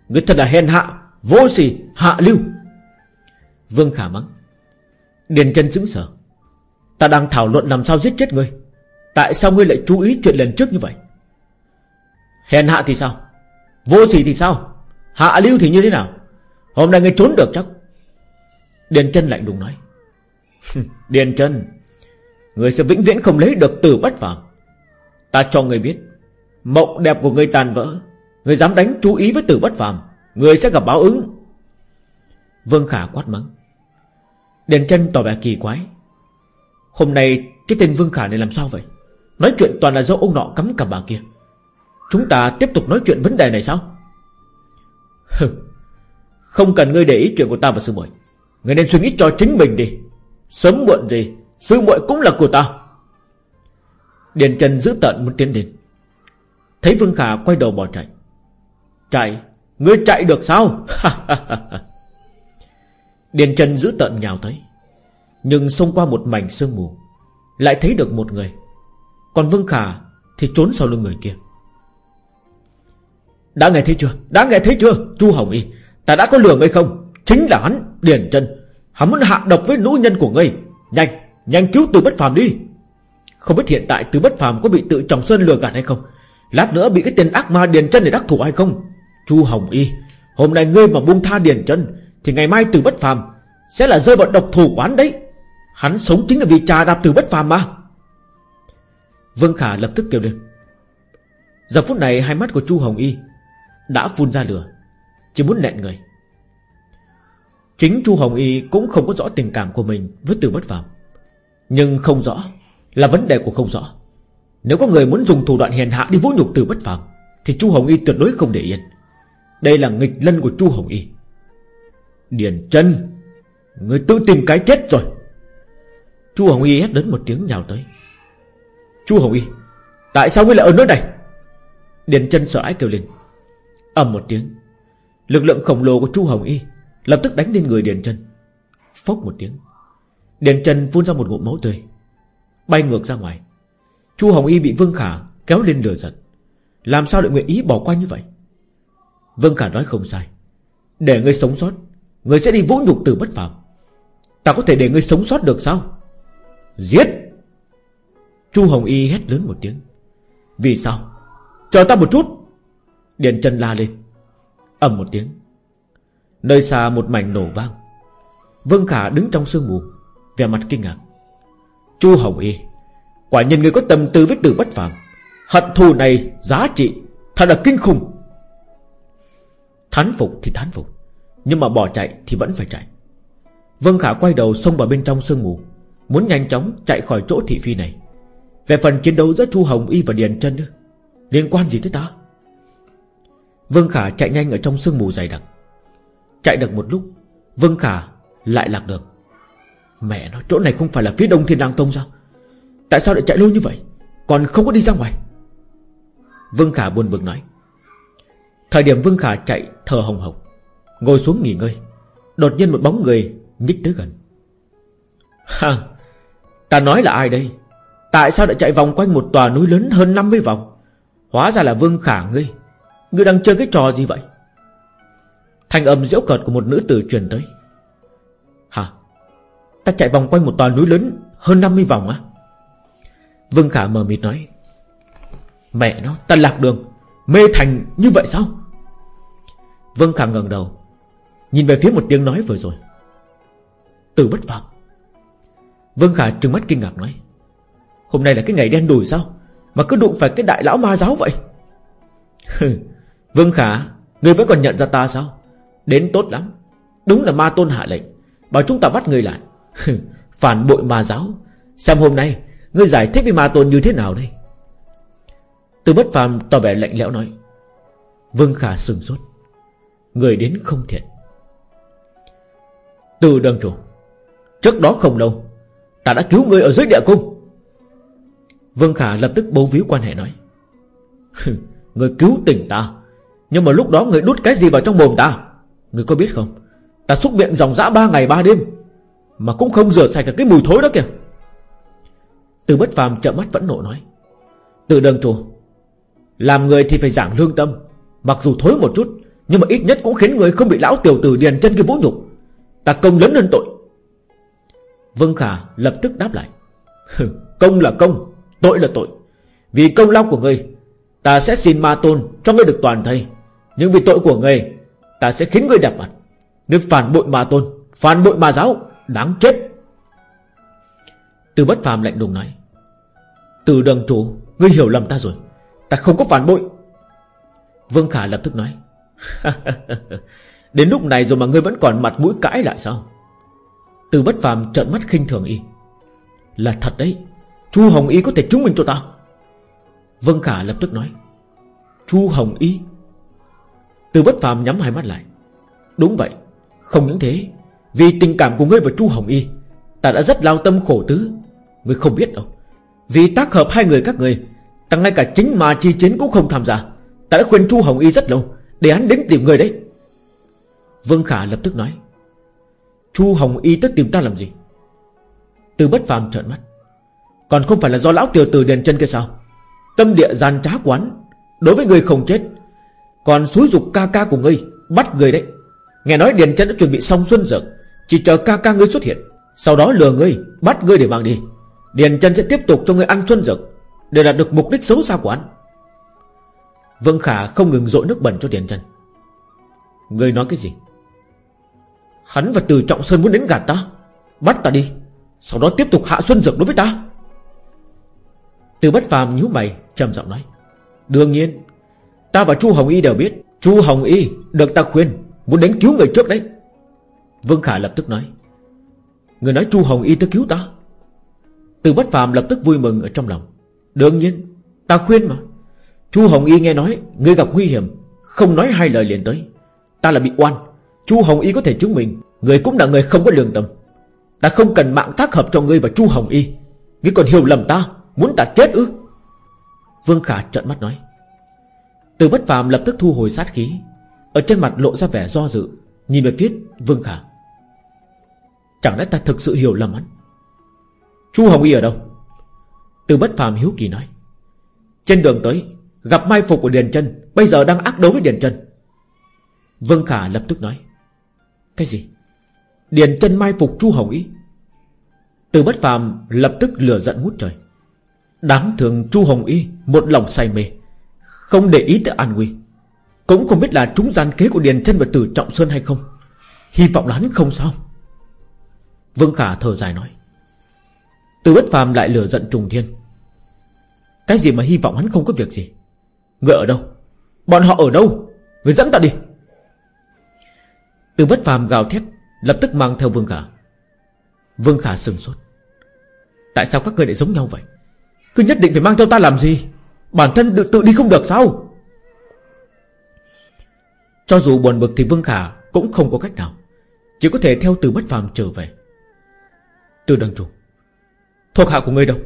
Người thật là hèn hạ, Vô sỉ, hạ lưu. Vương Khả mắng. Điền chân sững sờ. Ta đang thảo luận làm sao giết chết ngươi. Tại sao ngươi lại chú ý chuyện lần trước như vậy? Hèn hạ thì sao? Vô sỉ thì sao? Hạ lưu thì như thế nào? Hôm nay ngươi trốn được chắc. Điền chân lạnh đùng nói. Điền chân Ngươi sẽ vĩnh viễn không lấy được từ bất phàm. Ta cho ngươi biết, Mộng đẹp của ngươi tàn vỡ Ngươi dám đánh chú ý với từ bất phàm Ngươi sẽ gặp báo ứng. Vương Khả quát mắng. Điền chân tỏ vẻ kỳ quái. Hôm nay cái tên Vương Khả này làm sao vậy? Nói chuyện toàn là do ông nọ cắm cả bà kia. Chúng ta tiếp tục nói chuyện vấn đề này sao? Không cần ngươi để ý chuyện của ta và sư muội. Ngươi nên suy nghĩ cho chính mình đi. Sớm muộn gì, Sư muội cũng là của ta. Điền Trần giữ tận muốn tiến đến Thấy Vương Khả quay đầu bỏ chạy. Chạy, Ngươi chạy được sao? *laughs* Điền Trần giữ tận nhào tới. Nhưng xông qua một mảnh sương mù, Lại thấy được một người. Còn Vương Khả thì trốn sau lưng người kia. Đã nghe thấy chưa? Đã nghe thấy chưa? Chu Hồng Y, Ta đã có lừa ngươi không? Chính là hắn, Điền chân Hắn muốn hạ độc với nữ nhân của ngươi. Nhanh Nhanh cứu từ bất phàm đi. Không biết hiện tại từ bất phàm có bị tự trọng sơn lừa gạt hay không? Lát nữa bị cái tên ác ma Điền chân để đắc thủ hay không? Chu Hồng Y, Hôm nay ngươi mà buông tha Điền chân Thì ngày mai từ bất phàm Sẽ là rơi vào độc thủ quán đấy. Hắn sống chính là vì trà đạp từ bất phàm mà. Vương Khả lập tức kêu lên. Giờ phút này, hai mắt của Chu Hồng Y đã phun ra lửa, Chỉ muốn nẹn người. Chính Chu Hồng Y cũng không có rõ tình cảm của mình Với từ bất phàm, Nhưng không rõ Là vấn đề của không rõ. Nếu có người muốn dùng thủ đoạn hèn hạ đi vũ nhục từ bất phàm, Thì Chu Hồng Y tuyệt đối không để yên. Đây là nghịch lân của Chu Hồng Y. Điền chân, Người tự tìm cái chết rồi. Chu Hồng Y hét đến một tiếng nhào tới. Chu Hồng Y, Tại sao ngươi lại ở nơi này? Điền chân sợ ái kêu lên ầm một tiếng. Lực lượng khổng lồ của Chu Hồng Y Lập tức đánh lên người Điền chân Phốc một tiếng. Điền chân phun ra một ngụm máu tươi. Bay ngược ra ngoài. Chu Hồng Y bị Vương Khả kéo lên lửa giận. Làm sao lại nguyện ý bỏ qua như vậy? Vương Khả nói không sai. Để ngươi sống sót, Ngươi sẽ đi vũ nhục từ bất phàm. Ta có thể để ngươi sống sót được sao? Giết! Chu Hồng Y hét lớn một tiếng. Vì sao? Chờ ta một chút điền chân la lên. Ầm một tiếng. Nơi xa một mảnh nổ vang. Vương Khả đứng trong sương mù, Vẻ mặt kinh ngạc. Chu Hồng Y, Quả nhiên người có tâm tư với từ bất phàm. Hận thù này giá trị Thật là kinh khủng. Thán phục thì thán phục, Nhưng mà bỏ chạy thì vẫn phải chạy. Vương Khả quay đầu xông vào bên trong sương mù, Muốn nhanh chóng chạy khỏi chỗ thị phi này. Về phần chiến đấu giữa Chu Hồng Y và Điền Trân Liên quan gì tới ta? Vương Khả chạy nhanh ở trong sương mù dày đặc. Chạy được một lúc, Vương Khả lại lạc đường. Mẹ nó, chỗ này không phải là phía đông thiên đàng tông sao? Tại sao lại chạy lâu như vậy? Còn không có đi ra ngoài. Vương Khả buồn bực nói. Thời điểm Vương Khả chạy thờ hồng hộc, Ngồi xuống nghỉ ngơi, Đột nhiên một bóng người nhích tới gần. Ha, Ta nói là ai đây? Tại sao lại chạy vòng quanh một tòa núi lớn hơn 50 vòng? Hóa ra là Vương Khả ngươi. Ngươi đang chơi cái trò gì vậy? Thành âm diễu cợt của một nữ tử truyền tới. Hả? Ta chạy vòng quanh một tòa núi lớn Hơn 50 vòng á. Vương Khả mờ mịt nói. Mẹ nó, ta lạc đường, Mê thành như vậy sao? Vương Khả ngẩng đầu, Nhìn về phía một tiếng nói vừa rồi. Từ bất phàm Vương Khả trừng mắt kinh ngạc nói. Hôm nay là cái ngày đen đủi sao? Mà cứ đụng phải cái đại lão ma giáo vậy. Vương Khả, Người vẫn còn nhận ra ta sao? Đến tốt lắm. Đúng là ma tôn hạ lệnh. Bảo chúng ta bắt người lại. Phản bội ma giáo. Xem hôm nay, Ngươi giải thích với ma tôn như thế nào đây? Từ bất phàm tỏ vẻ lạnh lẽo nói. Vương Khả sừng sốt. Người đến không thiện. Từ đơn chủ Trước đó không lâu, Ta đã cứu ngươi ở dưới địa cung. Vương Khả lập tức bố víu quan hệ nói. Người cứu tình ta. Nhưng mà lúc đó người đút cái gì vào trong mồm ta? Người có biết không? Ta xúc miệng dòng dã ba ngày ba đêm, Mà cũng không rửa sạch được cái mùi thối đó kìa. Từ bất phàm trợn mắt vẫn nộ nói, Từ đường chủ, Làm người thì phải giảng lương tâm, Mặc dù thối một chút, Nhưng mà ít nhất cũng khiến người không bị lão tiểu tử điền chân cái vũ nhục. Ta công lớn hơn tội. Vương Khả lập tức đáp lại Công là công, Tội là tội. Vì công lao của ngươi Ta sẽ xin ma tôn cho ngươi được toàn thây. Nhưng vì tội của ngươi Ta sẽ khiến ngươi đẹp mặt. Ngươi phản bội ma tôn, Phản bội ma giáo, Đáng chết. Từ bất phàm lạnh lùng nói, Từ đường chủ, Ngươi hiểu lầm ta rồi. Ta không có phản bội. Vương Khả lập tức nói, *laughs* Đến lúc này rồi mà ngươi vẫn còn mặt mũi cãi lại sao? Từ bất phàm trợn mắt khinh thường y, Là thật đấy. Chu Hồng Y có thể chứng minh cho ta. Vân Khả lập tức nói, Chu Hồng Y từ bất phàm nhắm hai mắt lại. Đúng vậy, Không những thế, Vì tình cảm của ngươi và Chu Hồng Y, Ta đã rất lao tâm khổ tứ. Ngươi không biết đâu, Vì tác hợp hai người các ngươi, Ta ngay cả chính mà chi chiến cũng không tham gia. Ta đã khuyên Chu Hồng Y rất lâu, Để hắn đến tìm người đấy. Vương Khả lập tức nói, Chu Hồng Y tất tìm ta làm gì? Từ bất phàm trợn mắt, Còn không phải là do lão tiểu tử đền chân kia sao? Tâm địa gian trá quán, Đối với người không chết còn xúi dục ca ca của ngươi, Bắt người đấy. Nghe nói Điền chân đã chuẩn bị xong xuân dược, Chỉ chờ ca ca ngươi xuất hiện. Sau đó lừa ngươi, Bắt ngươi để mang đi. Điền chân sẽ tiếp tục cho ngươi ăn xuân dược, Để đạt được mục đích xấu xa của anh Vương Khả không ngừng dội nước bẩn cho Điền chân Ngươi nói cái gì? Hắn và Từ Trọng Sơn muốn đến gạt ta, Bắt ta đi, Sau đó tiếp tục hạ xuân dược đối với ta. Từ bất phàm nhíu mày, trầm giọng nói, Đương nhiên Ta và Chu Hồng Y đều biết, Chu Hồng Y được ta khuyên Muốn đến cứu người trước đấy. Vương Khả lập tức nói, Người nói Chu Hồng Y tới cứu ta. Từ bất phàm lập tức vui mừng ở trong lòng. Đương nhiên, Ta khuyên mà. Chu Hồng Y nghe nói Người gặp nguy hiểm, Không nói hai lời liền tới. Ta là bị oan, Chu Hồng Y có thể chứng minh, Người cũng là người không có lương tâm. Ta không cần mạng tác hợp cho ngươi và Chu Hồng Y. Ngươi còn hiểu lầm ta, Muốn ta chết ư? Vương Khả trợn mắt nói từ bất phàm lập tức thu hồi sát khí. Ở trên mặt lộ ra vẻ do dự, Nhìn về phía Vương Khả. Chẳng lẽ ta thực sự hiểu lầm hắn? Chu Hồng Y ở đâu? Từ bất phàm hiếu kỳ nói. Trên đường tới, Gặp mai phục của Điền chân, Bây giờ đang ác đấu với Điền chân. Vương Khả lập tức nói. Cái gì? Điền chân mai phục Chu Hồng Y? Từ bất phàm lập tức lửa giận ngút trời. Đáng thường Chu Hồng Y, Một lòng say mê. Không để ý tới an nguy Cũng không biết là chúng gian kế của Điền chân và Tử Trọng Sơn hay không. Hy vọng là hắn không sao. Vương Khả thở dài nói. Từ bất phàm lại lửa giận trùng thiên. Cái gì mà hy vọng hắn không có việc gì? Người ở đâu? Bọn họ ở đâu? Người dẫn ta đi. Từ bất phàm gào thét, Lập tức mang theo Vương Khả. Vương Khả sừng sốt. Tại sao các người lại giống nhau vậy? Cứ nhất định phải mang theo ta làm gì? Bản thân tự, tự đi không được sao? Cho dù buồn bực thì Vương Khả Cũng không có cách nào. Chỉ có thể theo từ bất phàm trở về. Từ đằng chủ Thuộc hạ của ngươi đâu?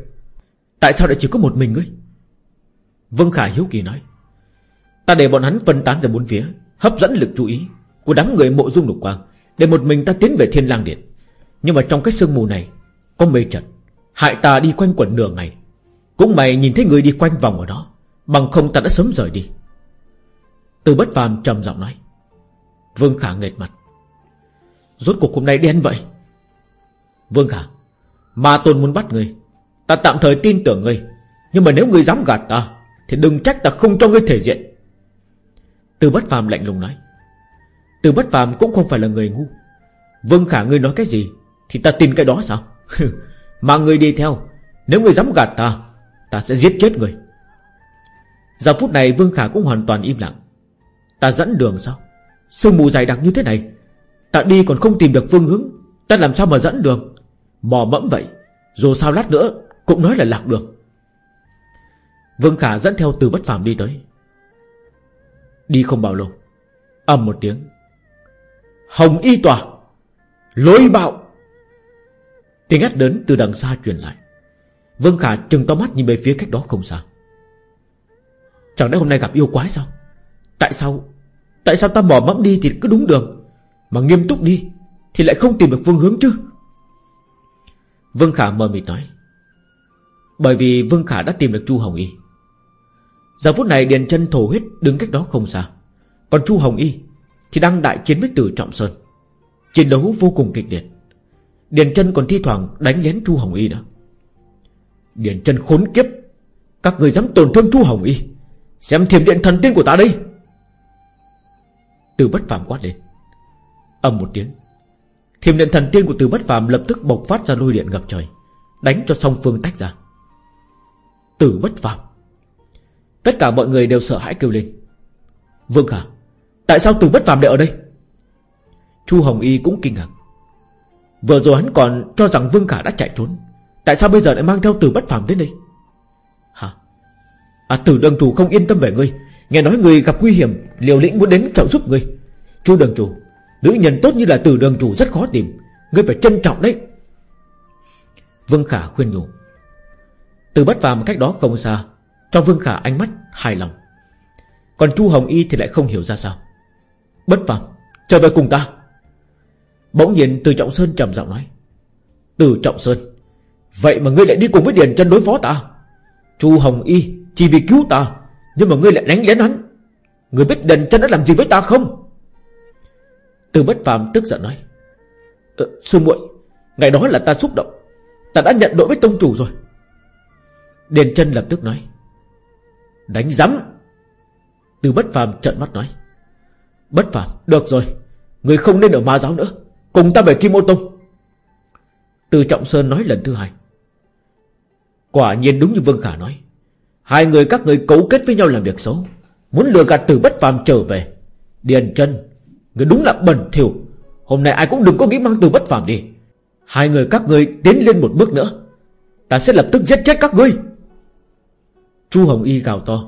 Tại sao lại chỉ có một mình ngươi? Vương Khả hiếu kỳ nói Ta để bọn hắn phân tán ra bốn phía Hấp dẫn lực chú ý Của đám người mộ dung lục quang Để một mình ta tiến về thiên lang điện. Nhưng mà trong cái sương mù này Có mây trận Hại ta đi quanh quẩn nửa ngày. Cũng mày nhìn thấy người đi quanh vòng ở đó, Bằng không ta đã sớm rời đi. Từ bất phàm trầm giọng nói. Vương Khả nghệt mặt. Rốt cuộc hôm nay đen vậy? Vương Khả, Ma Tôn muốn bắt người. Ta tạm thời tin tưởng ngươi. Nhưng mà nếu ngươi dám gạt ta, Thì đừng trách ta không cho ngươi thể diện. Từ bất phàm lạnh lùng nói. Từ bất phàm cũng không phải là người ngu. Vương Khả, ngươi nói cái gì Thì ta tin cái đó sao? *laughs* Mà ngươi đi theo. Nếu ngươi dám gạt ta Ta sẽ giết chết người. Giờ phút này Vương Khả cũng hoàn toàn im lặng. Ta dẫn đường sao? Sương mù dày đặc như thế này. Ta đi còn không tìm được phương hướng. Ta làm sao mà dẫn đường? Mò mẫm vậy. Dù sao lát nữa Cũng nói là lạc đường. Vương Khả dẫn theo từ bất phàm đi tới. Đi không bao lâu ầm một tiếng. Hồng y tòa, Lôi bạo. Tiếng hét đến từ đằng xa truyền lại. Vương Khả trừng to mắt nhìn về phía cách đó không xa. Chẳng lẽ hôm nay gặp yêu quái sao? Tại sao Tại sao ta mò mẫm đi thì cứ đúng đường, Mà nghiêm túc đi Thì lại không tìm được phương hướng chứ? Vương Khả mờ mịt nói. Bởi vì Vương Khả đã tìm được Chu Hồng Y. Giờ phút này Điền chân thổ huyết đứng cách đó không xa. Còn Chu Hồng Y Thì đang đại chiến với Tử Trọng Sơn. Chiến đấu vô cùng kịch liệt. Điền chân còn thi thoảng đánh lén Chu Hồng Y nữa. Điền chân khốn kiếp. Các người dám tổn thương Chu Hồng Y, Xem thiềm điện thần tiên của ta đây. Từ bất phàm quát lên. Âm một tiếng Thiềm điện thần tiên của từ bất phàm lập tức bộc phát ra lôi điện ngập trời, Đánh cho song phương tách ra. Từ bất phàm, Tất cả mọi người đều sợ hãi kêu lên. Vương Khả Tại sao từ bất phàm lại ở đây? Chu Hồng Y cũng kinh ngạc. Vừa rồi hắn còn cho rằng Vương Khả đã chạy trốn Tại sao bây giờ lại mang theo từ bất phàm đến đây? Hả? À tử đường chủ không yên tâm về ngươi. Nghe nói người gặp nguy hiểm, Liều lĩnh muốn đến trợ giúp ngươi. Chu đường chủ, Nữ nhân tốt như là từ đường chủ rất khó tìm. Ngươi phải trân trọng đấy. Vương Khả khuyên nhủ. Từ bất phàm cách đó không xa, Cho Vương Khả ánh mắt hài lòng. Còn Chu Hồng Y thì lại không hiểu ra sao. Bất phàm, Trở về cùng ta. Bỗng nhiên từ Trọng Sơn trầm giọng nói. Từ Trọng Sơn Vậy mà ngươi lại đi cùng với Điền chân đối phó ta? Chu Hồng Y Chỉ vì cứu ta Nhưng mà ngươi lại đánh lén hắn. Ngươi biết Điền chân đã làm gì với ta không? Từ bất phàm tức giận nói ờ, Sư muội Ngày đó là ta xúc động. Ta đã nhận lỗi với tông chủ rồi. Điền chân lập tức nói Đánh rắm Từ bất phàm trợn mắt nói Bất phàm Được rồi Người không nên ở ma giáo nữa Cùng ta về Kim Ô Tông. Từ Trọng Sơn nói lần thứ hai Quả nhiên đúng như Vương Khả nói. Hai người các người cấu kết với nhau làm việc xấu. Muốn lừa gạt từ bất phàm trở về. Điền chân Người đúng là bẩn thỉu. Hôm nay ai cũng đừng có nghĩ mang từ bất phàm đi. Hai người các người tiến lên một bước nữa. Ta sẽ lập tức giết chết các ngươi. Chu Hồng Y gào to,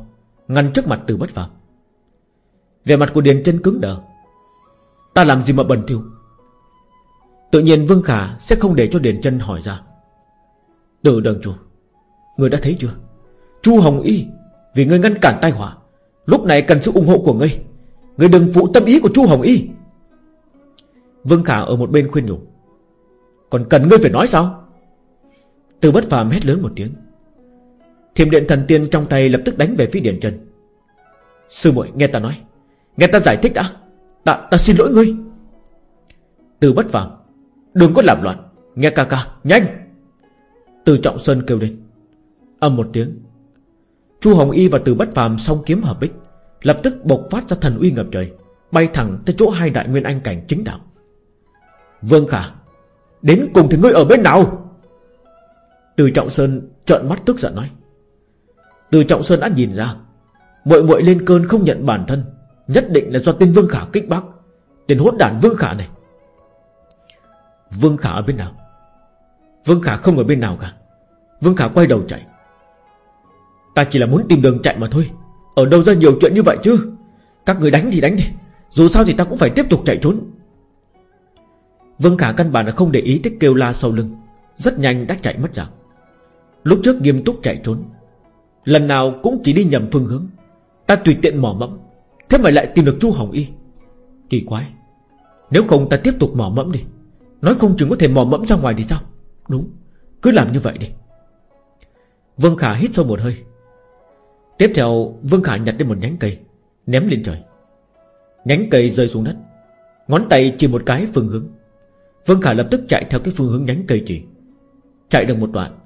Ngăn trước mặt từ bất phàm. Về mặt của Điền chân cứng đờ. Ta làm gì mà bẩn thỉu? Tự nhiên Vương Khả sẽ không để cho Điền chân hỏi ra. Từ đường chủ Người đã thấy chưa? Chu Hồng Y Vì người ngăn cản tai họa Lúc này cần sự ủng hộ của ngươi. Ngươi đừng phụ tâm ý của Chu Hồng Y. Vương Khả ở một bên khuyên nhủ. Còn cần ngươi phải nói sao? Từ bất phàm hét lớn một tiếng. Thiềm điện thần tiên trong tay lập tức đánh về phía Điền chân Sư muội nghe ta nói. Nghe ta giải thích đã. Ta, ta xin lỗi ngươi. Từ bất phàm Đừng có làm loạn. Nghe ca ca nhanh. Từ trọng sơn kêu lên. Âm một tiếng. Chu Hồng Y và Từ Bất Phàm song kiếm hợp bích, Lập tức bộc phát ra thần uy ngập trời, Bay thẳng tới chỗ hai đại nguyên anh cảnh chính đạo. Vương Khả, Đến cùng thì ngươi ở bên nào? Từ Trọng Sơn trợn mắt tức giận nói. Từ Trọng Sơn đã nhìn ra, muội muội lên cơn không nhận bản thân, Nhất định là do tên Vương Khả kích bác, Tên hỗn đản Vương Khả này. Vương Khả ở bên nào? Vương Khả không ở bên nào cả. Vương Khả quay đầu chạy. Ta chỉ là muốn tìm đường chạy mà thôi. Ở đâu ra nhiều chuyện như vậy chứ? Các người đánh thì đánh đi. Dù sao thì ta cũng phải tiếp tục chạy trốn. Vương Khả căn bản là không để ý tích kêu la sau lưng. Rất nhanh đã chạy mất dạng. Lúc trước nghiêm túc chạy trốn. Lần nào cũng chỉ đi nhầm phương hướng. Ta tùy tiện mò mẫm. Thế mà lại tìm được Chu Hồng Y. Kỳ quái. Nếu không ta tiếp tục mò mẫm đi. Nói không chừng có thể mò mẫm ra ngoài thì sao? Đúng. Cứ làm như vậy đi. Vương Khả hít sâu một hơi. Tiếp theo, Vương Khả nhặt lên một nhánh cây, Ném lên trời. Nhánh cây rơi xuống đất. Ngón tay chỉ một cái phương hướng. Vương Khả lập tức chạy theo cái phương hướng nhánh cây chỉ. Chạy được một đoạn,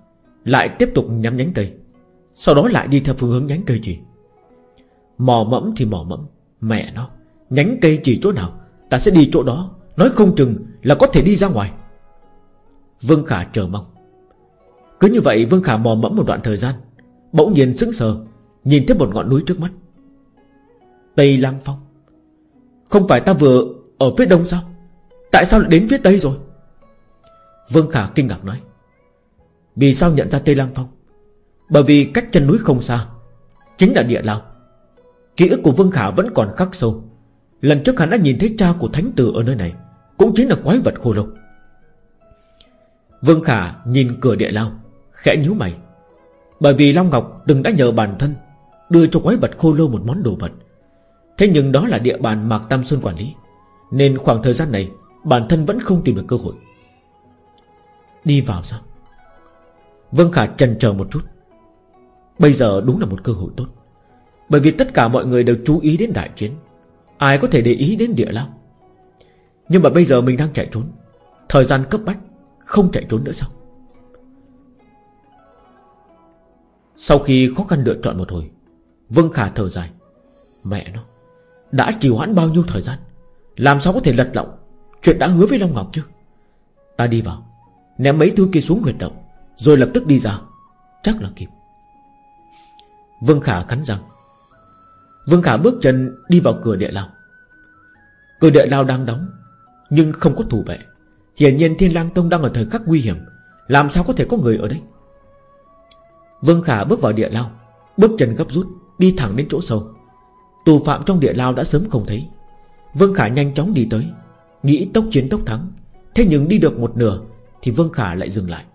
Lại tiếp tục nhắm nhánh cây. Sau đó lại đi theo phương hướng nhánh cây chỉ. Mò mẫm thì mò mẫm. Mẹ nó, Nhánh cây chỉ chỗ nào? Ta sẽ đi chỗ đó. Nói không chừng là có thể đi ra ngoài. Vương Khả chờ mong. Cứ như vậy, Vương Khả mò mẫm một đoạn thời gian. Bỗng nhiên sững sờ. Nhìn thấy một ngọn núi trước mắt. Tây Lang Phong. Không phải ta vừa ở phía đông sao? Tại sao lại đến phía tây rồi? Vương Khả kinh ngạc nói. Vì sao nhận ra Tây Lang Phong? Bởi vì cách chân núi không xa, Chính là địa lao. Ký ức của Vương Khả vẫn còn khắc sâu. Lần trước hắn đã nhìn thấy cha của Thánh Tử ở nơi này, Cũng chính là quái vật khô lâu. Vương Khả nhìn cửa địa lao, Khẽ nhíu mày. Bởi vì Long Ngọc từng đã nhờ bản thân Đưa cho quái vật khô lâu một món đồ vật. Thế nhưng đó là địa bàn Mạc Tam Sơn quản lý, Nên khoảng thời gian này, Bản thân vẫn không tìm được cơ hội. Đi vào sao? Vương Khả chần chờ một chút. Bây giờ đúng là một cơ hội tốt, Bởi vì tất cả mọi người đều chú ý đến đại chiến. Ai có thể để ý đến địa lao? Nhưng mà bây giờ mình đang chạy trốn. Thời gian cấp bách, Không chạy trốn nữa sao? Sau khi khó khăn lựa chọn một hồi Vương Khả thở dài. Mẹ nó, Đã trì hoãn bao nhiêu thời gian? Làm sao có thể lật lọng? Chuyện đã hứa với Long Ngọc chứ? Ta đi vào, Ném mấy thứ kia xuống huyệt động, Rồi lập tức đi ra. Chắc là kịp. Vương Khả cắn răng. Vương Khả bước chân đi vào cửa địa lao. Cửa địa lao đang đóng, Nhưng không có thủ vệ. Hiển nhiên Thiên lang Tông đang ở thời khắc nguy hiểm. Làm sao có thể có người ở đây? Vương Khả bước vào địa lao, Bước chân gấp rút. Đi thẳng đến chỗ sâu. Tù phạm trong địa lao đã sớm không thấy. Vương Khả nhanh chóng đi tới, Nghĩ tốc chiến tốc thắng. Thế nhưng đi được một nửa Thì Vương Khả lại dừng lại.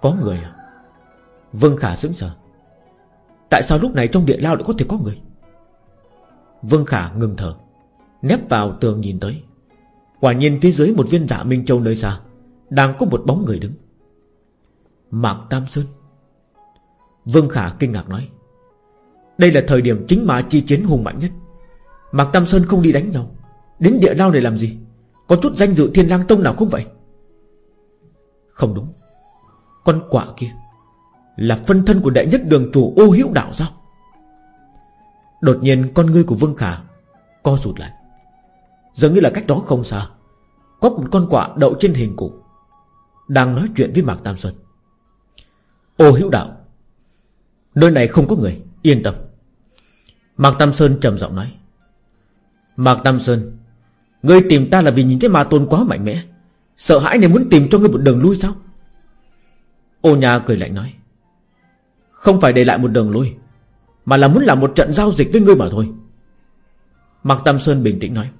Có người à? Vương Khả sững sờ. Tại sao lúc này trong địa lao lại có thể có người? Vương Khả ngừng thở, Nép vào tường nhìn tới. Quả nhiên phía dưới một viên dạ Minh Châu nơi xa, Đang có một bóng người đứng. Mạc Tam Sơn. Vương Khả kinh ngạc nói. Đây là thời điểm chính mà chi chiến hùng mạnh nhất. Mạc Tam Sơn không đi đánh nhau Đến địa lao để làm gì? Có chút danh dự thiên lang tông nào không vậy? Không đúng. Con quả kia Là phân thân của đệ nhất đường chủ ô Hữu đạo sao? Đột nhiên con ngươi của Vương Khả Co rụt lại. Dường như là cách đó không xa. Có một con quạ đậu trên hình cụ Đang nói chuyện với Mạc Tam Sơn. Ô hữu đạo, Nơi này không có người. Yên tâm. Mạc Tam Sơn trầm giọng nói. Mạc Tam Sơn, Ngươi tìm ta là vì nhìn thấy ma tôn quá mạnh mẽ. Sợ hãi nên muốn tìm cho ngươi một đường lui sao? Ô nhà cười lạnh nói. Không phải để lại một đường lui, Mà là muốn làm một trận giao dịch với ngươi mà thôi. Mạc Tam Sơn bình tĩnh nói.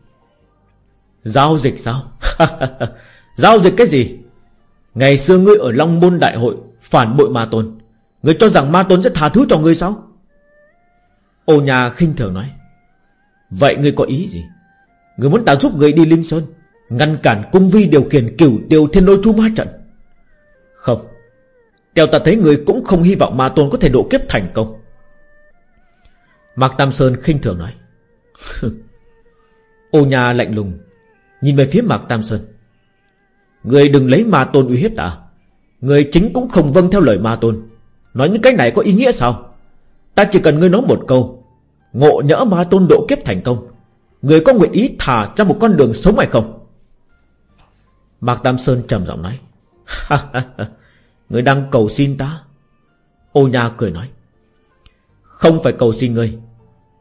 Giao dịch sao? *laughs* Giao dịch cái gì? Ngày xưa ngươi ở Long Môn Đại Hội Phản bội ma tôn. Ngươi cho rằng ma tôn sẽ tha thứ cho ngươi sao? Ô nhà khinh thường nói, Vậy ngươi có ý gì? Ngươi muốn ta giúp ngươi đi Linh Sơn, Ngăn cản cung vi điều khiển cửu tiêu thiên lôi chu ma trận? Không. Theo ta thấy ngươi cũng không hy vọng ma tôn có thể độ kiếp thành công. Mạc Tam Sơn khinh thường nói *laughs* Ô nhà lạnh lùng, Nhìn về phía Mạc Tam Sơn. Người đừng lấy ma tôn uy hiếp ta. Người chính cũng không vâng theo lời ma tôn. Nói những cái này có ý nghĩa sao? Ta chỉ cần ngươi nói một câu Ngộ nhỡ ma tôn độ kiếp thành công, Người có nguyện ý thả ra một con đường sống hay không? Mạc Tam Sơn trầm giọng nói Người đang cầu xin ta? Ô Nha cười nói, Không phải cầu xin ngươi,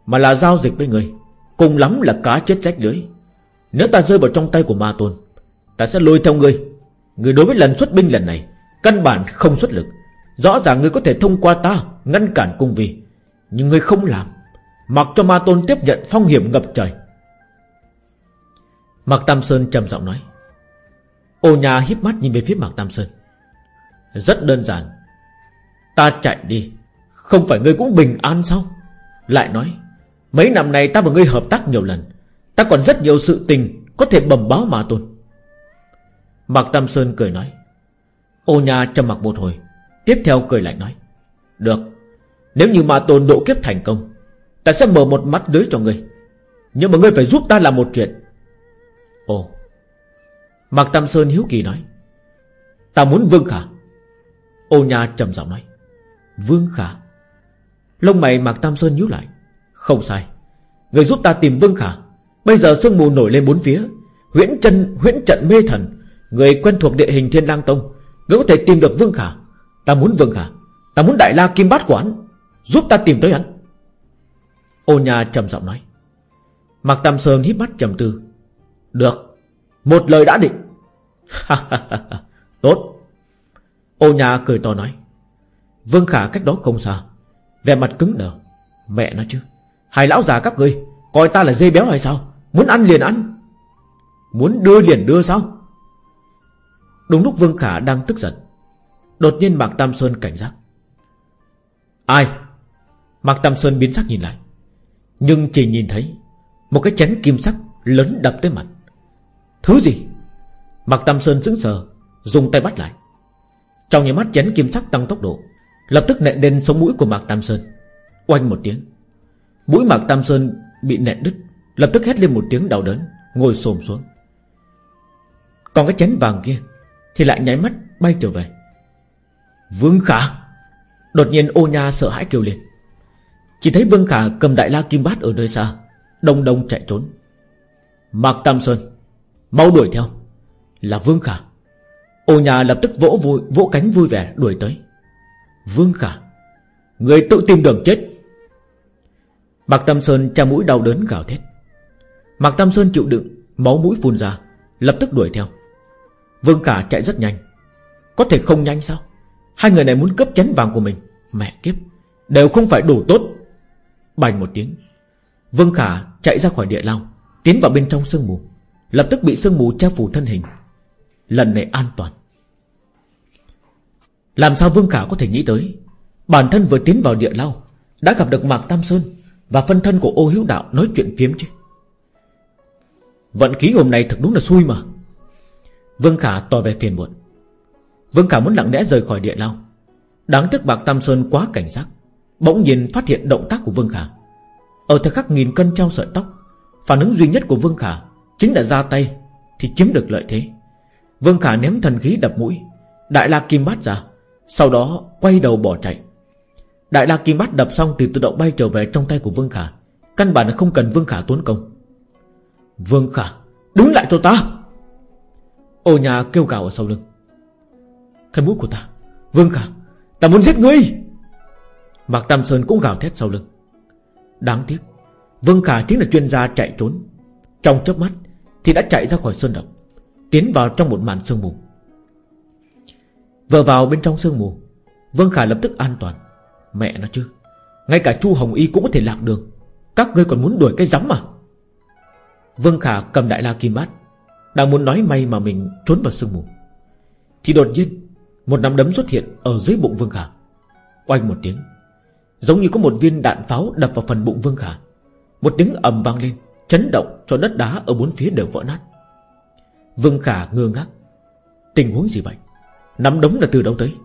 Mà là giao dịch với ngươi, Cùng lắm là cá chết rách lưới. Nếu ta rơi vào trong tay của ma tôn, Ta sẽ lôi theo ngươi. Ngươi đối với lần xuất binh lần này, Căn bản không xuất lực. Rõ ràng ngươi có thể thông qua ta Ngăn cản cung vi, Nhưng ngươi không làm. Mặc cho ma tôn tiếp nhận phong hiểm ngập trời. Mạc Tam Sơn trầm giọng nói. Ô nhà híp mắt nhìn về phía Mạc Tam Sơn. Rất đơn giản. Ta chạy đi. Không phải ngươi cũng bình an sao? Lại nói. Mấy năm nay ta và ngươi hợp tác nhiều lần. Ta còn rất nhiều sự tình Có thể bẩm báo mà tôn. Mạc Tam Sơn cười nói. Ô nhà trầm mặc một hồi. Tiếp theo cười lại nói. Được. Nếu như ma tôn độ kiếp thành công Ta sẽ mở một mắt lưới cho ngươi. Nhưng mà ngươi phải giúp ta làm một chuyện. Ồ. Mạc Tam Sơn hiếu kỳ nói. Ta muốn Vương Khả. Ô nha trầm giọng nói. Vương Khả. Lông mày Mạc Tam Sơn nhíu lại. Không sai. Người giúp ta tìm Vương Khả. Bây giờ sương mù nổi lên bốn phía. Huyễn chân, huyễn trận mê thần. Người quen thuộc địa hình thiên lang tông. Người có thể tìm được Vương Khả. Ta muốn Vương Khả. Ta muốn đại la kim bát quán. Giúp ta tìm tới hắn. Ô nhà trầm giọng nói. Mạc Tam Sơn híp mắt trầm tư. Được, Một lời đã định. Tốt. Ô nhà cười to nói. Vương Khả cách đó không xa. Vẻ mặt cứng đờ. Mẹ nó chứ. Hai lão già các ngươi, Coi ta là dê béo hay sao? Muốn ăn liền ăn. Muốn đưa liền đưa sao? Đúng lúc Vương Khả đang tức giận, Đột nhiên Mạc Tam Sơn cảnh giác. Ai? Mạc Tam Sơn biến sắc nhìn lại. Nhưng chỉ nhìn thấy Một cái chén kim sắc lớn đập tới mặt. Thứ gì? Mạc Tam Sơn sững sờ, Dùng tay bắt lại. Trong nhà mắt chén kim sắc tăng tốc độ, Lập tức nện lên sống mũi của Mạc Tam Sơn. Oanh một tiếng, Mũi Mạc Tam Sơn bị nện đứt, Lập tức hét lên một tiếng đau đớn, Ngồi xồm xuống. Còn cái chén vàng kia Thì lại nháy mắt bay trở về. Vương Khả! Đột nhiên ô nha sợ hãi kêu lên. Chỉ thấy Vương Khả cầm đại la kim bát ở nơi xa Đông đông chạy trốn. Mạc Tam Sơn Mau đuổi theo. Là Vương Khả. Ô nhà lập tức vỗ vui, vỗ cánh vui vẻ đuổi tới. Vương Khả Người tự tìm đường chết. Mạc Tam Sơn cha mũi đau đớn gào thét. Mạc Tam Sơn chịu đựng Máu mũi phun ra Lập tức đuổi theo. Vương Khả chạy rất nhanh. Có thể không nhanh sao? Hai người này muốn cướp chén vàng của mình Mẹ kiếp Đều không phải đủ tốt. Bành một tiếng. Vương Khả chạy ra khỏi địa lao, Tiến vào bên trong sương mù. Lập tức bị sương mù che phủ thân hình. Lần này an toàn. Làm sao Vương Khả có thể nghĩ tới? Bản thân vừa tiến vào địa lao, Đã gặp được Mạc Tam Sơn Và phân thân của ô hữu đạo nói chuyện phiếm chứ. Vận khí hôm nay thật đúng là xui mà. Vương Khả tỏ vẻ phiền muộn. Vương Khả muốn lặng lẽ rời khỏi địa lao. Đáng tiếc Bạc Tam Sơn quá cảnh giác. Bỗng nhiên phát hiện động tác của Vương Khả. Ở thời khắc nghìn cân treo sợi tóc, Phản ứng duy nhất của Vương Khả Chính là ra tay Thì chiếm được lợi thế. Vương Khả ném thần khí đập mũi, Đại La Kim Bát ra, Sau đó quay đầu bỏ chạy. Đại La Kim Bát đập xong thì tự động bay trở về trong tay của Vương Khả, Căn bản là không cần Vương Khả tốn công. Vương Khả, Đứng lại cho ta! Ô nhà kêu gào ở sau lưng. Cái mũi của ta, Vương Khả, Ta muốn giết ngươi! Mạc Tam Sơn cũng gào thét sau lưng. Đáng tiếc, Vương Khả chính là chuyên gia chạy trốn. Trong chớp mắt Thì đã chạy ra khỏi sơn động, Tiến vào trong một màn sương mù. Vừa vào bên trong sương mù, Vương Khả lập tức an toàn. Mẹ nó chứ, Ngay cả Chu Hồng Y cũng có thể lạc đường. Các ngươi còn muốn đuổi cái rắm mà? Vương Khả cầm đại la kim bát, Đang muốn nói may mà mình trốn vào sương mù. Thì đột nhiên, Một nắm đấm xuất hiện ở dưới bụng Vương Khả. Oanh một tiếng Giống như có một viên đạn pháo đập vào phần bụng Vương Khả. Một tiếng ầm vang lên, Chấn động cho đất đá ở bốn phía đều vỡ nát. Vương Khả ngơ ngác. Tình huống gì vậy? Nắm đấm là từ đâu tới?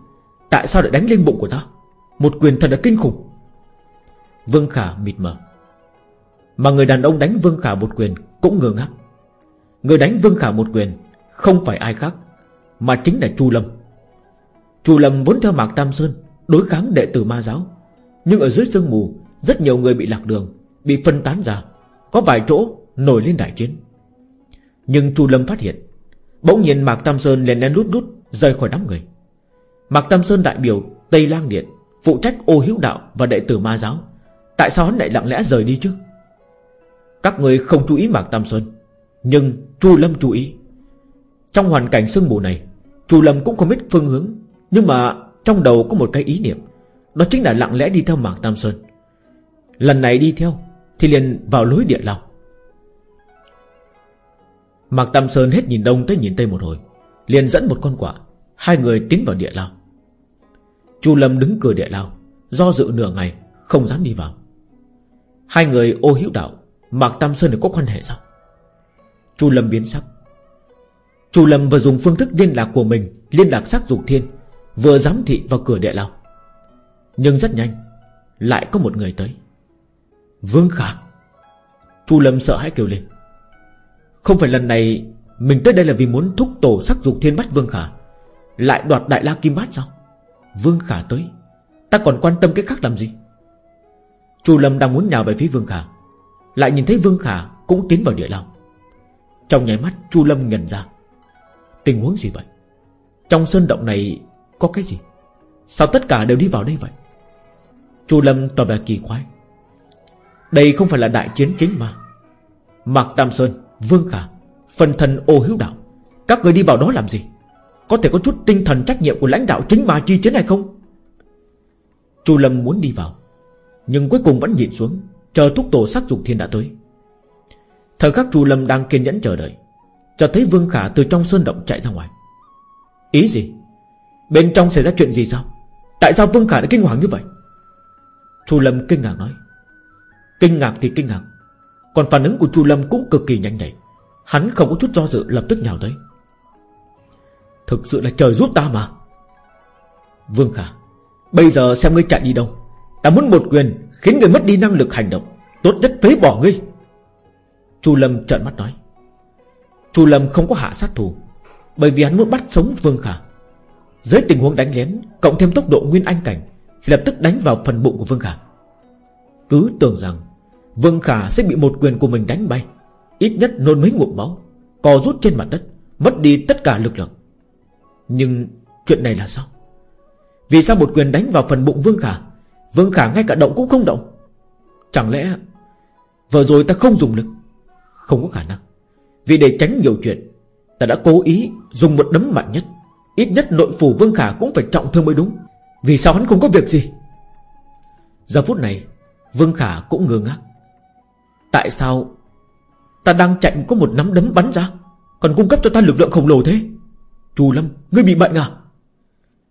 Tại sao lại đánh lên bụng của ta? Một quyền thật là kinh khủng. Vương Khả mịt mờ. Mà người đàn ông đánh Vương Khả một quyền Cũng ngơ ngác. Người đánh Vương Khả một quyền Không phải ai khác, Mà chính là Chu Lâm. Chu Lâm vốn theo Mạc Tam Sơn, Đối kháng đệ tử ma giáo. Nhưng ở dưới sương mù, Rất nhiều người bị lạc đường, Bị phân tán ra. Có vài chỗ nổi lên đại chiến. Nhưng Chu Lâm phát hiện, Bỗng nhiên Mạc Tam Sơn liền lén lút lút Rời khỏi đám người. Mạc Tam Sơn đại biểu Tây Lang Điện, Phụ trách ô hiếu đạo và đệ tử ma giáo. Tại sao hắn lại lặng lẽ rời đi chứ? Các người không chú ý Mạc Tam Sơn, Nhưng Chu Lâm chú ý. Trong hoàn cảnh sương mù này, Chu Lâm cũng không biết phương hướng, Nhưng mà trong đầu có một cái ý niệm. Đó chính là lặng lẽ đi theo Mạc Tam Sơn. Lần này đi theo, Thì liền vào lối địa lao. Mạc Tam Sơn hết nhìn đông tới nhìn tây một hồi, Liền dẫn một con quạ, Hai người tiến vào địa lao. Chu Lâm đứng cửa địa lao, Do dự nửa ngày, Không dám đi vào. Hai người ô hiểu đạo, Mạc Tam Sơn có quan hệ sao? Chu Lâm biến sắc. Chu Lâm vừa dùng phương thức liên lạc của mình, Liên lạc sắc dục thiên, Vừa giám thị vào cửa địa lao. Nhưng rất nhanh, Lại có một người tới. Vương Khả, Chu Lâm sợ hãi kêu lên. Không phải lần này Mình tới đây là vì muốn thúc tổ sắc dục thiên bắt Vương Khả, Lại đoạt đại la kim bát sao? Vương Khả tới, Ta còn quan tâm cái khác làm gì? Chu Lâm đang muốn nhào về phía Vương Khả, Lại nhìn thấy Vương Khả cũng tiến vào địa lao. Trong nháy mắt, Chu Lâm nhận ra, Tình huống gì vậy? Trong sơn động này có cái gì? Sao tất cả đều đi vào đây vậy? Chu Lâm tỏ vẻ kỳ quái. Đây không phải là đại chiến chính mà. Mạc Tam Sơn, Vương Khả Phần thần ô hữu đạo, Các người đi vào đó làm gì? Có thể có chút tinh thần trách nhiệm của lãnh đạo chính mà chi chiến hay không? Chu Lâm muốn đi vào, Nhưng cuối cùng vẫn nhịn xuống, Chờ thúc tổ sắc dục thiên đã tới. Thời khắc Chu Lâm đang kiên nhẫn chờ đợi Cho thấy Vương Khả từ trong sơn động chạy ra ngoài. Ý gì? Bên trong xảy ra chuyện gì sao? Tại sao Vương Khả đã kinh hoàng như vậy? Chu Lâm kinh ngạc nói. Kinh ngạc thì kinh ngạc, Còn phản ứng của Chu Lâm cũng cực kỳ nhanh nhạy. Hắn không có chút do dự, lập tức nhào tới. Thực sự là trời giúp ta mà. Vương Khả, Bây giờ xem ngươi chạy đi đâu. Ta muốn một quyền khiến người mất đi năng lực hành động. Tốt nhất phế bỏ ngươi. Chu Lâm trợn mắt nói. Chu Lâm không có hạ sát thủ, Bởi vì hắn muốn bắt sống Vương Khả. Dưới tình huống đánh lén, Cộng thêm tốc độ nguyên anh cảnh Lập tức đánh vào phần bụng của Vương Khả. Cứ tưởng rằng Vương Khả sẽ bị một quyền của mình đánh bay, Ít nhất nôn mấy ngụm máu, Co rút trên mặt đất, Mất đi tất cả lực lượng. Nhưng chuyện này là sao? Vì sao một quyền đánh vào phần bụng Vương Khả Vương Khả ngay cả động cũng không động? Chẳng lẽ Vừa rồi ta không dùng lực? Không có khả năng. Vì để tránh nhiều chuyện, Ta đã cố ý dùng một đấm mạnh nhất. Ít nhất nội phủ Vương Khả cũng phải trọng thương mới đúng. Vì sao hắn không có việc gì? Giờ phút này, Vương Khả cũng ngơ ngác. Tại sao Ta đang chạy có một nắm đấm bắn ra, Còn cung cấp cho ta lực lượng khổng lồ thế? Chu Lâm, Ngươi bị bệnh à?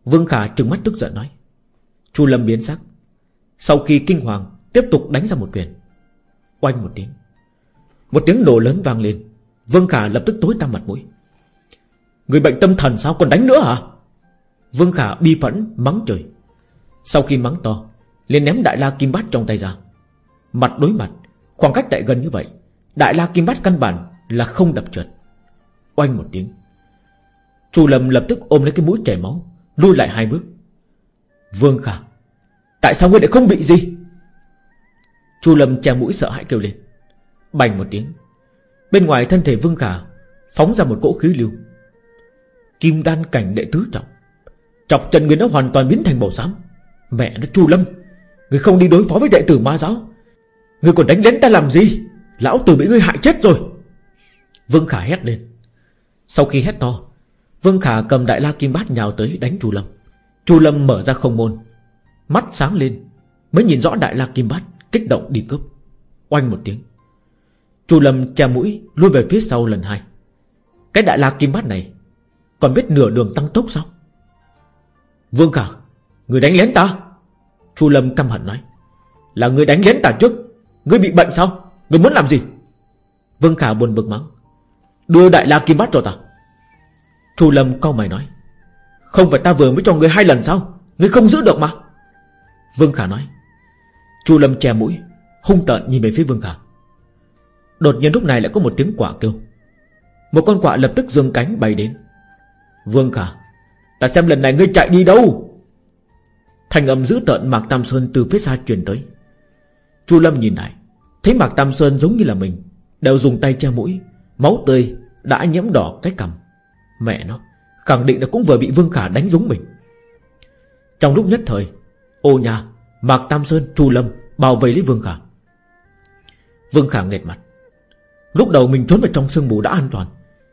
Vương Khả trừng mắt tức giận nói. Chu Lâm biến sắc. Sau khi kinh hoàng Tiếp tục đánh ra một quyền, Oanh một tiếng. Một tiếng nổ lớn vang lên. Vương Khả lập tức tối tăm mặt mũi. Người bệnh tâm thần sao còn đánh nữa hả? Vương Khả bi phẫn mắng trời Sau khi mắng to, liền ném đại la kim bát trong tay ra. Mặt đối mặt, Khoảng cách đại gần như vậy, Đại la kim bát căn bản là không đập trượt. Oanh một tiếng, Chu Lâm lập tức ôm lấy cái mũi chảy máu Lui lại hai bước. Vương Khả, Tại sao ngươi lại không bị gì? Chu Lâm che mũi sợ hãi kêu lên. Bành một tiếng, Bên ngoài thân thể Vương Khả Phóng ra một cỗ khí lưu. Kim đan cảnh đệ tứ trọng. Chọc chân người nó hoàn toàn biến thành màu xám. Mẹ nó Chu Lâm, Người không đi đối phó với đệ tử ma giáo. Người còn đánh lén ta làm gì? Lão tử bị ngươi hại chết rồi. Vương Khả hét lên. Sau khi hét to, Vương Khả cầm đại la kim bát nhào tới đánh Chu Lâm. Chu Lâm mở ra không môn, Mắt sáng lên, Mới nhìn rõ đại la kim bát Kích động đi cướp. Oanh một tiếng, Chu Lâm che mũi lui về phía sau lần hai. Cái đại la kim bát này Còn biết nửa đường tăng tốc sao? Vương Khả, Người đánh lén ta? Chu Lâm căm hận nói. Là người đánh lén ta trước, Ngươi bị bệnh sao? Người muốn làm gì? Vương Khả buồn bực mắng. Đưa đại la kim bát cho ta. Chu Lâm cau mày nói. Không phải ta vừa mới cho ngươi hai lần sao? Ngươi không giữ được mà. Vương Khả nói. Chu Lâm che mũi, Hung tợn nhìn về phía Vương Khả. Đột nhiên lúc này lại có một tiếng quả kêu. Một con quạ lập tức dương cánh bay đến. Vương Khả Ta xem lần này ngươi chạy đi đâu. Thành âm dữ tợn Mạc Tam Sơn từ phía xa truyền tới. Chu Lâm nhìn lại, Thấy Mạc Tam Sơn giống như là mình, Đều dùng tay che mũi, Máu tươi đã nhiễm đỏ cái cằm. Mẹ nó, Khẳng định là cũng vừa bị Vương Khả đánh giống mình. Trong lúc nhất thời, Ô nhà, Mạc Tam Sơn, Chu Lâm Bảo vệ lấy Vương Khả. Vương Khả nghệt mặt. Lúc đầu mình trốn vào trong sương mù đã an toàn.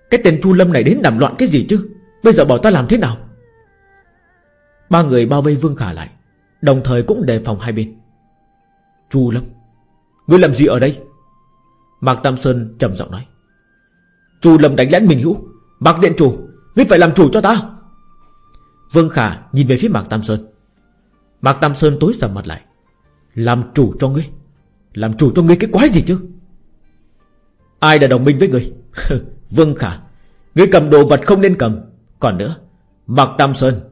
Cái tên Chu Lâm này đến làm loạn cái gì chứ? Bây giờ bảo ta làm thế nào? Ba người bao vây Vương Khả lại, Đồng thời cũng đề phòng hai bên. Chu Lâm, Ngươi làm gì ở đây? Mạc Tam Sơn trầm giọng nói. Chu Lâm đánh lén mình hữu, Mạc Điện Chủ, Ngươi phải làm chủ cho ta. Vương Khả nhìn về phía Mạc Tam Sơn. Mạc Tam Sơn tối sầm mặt lại. Làm chủ cho ngươi, Làm chủ cho ngươi cái quái gì chứ? Ai đã đồng minh với ngươi? *laughs* Vương Khả, Ngươi cầm đồ vật không nên cầm. Còn nữa, Mạc Tam Sơn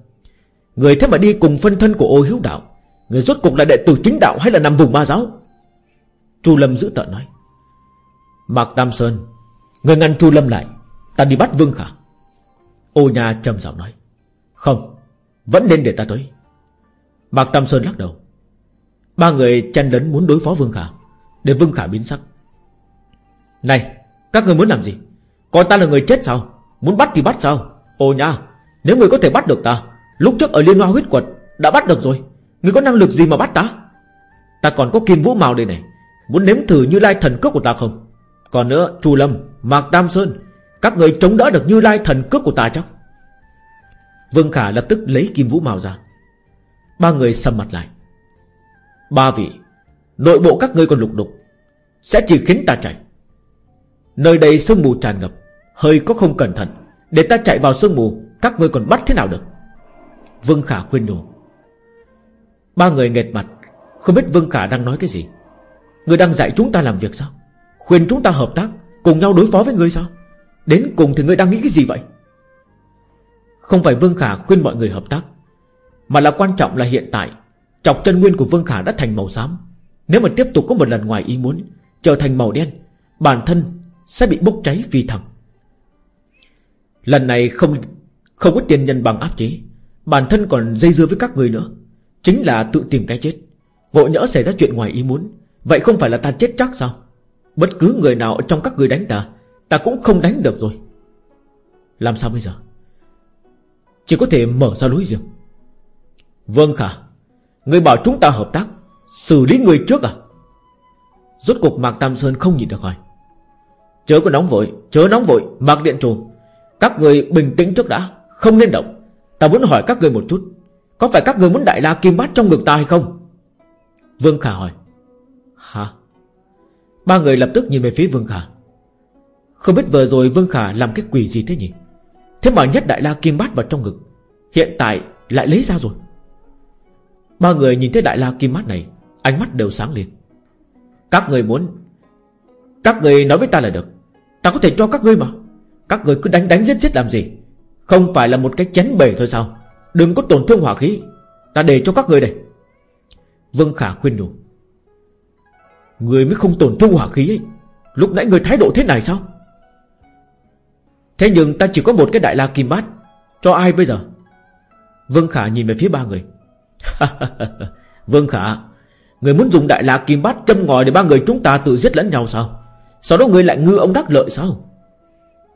Người thế mà đi cùng phân thân của ô hiếu đạo, Người rốt cục là đệ tử chính đạo hay là nằm vùng ma giáo? Chu Lâm giữ tợn nói. Mạc Tam Sơn, Người ngăn Chu Lâm lại, Ta đi bắt Vương Khả. Ô nhà trầm giọng nói. Không, Vẫn nên để ta tới. Mạc Tam Sơn lắc đầu. Ba người chăn đấn muốn đối phó Vương Khả, Để Vương Khả biến sắc. Này, Các người muốn làm gì? Coi ta là người chết sao? Muốn bắt thì bắt sao? Ô nha, Nếu người có thể bắt được ta Lúc trước ở Liên Hoa huyết quật, Đã bắt được rồi. Người có năng lực gì mà bắt ta? Ta còn có kim vũ màu đây này. Muốn nếm thử như lai thần cước của ta không? Còn nữa, Chu Lâm, Mạc Tam Sơn, Các người chống đỡ được như lai thần cước của ta chắc. Vương Khả lập tức lấy kim vũ màu ra. Ba người sầm mặt lại. Ba vị, Nội bộ các ngươi còn lục đục, Sẽ chỉ khiến ta chạy. Nơi đây sương mù tràn ngập, Hơi có không cẩn thận. Để ta chạy vào sương mù, Các ngươi còn bắt thế nào được? Vương Khả khuyên nhủ. Ba người nghệt mặt, Không biết Vương Khả đang nói cái gì. Người đang dạy chúng ta làm việc sao? Khuyên chúng ta hợp tác, Cùng nhau đối phó với người sao? Đến cùng thì người đang nghĩ cái gì vậy? Không phải Vương Khả khuyên mọi người hợp tác, Mà là quan trọng là hiện tại, Chọc chân nguyên của Vương Khả đã thành màu xám. Nếu mà tiếp tục có một lần ngoài ý muốn, Trở thành màu đen, Bản thân sẽ bị bốc cháy phi thẳng Lần này không không có tiền nhân bằng áp chế. Bản thân còn dây dưa với các người nữa. Chính là tự tìm cái chết. Ngộ nhỡ xảy ra chuyện ngoài ý muốn. Vậy không phải là ta chết chắc sao? Bất cứ người nào trong các người đánh ta Ta cũng không đánh được rồi. Làm sao bây giờ? Chỉ có thể mở ra lối riêng. Vâng Khả, Người bảo chúng ta hợp tác, Xử lý người trước à? Rốt cục Mạc Tam Sơn không nhìn được hỏi. Chớ có nóng vội, Chớ nóng vội, Mạc Điện trù. Các người bình tĩnh trước đã, Không nên động. Ta muốn hỏi các người một chút, Có phải các người muốn đại la kim bát trong ngực ta hay không? Vương Khả hỏi. Hả? Ba người lập tức nhìn về phía Vương Khả. Không biết vừa rồi Vương Khả làm cái quỷ gì thế nhỉ? Thế mà nhất đại la kim bát vào trong ngực, Hiện tại lại lấy ra rồi. Ba người nhìn thấy đại la kim bát này, Ánh mắt đều sáng lên. Các người muốn, Các người nói với ta là được. Ta có thể cho các ngươi mà. Các người cứ đánh đánh giết giết làm gì? Không phải là một cái chén bể thôi sao? Đừng có tổn thương hỏa khí. Ta để cho các người đây. Vương Khả khuyên nhủ. Người mới không tổn thương hỏa khí ấy. Lúc nãy người thái độ thế này sao? Thế nhưng ta chỉ có một cái đại la kim bát. Cho ai bây giờ? Vương Khả nhìn về phía ba người. *laughs* Vương Khả, Người muốn dùng đại la kim bát châm ngòi Để ba người chúng ta tự giết lẫn nhau sao? Sau đó người lại ngư ông đắc lợi sao?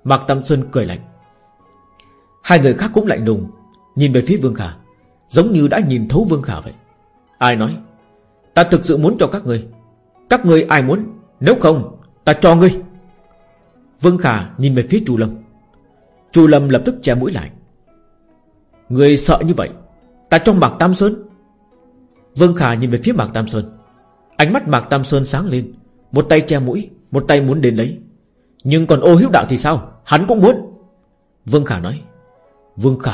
Mạc Tâm Sơn cười lạnh. Hai người khác cũng lạnh lùng, Nhìn về phía Vương Khả, Giống như đã nhìn thấu Vương Khả vậy. Ai nói, Ta thực sự muốn cho các người Các người ai muốn? Nếu không, Ta cho ngươi. Vương Khả nhìn về phía Chu Lâm. Chu Lâm lập tức che mũi lại. Người sợ như vậy, Ta trong Mạc Tam Sơn. Vương Khả nhìn về phía Mạc Tam Sơn. Ánh mắt Mạc Tam Sơn sáng lên, Một tay che mũi, Một tay muốn đến lấy Nhưng còn ô hiếu đạo thì sao? Hắn cũng muốn. Vương Khả nói. Vương Khả,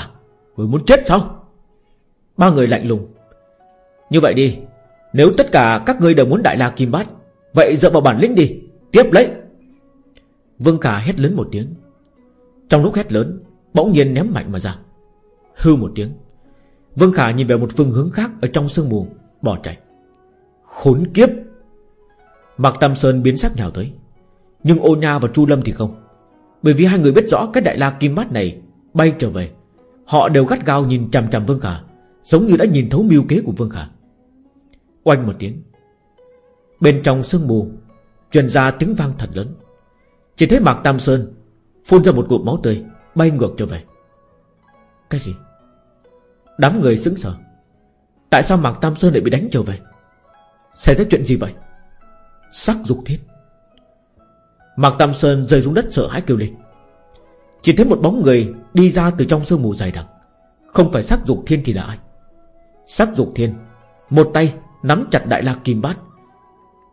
Người muốn chết sao? Ba người lạnh lùng. Như vậy đi, Nếu tất cả các ngươi đều muốn đại la kim bát, Vậy dựa vào bản lĩnh đi, Tiếp lấy. Vương Khả hét lớn một tiếng. Trong lúc hét lớn, Bỗng nhiên ném mạnh mà ra. Hư một tiếng, Vương Khả nhìn về một phương hướng khác Ở trong sương mù, Bỏ chạy. Khốn kiếp! Mạc Tam Sơn biến sắc nhào tới. Nhưng ô nha và Chu Lâm thì không. Bởi vì hai người biết rõ cái đại la kim bát này Bay trở về. Họ đều gắt gao nhìn chằm chằm Vương Khả, Giống như đã nhìn thấu mưu kế của Vương Khả. Oanh một tiếng, Bên trong sương mù Truyền ra tiếng vang thật lớn. Chỉ thấy Mạc Tam Sơn Phun ra một cụm máu tươi, Bay ngược trở về. Cái gì? Đám người sững sờ. Tại sao Mạc Tam Sơn lại bị đánh trở về? Xảy ra chuyện gì vậy? Sắc dục thiên. Mạc Tam Sơn rơi xuống đất sợ hãi kêu lên. Chỉ thấy một bóng người Đi ra từ trong sương mù dày đặc. Không phải sắc dục thiên thì là ai? Sắc dục thiên, Một tay nắm chặt đại la kim bát,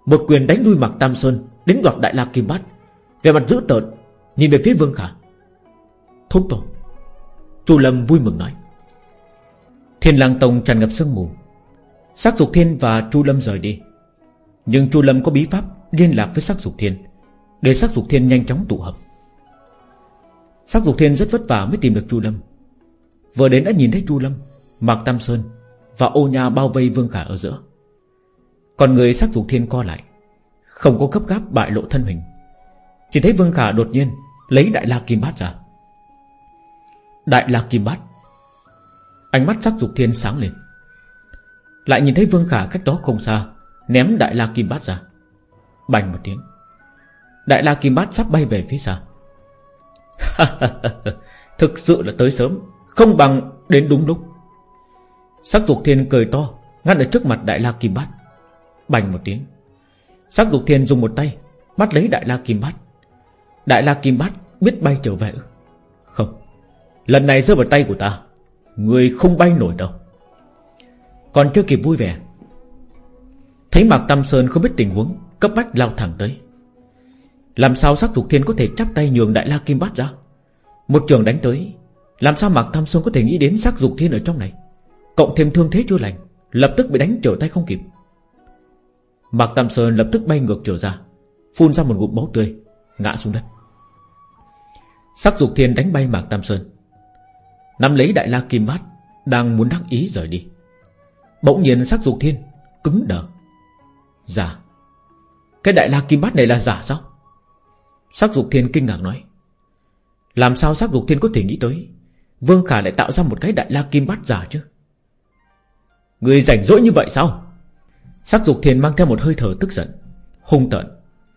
Một quyền đánh đuôi mặc Tam Sơn Đến đoạt đại la kim bát. Về mặt dữ tợn, Nhìn về phía Vương Khả. Thúc tổ. Chu Lâm vui mừng nói. Thiên lang tông tràn ngập sương mù. Sắc dục thiên và Chu Lâm rời đi. Nhưng Chu Lâm có bí pháp Liên lạc với sắc dục thiên, Để sắc dục thiên nhanh chóng tụ hợp. Sắc dục thiên rất vất vả mới tìm được Chu Lâm. Vừa đến đã nhìn thấy Chu Lâm, Mạc Tam Sơn Và ô nha bao vây Vương Khả ở giữa. Còn người sắc dục thiên co lại, Không có gấp gáp bại lộ thân hình. Chỉ thấy Vương Khả đột nhiên Lấy Đại La Kim Bát ra. Đại La Kim Bát, Ánh mắt sắc dục thiên sáng lên. Lại nhìn thấy Vương Khả cách đó không xa, Ném Đại La Kim Bát ra. Bành một tiếng, Đại La Kim Bát sắp bay về phía xa. *laughs* Thực sự là tới sớm, Không bằng đến đúng lúc. Sắc dục thiên cười to, Ngăn ở trước mặt Đại La Kim Bát. Bành một tiếng. Sắc dục thiên dùng một tay, Bắt lấy Đại La Kim Bát. Đại La Kim Bát biết bay trở về Không. Lần này rơi vào tay của ta, Người không bay nổi đâu. Còn chưa kịp vui vẻ, Thấy Mạc Tam Sơn không biết tình huống, Cấp bách lao thẳng tới. Làm sao sắc dục thiên có thể chắp tay nhường Đại La Kim Bát ra? Một trường đánh tới, Làm sao Mạc Tam Sơn có thể nghĩ đến sắc dục thiên ở trong này? Cộng thêm thương thế chưa lành, Lập tức bị đánh trở tay không kịp. Mạc Tam Sơn lập tức bay ngược trở ra, Phun ra một ngụm máu tươi, Ngã xuống đất. Sắc dục thiên đánh bay Mạc Tam Sơn. Nắm lấy đại la kim bát, Đang muốn đắc ý rời đi. Bỗng nhiên sắc dục thiên Cứng đờ. Giả. Cái đại la kim bát này là giả sao? Sắc dục thiên kinh ngạc nói, Làm sao sắc dục thiên có thể nghĩ tới? Vương Khả lại tạo ra một cái đại la kim bát giả chứ? Người rảnh rỗi như vậy sao? Sắc dục thiên mang theo một hơi thở tức giận, Hung tợn,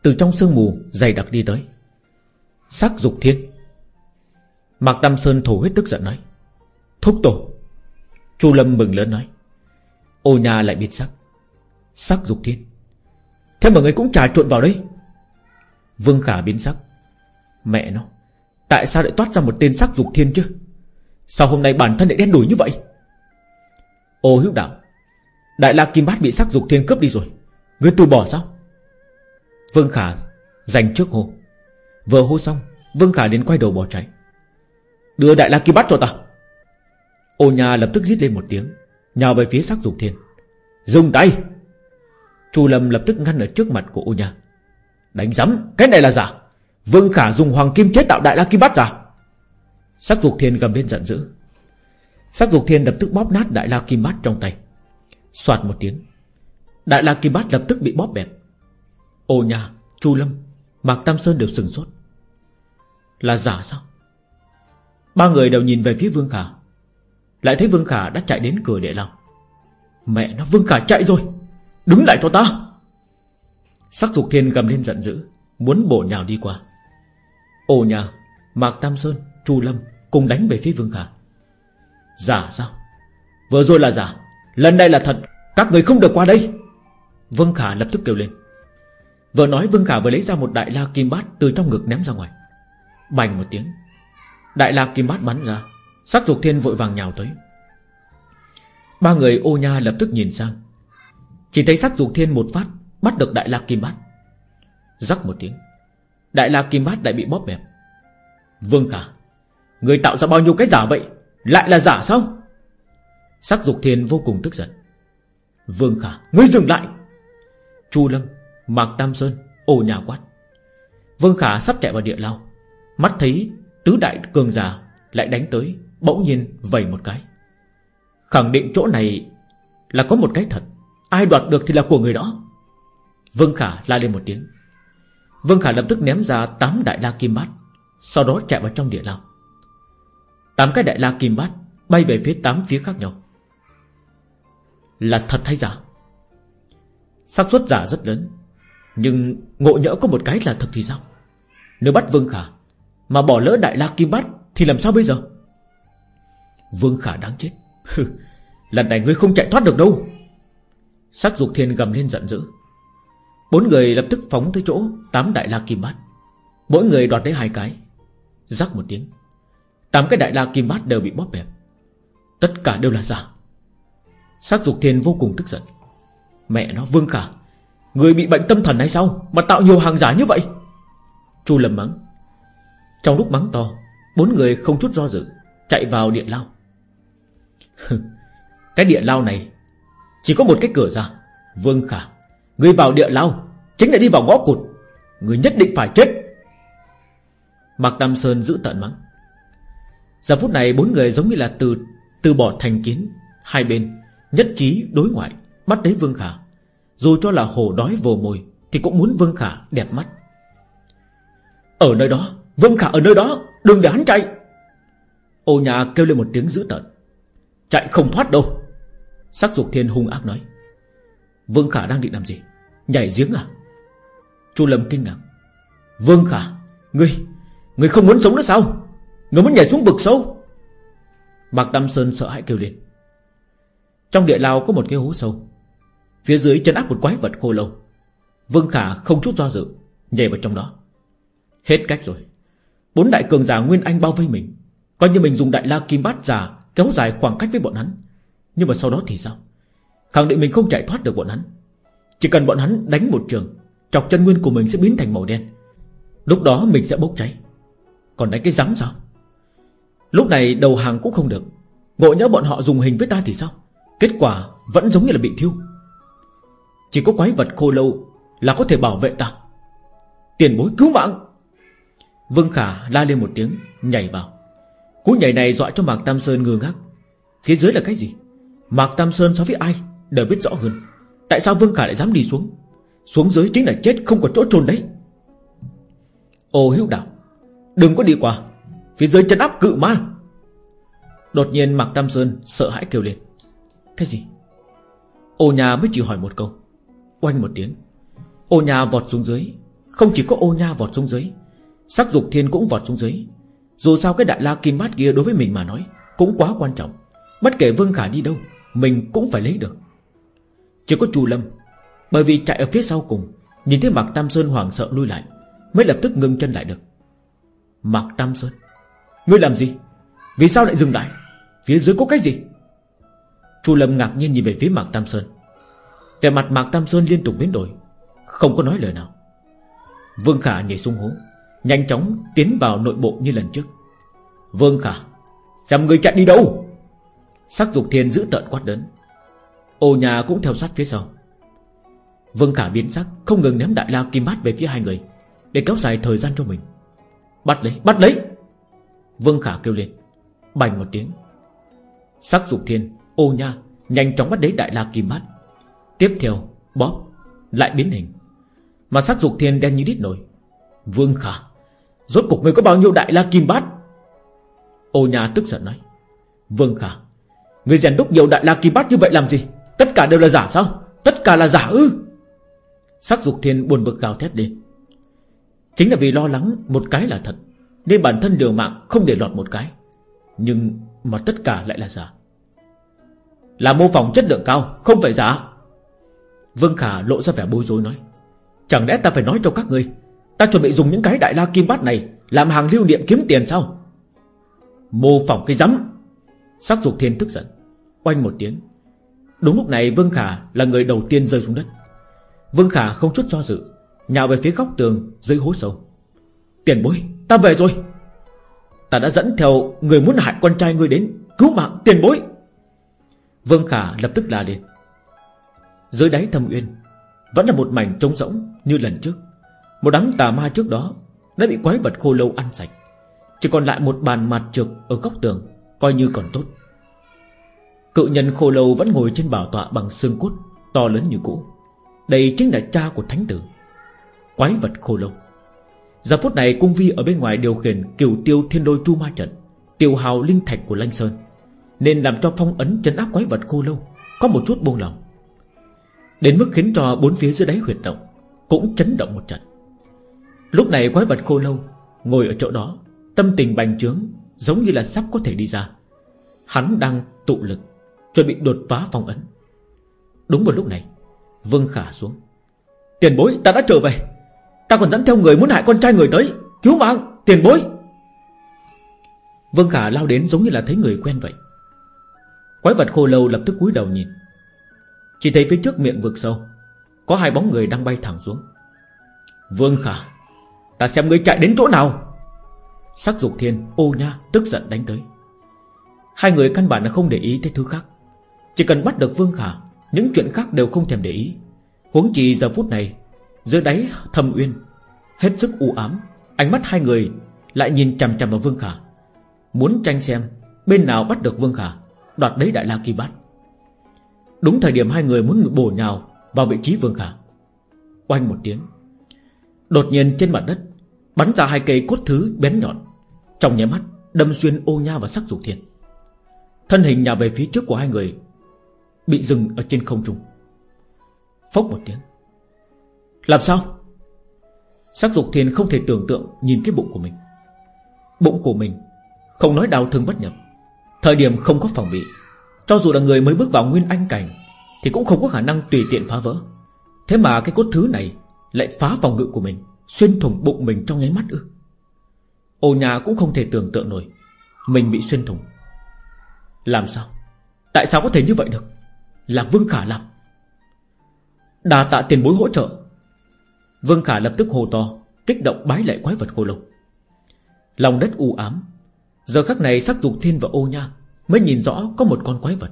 Từ trong sương mù dày đặc đi tới. Sắc dục thiên. Mạc Tam Sơn thổ huyết tức giận nói, Thúc tổ. Chu Lâm mừng lớn nói, Ô nhà lại biết sắc. Sắc dục thiên. Thế mà người cũng trà trộn vào đây Vương Khả biến sắc. Mẹ nó, Tại sao lại toát ra một tên sắc dục thiên chứ? Sao hôm nay bản thân lại đen đủi như vậy? Ô hữu đạo, Đại la Kim Bát bị sắc dục thiên cướp đi rồi. Ngươi từ bỏ sao? Vương Khả giành trước hô. Vừa hô xong, Vương Khả đến quay đầu bỏ chạy. Đưa Đại La Kim Bát cho ta. Ô nhà lập tức giết lên một tiếng, Nhào về phía sắc dục thiên. Dùng tay! Chu Lâm lập tức ngăn ở trước mặt của ô nhà Đánh giấm Cái này là giả. Vương Khả dùng hoàng kim chế tạo Đại La Kim Bát giả. Sắc dục thiên gầm lên giận dữ. Sắc dục thiên lập tức bóp nát đại la kim bát trong tay. Xoạt một tiếng. Đại la kim bát lập tức bị bóp bẹp Ô nhà, Chu Lâm Mạc Tam Sơn đều sừng sốt. Là giả sao? Ba người đều nhìn về phía Vương Khả. Lại thấy Vương Khả đã chạy đến cửa để lòng Mẹ nó Vương Khả chạy rồi. Đứng lại cho ta. Sắc dục thiên gầm lên giận dữ, Muốn bổ nhào đi qua. Ồ nhà, Mạc Tam Sơn, Chu Lâm Cùng đánh về phía Vương Khả Giả sao? Vừa rồi là giả, Lần này là thật, Các người không được qua đây. Vương Khả lập tức kêu lên. Vừa nói, Vương Khả vừa lấy ra một đại la kim bát Từ trong ngực ném ra ngoài. Bành một tiếng, Đại la kim bát bắn ra, Sắc dục thiên vội vàng nhào tới. Ba người ô nha lập tức nhìn sang. Chỉ thấy sắc dục thiên một phát Bắt được đại la kim bát. Rắc một tiếng, Đại la kim bát lại bị bóp bẹp. Vương Khả, Người tạo ra bao nhiêu cái giả vậy? Lại là giả sao? Sắc dục thiên vô cùng tức giận. Vương Khả, Ngươi dừng lại. Chu Lâm, Mạc Tam Sơn ồ nhà quát. Vương Khả sắp chạy vào địa lao. Mắt thấy tứ đại cường giả Lại đánh tới, Bỗng nhiên vẩy một cái. Khẳng định chỗ này Là có một cái thật. Ai đoạt được thì là của người đó. Vương Khả la lên một tiếng. Vương Khả lập tức ném ra 8 đại la kim bát, Sau đó chạy vào trong địa lao. Tám cái đại la kim bát Bay về phía tám phía khác nhau. Là thật hay giả? Xác suất giả rất lớn, Nhưng ngộ nhỡ có một cái là thật thì sao? Nếu bắt Vương Khả Mà bỏ lỡ đại la kim bát Thì làm sao bây giờ? Vương Khả đáng chết. *laughs* Lần này ngươi không chạy thoát được đâu. Sắc dục thiên gầm lên giận dữ. Bốn người lập tức phóng tới chỗ Tám đại la kim bát. Mỗi người đoạt lấy hai cái. Rắc một tiếng. Tám cái đại la kim bát đều bị bóp bẹp. Tất cả đều là giả. Sắc dục thiên vô cùng tức giận. Mẹ nó, Vương Khả, Người bị bệnh tâm thần hay sao? Mà tạo nhiều hàng giả như vậy. Chu lầm mắng. Trong lúc mắng to, Bốn người không chút do dự, Chạy vào điện lao. *laughs* Cái điện lao này, Chỉ có một cái cửa ra, Vương Khả. Người vào địa lao, Chính là đi vào ngõ cụt. Người nhất định phải chết. Mạc Tam Sơn giữ tận mắng Giờ phút này, bốn người giống như là từ từ bỏ thành kiến. Hai bên nhất trí đối ngoại, Bắt lấy Vương Khả. Dù cho là hổ đói vồ mồi, Thì cũng muốn Vương Khả đẹp mắt. Ở nơi đó, Vương Khả ở nơi đó, Đừng để hắn chạy. Ô nhà kêu lên một tiếng dữ tợn. Chạy không thoát đâu. Sắc dục thiên hung ác nói. Vương Khả đang định làm gì? Nhảy giếng à? Chu Lâm kinh ngạc. Vương Khả, Ngươi Ngươi không muốn sống nữa sao? Ngươi muốn nhảy xuống vực sâu? Mạc Tam Sơn sợ hãi kêu lên. Trong địa lao có một cái hố sâu. Phía dưới chân áp một quái vật khô lâu. Vương Khả không chút do dự, Nhảy vào trong đó. Hết cách rồi. Bốn đại cường giả Nguyên Anh bao vây mình. Coi như mình dùng đại la kim bát giả Kéo dài khoảng cách với bọn hắn. Nhưng mà sau đó thì sao? Khẳng định mình không chạy thoát được bọn hắn. Chỉ cần bọn hắn đánh một trường, Chọc chân nguyên của mình sẽ biến thành màu đen. Lúc đó mình sẽ bốc cháy. Còn đánh cái rắm sao? Lúc này đầu hàng cũng không được. Ngộ nhớ bọn họ dùng hình với ta thì sao? Kết quả vẫn giống như là bị thiêu. Chỉ có quái vật khô lâu Là có thể bảo vệ ta. Tiền bối cứu mạng! Vương Khả la lên một tiếng, Nhảy vào. Cú nhảy này dọa cho Mạc Tam Sơn ngơ ngác. Phía dưới là cái gì? Mạc Tam Sơn so với ai? Đều biết rõ hơn. Tại sao Vương Khả lại dám đi xuống? Xuống dưới chính là chết không có chỗ trôn đấy. Ô hữu đạo, Đừng có đi qua. Phía dưới chân áp cự ma. Đột nhiên Mạc Tam Sơn sợ hãi kêu lên. Cái gì? Ô nhà mới chỉ hỏi một câu. Oanh một tiếng. Ô nhà vọt xuống dưới. Không chỉ có ô nhà vọt xuống dưới, Sắc dục thiên cũng vọt xuống dưới. Dù sao cái đại la kim bát kia đối với mình mà nói Cũng quá quan trọng. Bất kể Vương Khả đi đâu, Mình cũng phải lấy được. Chỉ có Chu Lâm. Bởi vì chạy ở phía sau cùng, Nhìn thấy Mạc Tam Sơn hoảng sợ lui lại, Mới lập tức ngưng chân lại được. Mạc Tam Sơn, Ngươi làm gì? Vì sao lại dừng lại? Phía dưới có cái gì? Chu Lâm ngạc nhiên nhìn về phía Mạc Tam Sơn. Vẻ mặt Mạc Tam Sơn liên tục biến đổi, Không có nói lời nào. Vương Khả nhảy xuống hố, Nhanh chóng tiến vào nội bộ như lần trước. Vương Khả, Xem người chạy đi đâu? Sắc dục thiên giữ tợn quát đớn Ô nhà cũng theo sát phía sau. Vương Khả biến sắc Không ngừng ném đại la kim bát về phía hai người Để kéo dài thời gian cho mình. Bắt lấy, bắt lấy! Vương Khả kêu lên Bành một tiếng. Sắc dục thiên Ô nha Nhanh chóng bắt lấy đại la kim bát. Tiếp theo Bóp Lại biến hình. Mà sắc dục thiên đen như đít nổi. Vương Khả Rốt cuộc người có bao nhiêu đại la kim bát? Ô nhà tức giận nói. Vương Khả Người rèn đúc nhiều đại la kim bát như vậy làm gì? Tất cả đều là giả sao? Tất cả là giả ư? Sắc dục thiên buồn bực gào thét đi Chính là vì lo lắng một cái là thật, Nên bản thân liều mạng không để lọt một cái. Nhưng mà tất cả lại là giả. Là mô phỏng chất lượng cao, Không phải giả. Vương Khả lộ ra vẻ bối rối nói, Chẳng lẽ ta phải nói cho các ngươi, Ta chuẩn bị dùng những cái đại la kim bát này Làm hàng lưu niệm kiếm tiền sao? Mô phỏng cái rắm. Sắc dục thiên tức giận, Oanh một tiếng. Đúng lúc này Vương Khả là người đầu tiên rơi xuống đất. Vương Khả không chút do dự, Nhào về phía góc tường dưới hố sâu. Tiền bối, ta về rồi. Ta đã dẫn theo người muốn hại con trai ngươi đến Cứu mạng, tiền bối. Vương Khả lập tức la lên. Dưới đáy thâm uyên, Vẫn là một mảnh trống rỗng như lần trước. Một đám tà ma trước đó Đã bị quái vật khô lâu ăn sạch. Chỉ còn lại một bàn mặt trượt ở góc tường, Coi như còn tốt. Cự nhân khô lâu vẫn ngồi trên bảo tọa bằng xương cốt, To lớn như cũ. Đây chính là cha của thánh tử. Quái vật khô lâu. Giờ phút này, cung vi ở bên ngoài điều khiển Kiều tiêu thiên đôi chu ma trận, Tiêu hào linh thạch của Lanh Sơn, Nên làm cho phong ấn chấn áp quái vật khô lâu Có một chút buông lòng. Đến mức khiến cho bốn phía dưới đáy huyệt động Cũng chấn động một trận. Lúc này quái vật khô lâu Ngồi ở chỗ đó, Tâm tình bành trướng Giống như là sắp có thể đi ra. Hắn đang tụ lực. Chuẩn bị đột phá phong ấn. Đúng vào lúc này, Vương Khả xuống. Tiền bối, ta đã trở về. Ta còn dẫn theo người muốn hại con trai người tới. Cứu mạng, tiền bối. Vương Khả lao đến giống như là thấy người quen vậy. Quái vật khô lâu lập tức cúi đầu nhìn. Chỉ thấy phía trước miệng vực sâu, Có hai bóng người đang bay thẳng xuống. Vương Khả, Ta xem ngươi chạy đến chỗ nào. Sắc dục thiên, ô nha, tức giận đánh tới. Hai người căn bản là không để ý tới thứ khác. Chỉ cần bắt được Vương Khả, Những chuyện khác đều không thèm để ý. Huống chi giờ phút này, Dưới đáy thầm uyên, Hết sức u ám, Ánh mắt hai người lại nhìn chằm chằm vào Vương Khả. Muốn tranh xem Bên nào bắt được Vương Khả, Đoạt lấy Đại La Kỳ Bát. Đúng thời điểm hai người muốn bổ nhào Vào vị trí Vương Khả. Oanh một tiếng, Đột nhiên trên mặt đất Bắn ra hai cây cốt thứ bén nhọn. Trong nháy mắt, đâm xuyên ô nha và sắc dục thiên Thân hình nhào về phía trước của hai người Bị dừng ở trên không trung. Phốc một tiếng. Làm sao? Sắc dục thiên không thể tưởng tượng Nhìn cái bụng của mình. Bụng của mình Không nói đau thương bất nhập. Thời điểm không có phòng bị, Cho dù là người mới bước vào nguyên anh cảnh, Thì cũng không có khả năng tùy tiện phá vỡ. Thế mà cái cốt thứ này Lại phá phòng ngự của mình, Xuyên thủng bụng mình trong nháy mắt ư. Ô nhà cũng không thể tưởng tượng nổi, Mình bị xuyên thủng. Làm sao? Tại sao có thể như vậy được? Là Vương Khả làm Đà tạ tiền bối hỗ trợ. Vương Khả lập tức hô to, Kích động bái lại quái vật khô lục. Lòng đất u ám, Giờ khắc này sắc dục thiên và ô nha Mới nhìn rõ có một con quái vật.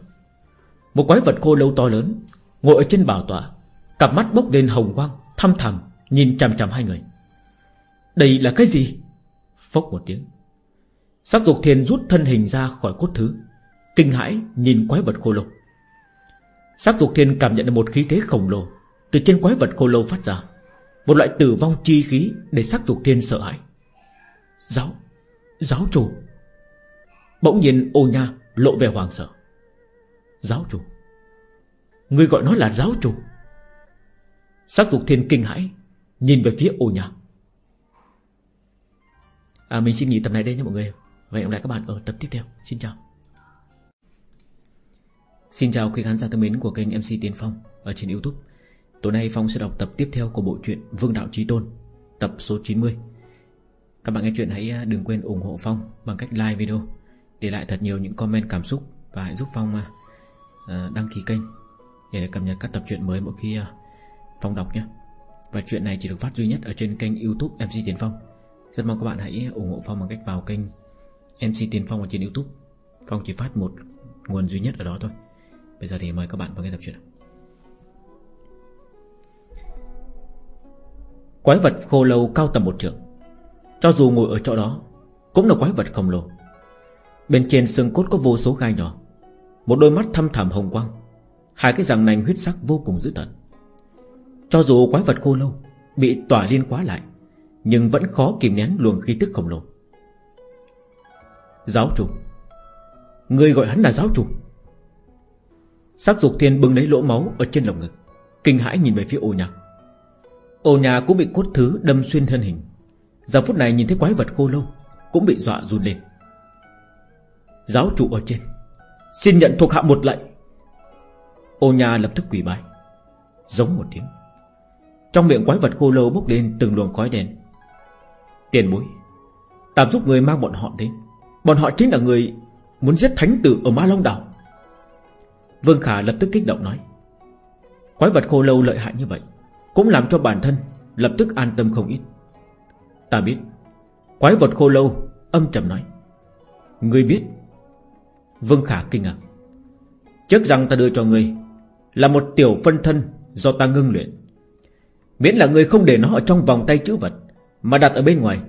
Một quái vật khô lâu to lớn, Ngồi ở trên bảo tọa, Cặp mắt bốc lên hồng quang Thăm thầm nhìn chằm chằm hai người. Đây là cái gì? Phốc một tiếng. Sắc dục thiên rút thân hình ra khỏi cốt thứ, Kinh hãi nhìn quái vật khô lục. Sắc dục thiên cảm nhận được một khí thế khổng lồ. Từ trên quái vật khô lâu phát ra. Một loại tử vong chi khí Để sắc dục thiên sợ hãi. Giáo Giáo chủ. Bỗng nhiên ô nha lộ vẻ hoàng sợ. Giáo chủ. Người gọi nó là giáo chủ. Sắc dục thiên kinh hãi Nhìn về phía ô nha. À, Mình xin nghỉ tập này đây nha mọi người. Và hẹn gặp lại các bạn ở tập tiếp theo. Xin chào. Xin chào quý khán giả thân mến của kênh MC Tiến Phong Ở trên Youtube. Tối nay Phong sẽ đọc tập tiếp theo của bộ truyện Vương Đạo Trí Tôn, Tập số 90 Các bạn nghe chuyện hãy à, đừng quên ủng hộ Phong Bằng cách like video, Để lại thật nhiều những comment cảm xúc Và hãy giúp Phong à, à, đăng ký kênh Để cập nhật các tập truyện mới mỗi khi Phong đọc nhé. Và chuyện này chỉ được phát duy nhất ở trên kênh youtube MC Tiến Phong. Rất mong các bạn hãy ủng hộ Phong bằng cách vào kênh MC Tiến Phong ở trên youtube. Phong chỉ phát một nguồn duy nhất ở đó thôi. Bây giờ thì mời các bạn vào nghe tập truyện Quái vật khô lâu cao tầm một trượng. Cho dù ngồi ở chỗ đó, Cũng là quái vật khổng lồ. Bên trên xương cốt có vô số gai nhỏ. Một đôi mắt thâm thẳm hồng quang. Hai cái răng nanh huyết sắc vô cùng dữ tợn. Cho dù quái vật khô lâu Bị tỏa liên quá lại, Nhưng vẫn khó kìm nén luồng khí tức khổng lồ. Giáo chủ. Người gọi hắn là giáo chủ. Sắc dục thiên bưng lấy lỗ máu Ở trên lồng ngực, Kinh hãi nhìn về phía ô nhà. Ô nhà cũng bị cốt thứ đâm xuyên thân hình. Giờ phút này nhìn thấy quái vật khô lâu, Cũng bị dọa run lên. Giáo chủ ở trên, Xin nhận thuộc hạ một lệnh Ô nhà lập tức quỳ bái, Giống một tiếng. Trong miệng quái vật khô lâu bốc lên từng luồng khói đen. Tiền bối, Tạm giúp người mang bọn họ đến. Bọn họ chính là người Muốn giết thánh tử ở Ma Long Đảo. Vương Khả lập tức kích động nói, Quái vật khô lâu lợi hại như vậy Cũng làm cho bản thân Lập tức an tâm không ít. Ta biết. Quái vật khô lâu Âm trầm nói, Ngươi biết? Vương Khả kinh ngạc, Trước rằng ta đưa cho ngươi Là một tiểu phân thân do ta ngưng luyện. Miễn là ngươi không để nó ở trong vòng tay chữ vật Mà đặt ở bên ngoài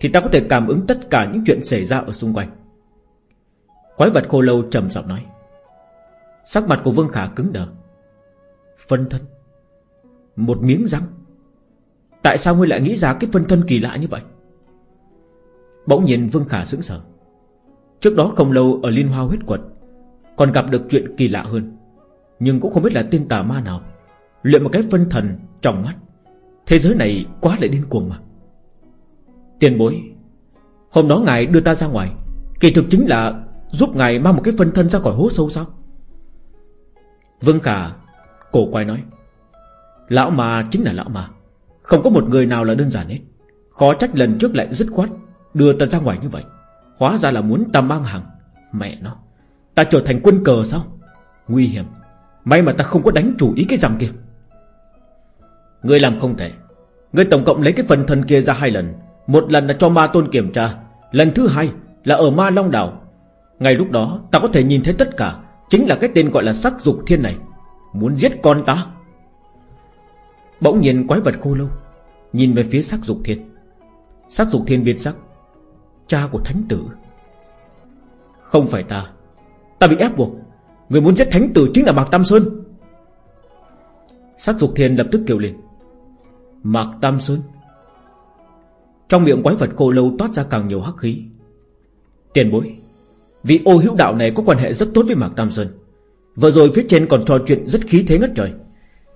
Thì ta có thể cảm ứng tất cả những chuyện xảy ra ở xung quanh. Quái vật khô lâu trầm giọng nói Sắc mặt của Vương Khả cứng đờ. Phân thân. Một miếng răng. Tại sao ngươi lại nghĩ ra cái phân thân kỳ lạ như vậy? Bỗng nhiên Vương Khả sững sờ. Trước đó không lâu ở Liên Hoa huyết quật Còn gặp được chuyện kỳ lạ hơn. Nhưng cũng không biết là tên tà ma nào Luyện một cái phân thần trong mắt. Thế giới này quá lại điên cuồng mà. Tiền bối, Hôm đó ngài đưa ta ra ngoài, Kỳ thực chính là giúp ngài mang một cái phân thân ra khỏi hố sâu sao? Vương Khả, Cổ quay nói. Lão mà chính là lão mà Không có một người nào là đơn giản hết. Khó trách lần trước lại dứt khoát Đưa ta ra ngoài như vậy. Hóa ra là muốn ta mang hàng Mẹ nó. Ta trở thành quân cờ sao? Nguy hiểm. May mà ta không có đánh chủ ý cái rằm kia. Ngươi làm không thể. Ngươi tổng cộng lấy cái phần thân kia ra hai lần. Một lần là cho ma tôn kiểm tra. Lần thứ hai là ở ma long đảo. Ngay lúc đó, ta có thể nhìn thấy tất cả. Chính là cái tên gọi là sắc dục thiên này. Muốn giết con ta? Bỗng nhiên quái vật khô lâu, Nhìn về phía sắc dục thiên. Sắc dục thiên biến sắc. Cha của thánh tử. Không phải ta. Ta bị ép buộc. Người muốn giết thánh tử chính là Mạc Tam Sơn. Sắc dục thiên lập tức kêu lên. Mạc Tam Sơn. Trong miệng quái vật khô lâu toát ra càng nhiều hắc khí. Tiền bối Vị ô hữu đạo này có quan hệ rất tốt với Mạc Tam Sơn. Vừa rồi phía trên còn trò chuyện rất khí thế ngất trời.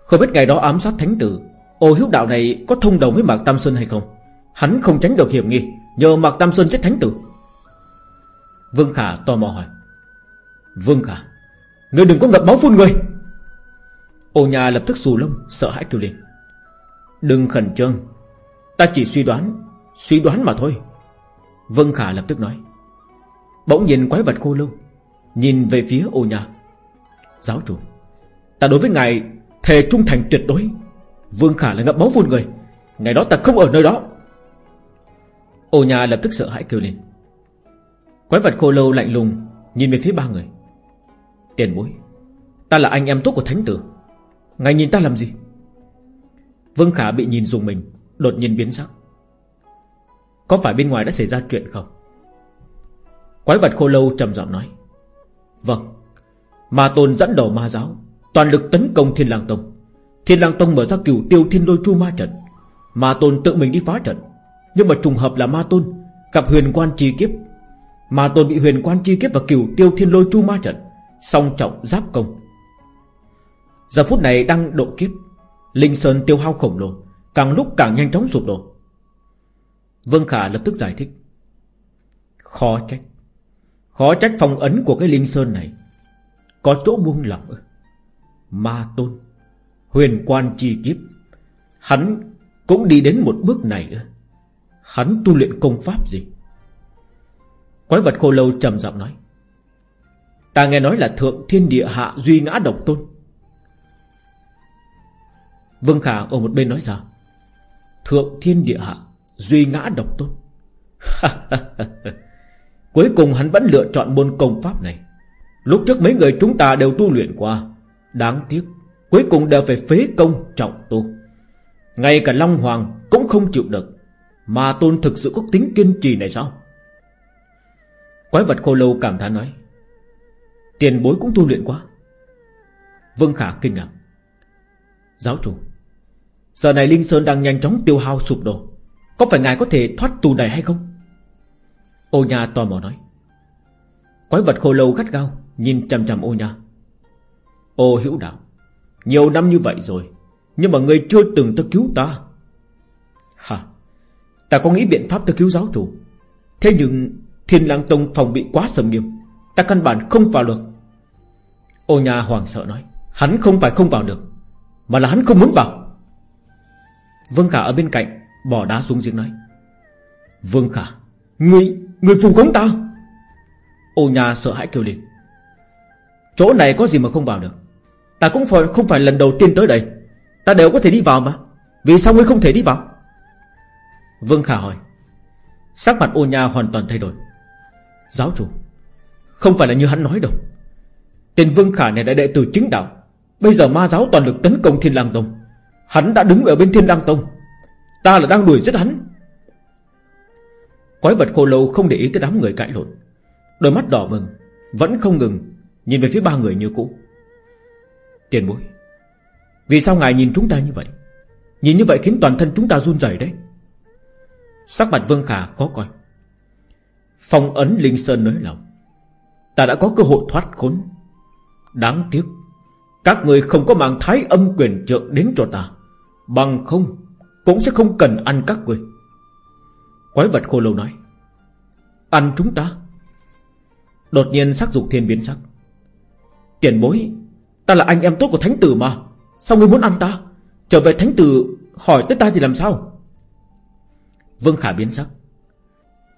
Không biết ngày đó ám sát thánh tử, Ô hữu đạo này có thông đồng với Mạc Tam Sơn hay không? Hắn không tránh được hiểm nghi, Nhờ Mạc Tam Sơn giết thánh tử. Vương Khả tò mò hỏi. Vương Khả, Ngươi đừng có ngập máu phun người. Ô nhà lập tức xù lông, Sợ hãi kêu lên. Đừng khẩn trương, Ta chỉ suy đoán Suy đoán mà thôi. Vương Khả lập tức nói. Bỗng nhìn quái vật khô lâu, Nhìn về phía ô nhà. Giáo chủ, Ta đối với ngài, thề trung thành tuyệt đối. Vương Khả là ngậm máu phun người. Ngày đó ta không ở nơi đó. Ô nhà lập tức sợ hãi kêu lên. Quái vật khô lâu lạnh lùng, Nhìn về phía ba người. Tiền bối, Ta là anh em tốt của thánh tử. Ngài nhìn ta làm gì? Vương Khả bị nhìn dùng mình, Đột nhiên biến sắc. Có phải bên ngoài đã xảy ra chuyện không? Quái vật khô lâu trầm giọng nói. Vâng Ma tôn dẫn đầu ma giáo, Toàn lực tấn công thiên lang tông. Thiên lang tông mở ra cửu tiêu thiên lôi chu ma trận. Ma tôn tự mình đi phá trận. Nhưng mà trùng hợp là ma tôn, Gặp huyền quan chi kiếp. Ma tôn bị huyền quan chi kiếp và cửu tiêu thiên lôi chu ma trận, Song trọng giáp công. Giờ phút này đang độ kiếp, Linh Sơn tiêu hao khổng lồ, Càng lúc càng nhanh chóng sụp đổ. Vương Khả lập tức giải thích. Khó trách. Khó trách phong ấn của cái Linh Sơn này. Có chỗ buông lỏng Ma Tôn, Huyền quan chi kiếp, Hắn cũng đi đến một bước này Hắn tu luyện công pháp gì? Quái vật khô lâu trầm giọng nói. Ta nghe nói là thượng thiên địa hạ duy ngã độc tôn. Vương Khả ở một bên nói ra. Thượng thiên địa hạ Duy ngã độc tôn. Cuối cùng hắn vẫn lựa chọn môn công pháp này. Lúc trước mấy người chúng ta đều tu luyện qua, Đáng tiếc, Cuối cùng đều phải phế công trọng tu. Ngay cả Long Hoàng cũng không chịu được, Mà tôn thực sự có tính kiên trì này sao? Quái vật khô lâu cảm thán nói, Tiền bối cũng tu luyện quá. Vương Khả kinh ngạc, Giáo chủ, Giờ này Linh Sơn đang nhanh chóng tiêu hao sụp đổ, Có phải ngài có thể thoát tù này hay không? Ô Nha tò mò nói. Quái vật khô lâu gắt gao, Nhìn chằm chằm ô Nha. Ô hữu đạo, Nhiều năm như vậy rồi, Nhưng mà người chưa từng tới cứu ta. Hả? Ta có nghĩ biện pháp tới cứu giáo chủ. Thế nhưng Thiên lang tông phòng bị quá sầm nghiêm, Ta căn bản không vào được. Ô Nha hoàng sợ nói, Hắn không phải không vào được, Mà là hắn không muốn vào. Vương Khả ở bên cạnh Bỏ đá xuống giếng nói. Vương Khả, ngươi người phù khống ta? Ô nhà sợ hãi kêu lên. Chỗ này có gì mà không vào được? Ta cũng phải, không phải lần đầu tiên tới đây. Ta đều có thể đi vào mà. Vì sao ngươi không thể đi vào? Vương Khả hỏi. Sắc mặt ô nhà hoàn toàn thay đổi. Giáo chủ Không phải là như hắn nói đâu. Tên Vương Khả này đã đệ tử chính đạo. Bây giờ ma giáo toàn lực tấn công Thiên Lang Tông. Hắn đã đứng ở bên Thiên Lang Tông. Ta là đang đuổi giết hắn. Quái vật khô lâu không để ý tới đám người cãi lộn. Đôi mắt đỏ bừng, Vẫn không ngừng Nhìn về phía ba người như cũ. Tiền bối, Vì sao ngài nhìn chúng ta như vậy? Nhìn như vậy khiến toàn thân chúng ta run rẩy đấy. Sắc mặt Vương Khả khó coi. Phong ấn Linh Sơn nới lòng Ta đã có cơ hội thoát khốn. Đáng tiếc, Các người không có mang thái âm quyền trợ đến cho ta. Bằng không, Cũng sẽ không cần ăn các người. Quái vật khô lâu nói, Ăn chúng ta. Đột nhiên sắc dục thiên biến sắc. Tiền bối, Ta là anh em tốt của thánh tử mà, Sao ngươi muốn ăn ta? Trở về thánh tử hỏi tới ta thì làm sao? Vương Khả biến sắc.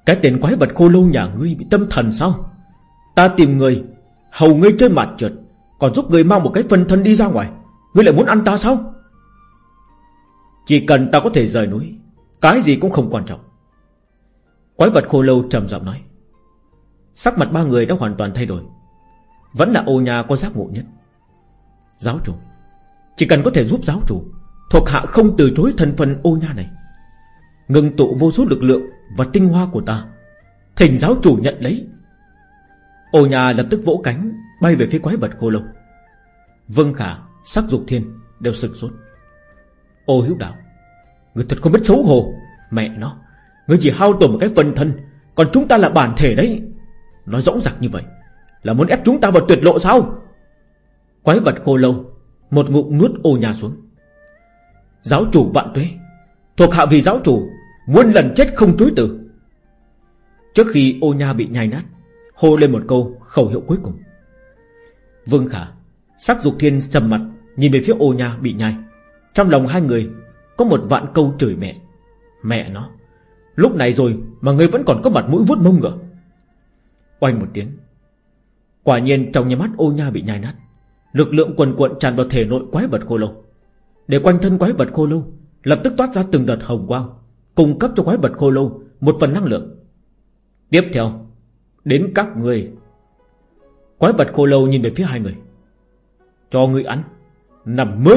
Cái tên quái vật khô lâu nhà ngươi bị tâm thần sao? Ta tìm người, Hầu ngươi chơi mặt trượt, Còn giúp ngươi mang một cái phân thân đi ra ngoài, Ngươi lại muốn ăn ta sao? Chỉ cần ta có thể rời núi, Cái gì cũng không quan trọng. Quái vật khô lâu trầm giọng nói. Sắc mặt ba người đã hoàn toàn thay đổi. Vẫn là ô nhà có giác ngộ nhất. Giáo chủ Chỉ cần có thể giúp giáo chủ Thuộc hạ không từ chối thân phần ô nha này. Ngừng tụ vô số lực lượng Và tinh hoa của ta Thỉnh giáo chủ nhận lấy. Ô nhà lập tức vỗ cánh Bay về phía quái vật khô lâu. Vân Khả, sắc dục thiên Đều sực sốt. Ô hiếu đạo Người thật không biết xấu hổ Mẹ nó. Người chỉ hao tổn một cái phần thân, Còn chúng ta là bản thể đấy. Nói rõ ràng như vậy, Là muốn ép chúng ta vào tuyệt lộ sao? Quái vật khô lâu, Một ngụm nuốt ô nhà xuống. Giáo chủ vạn tuế, Thuộc hạ vì giáo chủ, Muôn lần chết không chối từ. Trước khi ô nha bị nhai nát, Hô lên một câu khẩu hiệu cuối cùng. Vương Khả, Sắc dục thiên sầm mặt, Nhìn về phía ô nha bị nhai. Trong lòng hai người, Có một vạn câu chửi mẹ. Mẹ nó Lúc này rồi mà ngươi vẫn còn có mặt mũi vuốt mông ngựa. Oanh một tiếng. Quả nhiên trong nhà mắt ô nha bị nhai nát. Lực lượng quần cuộn tràn vào thể nội quái vật khô lâu. Để quanh thân quái vật khô lâu, Lập tức toát ra từng đợt hồng quang, Cung cấp cho quái vật khô lâu Một phần năng lượng. Tiếp theo, Đến các người. Quái vật khô lâu nhìn về phía hai người. Cho người ăn. Nằm mơ.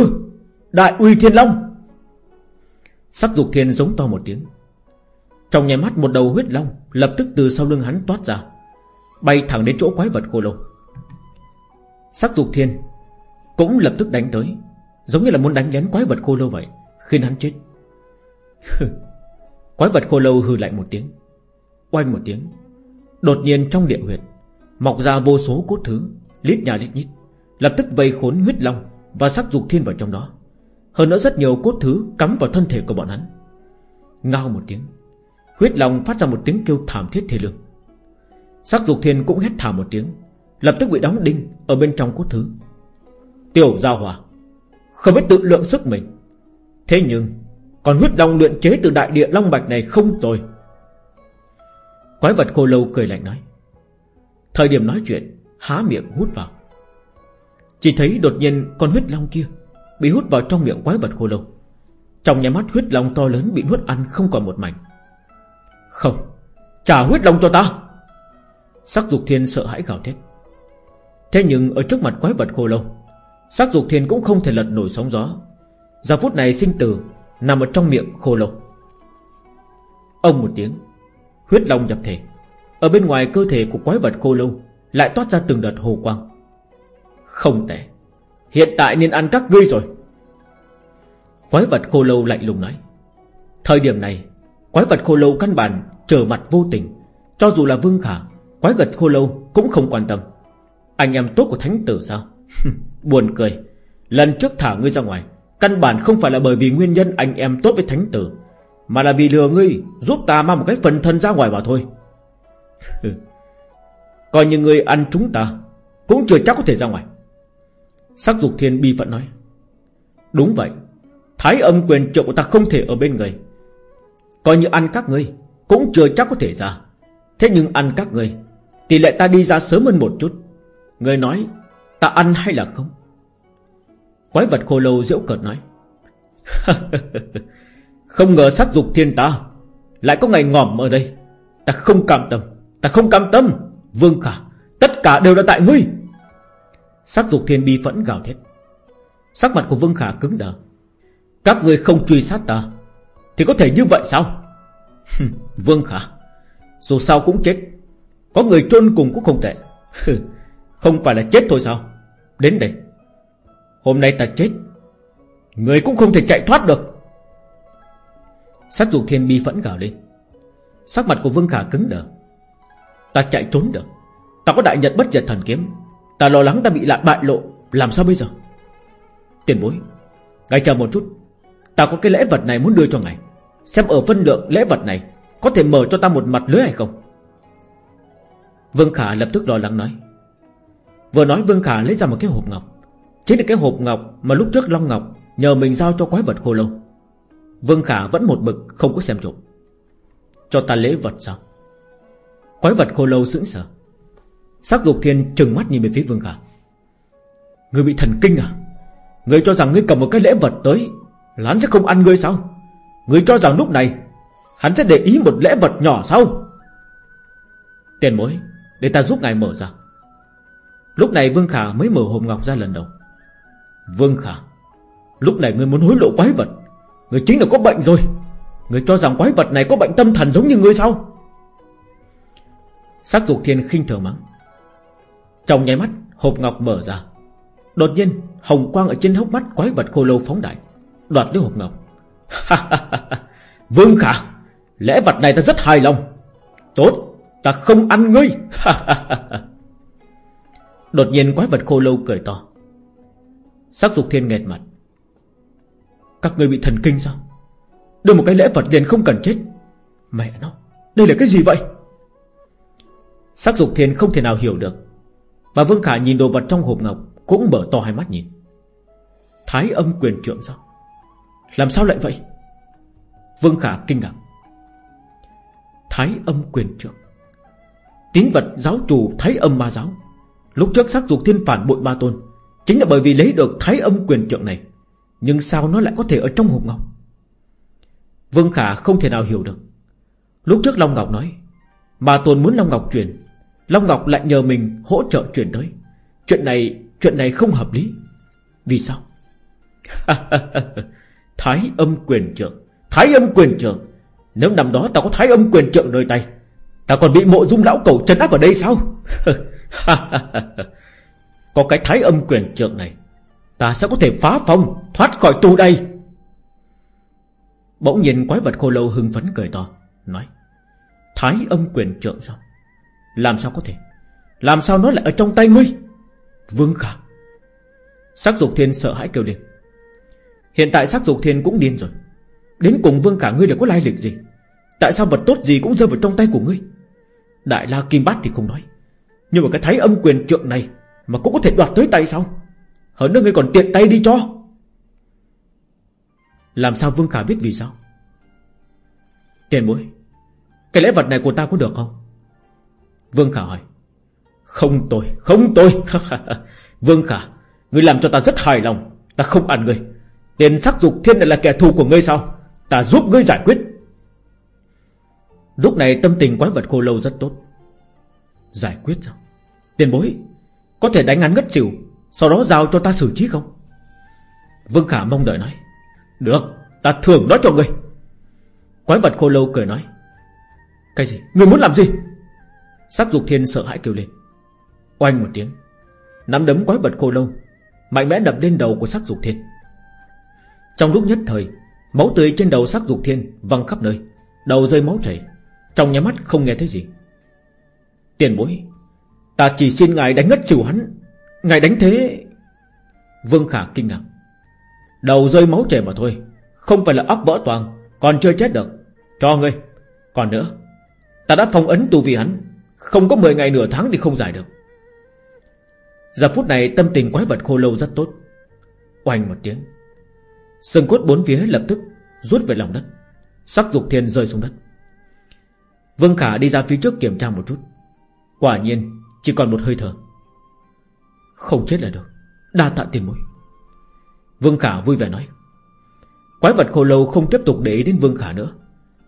Đại uy thiên long. Sắc dục thiên giống to một tiếng. Trong nhà mắt một đầu huyết long Lập tức từ sau lưng hắn toát ra, Bay thẳng đến chỗ quái vật khô lâu Sắc dục thiên Cũng lập tức đánh tới, Giống như là muốn đánh lén quái vật khô lâu vậy, Khiến hắn chết. *laughs* Quái vật khô lâu hừ lạnh một tiếng, Oanh một tiếng, Đột nhiên trong địa huyệt Mọc ra vô số cốt thứ, Lít nhà lít nhít, Lập tức vây khốn huyết long Và sắc dục thiên vào trong đó. Hơn nữa rất nhiều cốt thứ cắm vào thân thể của bọn hắn. Ngao một tiếng Huyết long phát ra một tiếng kêu thảm thiết thê lương. Sắc dục thiên cũng hét thảm một tiếng, Lập tức bị đóng đinh Ở bên trong cốt thứ. Tiểu giao hòa, Không biết tự lượng sức mình. Thế nhưng, Còn huyết long luyện chế từ đại địa long bạch này không tồi. Quái vật khô lâu cười lạnh nói. Thời điểm nói chuyện, Há miệng hút vào. Chỉ thấy đột nhiên con huyết long kia Bị hút vào trong miệng quái vật khô lâu. Trong nhà mắt huyết long to lớn bị nuốt ăn không còn một mảnh. Không, Trả huyết long cho ta. Sắc dục thiên sợ hãi gào thét. Thế nhưng ở trước mặt quái vật khô lâu, Sắc dục thiên cũng không thể lật nổi sóng gió. Giờ phút này sinh tử Nằm ở trong miệng khô lâu. Ông một tiếng, Huyết long nhập thể. Ở bên ngoài cơ thể của quái vật khô lâu Lại toát ra từng đợt hồ quang. Không tệ, Hiện tại nên ăn các ngươi rồi. Quái vật khô lâu lạnh lùng nói, Thời điểm này Quái vật khô lâu căn bản trở mặt vô tình. Cho dù là Vương Khả, Quái vật khô lâu cũng không quan tâm. Anh em tốt của thánh tử sao? *laughs* Buồn cười. Lần trước thả ngươi ra ngoài, Căn bản không phải là bởi vì nguyên nhân anh em tốt với thánh tử, Mà là vì lừa ngươi Giúp ta mang một cái phần thân ra ngoài mà thôi. *laughs* Ừ. Coi như ngươi ăn chúng ta, Cũng chưa chắc có thể ra ngoài. Sắc dục thiên bi phận nói. Đúng vậy. Thái âm quyền trợ của ta không thể ở bên người. Coi như ăn các ngươi, Cũng chưa chắc có thể ra. Thế nhưng ăn các ngươi Tỷ lệ ta đi ra sớm hơn một chút. Người nói, ta ăn hay là không? Quái vật khô lâu diễu cợt nói. *laughs* Không ngờ sắc dục thiên ta, Lại có ngày ngòm ở đây. Ta không cam tâm, Ta không cam tâm. Vương Khả, Tất cả đều là tại ngươi. Sắc dục thiên bi phẫn gào thét. Sắc mặt của Vương Khả cứng đờ. Các ngươi không truy sát ta thì có thể như vậy sao? Vương Khả, Dù sao cũng chết. Có người trôn cùng cũng không tệ. Không phải là chết thôi sao? Đến đây. Hôm nay ta chết. Người cũng không thể chạy thoát được. Sát dục thiên bi phẫn gào lên. Sắc mặt của Vương Khả cứng đờ. Ta chạy trốn được. Ta có đại nhật bất diệt thần kiếm. Ta lo lắng ta bị lại bại lộ. Làm sao bây giờ? Tiền bối, Ngài chờ một chút. Ta có cái lễ vật này muốn đưa cho ngài. Xem ở phân lượng lễ vật này, Có thể mở cho ta một mặt lưới hay không? Vương Khả lập tức lo lắng nói. Vừa nói Vương Khả lấy ra một cái hộp ngọc. Chính là cái hộp ngọc mà lúc trước Long Ngọc Nhờ mình giao cho quái vật khô lâu. Vương Khả vẫn một bực không có xem trộm. Cho ta lễ vật sao? Quái vật khô lâu sững sờ. Sắc dục thiên trừng mắt nhìn về phía Vương Khả. Người bị thần kinh à? Người cho rằng ngươi cầm một cái lễ vật tới, Lán sẽ không ăn ngươi sao? Người cho rằng lúc này, Hắn sẽ để ý một lễ vật nhỏ sao Tiền mối Để ta giúp ngài mở ra. Lúc này Vương Khả mới mở hộp ngọc ra lần đầu. Vương Khả, Lúc này ngươi muốn hối lộ quái vật. Ngươi chính là có bệnh rồi. Ngươi cho rằng quái vật này có bệnh tâm thần giống như ngươi sao? Sắc dục thiên khinh thường mắng. Trong nháy mắt, hộp ngọc mở ra. Đột nhiên, hồng quang ở trên hốc mắt quái vật khô lâu phóng đại, Đoạt lấy hộp ngọc. *laughs* Vương Khả Lẽ vật này ta rất hài lòng. Tốt, Ta không ăn ngươi. *laughs* Đột nhiên quái vật khô lâu cười to. Sắc dục thiên nghẹt mặt. Các người bị thần kinh sao? Đưa một cái lễ vật liền không cần chết. Mẹ nó, Đây là cái gì vậy? Sắc dục thiên không thể nào hiểu được. Bà Vương Khả nhìn đồ vật trong hộp ngọc, Cũng mở to hai mắt nhìn. Thái âm quyền trượng sao? Làm sao lại vậy? Vương Khả kinh ngạc. Thái âm quyền trưởng. Tín vật giáo chủ Thái âm ma giáo. Lúc trước sắc dục thiên phản bội ba tôn. Chính là bởi vì lấy được thái âm quyền trượng này. Nhưng sao nó lại có thể ở trong hộp ngọc? Vương Khả không thể nào hiểu được. Lúc trước Long Ngọc nói, Ma Tôn muốn Long Ngọc truyền, Long Ngọc lại nhờ mình hỗ trợ truyền tới. Chuyện này Chuyện này không hợp lý. Vì sao? *laughs* Thái âm quyền trượng. Thái âm quyền trượng. Nếu năm đó ta có thái âm quyền trượng nơi tay, Ta còn bị mộ dung lão cầu trấn áp ở đây sao? *laughs* Có cái thái âm quyền trượng này, Ta sẽ có thể phá phong, Thoát khỏi tù đây Bỗng nhìn quái vật khô lâu hưng phấn cười to, Nói, Thái âm quyền trượng sao? Làm sao có thể? Làm sao nó lại ở trong tay ngươi? Vương khả. Sắc dục thiên sợ hãi kêu lên Hiện tại sắc dục thiên cũng điên rồi. Đến cùng vương cả ngươi là có lai lịch gì? Tại sao vật tốt gì cũng rơi vào trong tay của ngươi? Đại la kim bát thì không nói. Nhưng mà cái thái âm quyền trượng này Mà cũng có thể đoạt tới tay sao? Hơn nữa ngươi còn tiện tay đi cho. Làm sao Vương Khả biết vì sao? Tiền bối Cái lễ vật này của ta có được không? Vương Khả hỏi. Không tôi, không tôi *laughs* Vương Khả Ngươi làm cho ta rất hài lòng. Ta không ăn ngươi. Tiền sắc dục thiên lại là kẻ thù của ngươi sao? Ta giúp ngươi giải quyết. Lúc này tâm tình quái vật khô lâu rất tốt. Giải quyết sao? Tiền bối, Có thể đánh hắn ngất xỉu, Sau đó giao cho ta xử trí không? Vương Khả mong đợi nói. Được, ta thưởng nó cho ngươi. Quái vật khô lâu cười nói. Cái gì? Ngươi muốn làm gì? Sắc dục thiên sợ hãi kêu lên. Oanh một tiếng. Nắm đấm quái vật khô lâu, Mạnh mẽ đập lên đầu của sắc dục thiên. Trong lúc nhất thời, Máu tươi trên đầu sắc dục thiên văng khắp nơi, Đầu rơi máu chảy, Trong nhà mắt không nghe thấy gì. Tiền bối, Ta chỉ xin ngài đánh ngất chịu hắn, Ngài đánh thế. Vương Khả kinh ngạc. Đầu rơi máu chảy mà thôi, Không phải là óc vỡ toàn, Còn chưa chết được. Cho ngươi. Còn nữa, Ta đã phong ấn tu vi hắn, Không có 10 ngày nửa tháng thì không giải được. Giờ phút này tâm tình quái vật khô lâu rất tốt. Oanh một tiếng Sừng cốt bốn phía lập tức Rút về lòng đất. Sắc dục thiên rơi xuống đất. Vương Khả đi ra phía trước kiểm tra một chút. Quả nhiên, chỉ còn một hơi thở. Không chết là được. Đa tạ tiền mũi. Vương Khả vui vẻ nói. Quái vật khô lâu không tiếp tục để ý đến Vương Khả nữa,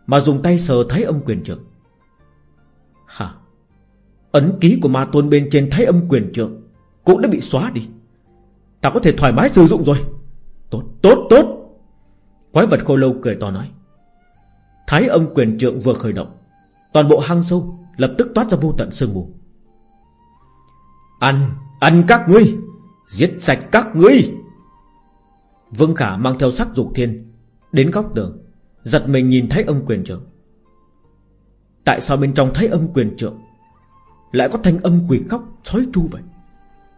Mà dùng tay sờ thái âm quyền trượng. Hả? Ấn ký của ma tôn bên trên thái âm quyền trượng Cũng đã bị xóa đi. Ta có thể thoải mái sử dụng rồi. Tốt tốt tốt. Quái vật khô lâu cười to nói. Thái âm quyền trượng vừa khởi động. Toàn bộ hang sâu Lập tức toát ra vô tận sương mù. Ăn Ăn các ngươi. Giết sạch các ngươi. Vương Khả mang theo sắc dục thiên Đến góc tường, Giật mình nhìn thấy âm quyền trượng. Tại sao bên trong thấy âm quyền trượng Lại có thanh âm quỷ khóc Xói chu vậy?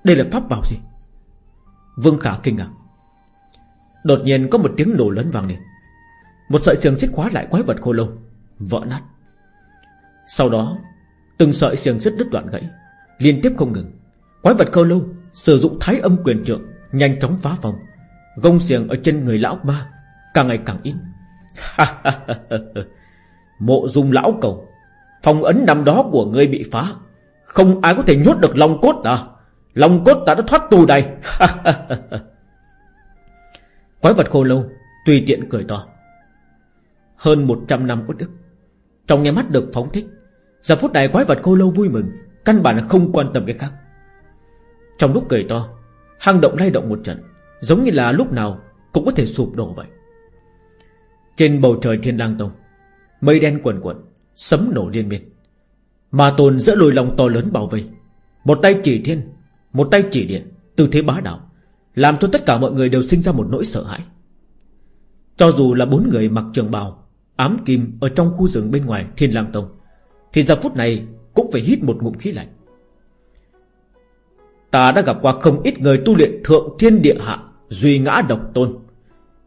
Đây là pháp bảo gì? Vương Khả kinh ngạc. Đột nhiên có một tiếng nổ lớn vang lên. Một sợi xiềng xích khóa lại quái vật khô lâu, Vỡ nát. Sau đó, Từng sợi xiềng xích đứt đoạn gãy, Liên tiếp không ngừng. Quái vật khô lâu Sử dụng thái âm quyền trượng Nhanh chóng phá phòng. Gông xiềng ở trên người lão ba Càng ngày càng ít. *laughs* Mộ dung lão cầu, Phòng ấn năm đó của ngươi bị phá. Không ai có thể nhốt được long cốt à. ta Long cốt ta đã thoát tù đây. *laughs* Quái vật khô lâu, Tùy tiện cười to. Hơn 100 năm uất ức Trong nhà mắt được phóng thích, Giờ phút này quái vật khô lâu vui mừng, Căn bản là không quan tâm cái khác. Trong lúc cười to, Hang động lay động một trận, Giống như là lúc nào Cũng có thể sụp đổ vậy. Trên bầu trời thiên lang tông, Mây đen quần quần Sấm nổ liên miên. Mà tồn giữa lùi lòng to lớn bảo vệ Một tay chỉ thiên, Một tay chỉ điện Tư thế bá đạo. Làm cho tất cả mọi người đều sinh ra một nỗi sợ hãi. Cho dù là bốn người mặc trường bào, Ám kim ở trong khu rừng bên ngoài Thiên lang tông, Thì giờ phút này cũng phải hít một ngụm khí lạnh. Ta đã gặp qua không ít người tu luyện thượng thiên địa hạ, Duy ngã độc tôn.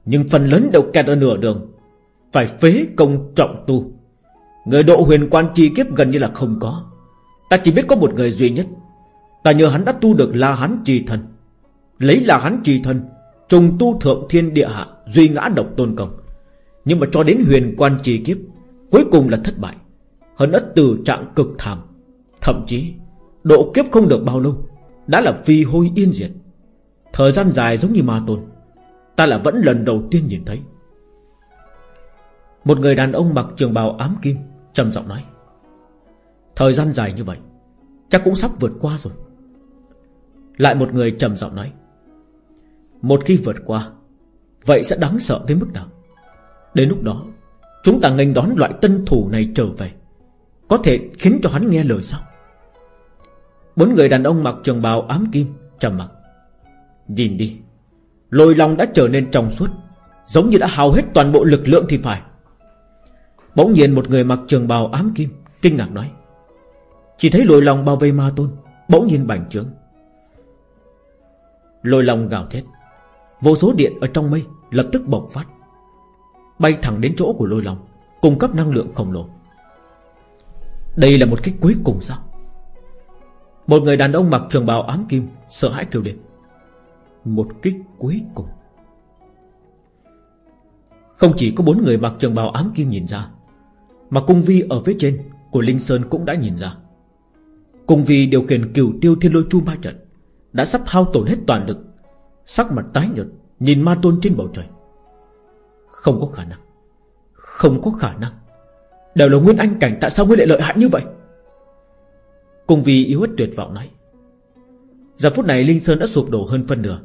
Nhưng phần lớn đều kẹt ở nửa đường, Phải phế công trọng tu. Người độ huyền quan chi kiếp gần như là không có. Ta chỉ biết có một người duy nhất. Ta nhờ hắn đã tu được La Hán trì thần. Lấy là hắn trì thần Trùng tu thượng thiên địa hạ, Duy ngã độc tôn công. Nhưng mà cho đến huyền quan trì kiếp, Cuối cùng là thất bại. Hơn ất từ trạng cực thảm. Thậm chí, Độ kiếp không được bao lâu, Đã là phi hôi yên diệt. Thời gian dài giống như ma tôn, Ta là vẫn lần đầu tiên nhìn thấy. Một người đàn ông mặc trường bào ám kim, trầm giọng nói, Thời gian dài như vậy, Chắc cũng sắp vượt qua rồi. Lại một người trầm giọng nói một khi vượt qua, Vậy sẽ đáng sợ tới mức nào? Đến lúc đó, Chúng ta nghênh đón loại tân thủ này trở về. Có thể khiến cho hắn nghe lời sao? Bốn người đàn ông mặc trường bào ám kim, trầm mặc. Nhìn đi, Lôi long đã trở nên trong suốt, Giống như đã hao hết toàn bộ lực lượng thì phải. Bỗng nhiên một người mặc trường bào ám kim Kinh ngạc nói, Chỉ thấy lôi long bao vây ma tôn, Bỗng nhiên bành trướng. Lôi long gào thét Vô số điện ở trong mây Lập tức bộc phát, Bay thẳng đến chỗ của lôi long, Cung cấp năng lượng khổng lồ. Đây là một kích cuối cùng sao? Một người đàn ông mặc trường bào ám kim, Sợ hãi kêu lên. Một kích cuối cùng. Không chỉ có bốn người mặc trường bào ám kim nhìn ra, Mà cung vi ở phía trên Của Linh Sơn cũng đã nhìn ra. Cung vi điều khiển cửu tiêu thiên lôi chu ma trận Đã sắp hao tổn hết toàn lực Sắc mặt tái nhợt, Nhìn ma tôn trên bầu trời. Không có khả năng. Không có khả năng. Đều là nguyên anh cảnh, tại sao ngươi lại lợi hại như vậy? Cùng vì yếu ớt tuyệt vọng nói. Giờ phút này Linh Sơn đã sụp đổ hơn phân nửa.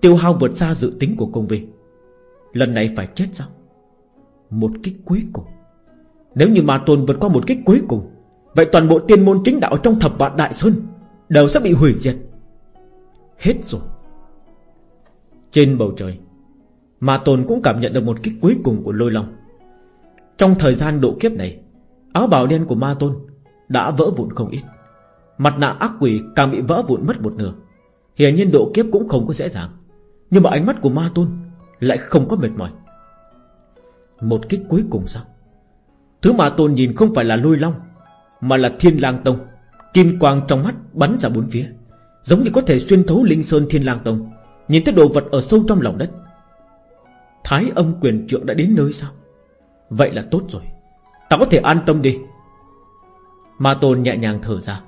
Tiêu hao vượt xa dự tính của công vi. Lần này phải chết sao? Một kích cuối cùng. Nếu như ma tôn vượt qua một kích cuối cùng, Vậy toàn bộ tiên môn chính đạo trong thập vạn đại sơn Đều sẽ bị hủy diệt. Hết rồi. Trên bầu trời Ma Tôn cũng cảm nhận được một kích cuối cùng của lôi long. Trong thời gian độ kiếp này, Áo bào đen của Ma Tôn Đã vỡ vụn không ít. Mặt nạ ác quỷ càng bị vỡ vụn mất một nửa. Hiển nhiên độ kiếp cũng không có dễ dàng, Nhưng mà ánh mắt của Ma Tôn Lại không có mệt mỏi. Một kích cuối cùng sao? Thứ Ma Tôn nhìn không phải là lôi long, Mà là thiên lang tông. Kim quang trong mắt bắn ra bốn phía, Giống như có thể xuyên thấu linh sơn thiên lang tông. Nhìn thấy đồ vật ở sâu trong lòng đất. Thái âm quyền trượng đã đến nơi sao? Vậy là tốt rồi. Ta có thể an tâm đi. Ma Tôn nhẹ nhàng thở ra.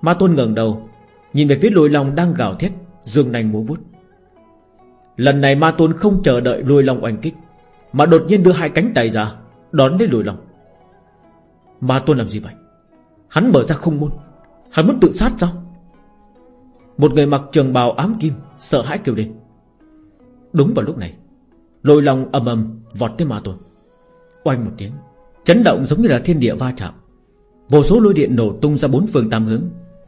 Ma Tôn ngẩng đầu, Nhìn về phía lôi long đang gào thét, Dương nành múa vút Lần này Ma Tôn không chờ đợi lôi long oanh kích, Mà đột nhiên đưa hai cánh tay ra, Đón lấy lôi long. Ma Tôn làm gì vậy? Hắn mở ra không môn, Hắn muốn tự sát sao? Một người mặc trường bào ám kim Sợ hãi kêu lên. Đúng vào lúc này, Lôi long ầm ầm vọt tới Ma Tôn. Oanh một tiếng, Chấn động giống như là thiên địa va chạm. Vô số lôi điện nổ tung ra bốn phương tám hướng,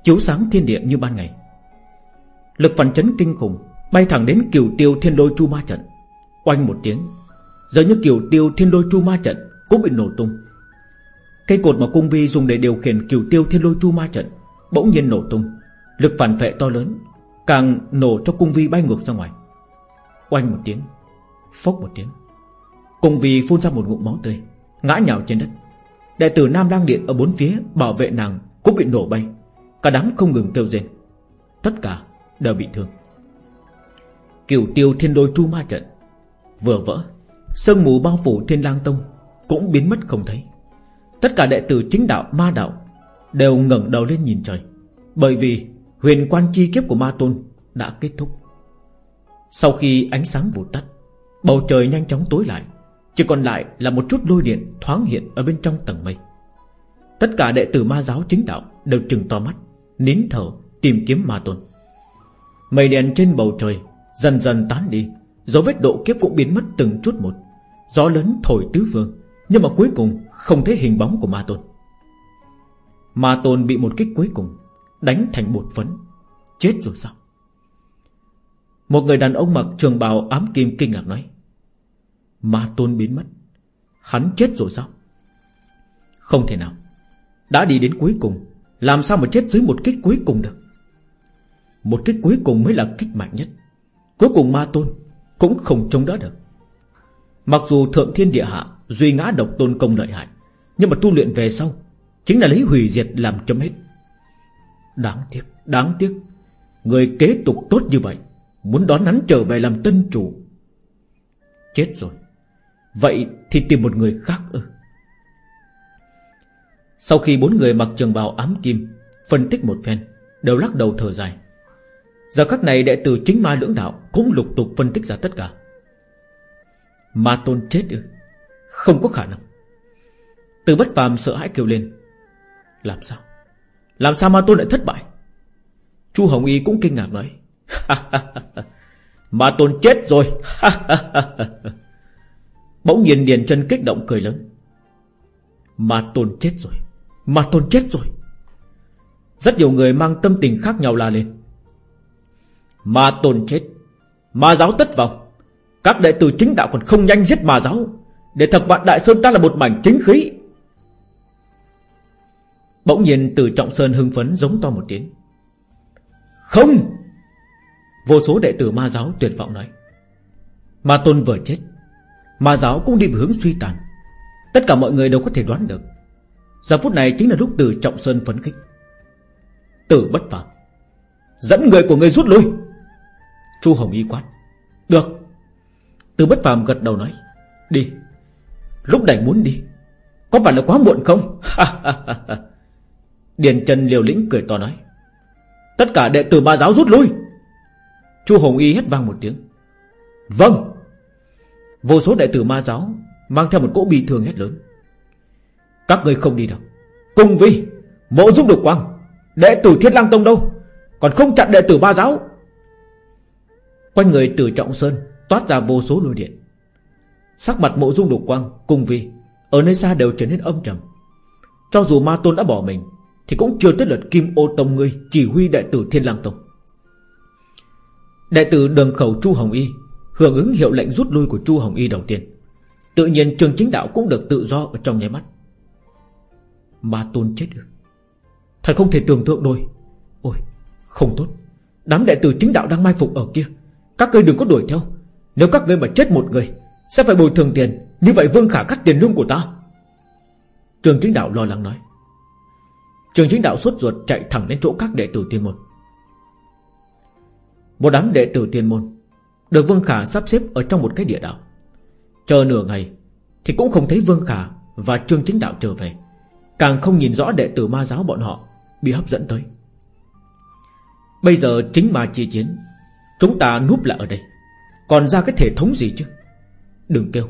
Chiếu sáng thiên địa như ban ngày. Lực phản chấn kinh khủng Bay thẳng đến kiều tiêu thiên lôi chu ma trận. Oanh một tiếng Giờ như kiều tiêu thiên lôi chu ma trận Cũng bị nổ tung. Cây cột mà cung vi dùng để điều khiển kiều tiêu thiên lôi chu ma trận Bỗng nhiên nổ tung. Lực phản vệ to lớn Càng nổ cho cung vi bay ngược ra ngoài. Oanh một tiếng, Phốc một tiếng. Cung vi phun ra một ngụm máu tươi, Ngã nhào trên đất. Đệ tử Nam Lang Điện ở bốn phía bảo vệ nàng Cũng bị nổ bay. Cả đám không ngừng kêu rên. Tất cả đều bị thương. Cửu tiêu thiên đôi chu ma trận Vừa vỡ, Sương mù bao phủ thiên lang tông Cũng biến mất không thấy. Tất cả đệ tử chính đạo, ma đạo Đều ngẩng đầu lên nhìn trời. Bởi vì huyền quan chi kiếp của ma tôn Đã kết thúc. Sau khi ánh sáng vụt tắt Bầu trời nhanh chóng tối lại, Chỉ còn lại là một chút lôi điện thoáng hiện Ở bên trong tầng mây. Tất cả đệ tử ma giáo chính đạo Đều trừng to mắt, Nín thở tìm kiếm ma tôn. Mây đèn trên bầu trời Dần dần tán đi, Dấu vết độ kiếp cũng biến mất từng chút một. Gió lớn thổi tứ phương, Nhưng mà cuối cùng không thấy hình bóng của ma tôn. Ma tôn bị một kích cuối cùng Đánh thành bột phấn. Chết rồi sao? Một người đàn ông mặc trường bào ám kim kinh ngạc nói, Ma tôn biến mất, Hắn chết rồi sao? Không thể nào, Đã đi đến cuối cùng, Làm sao mà chết dưới một kích cuối cùng được? Một kích cuối cùng mới là kích mạnh nhất, Cuối cùng ma tôn Cũng không chống đỡ được. Mặc dù thượng thiên địa hạ Duy ngã độc tôn công lợi hại, Nhưng mà tu luyện về sau, Chính là lấy hủy diệt làm chấm hết. Đáng tiếc, đáng tiếc. Người kế tục tốt như vậy Muốn đón hắn trở về làm tân chủ. Chết rồi. Vậy thì tìm một người khác ư? Sau khi bốn người mặc trường bào ám kim Phân tích một phen Đều lắc đầu thở dài. Giờ khắc này đệ tử chính ma lưỡng đạo Cũng lục tục phân tích ra tất cả. Ma tôn chết ư? Không có khả năng. Từ bất phàm sợ hãi kêu lên. Làm sao? Làm sao ma tôn lại thất bại? Chu Hồng Y cũng kinh ngạc nói. *laughs* Ma tôn chết rồi. *laughs* Bỗng nhiên Điền chân kích động cười lớn. Ma tôn chết rồi. Ma tôn chết rồi. Rất nhiều người mang tâm tình khác nhau la lên. Ma tôn chết. Ma giáo tất vọng. Các đệ tử chính đạo còn không nhanh giết ma giáo. Để thật vạn Đại Sơn ta là một mảnh chính khí. Bỗng nhiên từ Trọng Sơn hưng phấn giống to một tiếng. Không! Vô số đệ tử ma giáo tuyệt vọng nói. Ma tôn vừa chết, Ma giáo cũng đi về hướng suy tàn. Tất cả mọi người đều có thể đoán được, Giờ phút này chính là lúc từ Trọng Sơn phấn khích. Tử bất phàm, Dẫn người của người rút lui. Chu Hồng Y quát, Được. Từ bất phàm gật đầu nói, Đi, Lúc này muốn đi, Có phải là quá muộn không? *laughs* Điền Trần liều lĩnh cười to nói, Tất cả đệ tử ba giáo rút lui. Chu Hồng Y hét vang một tiếng Vâng. Vô số đệ tử ma giáo Mang theo một cỗ bi thường hết lớn, Các người không đi đâu, Cùng vi, Mộ dung Độc quang, Đệ tử Thiết Lang Tông đâu, Còn không chặn đệ tử ba giáo. Quanh người tử Trọng Sơn Toát ra vô số lôi điện. Sắc mặt mộ dung đục quang Cùng vi Ở nơi xa đều trở nên âm trầm. Cho dù ma tôn đã bỏ mình thì cũng chưa tới lượt kim ô tông ngươi Chỉ huy đệ tử Thiên Lang Tông. Đệ tử đường khẩu Chu Hồng Y Hưởng ứng hiệu lệnh rút lui của Chu Hồng Y đầu tiên. Tự nhiên trường chính đạo cũng được tự do ở trong nháy mắt. Ma tôn chết được Thật không thể tưởng tượng nổi. Ôi, không tốt. Đám đệ tử chính đạo đang mai phục ở kia. Các ngươi đừng có đuổi theo. Nếu các ngươi mà chết một người, Sẽ phải bồi thường tiền. Như vậy Vương Khả cắt tiền lương của ta. Trường chính đạo lo lắng nói. Trường chính đạo suốt ruột chạy thẳng đến chỗ các đệ tử tiên môn. Một đám đệ tử tiên môn Được Vương Khả sắp xếp ở trong một cái địa đạo. Chờ nửa ngày Thì cũng không thấy Vương Khả Và Trương Chính Đạo trở về. Càng không nhìn rõ đệ tử ma giáo bọn họ Bị hấp dẫn tới. Bây giờ chính ma chi chiến, Chúng ta núp lại ở đây. Còn ra cái thể thống gì chứ? Đừng kêu.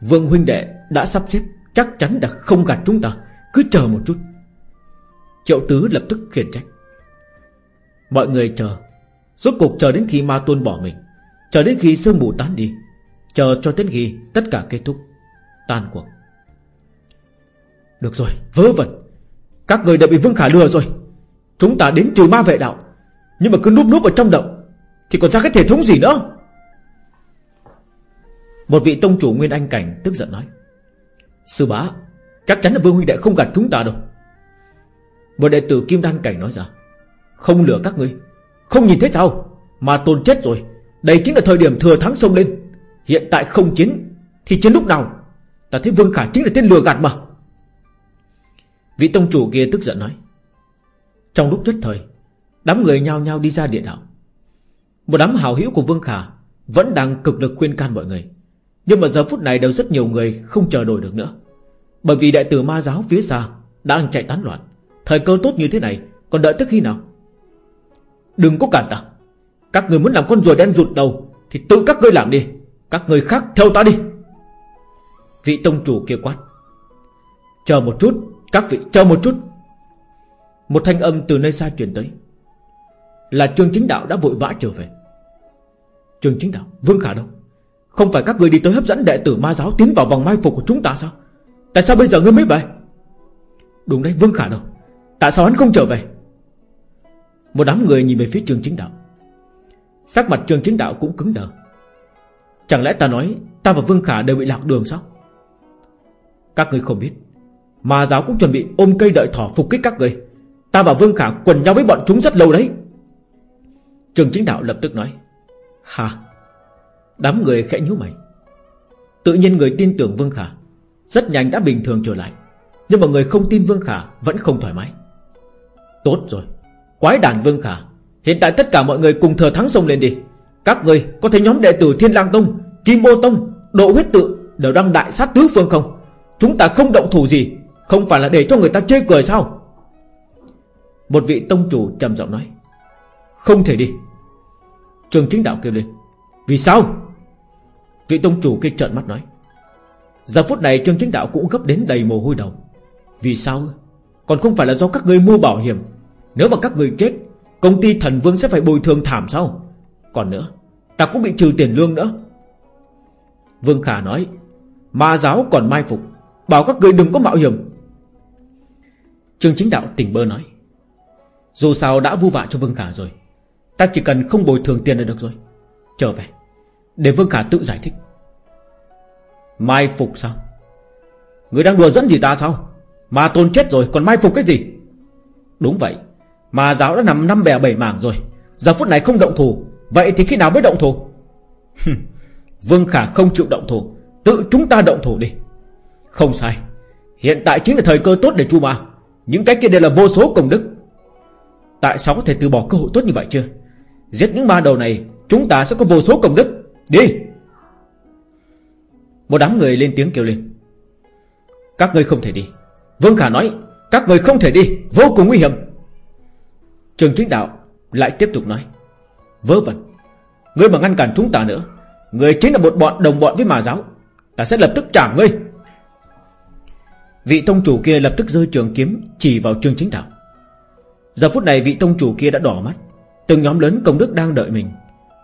Vương huynh đệ đã sắp xếp, Chắc chắn đã không gạt chúng ta. Cứ chờ một chút. Triệu tứ lập tức khiển trách. Mọi người chờ. Rốt cuộc chờ đến khi ma tuôn bỏ mình. Chờ đến khi sương mù tán đi. Chờ cho đến khi tất cả kết thúc. Tan cuộc. Được rồi, vớ vẩn. Các người đã bị Vương Khả lừa rồi. Chúng ta đến trừ ma vệ đạo. Nhưng mà cứ núp núp ở trong động, Thì còn ra cái thể thống gì nữa? Một vị tông chủ Nguyên Anh Cảnh tức giận nói. Sư bá, Chắc chắn là Vương Huynh Đệ không gạt chúng ta đâu. Một đệ tử Kim Đan Cảnh nói ra, Không lừa các ngươi, Không nhìn thấy sao? Mà tôn chết rồi, Đây chính là thời điểm thừa thắng sông lên. Hiện tại không chiến Thì chiến lúc nào? Ta thấy Vương Khả chính là tên lừa gạt mà. Vị tông chủ kia tức giận nói, Trong lúc nhất thời, Đám người nhao nhao đi ra địa đạo. Một đám hào hữu của Vương Khả Vẫn đang cực lực khuyên can mọi người. Nhưng mà giờ phút này đều rất nhiều người Không chờ đổi được nữa. Bởi vì đại tử ma giáo phía xa Đang chạy tán loạn. Thời cơ tốt như thế này, Còn đợi tới khi nào? Đừng có cản ta. Các người muốn làm con rùa đen rụt đầu, Thì tự các ngươi làm đi. Các người khác theo ta đi. Vị tông chủ kia quát. Chờ một chút, Các vị, chờ một chút. Một thanh âm từ nơi xa truyền tới. Là Trương Chính Đạo đã vội vã trở về. Trương Chính Đạo, Vương Khả đâu? Không phải các người đi tới hấp dẫn đệ tử ma giáo Tiến vào vòng mai phục của chúng ta sao? Tại sao bây giờ ngươi mới về? Đúng đấy, Vương Khả đâu? Tại sao hắn không trở về? Một đám người nhìn về phía trường Chính Đạo. Sắc mặt trường Chính Đạo cũng cứng đờ. Chẳng lẽ ta nói Ta và Vương Khả đều bị lạc đường sao? Các người không biết Mà giáo cũng chuẩn bị ôm cây đợi thỏ phục kích các người Ta và Vương Khả quần nhau với bọn chúng rất lâu đấy. Trường chính đạo lập tức nói Hả Đám người khẽ nhíu mày. Tự nhiên người tin tưởng Vương Khả Rất nhanh đã bình thường trở lại. Nhưng mà người không tin Vương Khả Vẫn không thoải mái. Tốt rồi. Quái đàn Vương Khả, Hiện tại tất cả mọi người cùng thờ thắng sông lên đi. Các người có thấy nhóm đệ tử Thiên lang Tông, Kim Mô Tông, Độ huyết tự Đều đang đại sát tứ phương không? Chúng ta không động thủ gì, Không phải là để cho người ta chê cười sao? Một vị tông chủ trầm giọng nói. Không thể đi. Trường chính đạo kêu lên. Vì sao? Vị tông chủ kia trợn mắt nói. Giờ phút này Trương Chính Đạo cũng gấp đến đầy mồ hôi đầu. Vì sao? Còn không phải là do các người mua bảo hiểm nếu mà các người chết, Công ty thần vương sẽ phải bồi thường thảm sao? Còn nữa, Ta cũng bị trừ tiền lương nữa. Vương Khả nói, Ma giáo còn mai phục, Bảo các người đừng có mạo hiểm. Trương Chính Đạo tỉnh bơ nói, Dù sao đã vu vạ cho Vương Khả rồi, Ta chỉ cần không bồi thường tiền là được rồi. Trở về, Để Vương Khả tự giải thích. Mai phục sao? Người đang đùa dẫn gì ta sao? Ma tôn chết rồi, còn mai phục cái gì? Đúng vậy mà giáo đã nằm năm bè bảy mảng rồi. Giờ phút này không động thủ. Vậy thì khi nào mới động thủ? *laughs* Vương Khả không chịu động thủ. Tự chúng ta động thủ đi. Không sai. Hiện tại chính là thời cơ tốt để chu ma. Những cái kia đều là vô số công đức. Tại sao có thể từ bỏ cơ hội tốt như vậy chưa? Giết những ma đầu này, Chúng ta sẽ có vô số công đức. Đi! Một đám người lên tiếng kêu lên. Các ngươi không thể đi. Vương Khả nói, Các người không thể đi. Vô cùng nguy hiểm. Trường chính đạo lại tiếp tục nói, Vớ vẩn, Ngươi mà ngăn cản chúng ta nữa, Ngươi chính là một bọn đồng bọn với mà giáo, Ta sẽ lập tức trả ngươi. Vị tông chủ kia lập tức rơi trường kiếm Chỉ vào trương chính đạo. Giờ phút này vị tông chủ kia đã đỏ mắt, Từng nhóm lớn công đức đang đợi mình.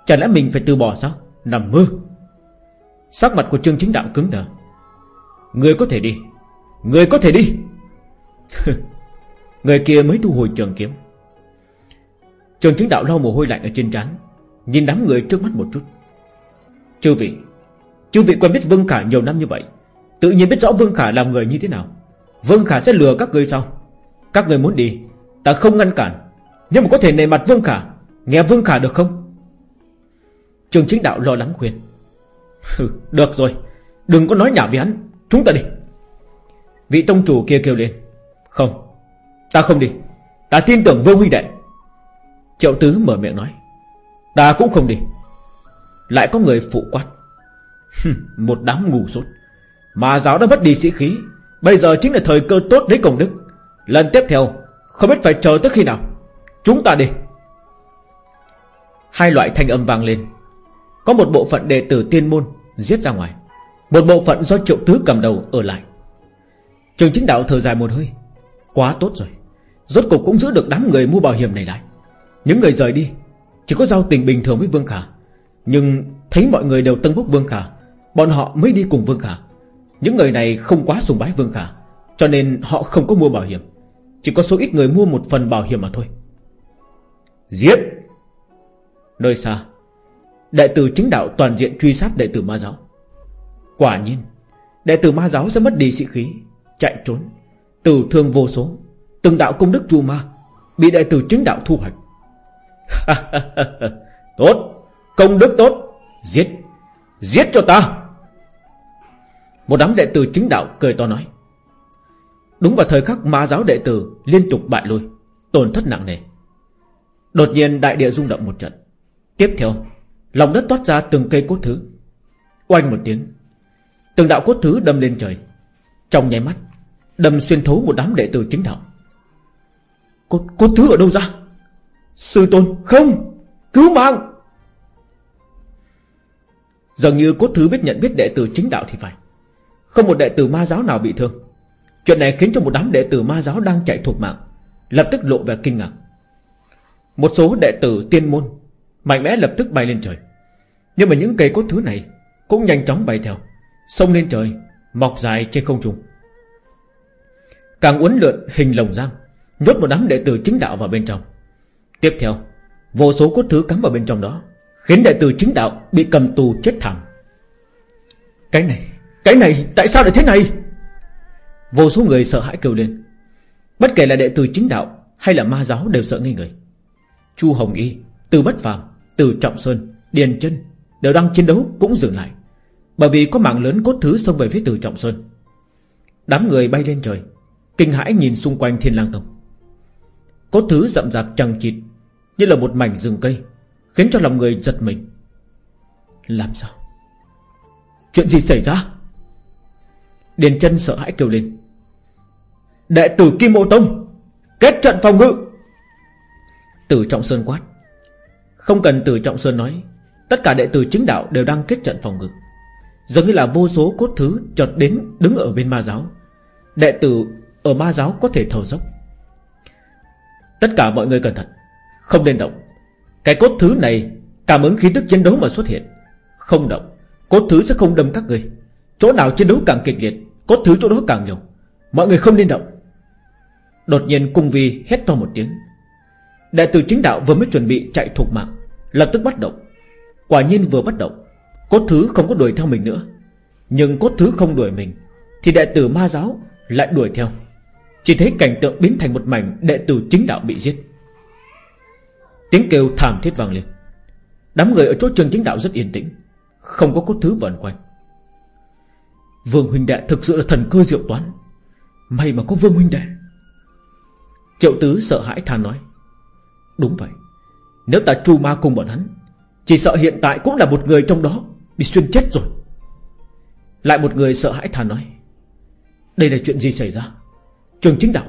Chẳng lẽ mình phải từ bỏ sao? Nằm mơ. Sắc mặt của trương chính đạo cứng đờ. Người có thể đi Người có thể đi. *laughs* Người kia mới thu hồi trường kiếm. Trường chính đạo lau mồ hôi lạnh ở trên trán, Nhìn đám người trước mắt một chút. Chư vị Chư vị quen biết Vương Khả nhiều năm như vậy, Tự nhiên biết rõ Vương Khả làm người như thế nào. Vương Khả sẽ lừa các người sao? Các người muốn đi, Ta không ngăn cản. Nhưng mà có thể nề mặt Vương Khả, Nghe Vương Khả được không? Trường chính đạo lo lắng khuyên. Được rồi, Đừng có nói nhảm với hắn, Chúng ta đi. Vị tông chủ kia kêu lên. Không, Ta không đi, Ta tin tưởng Vương Huy Đệ. Triệu Tứ mở miệng nói, Ta cũng không đi. Lại có người phụ quát Một đám ngu sốt Mà giáo đã mất đi sĩ khí, Bây giờ chính là thời cơ tốt lấy công đức. Lần tiếp theo, Không biết phải chờ tới khi nào. Chúng ta đi. Hai loại thanh âm vang lên. Có một bộ phận đệ tử tiên môn Giết ra ngoài, Một bộ phận do triệu tứ cầm đầu ở lại. Trường chính đạo thở dài một hơi, Quá tốt rồi. Rốt cục cũng giữ được đám người mua bảo hiểm này lại. Những người rời đi, Chỉ có giao tình bình thường với Vương Khả. Nhưng thấy mọi người đều tân bốc Vương Khả, Bọn họ mới đi cùng Vương Khả. Những người này không quá sùng bái Vương Khả, Cho nên họ không có mua bảo hiểm. Chỉ có số ít người mua một phần bảo hiểm mà thôi. Giết! Nơi xa, Đệ tử chính đạo toàn diện truy sát đệ tử ma giáo. Quả nhiên, Đệ tử ma giáo sẽ mất đi sĩ khí, Chạy trốn, Tử thương vô số. Từng đạo công đức chu ma Bị đệ tử chính đạo thu hoạch. *laughs* Tốt. Công đức tốt. Giết. Giết cho ta. Một đám đệ tử chính đạo cười to nói. Đúng vào thời khắc ma giáo đệ tử Liên tục bại lui Tổn thất nặng nề. Đột nhiên đại địa rung động một trận. Tiếp theo Lòng đất toát ra từng cây cốt thứ. Oanh một tiếng Từng đạo cốt thứ đâm lên trời. Trong nháy mắt Đâm xuyên thấu một đám đệ tử chính đạo. Cốt, cốt thứ ở đâu ra? Sư tôn, không, Cứu mạng. Dường như cốt thứ biết nhận biết đệ tử chính đạo thì phải. Không một đệ tử ma giáo nào bị thương. Chuyện này khiến cho một đám đệ tử ma giáo đang chạy thuộc mạng, Lập tức lộ vẻ kinh ngạc. Một số đệ tử tiên môn Mạnh mẽ lập tức bay lên trời. Nhưng mà những cây cốt thứ này Cũng nhanh chóng bay theo, Xông lên trời, Mọc dài trên không trung. Càng uốn lượn hình lồng giang Nhốt một đám đệ tử chính đạo vào bên trong. Tiếp theo, Vô số cốt thứ cắm vào bên trong đó, Khiến đệ tử chính đạo bị cầm tù chết thảm. Cái này Cái này, tại sao lại thế này? Vô số người sợ hãi kêu lên. Bất kể là đệ tử chính đạo Hay là ma giáo đều sợ ngây người. Chu Hồng Y Từ Bất Phàm, Từ Trọng Sơn, Điền chân Đều đang chiến đấu cũng dừng lại, Bởi vì có mạng lớn cốt thứ xông về phía từ Trọng Sơn. Đám người bay lên trời, Kinh hãi nhìn xung quanh thiên lang tông. Cốt thứ rậm rạp, chằng chịt như là một mảnh rừng cây, Khiến cho lòng người giật mình. Làm sao? Chuyện gì xảy ra? Điền chân sợ hãi kêu lên. Đệ tử Kim Mộ Tông, Kết trận phòng ngự. Tử Trọng Sơn quát. Không cần Tử Trọng Sơn nói, Tất cả đệ tử chính đạo đều đang kết trận phòng ngự. Giống như là vô số cốt thứ chợt đến đứng ở bên ma giáo. Đệ tử ở ma giáo có thể thở dốc. Tất cả mọi người cẩn thận. Không nên động. Cái cốt thứ này, cảm ứng khí tức chiến đấu mà xuất hiện. Không động. Cốt thứ sẽ không đâm các người. Chỗ nào chiến đấu càng kịch liệt, Cốt thứ chỗ đó càng nhiều. Mọi người không nên động. Đột nhiên cung vi hét to một tiếng. Đại tử chính đạo vừa mới chuẩn bị chạy thuộc mạng, Lập tức bắt động Quả nhiên vừa bắt động Cốt thứ không có đuổi theo mình nữa. Nhưng cốt thứ không đuổi mình, Thì đệ tử ma giáo lại đuổi theo. Chỉ thấy cảnh tượng biến thành một mảnh Đệ tử chính đạo bị giết. Tiếng kêu thảm thiết vang lên. Đám người ở chỗ trường chính đạo rất yên tĩnh, Không có cốt thứ vần quanh. Vương huynh đệ thực sự là thần cơ diệu toán, May mà có vương huynh đệ. Triệu tứ sợ hãi than nói, Đúng vậy, Nếu ta chu ma cùng bọn hắn, Chỉ sợ hiện tại cũng là một người trong đó Bị xuyên chết rồi. Lại một người sợ hãi than nói, Đây là chuyện gì xảy ra? Trường chính đạo,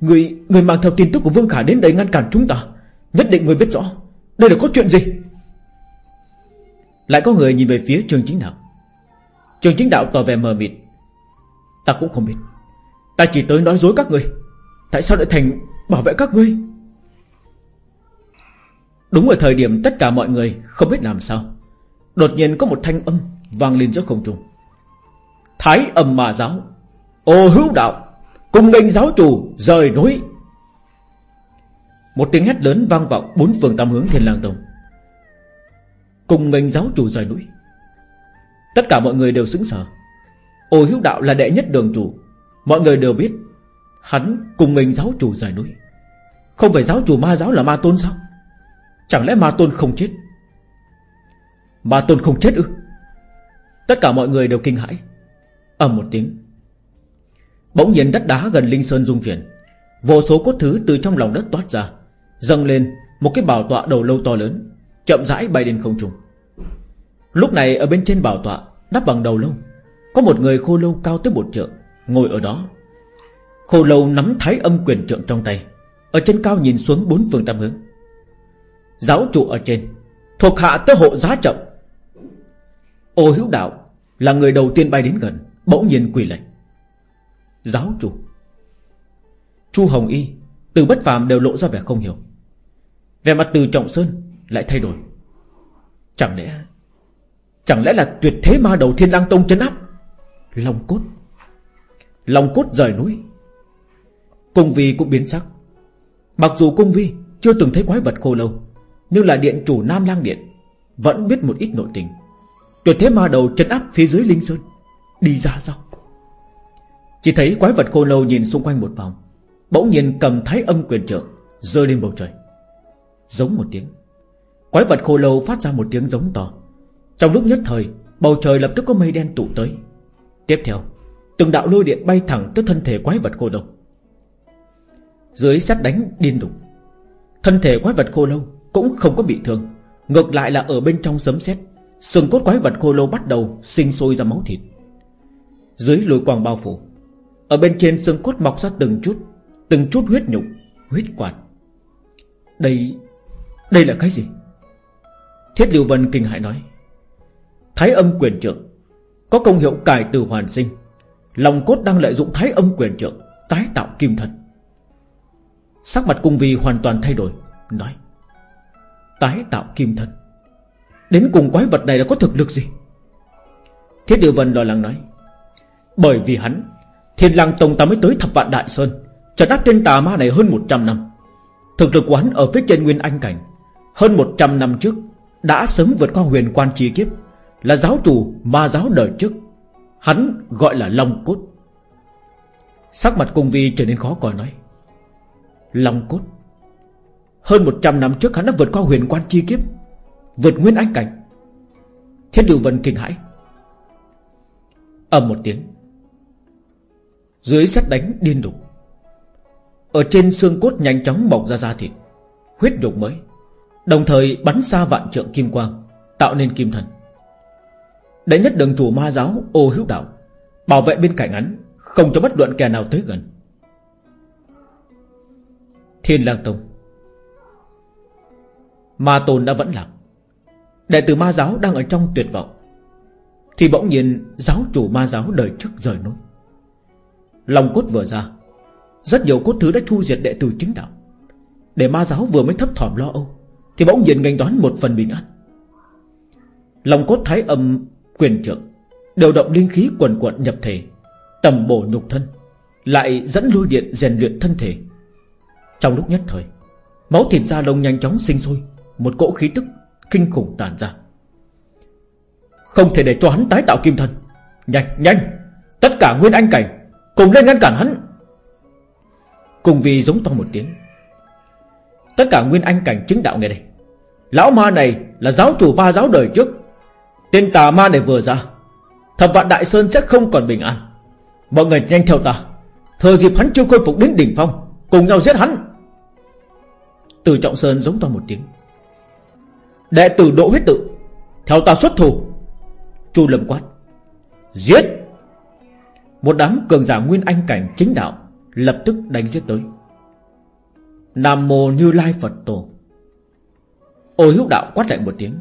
Người người mang theo tin tức của Vương Khả đến đây ngăn cản chúng ta. Nhất định người biết rõ. Đây là có chuyện gì? Lại có người nhìn về phía trường chính đạo. Trường chính đạo tỏ vẻ mờ mịt. Ta cũng không biết. Ta chỉ tới nói dối các người. Tại sao lại thành bảo vệ các ngươi? Đúng ở thời điểm tất cả mọi người Không biết làm sao, Đột nhiên có một thanh âm vang lên giữa không trung. Thái âm mà giáo, Ô hữu đạo, Cùng nghênh giáo chủ rời núi một tiếng hét lớn vang vọng Bốn phương tam hướng thiên lang tông. Cùng ngành giáo chủ rời núi. Tất cả mọi người đều sững sờ. Ô hiếu đạo là đệ nhất đường chủ. Mọi người đều biết, Hắn cùng mình giáo chủ rời núi. Không phải giáo chủ ma giáo là ma tôn sao? Chẳng lẽ ma tôn không chết? Ma tôn không chết ư? Tất cả mọi người đều kinh hãi. Ầm một tiếng. Bỗng nhiên đất đá gần Linh Sơn rung chuyển. Vô số cốt thứ từ trong lòng đất toát ra. Dâng lên một cái bảo tọa đầu lâu to lớn, Chậm rãi bay lên không trung. Lúc này ở bên trên bảo tọa Đắp bằng đầu lâu, Có một người khô lâu cao tới một trượng, Ngồi ở đó. Khô lâu nắm thái âm quyền trượng trong tay, Ở trên cao nhìn xuống bốn phương tam hướng. Giáo chủ ở trên, Thuộc hạ tới hộ giá chậm. Ô hữu đạo Là người đầu tiên bay đến gần, Bỗng nhiên quỳ lệnh Giáo chủ, Chu Hồng Y, Từ bất phàm đều lộ ra vẻ không hiểu. Về mặt từ Trọng Sơn Lại thay đổi. Chẳng lẽ Chẳng lẽ là tuyệt thế ma đầu thiên lang tông chân áp? Long cốt. Long cốt rời núi. Cung vi cũng biến sắc. Mặc dù cung vi chưa từng thấy quái vật khô lâu, Nhưng là điện chủ Nam Lang Điện Vẫn biết một ít nội tình. Tuyệt thế ma đầu chân áp phía dưới Linh Sơn. Đi ra sao? Chỉ thấy quái vật khô lâu nhìn xung quanh một vòng, Bỗng nhiên cầm thái âm quyền trượng Rơi lên bầu trời. Giống một tiếng. Quái vật khô lâu phát ra một tiếng giống to. Trong lúc nhất thời, Bầu trời lập tức có mây đen tụ tới. Tiếp theo, Từng đạo lôi điện bay thẳng tới thân thể quái vật khô lâu. Dưới sát đánh điên đục Thân thể quái vật khô lâu Cũng không có bị thương, Ngược lại là ở bên trong sấm sét, xương cốt quái vật khô lâu bắt đầu sinh sôi ra máu thịt. Dưới lôi quang bao phủ, Ở bên trên xương cốt mọc ra từng chút Từng chút huyết nhục, Huyết quản Đây đây là cái gì? Thiết Lưu Vân kinh hại nói. Thái âm quyền trượng Có công hiệu cải từ hoàn sinh. Lòng cốt đang lợi dụng thái âm quyền trượng Tái tạo kim thân Sắc mặt cung vi hoàn toàn thay đổi, Nói. Tái tạo kim thân Đến cùng quái vật này là có thực lực gì? Thiết Điều Vân lo lắng nói. Bởi vì hắn, Thiên lang tông ta mới tới thập vạn đại sơn Trật áp tên tà ma này hơn 100 năm. Thực lực của hắn ở phía trên nguyên anh cảnh hơn 100 năm trước, Đã sớm vượt qua huyền quan chi kiếp, Là giáo chủ ma giáo đời trước. Hắn gọi là Long Cốt. Sắc mặt cung vi trở nên khó coi nói, Long Cốt, Hơn 100 năm trước hắn đã vượt qua huyền quan chi kiếp, Vượt nguyên anh cảnh. Thiết điều vân kinh hãi, ầm một tiếng, Dưới xét đánh điên đục. Ở trên xương cốt nhanh chóng bọc ra da thịt, Huyết nhục mới. Đồng thời bắn xa vạn trượng kim quang, Tạo nên kim thần. Đệ nhất đường chủ ma giáo ô hữu đạo, Bảo vệ bên cạnh hắn, Không cho bất luận kẻ nào tới gần. Thiên lang tông. Ma tôn đã vẫn lạc. Đệ tử ma giáo đang ở trong tuyệt vọng. Thì bỗng nhiên, Giáo chủ ma giáo đời trước rời núi. Lòng cốt vừa ra, Rất nhiều cốt thứ đã chu diệt đệ tử chính đạo. Để ma giáo vừa mới thấp thỏm lo âu thì bỗng nhiên ngành đón một phần bình an Lòng cốt thái âm, quyền trưởng đều động linh khí quần quận nhập thể, Tầm bổ nhục thân, Lại dẫn lôi điện rèn luyện thân thể. Trong lúc nhất thời, Máu thịt da lông nhanh chóng sinh sôi, Một cỗ khí tức kinh khủng tàn ra. Không thể để cho hắn tái tạo kim thân. Nhanh nhanh! Tất cả nguyên anh cảnh, Cùng lên ngăn cản hắn! Cùng vì giống to một tiếng, Tất cả nguyên anh cảnh chứng đạo nghe đây. Lão ma này là giáo chủ ba giáo đời trước. Tên tà ma này vừa ra, Thập vạn Đại Sơn sẽ không còn bình an. Mọi người nhanh theo ta. Thừa dịp hắn chưa khôi phục đến đỉnh phong, Cùng nhau giết hắn. Từ Trọng Sơn giống to một tiếng. Đệ tử độ huyết tự, Theo ta xuất thủ. Chu lâm quát, Giết! Một đám cường giả nguyên anh cảnh chính đạo Lập tức đánh giết tới. Nam mô như lai Phật tổ. Ô hữu đạo quát lại một tiếng.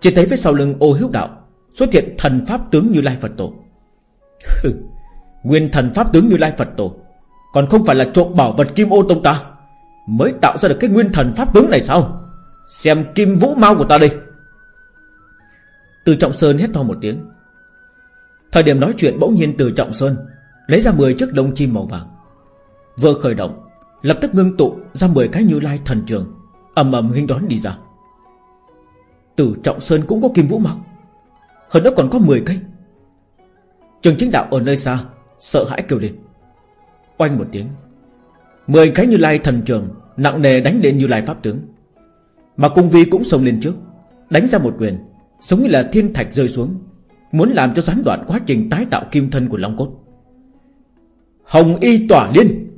Chỉ thấy phía sau lưng ô hữu đạo Xuất hiện thần pháp tướng như lai Phật tổ. *laughs* Nguyên thần pháp tướng như lai Phật tổ, Còn không phải là trộm bảo vật kim ô tông ta, Mới tạo ra được cái nguyên thần pháp tướng này sao? Xem kim vũ mau của ta đi. Từ Trọng Sơn hét to một tiếng. Thời điểm nói chuyện bỗng nhiên từ Trọng Sơn Lấy ra 10 chiếc lông chim màu vàng, Vừa khởi động, Lập tức ngưng tụ ra 10 cái như lai thần trường ầm ầm nghênh đón đi ra. Từ Trọng Sơn cũng có kim vũ mọc Hơn nữa còn có 10 cây. Trường chính đạo ở nơi xa, Sợ hãi kêu lên. Oanh một tiếng, Mười cái như lai thần trường Nặng nề đánh lên như lai pháp tướng, Mà cung vi cũng xông lên trước, Đánh ra một quyền, Giống như là thiên thạch rơi xuống, Muốn làm cho gián đoạn quá trình tái tạo kim thân của Long Cốt. Hồng Y tỏa liên.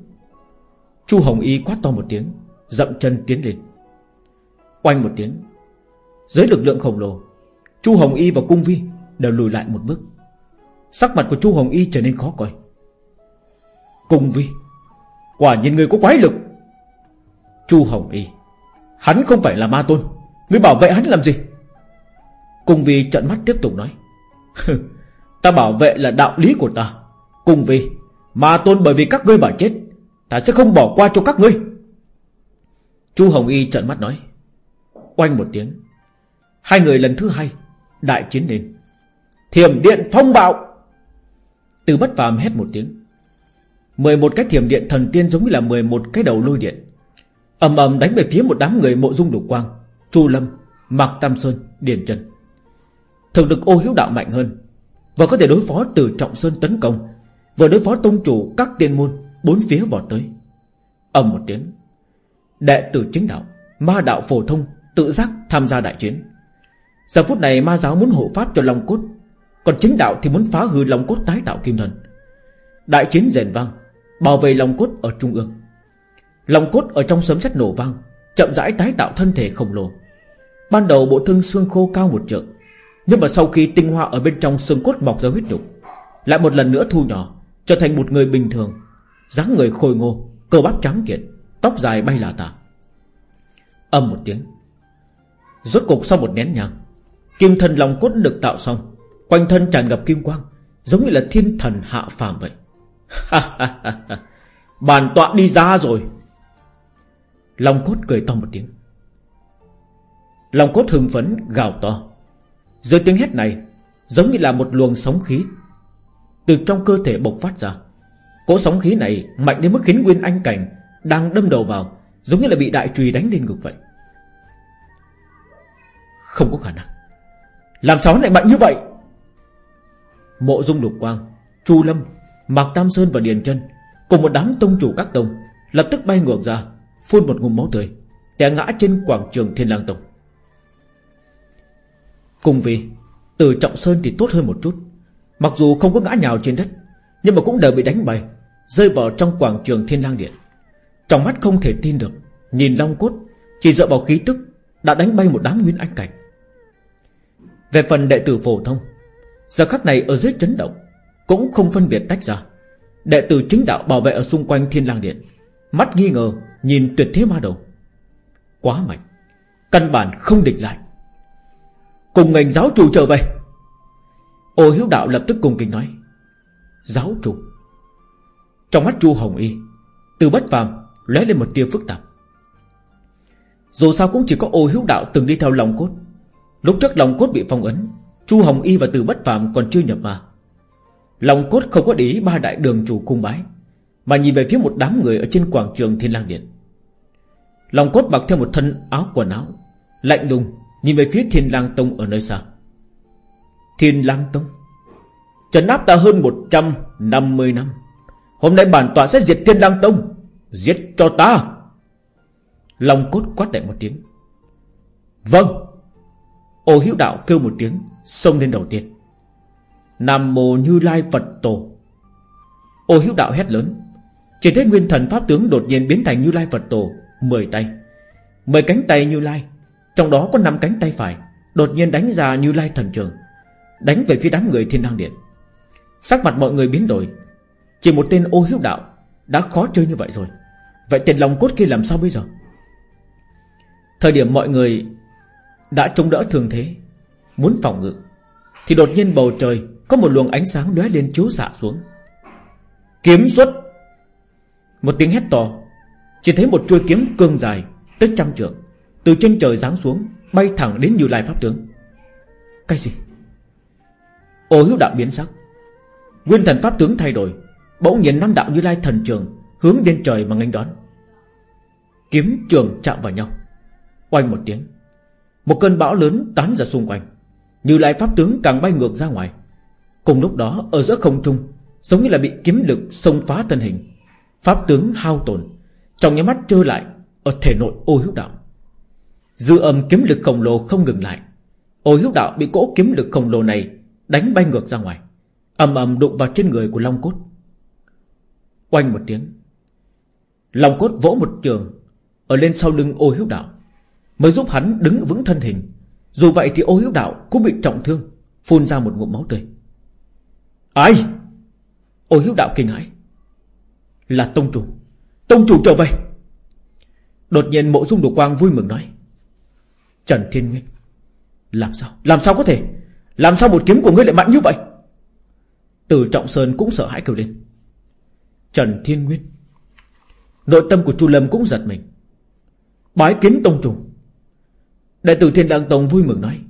Chu Hồng Y quát to một tiếng, Dậm chân tiến lên. Oanh một tiếng. Dưới lực lượng khổng lồ, Chu Hồng Y và Cung Vi đều lùi lại một bước. Sắc mặt của Chu Hồng Y trở nên khó coi. Cung Vi Quả nhiên người có quái lực. Chu Hồng Y, Hắn không phải là ma tôn Người bảo vệ hắn làm gì? Cung Vi trận mắt tiếp tục nói. *laughs* Ta bảo vệ là đạo lý của ta. Cung Vi Ma tôn bởi vì các ngươi mà chết, Ta sẽ không bỏ qua cho các ngươi. Chu Hồng Y trận mắt nói. Oanh một tiếng. Hai người lần thứ hai Đại chiến lên. Thiểm điện phong bạo. Từ bất phàm hét một tiếng. 11 cái thiểm điện thần tiên giống như là 11 cái đầu lôi điện. Ầm ầm đánh về phía một đám người mộ dung lục quang. Chu Lâm, Mạc Tam Sơn, Điền Trần. Thực lực ô hiếu đạo mạnh hơn. Và có thể đối phó từ Trọng Sơn tấn công. Vừa đối phó tông chủ các tiên môn Bốn phía vọt tới. Ầm một tiếng. Đệ tử chính đạo Ma đạo phổ thông Tự giác tham gia đại chiến. Giờ phút này ma giáo muốn hộ pháp cho Long Cốt, Còn chính đạo thì muốn phá hư Long Cốt tái tạo kim thần Đại chiến rền vang, Bảo vệ Long Cốt ở trung ương. Long Cốt ở trong sấm sét nổ vang, Chậm rãi tái tạo thân thể khổng lồ. Ban đầu bộ thương xương khô cao một trượng, Nhưng mà sau khi tinh hoa ở bên trong xương cốt mọc ra huyết nhục, Lại một lần nữa thu nhỏ, Trở thành một người bình thường, dáng người khôi ngô, Cơ bắp trắng kiện, Tóc dài bay là tả. Âm một tiếng Rốt cục sau một nén nhang, Kim thần lòng cốt được tạo xong, Quanh thân tràn ngập kim quang, Giống như là thiên thần hạ phàm vậy. *laughs* Bản tọa đi ra rồi. Long cốt cười to một tiếng. Long cốt hưng phấn, gào to. Dưới tiếng hét này, Giống như là một luồng sóng khí Từ trong cơ thể bộc phát ra. Cỗ sóng khí này mạnh đến mức khiến Nguyên Anh Cảnh Đang đâm đầu vào, Giống như là bị đại trùy đánh lên ngực vậy. Không có khả năng. Làm sao lại mạnh như vậy? Mộ dung lục quang, Chu Lâm, Mạc Tam Sơn và Điền chân Cùng một đám tông chủ các tông Lập tức bay ngược ra, Phun một ngụm máu tươi Đè ngã trên quảng trường Thiên Lang Tông. Cùng vì Từ Trọng Sơn thì tốt hơn một chút. Mặc dù không có ngã nhào trên đất, Nhưng mà cũng đều bị đánh bay, Rơi vào trong quảng trường Thiên Lang Điện. Trong mắt không thể tin được, Nhìn Long Cốt Chỉ dựa vào khí tức Đã đánh bay một đám nguyên anh cảnh. Về phần đệ tử phổ thông, Giờ khắc này ở dưới chấn động, Cũng không phân biệt tách ra. Đệ tử chính đạo bảo vệ ở xung quanh Thiên Lang Điện, Mắt nghi ngờ Nhìn tuyệt thế ma đầu. Quá mạnh, Căn bản không địch lại. Cùng ngành giáo chủ trở về. Ô hiếu đạo lập tức cùng kính nói, Giáo chủ. Trong mắt chu Hồng Y, Từ bất phàm lóe lên một tia phức tạp. Dù sao cũng chỉ có ô hiếu đạo từng đi theo lòng cốt Lúc trước lòng cốt bị phong ấn, Chu Hồng Y và Từ Bất Phạm còn chưa nhập mà Lòng cốt không có để ý ba đại đường chủ cung bái, Mà nhìn về phía một đám người Ở trên quảng trường Thiên Lang Điện. Lòng cốt mặc theo một thân áo quần áo, Lạnh lùng Nhìn về phía Thiên Lang Tông ở nơi xa. Thiên Lang Tông, Trấn áp ta hơn 150 năm Hôm nay bản tọa sẽ diệt Thiên Lang Tông, Giết cho ta. Lòng cốt quát đại một tiếng. Vâng Ô hữu đạo kêu một tiếng, Xông lên đầu tiên. Nam mô như lai Phật tổ. Ô hữu đạo hét lớn. Chỉ thấy nguyên thần pháp tướng đột nhiên biến thành như lai Phật tổ, Mười tay. Mười cánh tay như lai, Trong đó có năm cánh tay phải, Đột nhiên đánh ra như lai thần trường, Đánh về phía đám người thiên đăng điện. Sắc mặt mọi người biến đổi. Chỉ một tên ô hữu đạo Đã khó chơi như vậy rồi. Vậy tiền lòng cốt kia làm sao bây giờ? Thời điểm mọi người đã chống đỡ thường thế, Muốn phòng ngự, Thì đột nhiên bầu trời Có một luồng ánh sáng lóe lên chiếu xạ xuống. Kiếm xuất! Một tiếng hét to, Chỉ thấy một chuôi kiếm cương dài Tới trăm trượng, Từ trên trời giáng xuống, Bay thẳng đến Như Lai Pháp Tướng. Cái gì? Ô hữu đạo biến sắc. Nguyên thần Pháp Tướng thay đổi, Bỗng nhiên năm đạo Như Lai thần trường Hướng lên trời mà nghênh đón. Kiếm trường chạm vào nhau. Oanh một tiếng một cơn bão lớn tán ra xung quanh, Như lại pháp tướng càng bay ngược ra ngoài. Cùng lúc đó, ở giữa không trung, Giống như là bị kiếm lực xông phá thân hình, Pháp tướng hao tổn, Trong nhà mắt trơ lại Ở thể nội ô hiếu đạo. Dư âm kiếm lực khổng lồ không ngừng lại. Ô hiếu đạo bị cỗ kiếm lực khổng lồ này Đánh bay ngược ra ngoài, ầm ầm đụng vào trên người của Long Cốt. Oanh một tiếng, Long Cốt vỗ một trường, Ở lên sau lưng ô hiếu đạo. Mới giúp hắn đứng vững thân hình. Dù vậy thì ô hiếu đạo cũng bị trọng thương, Phun ra một ngụm máu tươi. Ai? Ô hiếu đạo kinh hãi. Là tông chủ. Tông chủ trở về. Đột nhiên mộ dung đồ quang vui mừng nói. Trần Thiên Nguyên, Làm sao? Làm sao có thể? Làm sao một kiếm của ngươi lại mạnh như vậy? Từ Trọng Sơn cũng sợ hãi kêu lên. Trần Thiên Nguyên, Nội tâm của Chu Lâm cũng giật mình. Bái kiến tông chủ. Đại tử Thiên Lang Tông vui mừng nói,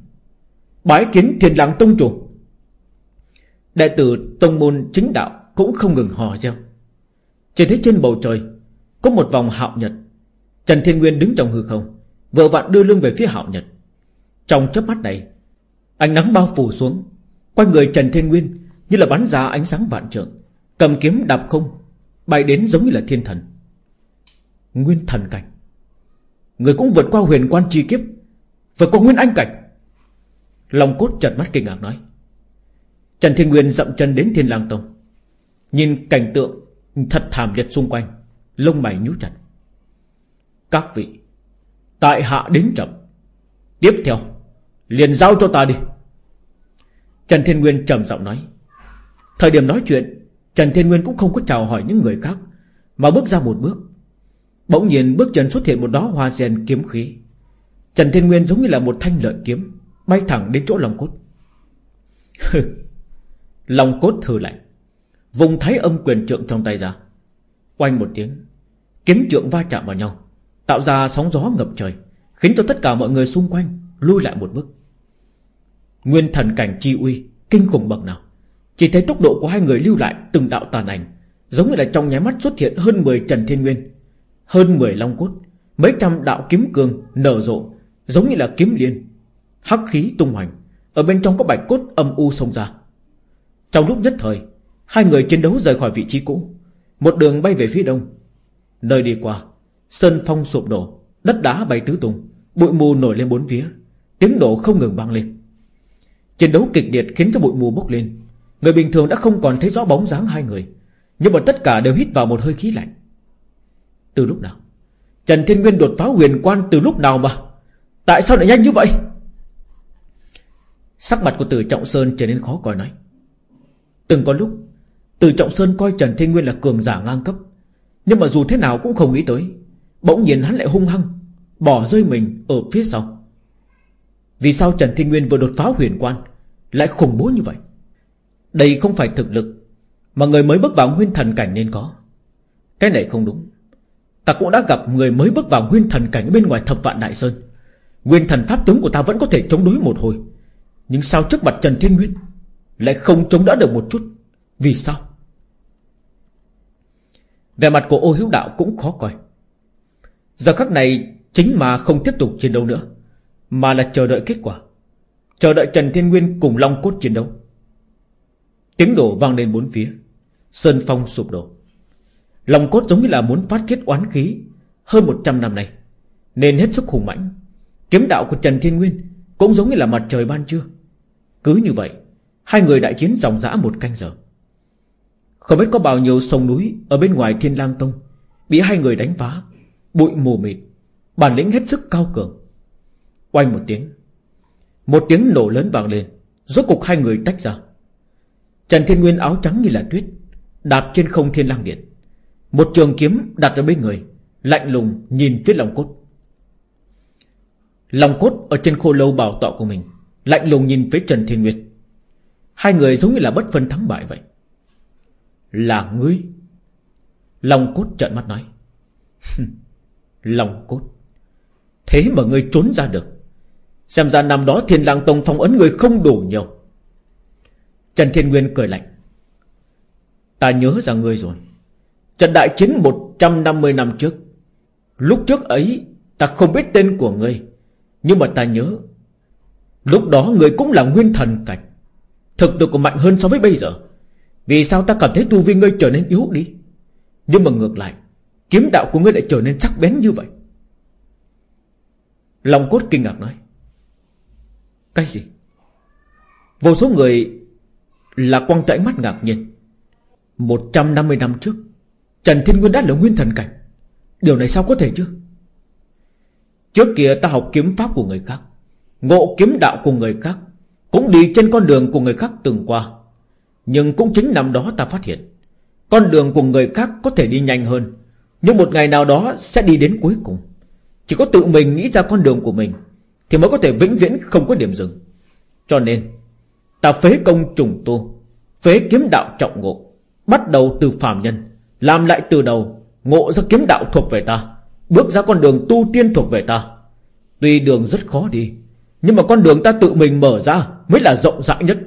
Bái kiến Thiên Lang Tông chủ. Đại tử Tông Môn chính đạo Cũng không ngừng hò reo. Chỉ thấy trên bầu trời, Có một vòng hạo nhật. Trần Thiên Nguyên đứng trong hư không Vợ vặn đưa lưng về phía hạo nhật. Trong chớp mắt này, Ánh nắng bao phủ xuống, Quanh người Trần Thiên Nguyên Như là bắn ra ánh sáng vạn trượng, Cầm kiếm đạp không, Bay đến giống như là thiên thần. Nguyên thần cảnh. Người cũng vượt qua huyền quan chi kiếp Vượt qua nguyên anh cảnh. Lòng cốt chật mắt kinh ngạc nói. Trần Thiên Nguyên dậm chân đến Thiên Lang Tông. Nhìn cảnh tượng Thật thảm liệt xung quanh, Lông mày nhú chặt. Các vị, Tại hạ đến chậm. Tiếp theo, Liền giao cho ta đi. Trần Thiên Nguyên trầm giọng nói. Thời điểm nói chuyện, Trần Thiên Nguyên cũng không có chào hỏi những người khác, Mà bước ra một bước. Bỗng nhiên bước chân xuất hiện một đó hoa sen kiếm khí. Trần Thiên Nguyên giống như là một thanh lợi kiếm, Bay thẳng đến chỗ lòng cốt. *laughs* Lòng cốt thử lạnh, Vùng thái âm quyền trượng trong tay ra. Quanh một tiếng, Kiếm trượng va chạm vào nhau, Tạo ra sóng gió ngập trời, Khiến cho tất cả mọi người xung quanh Lui lại một bước. Nguyên thần cảnh chi uy, Kinh khủng bậc nào. Chỉ thấy tốc độ của hai người lưu lại từng đạo tàn ảnh, Giống như là trong nháy mắt xuất hiện hơn 10 Trần Thiên Nguyên, Hơn 10 Long Cốt, Mấy trăm đạo kiếm cương nở rộ Giống như là kiếm liên. Hắc khí tung hoành. Ở bên trong có bạch cốt âm u xông ra. Trong lúc nhất thời, Hai người chiến đấu rời khỏi vị trí cũ. Một đường bay về phía đông. Nơi đi qua, Sơn phong sụp đổ, Đất đá bay tứ tung, Bụi mù nổi lên bốn phía, Tiếng nổ không ngừng vang lên. Chiến đấu kịch liệt khiến cho bụi mù bốc lên. Người bình thường đã không còn thấy rõ bóng dáng hai người, Nhưng mà tất cả đều hít vào một hơi khí lạnh. Từ lúc nào? Trần Thiên Nguyên đột phá huyền quan từ lúc nào mà? Tại sao lại nhanh như vậy? Sắc mặt của Từ Trọng Sơn trở nên khó coi nói. Từng có lúc, Từ Trọng Sơn coi Trần Thiên Nguyên là cường giả ngang cấp. Nhưng mà dù thế nào cũng không nghĩ tới, Bỗng nhiên hắn lại hung hăng, Bỏ rơi mình ở phía sau. Vì sao Trần Thiên Nguyên vừa đột phá huyền quan, Lại khủng bố như vậy? Đây không phải thực lực Mà người mới bước vào nguyên thần cảnh nên có. Cái này không đúng. Ta cũng đã gặp người mới bước vào nguyên thần cảnh Bên ngoài thập vạn đại sơn. Nguyên thần pháp tướng của ta vẫn có thể chống đối một hồi. Nhưng sao trước mặt Trần Thiên Nguyên Lại không chống đỡ được một chút? Vì sao? Về mặt của ô hiếu đạo cũng khó coi. Giờ khắc này, Chính mà không tiếp tục chiến đấu nữa, Mà là chờ đợi kết quả. Chờ đợi Trần Thiên Nguyên cùng Long Cốt chiến đấu. Tiếng đổ vang lên bốn phía, Sơn phong sụp đổ. Long Cốt giống như là muốn phát tiết oán khí Hơn 100 năm nay, Nên hết sức hùng mãnh. Kiếm đạo của Trần Thiên Nguyên Cũng giống như là mặt trời ban trưa. Cứ như vậy, Hai người đại chiến dòng dã một canh giờ. Không biết có bao nhiêu sông núi Ở bên ngoài Thiên Lang Tông Bị hai người đánh phá, Bụi mù mịt, Bản lĩnh hết sức cao cường. Oanh một tiếng Một tiếng nổ lớn vang lên, Rốt cục hai người tách ra. Trần Thiên Nguyên áo trắng như là tuyết, Đạp trên không thiên lang điện. Một trường kiếm đặt ở bên người, Lạnh lùng nhìn phía lòng cốt. Lòng cốt ở trên khô lâu bảo tọa của mình, Lạnh lùng nhìn phía Trần Thiên Nguyên Hai người giống như là bất phân thắng bại vậy. Là ngươi? Lòng cốt trợn mắt nói. Lòng cốt. Thế mà ngươi trốn ra được. Xem ra năm đó thiên lang tông phong ấn người không đủ nhiều. Trần Thiên Nguyên cười lạnh. Ta nhớ ra ngươi rồi. Trận đại chiến 150 năm trước, Lúc trước ấy Ta không biết tên của ngươi. Nhưng mà ta nhớ, Lúc đó người cũng là nguyên thần cảnh. Thực lực còn mạnh hơn so với bây giờ. Vì sao ta cảm thấy tu vi ngươi trở nên yếu đi? Nhưng mà ngược lại, Kiếm đạo của ngươi lại trở nên sắc bén như vậy. Lòng cốt kinh ngạc nói, Cái gì? Vô số người Là quăng tại mắt ngạc nhiên. 150 năm trước, Trần Thiên Nguyên đã là nguyên thần cảnh. Điều này sao có thể chứ? Trước kia ta học kiếm pháp của người khác, Ngộ kiếm đạo của người khác, Cũng đi trên con đường của người khác từng qua. Nhưng cũng chính năm đó ta phát hiện, Con đường của người khác có thể đi nhanh hơn, Nhưng một ngày nào đó sẽ đi đến cuối cùng. Chỉ có tự mình nghĩ ra con đường của mình Thì mới có thể vĩnh viễn không có điểm dừng. Cho nên, Ta phế công trùng tu, Phế kiếm đạo trọng ngộ, Bắt đầu từ phàm nhân, Làm lại từ đầu, Ngộ ra kiếm đạo thuộc về ta. Bước ra con đường tu tiên thuộc về ta. Tuy đường rất khó đi, Nhưng mà con đường ta tự mình mở ra Mới là rộng rãi nhất.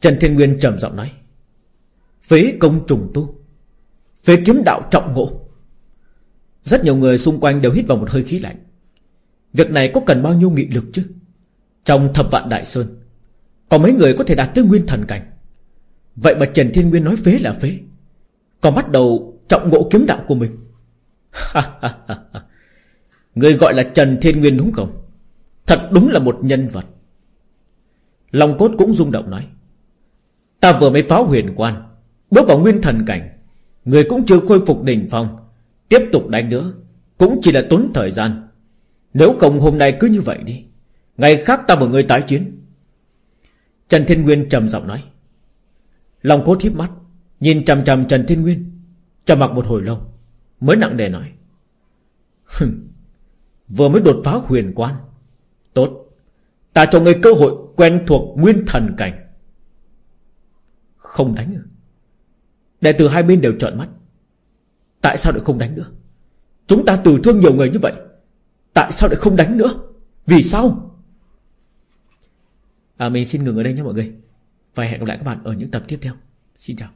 Trần Thiên Nguyên trầm giọng nói, Phế công trùng tu, Phế kiếm đạo trọng ngộ. Rất nhiều người xung quanh đều hít vào một hơi khí lạnh. Việc này có cần bao nhiêu nghị lực chứ? Trong thập vạn đại sơn, Có mấy người có thể đạt tới nguyên thần cảnh? Vậy mà Trần Thiên Nguyên nói phế là phế, Còn bắt đầu trọng ngộ kiếm đạo của mình. *laughs* Người gọi là Trần Thiên Nguyên đúng không? Thật đúng là một nhân vật. Long cốt cũng rung động nói, Ta vừa mới phá huyền quan, Bước vào nguyên thần cảnh, Người cũng chưa khôi phục đỉnh phong, Tiếp tục đánh nữa, Cũng chỉ là tốn thời gian. Nếu không hôm nay cứ như vậy đi, Ngày khác ta và người tái chiến. Trần Thiên Nguyên trầm giọng nói. Long cốt hiếp mắt, Nhìn chằm chằm Trần Thiên Nguyên, Trầm mặc một hồi lâu. Mới nặng đề nói. Vừa mới đột phá huyền quan. Tốt, Ta cho ngươi cơ hội quen thuộc nguyên thần cảnh. Không đánh nữa Đệ tử hai bên đều trợn mắt. Tại sao lại không đánh nữa? Chúng ta tử thương nhiều người như vậy, Tại sao lại không đánh nữa? Vì sao? À mình xin ngừng ở đây nhé mọi người. Và hẹn gặp lại các bạn ở những tập tiếp theo. Xin chào.